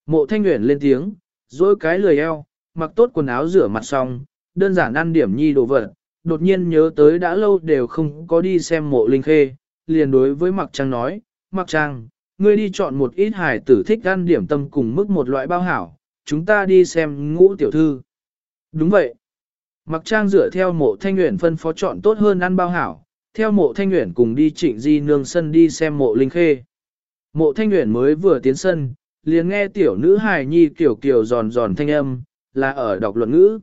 Speaker 1: Mộ thanh nguyện lên tiếng, dối cái lười eo, mặc tốt quần áo rửa mặt xong, đơn giản ăn điểm nhi đồ vật. Đột nhiên nhớ tới đã lâu đều không có đi xem mộ linh khê, liền đối với mặc trang nói, mặc trang, ngươi đi chọn một ít hải tử thích ăn điểm tâm cùng mức một loại bao hảo, chúng ta đi xem ngũ tiểu thư. Đúng vậy. Mặc trang dựa theo mộ thanh nguyện phân phó chọn tốt hơn ăn bao hảo, theo mộ thanh nguyện cùng đi trịnh di nương sân đi xem mộ linh khê. Mộ thanh nguyện mới vừa tiến sân, liền nghe tiểu nữ hài nhi kiểu kiểu giòn giòn thanh âm, là ở đọc luận ngữ.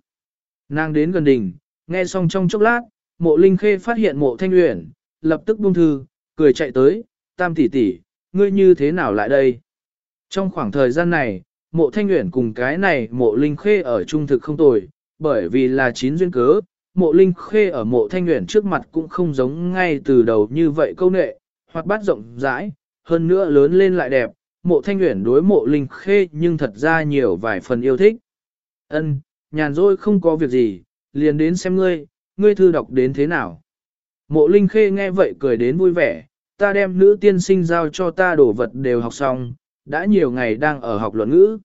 Speaker 1: Nàng đến gần đỉnh, nghe xong trong chốc lát, mộ linh khê phát hiện mộ thanh nguyện, lập tức buông thư, cười chạy tới, tam tỷ tỷ, ngươi như thế nào lại đây? Trong khoảng thời gian này, mộ thanh nguyện cùng cái này mộ linh khê ở trung thực không tồi, bởi vì là chín duyên cớ, mộ linh khê ở mộ thanh nguyện trước mặt cũng không giống ngay từ đầu như vậy câu nệ, hoặc bát rộng rãi, hơn nữa lớn lên lại đẹp, mộ thanh nguyện đối mộ linh khê nhưng thật ra nhiều vài phần yêu thích. Ân, nhàn rỗi không có việc gì, liền đến xem ngươi, ngươi thư đọc đến thế nào. Mộ linh khê nghe vậy cười đến vui vẻ, ta đem nữ tiên sinh giao cho ta đổ vật đều học xong, đã nhiều ngày đang ở học luận ngữ.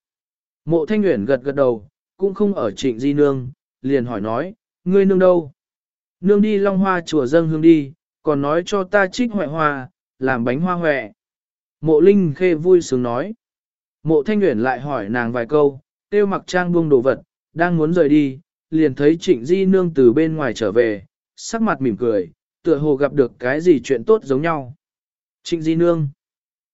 Speaker 1: Mộ thanh nguyện gật gật đầu, cũng không ở trịnh di nương, liền hỏi nói, ngươi nương đâu? Nương đi long hoa chùa dâng hương đi, còn nói cho ta trích hoại hoa, làm bánh hoa hoẹ. Mộ linh khê vui sướng nói. Mộ thanh Nguyễn lại hỏi nàng vài câu, tiêu mặc trang buông đồ vật, đang muốn rời đi, liền thấy trịnh di nương từ bên ngoài trở về, sắc mặt mỉm cười, tựa hồ gặp được cái gì chuyện tốt giống nhau. Trịnh di nương.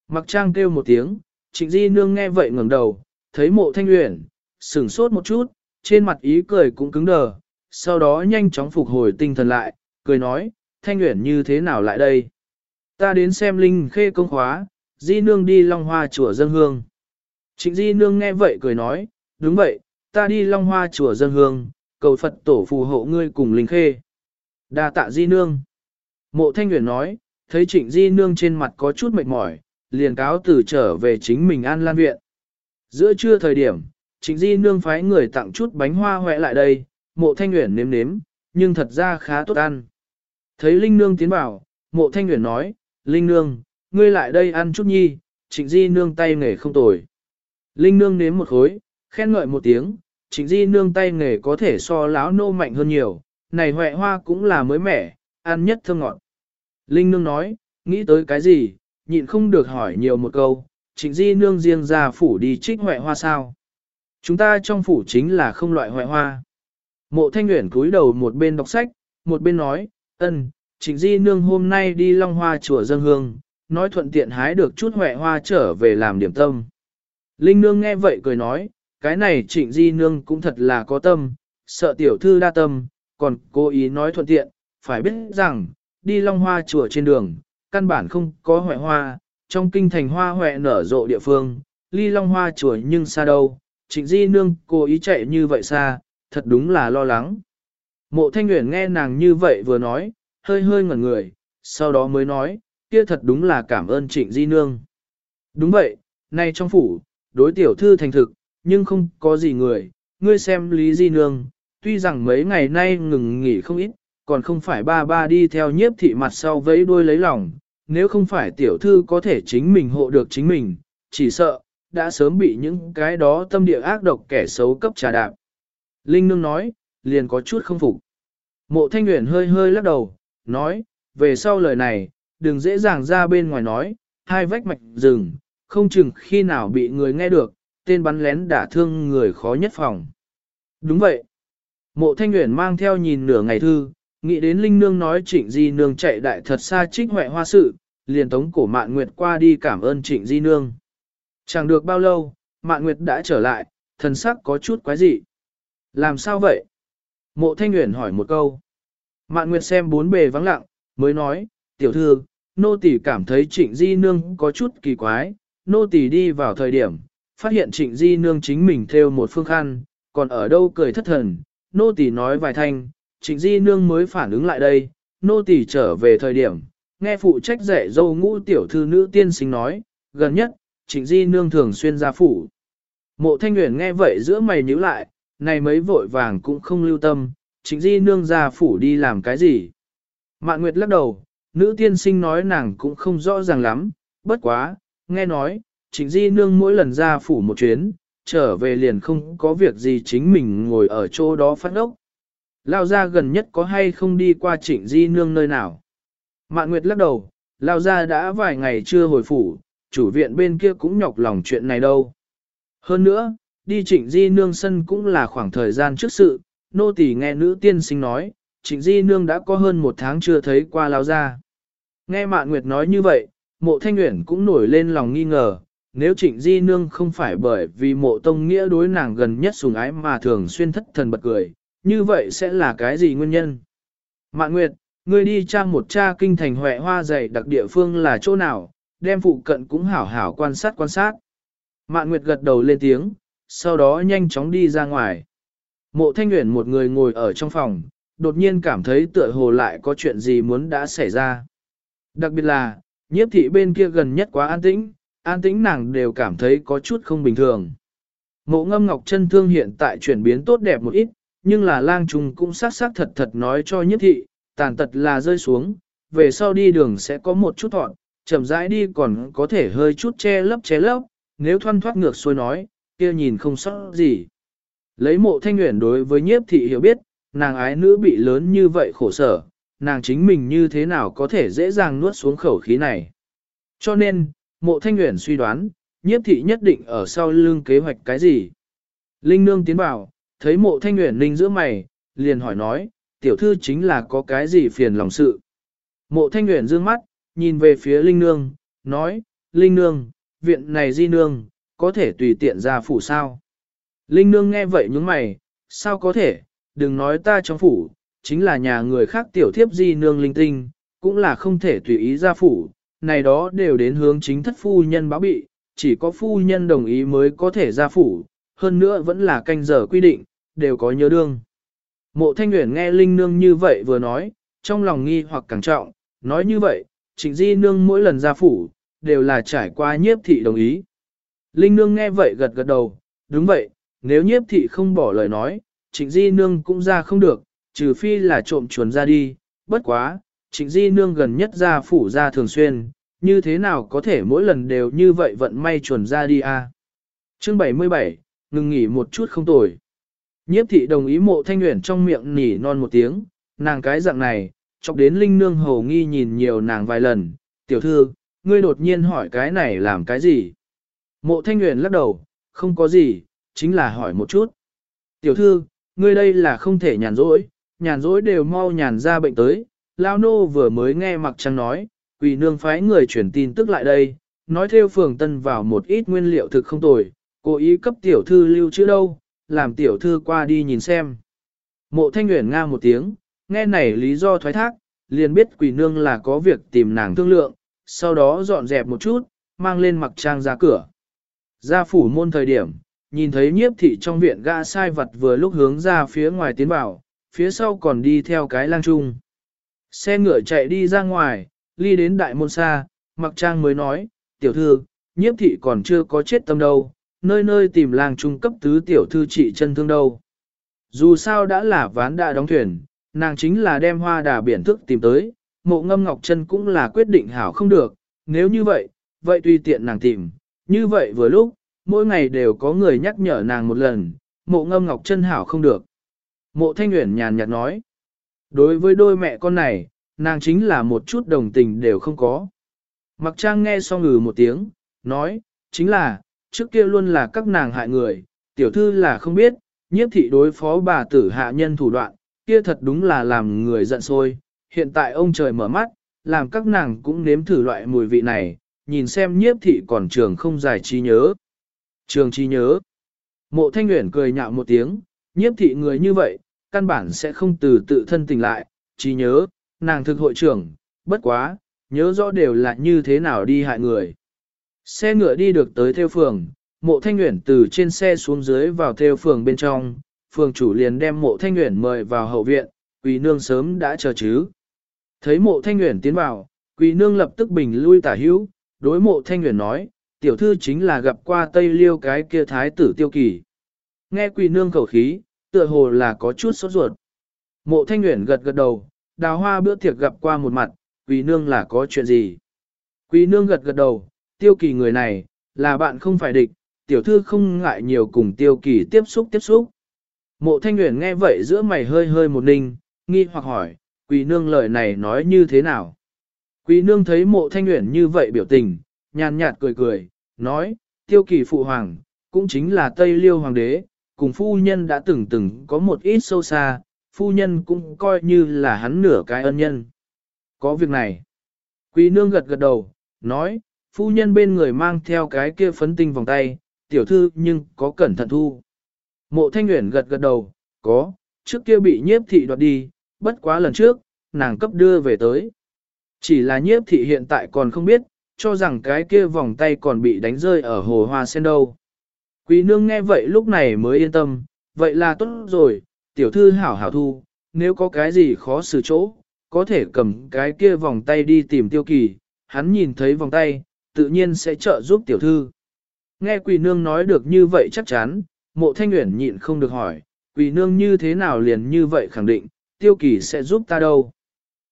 Speaker 1: Mặc trang kêu một tiếng, trịnh di nương nghe vậy ngẩng đầu, thấy mộ thanh nguyện, sửng sốt một chút, trên mặt ý cười cũng cứng đờ, sau đó nhanh chóng phục hồi tinh thần lại, cười nói, thanh nguyện như thế nào lại đây? Ta đến xem linh khê công khóa, di nương đi long hoa chùa dân hương. Trịnh di nương nghe vậy cười nói, đúng vậy, ta đi long hoa chùa dân hương, cầu Phật tổ phù hộ ngươi cùng linh khê. đa tạ di nương. Mộ thanh nguyện nói, thấy trịnh di nương trên mặt có chút mệt mỏi, liền cáo từ trở về chính mình an lan viện. Giữa trưa thời điểm, trịnh di nương phái người tặng chút bánh hoa hoẹ lại đây, mộ thanh Uyển nếm nếm, nhưng thật ra khá tốt ăn. Thấy Linh Nương tiến vào, mộ thanh Uyển nói, Linh Nương, ngươi lại đây ăn chút nhi, trịnh di nương tay nghề không tồi. Linh Nương nếm một khối, khen ngợi một tiếng, trịnh di nương tay nghề có thể so láo nô mạnh hơn nhiều, này hoẹ hoa cũng là mới mẻ, ăn nhất thơm ngọt. Linh Nương nói, nghĩ tới cái gì, nhịn không được hỏi nhiều một câu, trịnh di nương riêng ra phủ đi trích hoẹ hoa sao. Chúng ta trong phủ chính là không loại hoẹ hoa. Mộ thanh nguyện cúi đầu một bên đọc sách, một bên nói, ân, trịnh di nương hôm nay đi long hoa chùa dân hương, nói thuận tiện hái được chút huệ hoa trở về làm điểm tâm. Linh nương nghe vậy cười nói, cái này trịnh di nương cũng thật là có tâm, sợ tiểu thư đa tâm, còn cố ý nói thuận tiện, phải biết rằng, đi long hoa chùa trên đường, căn bản không có huệ hoa, trong kinh thành hoa huệ nở rộ địa phương, ly long hoa chùa nhưng xa đâu, trịnh di nương cố ý chạy như vậy xa, thật đúng là lo lắng. Mộ thanh nguyện nghe nàng như vậy vừa nói, hơi hơi ngẩn người, sau đó mới nói, kia thật đúng là cảm ơn trịnh di nương. Đúng vậy, nay trong phủ, đối tiểu thư thành thực, nhưng không có gì người, ngươi xem lý di nương, tuy rằng mấy ngày nay ngừng nghỉ không ít, còn không phải ba ba đi theo nhiếp thị mặt sau vẫy đuôi lấy lòng, nếu không phải tiểu thư có thể chính mình hộ được chính mình, chỉ sợ, đã sớm bị những cái đó tâm địa ác độc kẻ xấu cấp trà đạp. Linh Nương nói, liền có chút không phục. Mộ Thanh Nguyễn hơi hơi lắc đầu, nói, về sau lời này, đừng dễ dàng ra bên ngoài nói, hai vách mạch rừng, không chừng khi nào bị người nghe được, tên bắn lén đả thương người khó nhất phòng. Đúng vậy. Mộ Thanh Nguyễn mang theo nhìn nửa ngày thư, nghĩ đến Linh Nương nói trịnh Di Nương chạy đại thật xa trích hoại hoa sự, liền tống cổ Mạn Nguyệt qua đi cảm ơn trịnh Di Nương. Chẳng được bao lâu, Mạn Nguyệt đã trở lại, thần sắc có chút quái dị. Làm sao vậy? Mộ Thanh Uyển hỏi một câu. Mạn Nguyệt xem bốn bề vắng lặng, mới nói, tiểu thư, nô tỳ cảm thấy trịnh Di Nương có chút kỳ quái, nô tỳ đi vào thời điểm, phát hiện trịnh Di Nương chính mình theo một phương khăn, còn ở đâu cười thất thần, nô tỳ nói vài thanh, trịnh Di Nương mới phản ứng lại đây, nô tỳ trở về thời điểm, nghe phụ trách dạy dâu ngũ tiểu thư nữ tiên sinh nói, gần nhất, trịnh Di Nương thường xuyên ra phủ. Mộ Thanh Nguyễn nghe vậy giữa mày nhíu lại, này mấy vội vàng cũng không lưu tâm, chính Di Nương ra phủ đi làm cái gì. Mạn Nguyệt lắc đầu, nữ tiên sinh nói nàng cũng không rõ ràng lắm, bất quá, nghe nói, chính Di Nương mỗi lần ra phủ một chuyến, trở về liền không có việc gì chính mình ngồi ở chỗ đó phát ốc. Lao ra gần nhất có hay không đi qua trịnh Di Nương nơi nào. Mạn Nguyệt lắc đầu, Lao ra đã vài ngày chưa hồi phủ, chủ viện bên kia cũng nhọc lòng chuyện này đâu. Hơn nữa, đi trịnh Di Nương sân cũng là khoảng thời gian trước sự, nô tỳ nghe nữ tiên sinh nói, trịnh di nương đã có hơn một tháng chưa thấy qua lao ra. Nghe mạn nguyệt nói như vậy, mộ thanh nguyện cũng nổi lên lòng nghi ngờ, nếu trịnh di nương không phải bởi vì mộ tông nghĩa đối nàng gần nhất sùng ái mà thường xuyên thất thần bật cười, như vậy sẽ là cái gì nguyên nhân? Mạn nguyệt, ngươi đi tra một tra kinh thành huệ hoa dày đặc địa phương là chỗ nào, đem phụ cận cũng hảo hảo quan sát quan sát. Mạn nguyệt gật đầu lên tiếng, sau đó nhanh chóng đi ra ngoài. Mộ thanh nguyện một người ngồi ở trong phòng, đột nhiên cảm thấy tựa hồ lại có chuyện gì muốn đã xảy ra. Đặc biệt là, nhiếp thị bên kia gần nhất quá an tĩnh, an tĩnh nàng đều cảm thấy có chút không bình thường. Mộ ngâm ngọc chân thương hiện tại chuyển biến tốt đẹp một ít, nhưng là lang trùng cũng sát sát thật thật nói cho nhiếp thị, tàn tật là rơi xuống, về sau đi đường sẽ có một chút thọn, chậm rãi đi còn có thể hơi chút che lấp che lấp, nếu thoăn thoát ngược xuôi nói, kia nhìn không sót gì. Lấy mộ thanh nguyện đối với nhiếp thị hiểu biết, nàng ái nữ bị lớn như vậy khổ sở, nàng chính mình như thế nào có thể dễ dàng nuốt xuống khẩu khí này. Cho nên, mộ thanh nguyện suy đoán, nhiếp thị nhất định ở sau lưng kế hoạch cái gì. Linh nương tiến vào, thấy mộ thanh nguyện linh giữa mày, liền hỏi nói, tiểu thư chính là có cái gì phiền lòng sự. Mộ thanh nguyện dương mắt, nhìn về phía Linh nương, nói, Linh nương, viện này di nương, có thể tùy tiện ra phủ sao. Linh nương nghe vậy nhướng mày, sao có thể, đừng nói ta trong phủ, chính là nhà người khác tiểu thiếp di nương linh tinh, cũng là không thể tùy ý ra phủ, này đó đều đến hướng chính thất phu nhân báo bị, chỉ có phu nhân đồng ý mới có thể ra phủ, hơn nữa vẫn là canh giờ quy định, đều có nhớ đương. Mộ thanh nguyện nghe Linh Nương như vậy vừa nói, trong lòng nghi hoặc càng trọng, nói như vậy, trịnh di nương mỗi lần ra phủ, đều là trải qua nhiếp thị đồng ý. Linh Nương nghe vậy gật gật đầu, đúng vậy, nếu nhiếp thị không bỏ lời nói, trịnh di nương cũng ra không được, trừ phi là trộm chuồn ra đi, bất quá, trịnh di nương gần nhất ra phủ ra thường xuyên, như thế nào có thể mỗi lần đều như vậy vận may chuồn ra đi a à? Chương 77, ngừng nghỉ một chút không tồi. Nhiếp thị đồng ý mộ thanh nguyện trong miệng nỉ non một tiếng, nàng cái dạng này, chọc đến linh nương hầu nghi nhìn nhiều nàng vài lần, tiểu thư, ngươi đột nhiên hỏi cái này làm cái gì? Mộ thanh Nguyễn lắc đầu, không có gì, chính là hỏi một chút. Tiểu thư, ngươi đây là không thể nhàn rỗi, nhàn rỗi đều mau nhàn ra bệnh tới. Lao nô vừa mới nghe mặc trăng nói, quỷ nương phái người chuyển tin tức lại đây, nói theo phường tân vào một ít nguyên liệu thực không tồi, cố ý cấp tiểu thư lưu trữ đâu, làm tiểu thư qua đi nhìn xem. Mộ thanh Nguyễn nga một tiếng, nghe này lý do thoái thác, liền biết quỷ nương là có việc tìm nàng thương lượng, sau đó dọn dẹp một chút, mang lên mặc trang ra cửa. Ra phủ môn thời điểm, nhìn thấy nhiếp thị trong viện gã sai vật vừa lúc hướng ra phía ngoài tiến vào, phía sau còn đi theo cái lang trung. Xe ngựa chạy đi ra ngoài, ly đến đại môn xa, mặc trang mới nói, tiểu thư, nhiếp thị còn chưa có chết tâm đâu, nơi nơi tìm lang trung cấp tứ tiểu thư trị chân thương đâu. Dù sao đã là ván đã đóng thuyền, nàng chính là đem hoa đà biển thức tìm tới, mộ ngâm ngọc chân cũng là quyết định hảo không được, nếu như vậy, vậy tùy tiện nàng tìm, như vậy vừa lúc, mỗi ngày đều có người nhắc nhở nàng một lần, mộ ngâm ngọc chân hảo không được. Mộ thanh nguyện nhàn nhạt nói, đối với đôi mẹ con này, nàng chính là một chút đồng tình đều không có. Mặc trang nghe xong ngừ một tiếng, nói, chính là, trước kia luôn là các nàng hại người, tiểu thư là không biết, nhiếp thị đối phó bà tử hạ nhân thủ đoạn, kia thật đúng là làm người giận sôi hiện tại ông trời mở mắt, làm các nàng cũng nếm thử loại mùi vị này, nhìn xem nhiếp thị còn trường không giải trí nhớ. Trường trí nhớ. Mộ thanh nguyện cười nhạo một tiếng, nhiếp thị người như vậy, căn bản sẽ không từ tự thân tỉnh lại, trí nhớ, nàng thực hội trưởng, bất quá, nhớ rõ đều là như thế nào đi hại người. Xe ngựa đi được tới theo phường, mộ thanh nguyện từ trên xe xuống dưới vào theo phường bên trong, phường chủ liền đem mộ thanh nguyện mời vào hậu viện, quỳ nương sớm đã chờ chứ. Thấy mộ thanh nguyện tiến vào, quỳ nương lập tức bình lui tả hữu, đối mộ thanh nguyện nói, tiểu thư chính là gặp qua tây liêu cái kia thái tử tiêu kỳ. Nghe quỳ nương khẩu khí, tựa hồ là có chút sốt ruột. Mộ thanh nguyện gật gật đầu, đào hoa bữa tiệc gặp qua một mặt, quỳ nương là có chuyện gì. Quỳ nương gật gật đầu, tiêu kỳ người này, là bạn không phải địch, tiểu thư không ngại nhiều cùng tiêu kỳ tiếp xúc tiếp xúc. Mộ thanh nguyện nghe vậy giữa mày hơi hơi một ninh, nghi hoặc hỏi, quỳ nương lời này nói như thế nào? Quý nương thấy mộ thanh nguyện như vậy biểu tình, nhàn nhạt cười cười, nói, tiêu kỳ phụ hoàng, cũng chính là Tây Liêu hoàng đế, cùng phu nhân đã từng từng có một ít sâu xa, phu nhân cũng coi như là hắn nửa cái ân nhân. Có việc này. Quý nương gật gật đầu, nói, phu nhân bên người mang theo cái kia phấn tinh vòng tay, tiểu thư nhưng có cẩn thận thu. Mộ thanh nguyện gật gật đầu, có, trước kia bị nhiếp thị đoạt đi, bất quá lần trước, nàng cấp đưa về tới. Chỉ là nhiếp thị hiện tại còn không biết, cho rằng cái kia vòng tay còn bị đánh rơi ở hồ hoa sen đâu. Quý nương nghe vậy lúc này mới yên tâm, vậy là tốt rồi, tiểu thư hảo hảo thu, nếu có cái gì khó xử chỗ, có thể cầm cái kia vòng tay đi tìm tiêu kỳ, hắn nhìn thấy vòng tay, tự nhiên sẽ trợ giúp tiểu thư. Nghe quỳ nương nói được như vậy chắc chắn, mộ thanh uyển nhịn không được hỏi, quỳ nương như thế nào liền như vậy khẳng định, tiêu kỳ sẽ giúp ta đâu.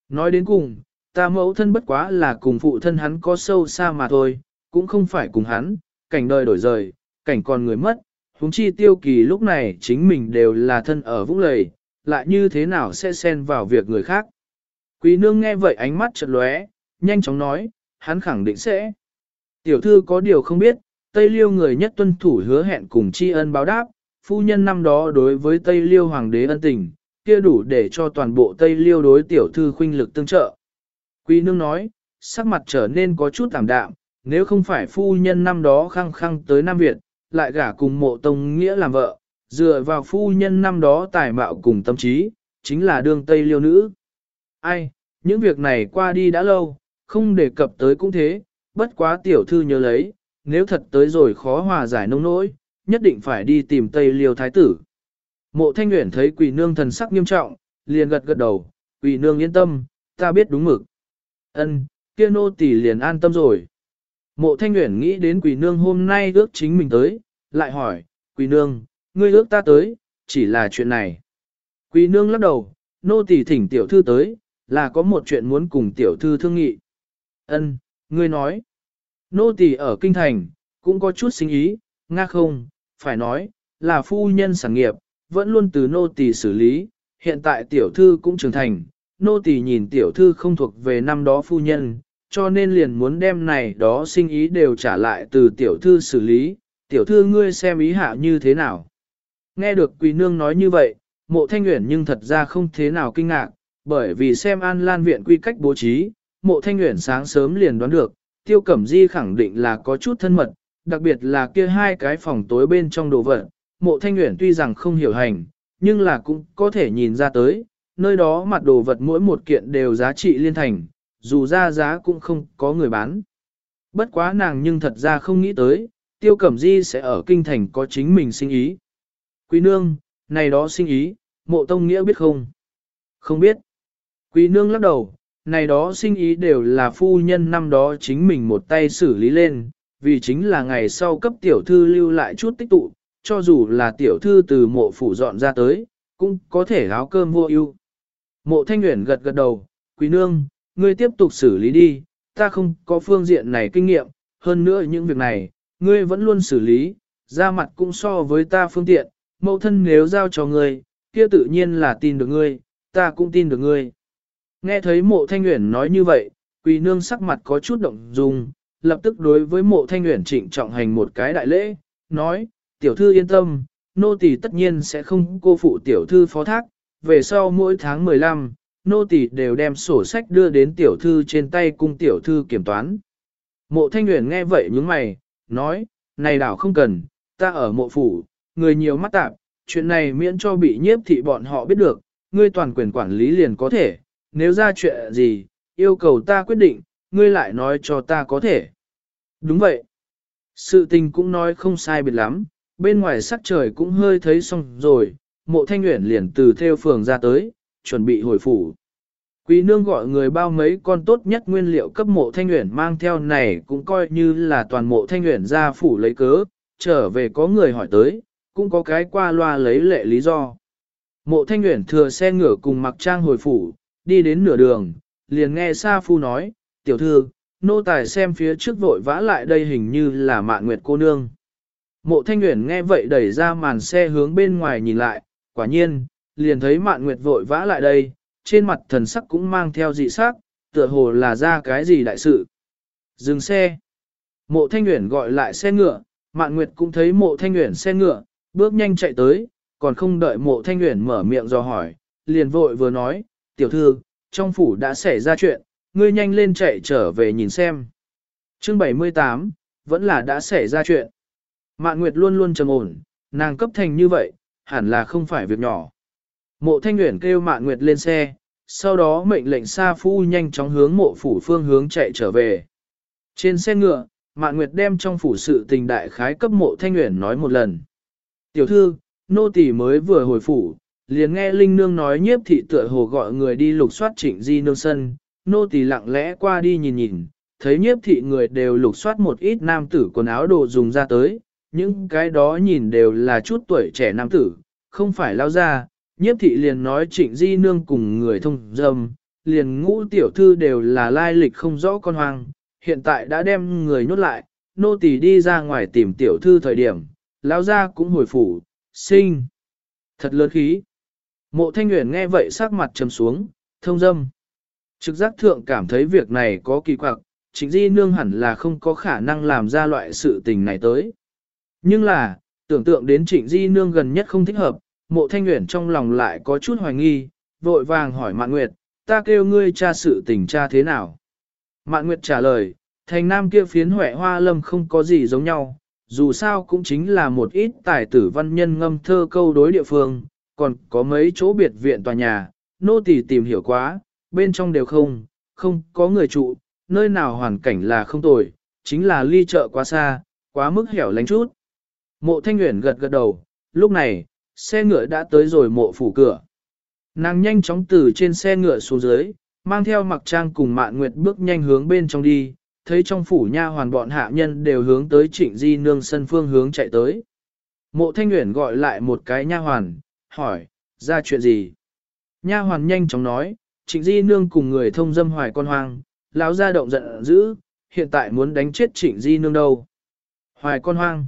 Speaker 1: Nói đến cùng, ta mẫu thân bất quá là cùng phụ thân hắn có sâu xa mà thôi, cũng không phải cùng hắn, cảnh đời đổi rời, cảnh còn người mất, huống chi tiêu kỳ lúc này chính mình đều là thân ở vũng lầy, lại như thế nào sẽ xen vào việc người khác. Quý nương nghe vậy ánh mắt chợt lóe, nhanh chóng nói, hắn khẳng định sẽ. Tiểu thư có điều không biết, Tây Liêu người nhất tuân thủ hứa hẹn cùng tri ân báo đáp, phu nhân năm đó đối với Tây Liêu hoàng đế ân tình, kia đủ để cho toàn bộ Tây Liêu đối tiểu thư khuynh lực tương trợ. Quý nương nói, sắc mặt trở nên có chút tạm đạm, nếu không phải phu nhân năm đó khăng khăng tới Nam Việt, lại gả cùng mộ tông nghĩa làm vợ, dựa vào phu nhân năm đó tài mạo cùng tâm trí, chính là đương Tây Liêu nữ. Ai, những việc này qua đi đã lâu, không đề cập tới cũng thế, bất quá tiểu thư nhớ lấy, nếu thật tới rồi khó hòa giải nông nỗi, nhất định phải đi tìm Tây Liêu Thái tử. Mộ Thanh nguyện thấy quỷ nương thần sắc nghiêm trọng, liền gật gật đầu, quỷ nương yên tâm, ta biết đúng mực. Ân, kia nô tỳ liền an tâm rồi. Mộ Thanh Uyển nghĩ đến quỷ nương hôm nay ước chính mình tới, lại hỏi, quỷ nương, ngươi ước ta tới, chỉ là chuyện này. Quỷ nương lắc đầu, nô tỳ thỉnh tiểu thư tới, là có một chuyện muốn cùng tiểu thư thương nghị. Ân, ngươi nói. Nô tỳ ở kinh thành, cũng có chút sinh ý, nga không, phải nói, là phu nhân sản nghiệp, vẫn luôn từ nô tỳ xử lý, hiện tại tiểu thư cũng trưởng thành, nô tỳ nhìn tiểu thư không thuộc về năm đó phu nhân, cho nên liền muốn đem này đó sinh ý đều trả lại từ tiểu thư xử lý, tiểu thư ngươi xem ý hạ như thế nào. Nghe được quỳ nương nói như vậy, mộ thanh nguyện nhưng thật ra không thế nào kinh ngạc, bởi vì xem an lan viện quy cách bố trí, mộ thanh nguyện sáng sớm liền đoán được, tiêu cẩm di khẳng định là có chút thân mật, đặc biệt là kia hai cái phòng tối bên trong đồ vật. Mộ thanh nguyện tuy rằng không hiểu hành, nhưng là cũng có thể nhìn ra tới, nơi đó mặt đồ vật mỗi một kiện đều giá trị liên thành, dù ra giá cũng không có người bán. Bất quá nàng nhưng thật ra không nghĩ tới, tiêu cẩm di sẽ ở kinh thành có chính mình sinh ý. Quý nương, này đó sinh ý, mộ tông nghĩa biết không? Không biết. Quý nương lắc đầu, này đó sinh ý đều là phu nhân năm đó chính mình một tay xử lý lên, vì chính là ngày sau cấp tiểu thư lưu lại chút tích tụ, cho dù là tiểu thư từ mộ phủ dọn ra tới, cũng có thể áo cơm vô ưu. Mộ thanh nguyện gật gật đầu, quý nương, ngươi tiếp tục xử lý đi, ta không có phương diện này kinh nghiệm, hơn nữa những việc này, ngươi vẫn luôn xử lý, ra mặt cũng so với ta phương tiện, mẫu thân nếu giao cho ngươi, kia tự nhiên là tin được ngươi, ta cũng tin được ngươi. Nghe thấy mộ thanh nguyện nói như vậy, quỳ nương sắc mặt có chút động dung, lập tức đối với mộ thanh nguyện trịnh trọng hành một cái đại lễ, nói, tiểu thư yên tâm, nô tỳ tất nhiên sẽ không cô phụ tiểu thư phó thác, về sau mỗi tháng 15, nô tỳ đều đem sổ sách đưa đến tiểu thư trên tay cung tiểu thư kiểm toán. Mộ thanh nguyện nghe vậy nhướng mày, nói, này đảo không cần, ta ở mộ phủ, người nhiều mắt tạp, chuyện này miễn cho bị nhiếp thị bọn họ biết được, ngươi toàn quyền quản lý liền có thể, nếu ra chuyện gì, yêu cầu ta quyết định, ngươi lại nói cho ta có thể. Đúng vậy. Sự tình cũng nói không sai biệt lắm, bên ngoài sắc trời cũng hơi thấy xong rồi, mộ thanh nguyện liền từ theo phường ra tới, chuẩn bị hồi phủ. Quý nương gọi người bao mấy con tốt nhất nguyên liệu cấp mộ thanh nguyện mang theo này cũng coi như là toàn mộ thanh nguyện ra phủ lấy cớ, trở về có người hỏi tới, cũng có cái qua loa lấy lệ lý do. Mộ thanh nguyện thừa xe ngựa cùng mặc trang hồi phủ, đi đến nửa đường, liền nghe Sa Phu nói, tiểu thư, nô tài xem phía trước vội vã lại đây hình như là mạn nguyệt cô nương. Mộ thanh nguyện nghe vậy đẩy ra màn xe hướng bên ngoài nhìn lại, quả nhiên, liền thấy mạn nguyệt vội vã lại đây, trên mặt thần sắc cũng mang theo dị sắc, tựa hồ là ra cái gì đại sự. Dừng xe. Mộ thanh Uyển gọi lại xe ngựa, mạn nguyệt cũng thấy mộ thanh Uyển xe ngựa, Bước nhanh chạy tới, còn không đợi mộ thanh Uyển mở miệng dò hỏi, liền vội vừa nói, tiểu thư, trong phủ đã xảy ra chuyện, ngươi nhanh lên chạy trở về nhìn xem. Chương 78, vẫn là đã xảy ra chuyện. Mạn Nguyệt luôn luôn trầm ổn, nàng cấp thành như vậy, hẳn là không phải việc nhỏ. Mộ Thanh Uyển kêu Mạn Nguyệt lên xe, sau đó mệnh lệnh Sa Phu nhanh chóng hướng mộ phủ phương hướng chạy trở về. Trên xe ngựa, Mạn Nguyệt đem trong phủ sự tình đại khái cấp mộ Thanh Uyển nói một lần. Tiểu thư, nô tỳ mới vừa hồi phủ, liền nghe Linh Nương nói nhiếp thị tựa hồ gọi người đi lục soát trịnh di nương sân, nô tỳ lặng lẽ qua đi nhìn nhìn, thấy nhiếp thị người đều lục soát một ít nam tử quần áo đồ dùng ra tới, những cái đó nhìn đều là chút tuổi trẻ nam tử, không phải lao ra, nhiếp thị liền nói trịnh di nương cùng người thông dâm, liền ngũ tiểu thư đều là lai lịch không rõ con hoang, hiện tại đã đem người nhốt lại, nô tỳ đi ra ngoài tìm tiểu thư thời điểm, lao ra cũng hồi phủ, sinh. Thật lớn khí. Mộ thanh nguyện nghe vậy sắc mặt trầm xuống, thông dâm. Trực giác thượng cảm thấy việc này có kỳ quặc, trịnh di nương hẳn là không có khả năng làm ra loại sự tình này tới. Nhưng là, tưởng tượng đến trịnh di nương gần nhất không thích hợp, mộ thanh nguyện trong lòng lại có chút hoài nghi, vội vàng hỏi Mạn Nguyệt, ta kêu ngươi tra sự tình tra thế nào? Mạn Nguyệt trả lời, thành nam kia phiến huệ hoa lâm không có gì giống nhau, dù sao cũng chính là một ít tài tử văn nhân ngâm thơ câu đối địa phương, còn có mấy chỗ biệt viện tòa nhà, nô tỳ tìm hiểu quá, bên trong đều không, không có người trụ, nơi nào hoàn cảnh là không tồi, chính là ly chợ quá xa, quá mức hẻo lánh chút. Mộ thanh nguyện gật gật đầu, lúc này, xe ngựa đã tới rồi mộ phủ cửa. Nàng nhanh chóng từ trên xe ngựa xuống dưới, mang theo mặc trang cùng mạn nguyệt bước nhanh hướng bên trong đi, thấy trong phủ nha hoàn bọn hạ nhân đều hướng tới trịnh di nương sân phương hướng chạy tới. Mộ thanh nguyện gọi lại một cái nha hoàn, hỏi, ra chuyện gì? Nha hoàn nhanh chóng nói, trịnh di nương cùng người thông dâm hoài con hoang, lão ra động giận dữ, hiện tại muốn đánh chết trịnh di nương đâu. Hoài con hoang.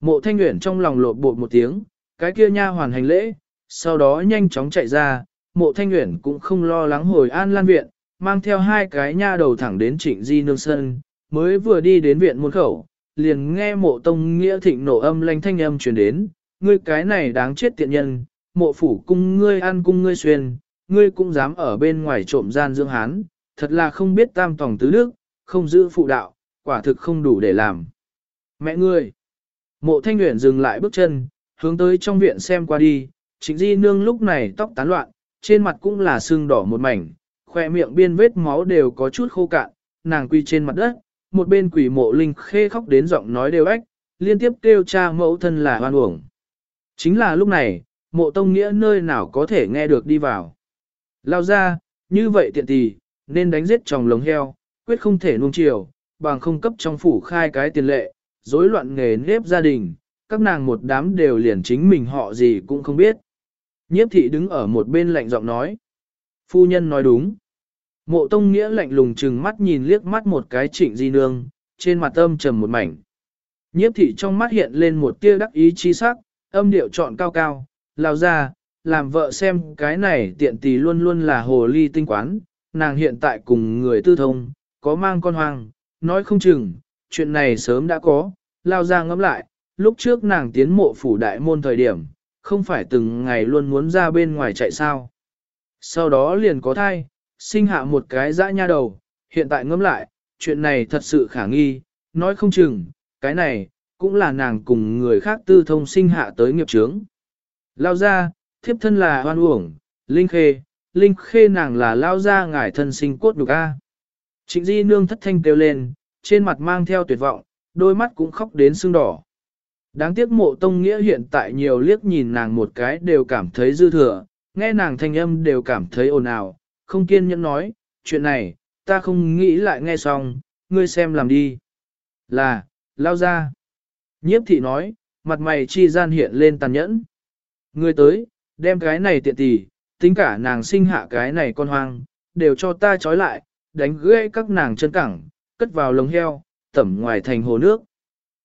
Speaker 1: Mộ thanh nguyện trong lòng lột bột một tiếng, cái kia nha hoàn hành lễ, sau đó nhanh chóng chạy ra, mộ thanh nguyện cũng không lo lắng hồi an lan viện, mang theo hai cái nha đầu thẳng đến trịnh di nương sân, mới vừa đi đến viện môn khẩu, liền nghe mộ tông nghĩa thịnh nổ âm lanh thanh âm truyền đến, ngươi cái này đáng chết tiện nhân, mộ phủ cung ngươi ăn cung ngươi xuyên, ngươi cũng dám ở bên ngoài trộm gian Dương hán, thật là không biết tam tòng tứ đức, không giữ phụ đạo, quả thực không đủ để làm. Mẹ ngươi! Mộ thanh nguyện dừng lại bước chân, hướng tới trong viện xem qua đi, trịnh di nương lúc này tóc tán loạn, trên mặt cũng là sưng đỏ một mảnh, khoe miệng biên vết máu đều có chút khô cạn, nàng quy trên mặt đất, một bên quỷ mộ linh khê khóc đến giọng nói đều ếch, liên tiếp kêu cha mẫu thân là hoan uổng. Chính là lúc này, mộ tông nghĩa nơi nào có thể nghe được đi vào. Lao ra, như vậy tiện tì, nên đánh giết chồng lồng heo, quyết không thể nuông chiều, bằng không cấp trong phủ khai cái tiền lệ, rối loạn nghề nếp gia đình, các nàng một đám đều liền chính mình họ gì cũng không biết. Nhiếp thị đứng ở một bên lạnh giọng nói. Phu nhân nói đúng. Mộ tông nghĩa lạnh lùng chừng mắt nhìn liếc mắt một cái trịnh di nương, trên mặt âm trầm một mảnh. Nhiếp thị trong mắt hiện lên một tia đắc ý chi sắc, âm điệu chọn cao cao, lao ra, làm vợ xem cái này tiện tì luôn luôn là hồ ly tinh quán, nàng hiện tại cùng người tư thông, có mang con hoang, nói không chừng, chuyện này sớm đã có, lao ra ngẫm lại, lúc trước nàng tiến mộ phủ đại môn thời điểm, không phải từng ngày luôn muốn ra bên ngoài chạy sao. Sau đó liền có thai, sinh hạ một cái dã nha đầu, hiện tại ngẫm lại, chuyện này thật sự khả nghi, nói không chừng, cái này, cũng là nàng cùng người khác tư thông sinh hạ tới nghiệp trướng. Lao ra, thiếp thân là hoan uổng, linh khê, linh khê nàng là lao ra ngải thân sinh cốt đục a. Trịnh di nương thất thanh kêu lên, trên mặt mang theo tuyệt vọng, đôi mắt cũng khóc đến sưng đỏ. Đáng tiếc mộ tông nghĩa hiện tại nhiều liếc nhìn nàng một cái đều cảm thấy dư thừa, nghe nàng thanh âm đều cảm thấy ồn ào, không kiên nhẫn nói, chuyện này, ta không nghĩ lại nghe xong, ngươi xem làm đi. Là, lao ra. Nhiếp thị nói, mặt mày chi gian hiện lên tàn nhẫn. Ngươi tới, đem cái này tiện tỷ, tính cả nàng sinh hạ cái này con hoang, đều cho ta trói lại, đánh gãy các nàng chân cẳng, cất vào lồng heo, tẩm ngoài thành hồ nước.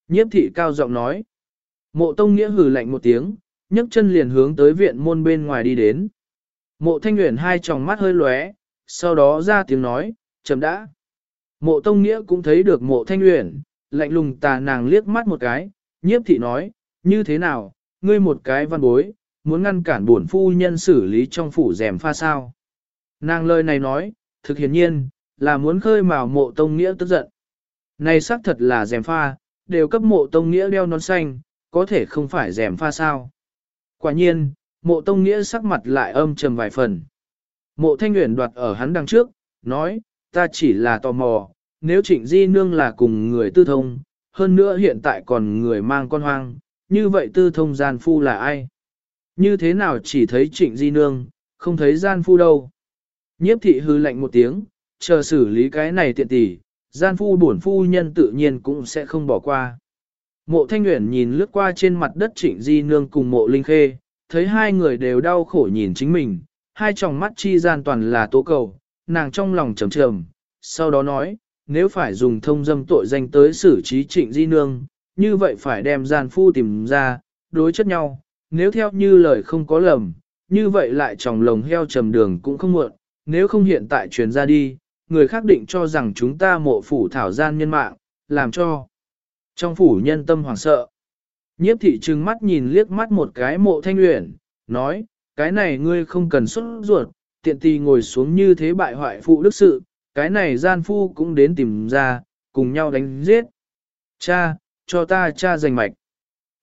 Speaker 1: Nhiếp thị cao giọng nói. Mộ tông nghĩa hừ lạnh một tiếng, nhấc chân liền hướng tới viện môn bên ngoài đi đến. Mộ thanh Nguyễn hai tròng mắt hơi lóe, sau đó ra tiếng nói, chậm đã. Mộ tông nghĩa cũng thấy được mộ thanh Nguyễn, lạnh lùng tà nàng liếc mắt một cái, nhiếp thị nói, như thế nào, ngươi một cái văn bối, muốn ngăn cản bổn phu nhân xử lý trong phủ rèm pha sao. Nàng lời này nói, thực hiển nhiên, là muốn khơi mào mộ tông nghĩa tức giận. Này xác thật là rèm pha, đều cấp mộ tông nghĩa đeo nón xanh, có thể không phải rèm pha sao. Quả nhiên, mộ tông nghĩa sắc mặt lại âm trầm vài phần. Mộ thanh nguyện đoạt ở hắn đằng trước, nói, ta chỉ là tò mò, nếu trịnh di nương là cùng người tư thông, hơn nữa hiện tại còn người mang con hoang, như vậy tư thông gian phu là ai? Như thế nào chỉ thấy trịnh di nương, không thấy gian phu đâu? Nhiếp thị hư lạnh một tiếng, chờ xử lý cái này tiện tỷ, gian phu buồn phu nhân tự nhiên cũng sẽ không bỏ qua. Mộ thanh nguyện nhìn lướt qua trên mặt đất trịnh di nương cùng mộ linh khê, thấy hai người đều đau khổ nhìn chính mình, hai tròng mắt chi gian toàn là tố cầu, nàng trong lòng trầm trầm, sau đó nói, nếu phải dùng thông dâm tội danh tới xử trí trịnh di nương, như vậy phải đem gian phu tìm ra, đối chất nhau, nếu theo như lời không có lầm, như vậy lại tròng lồng heo trầm đường cũng không muộn, nếu không hiện tại truyền ra đi, người khác định cho rằng chúng ta mộ phủ thảo gian nhân mạng, làm cho trong phủ nhân tâm hoảng sợ. Nhiếp thị trừng mắt nhìn liếc mắt một cái mộ thanh luyện, nói, cái này ngươi không cần xuất ruột, tiện tì ngồi xuống như thế bại hoại phụ đức sự, cái này gian phu cũng đến tìm ra, cùng nhau đánh giết. Cha, cho ta cha giành mạch.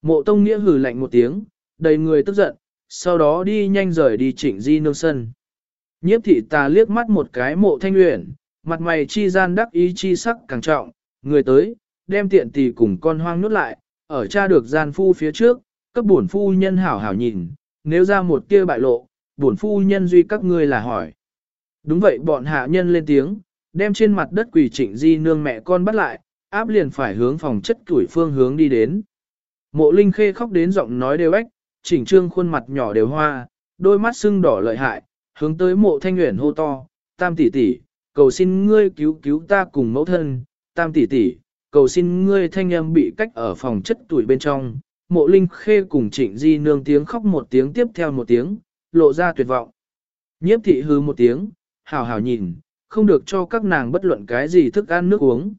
Speaker 1: Mộ tông nghĩa hử lạnh một tiếng, đầy người tức giận, sau đó đi nhanh rời đi chỉnh di nương sân. Nhiếp thị ta liếc mắt một cái mộ thanh luyện, mặt mày chi gian đắc ý chi sắc càng trọng, người tới, đem tiện tỷ cùng con hoang nuốt lại, ở cha được gian phu phía trước, cấp bổn phu nhân hảo hảo nhìn, nếu ra một kia bại lộ, bổn phu nhân duy các ngươi là hỏi. Đúng vậy bọn hạ nhân lên tiếng, đem trên mặt đất quỷ trịnh di nương mẹ con bắt lại, áp liền phải hướng phòng chất tuổi phương hướng đi đến. Mộ Linh Khê khóc đến giọng nói đều ếch, chỉnh trương khuôn mặt nhỏ đều hoa, đôi mắt sưng đỏ lợi hại, hướng tới mộ thanh nguyện hô to, tam tỷ tỷ, cầu xin ngươi cứu cứu ta cùng mẫu thân, tam tỷ tỷ, cầu xin ngươi thanh âm bị cách ở phòng chất tuổi bên trong. Mộ Linh Khê cùng trịnh di nương tiếng khóc một tiếng tiếp theo một tiếng, lộ ra tuyệt vọng. Nhiếp thị hư một tiếng, hào hào nhìn, không được cho các nàng bất luận cái gì thức ăn nước uống.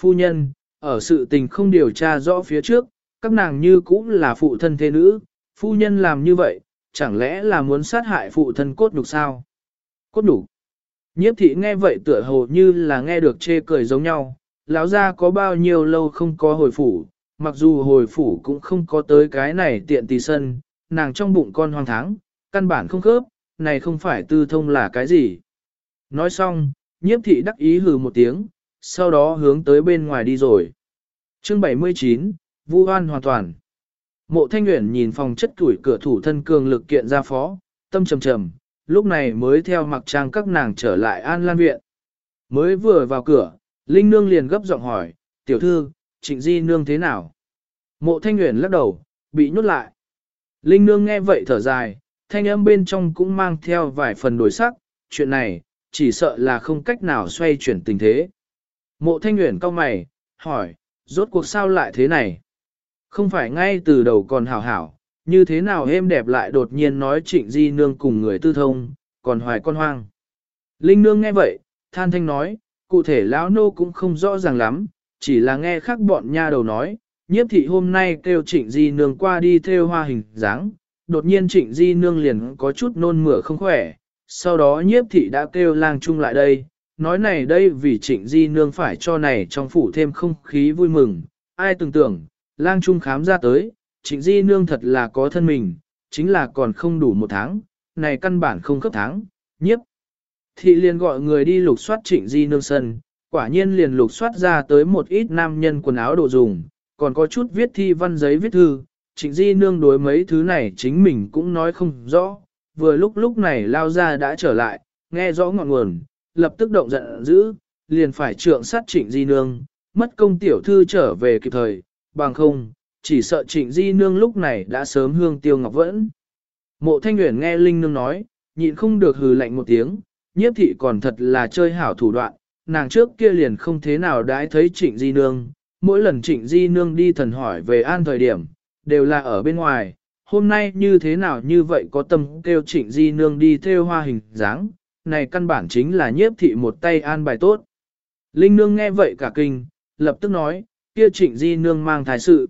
Speaker 1: Phu nhân, ở sự tình không điều tra rõ phía trước, các nàng như cũng là phụ thân thế nữ, phu nhân làm như vậy, chẳng lẽ là muốn sát hại phụ thân cốt nhục sao? Cốt nhục. Nhiếp thị nghe vậy tựa hồ như là nghe được chê cười giống nhau, lão gia có bao nhiêu lâu không có hồi phủ, mặc dù hồi phủ cũng không có tới cái này tiện tì sân, nàng trong bụng con hoang tháng, căn bản không khớp, này không phải tư thông là cái gì. Nói xong, nhiếp thị đắc ý hừ một tiếng, sau đó hướng tới bên ngoài đi rồi. Chương 79, Vu Hoan hoàn toàn. Mộ Thanh Uyển nhìn phòng chất tuổi cửa thủ thân cường lực kiện ra phó, tâm trầm trầm, lúc này mới theo mặc trang các nàng trở lại An Lan Viện. Mới vừa vào cửa, Linh Nương liền gấp giọng hỏi, tiểu thư, trịnh di nương thế nào? Mộ Thanh Uyển lắc đầu, bị nhốt lại. Linh Nương nghe vậy thở dài, thanh âm bên trong cũng mang theo vài phần đổi sắc, chuyện này, chỉ sợ là không cách nào xoay chuyển tình thế. Mộ thanh nguyện cau mày, hỏi, rốt cuộc sao lại thế này? Không phải ngay từ đầu còn hảo hảo, như thế nào êm đẹp lại đột nhiên nói trịnh di nương cùng người tư thông, còn hoài con hoang. Linh nương nghe vậy, than thanh nói, cụ thể lão nô cũng không rõ ràng lắm, chỉ là nghe khác bọn nha đầu nói, nhiếp thị hôm nay kêu trịnh di nương qua đi theo hoa hình dáng, đột nhiên trịnh di nương liền có chút nôn mửa không khỏe, sau đó nhiếp thị đã kêu lang trung lại đây, nói này đây vì trịnh di nương phải cho này trong phủ thêm không khí vui mừng, ai tưởng tưởng, lang trung khám ra tới, trịnh di nương thật là có thân mình, chính là còn không đủ một tháng, này căn bản không cấp tháng, nhiếp. Thị liền gọi người đi lục soát trịnh di nương sân, quả nhiên liền lục soát ra tới một ít nam nhân quần áo đồ dùng, còn có chút viết thi văn giấy viết thư, trịnh di nương đối mấy thứ này chính mình cũng nói không rõ, vừa lúc lúc này lao ra đã trở lại, nghe rõ ngọn nguồn, lập tức động giận dữ, liền phải trượng sát trịnh di nương, mất công tiểu thư trở về kịp thời, bằng không, chỉ sợ trịnh di nương lúc này đã sớm hương tiêu ngọc vẫn. Mộ thanh nguyện nghe Linh nương nói, nhịn không được hừ lạnh một tiếng, nhiếp thị còn thật là chơi hảo thủ đoạn, nàng trước kia liền không thế nào đãi thấy trịnh di nương, mỗi lần trịnh di nương đi thần hỏi về an thời điểm, đều là ở bên ngoài, hôm nay như thế nào như vậy có tâm kêu trịnh di nương đi theo hoa hình dáng, này căn bản chính là nhiếp thị một tay an bài tốt. Linh nương nghe vậy cả kinh, lập tức nói, kia trịnh di nương mang thái sự.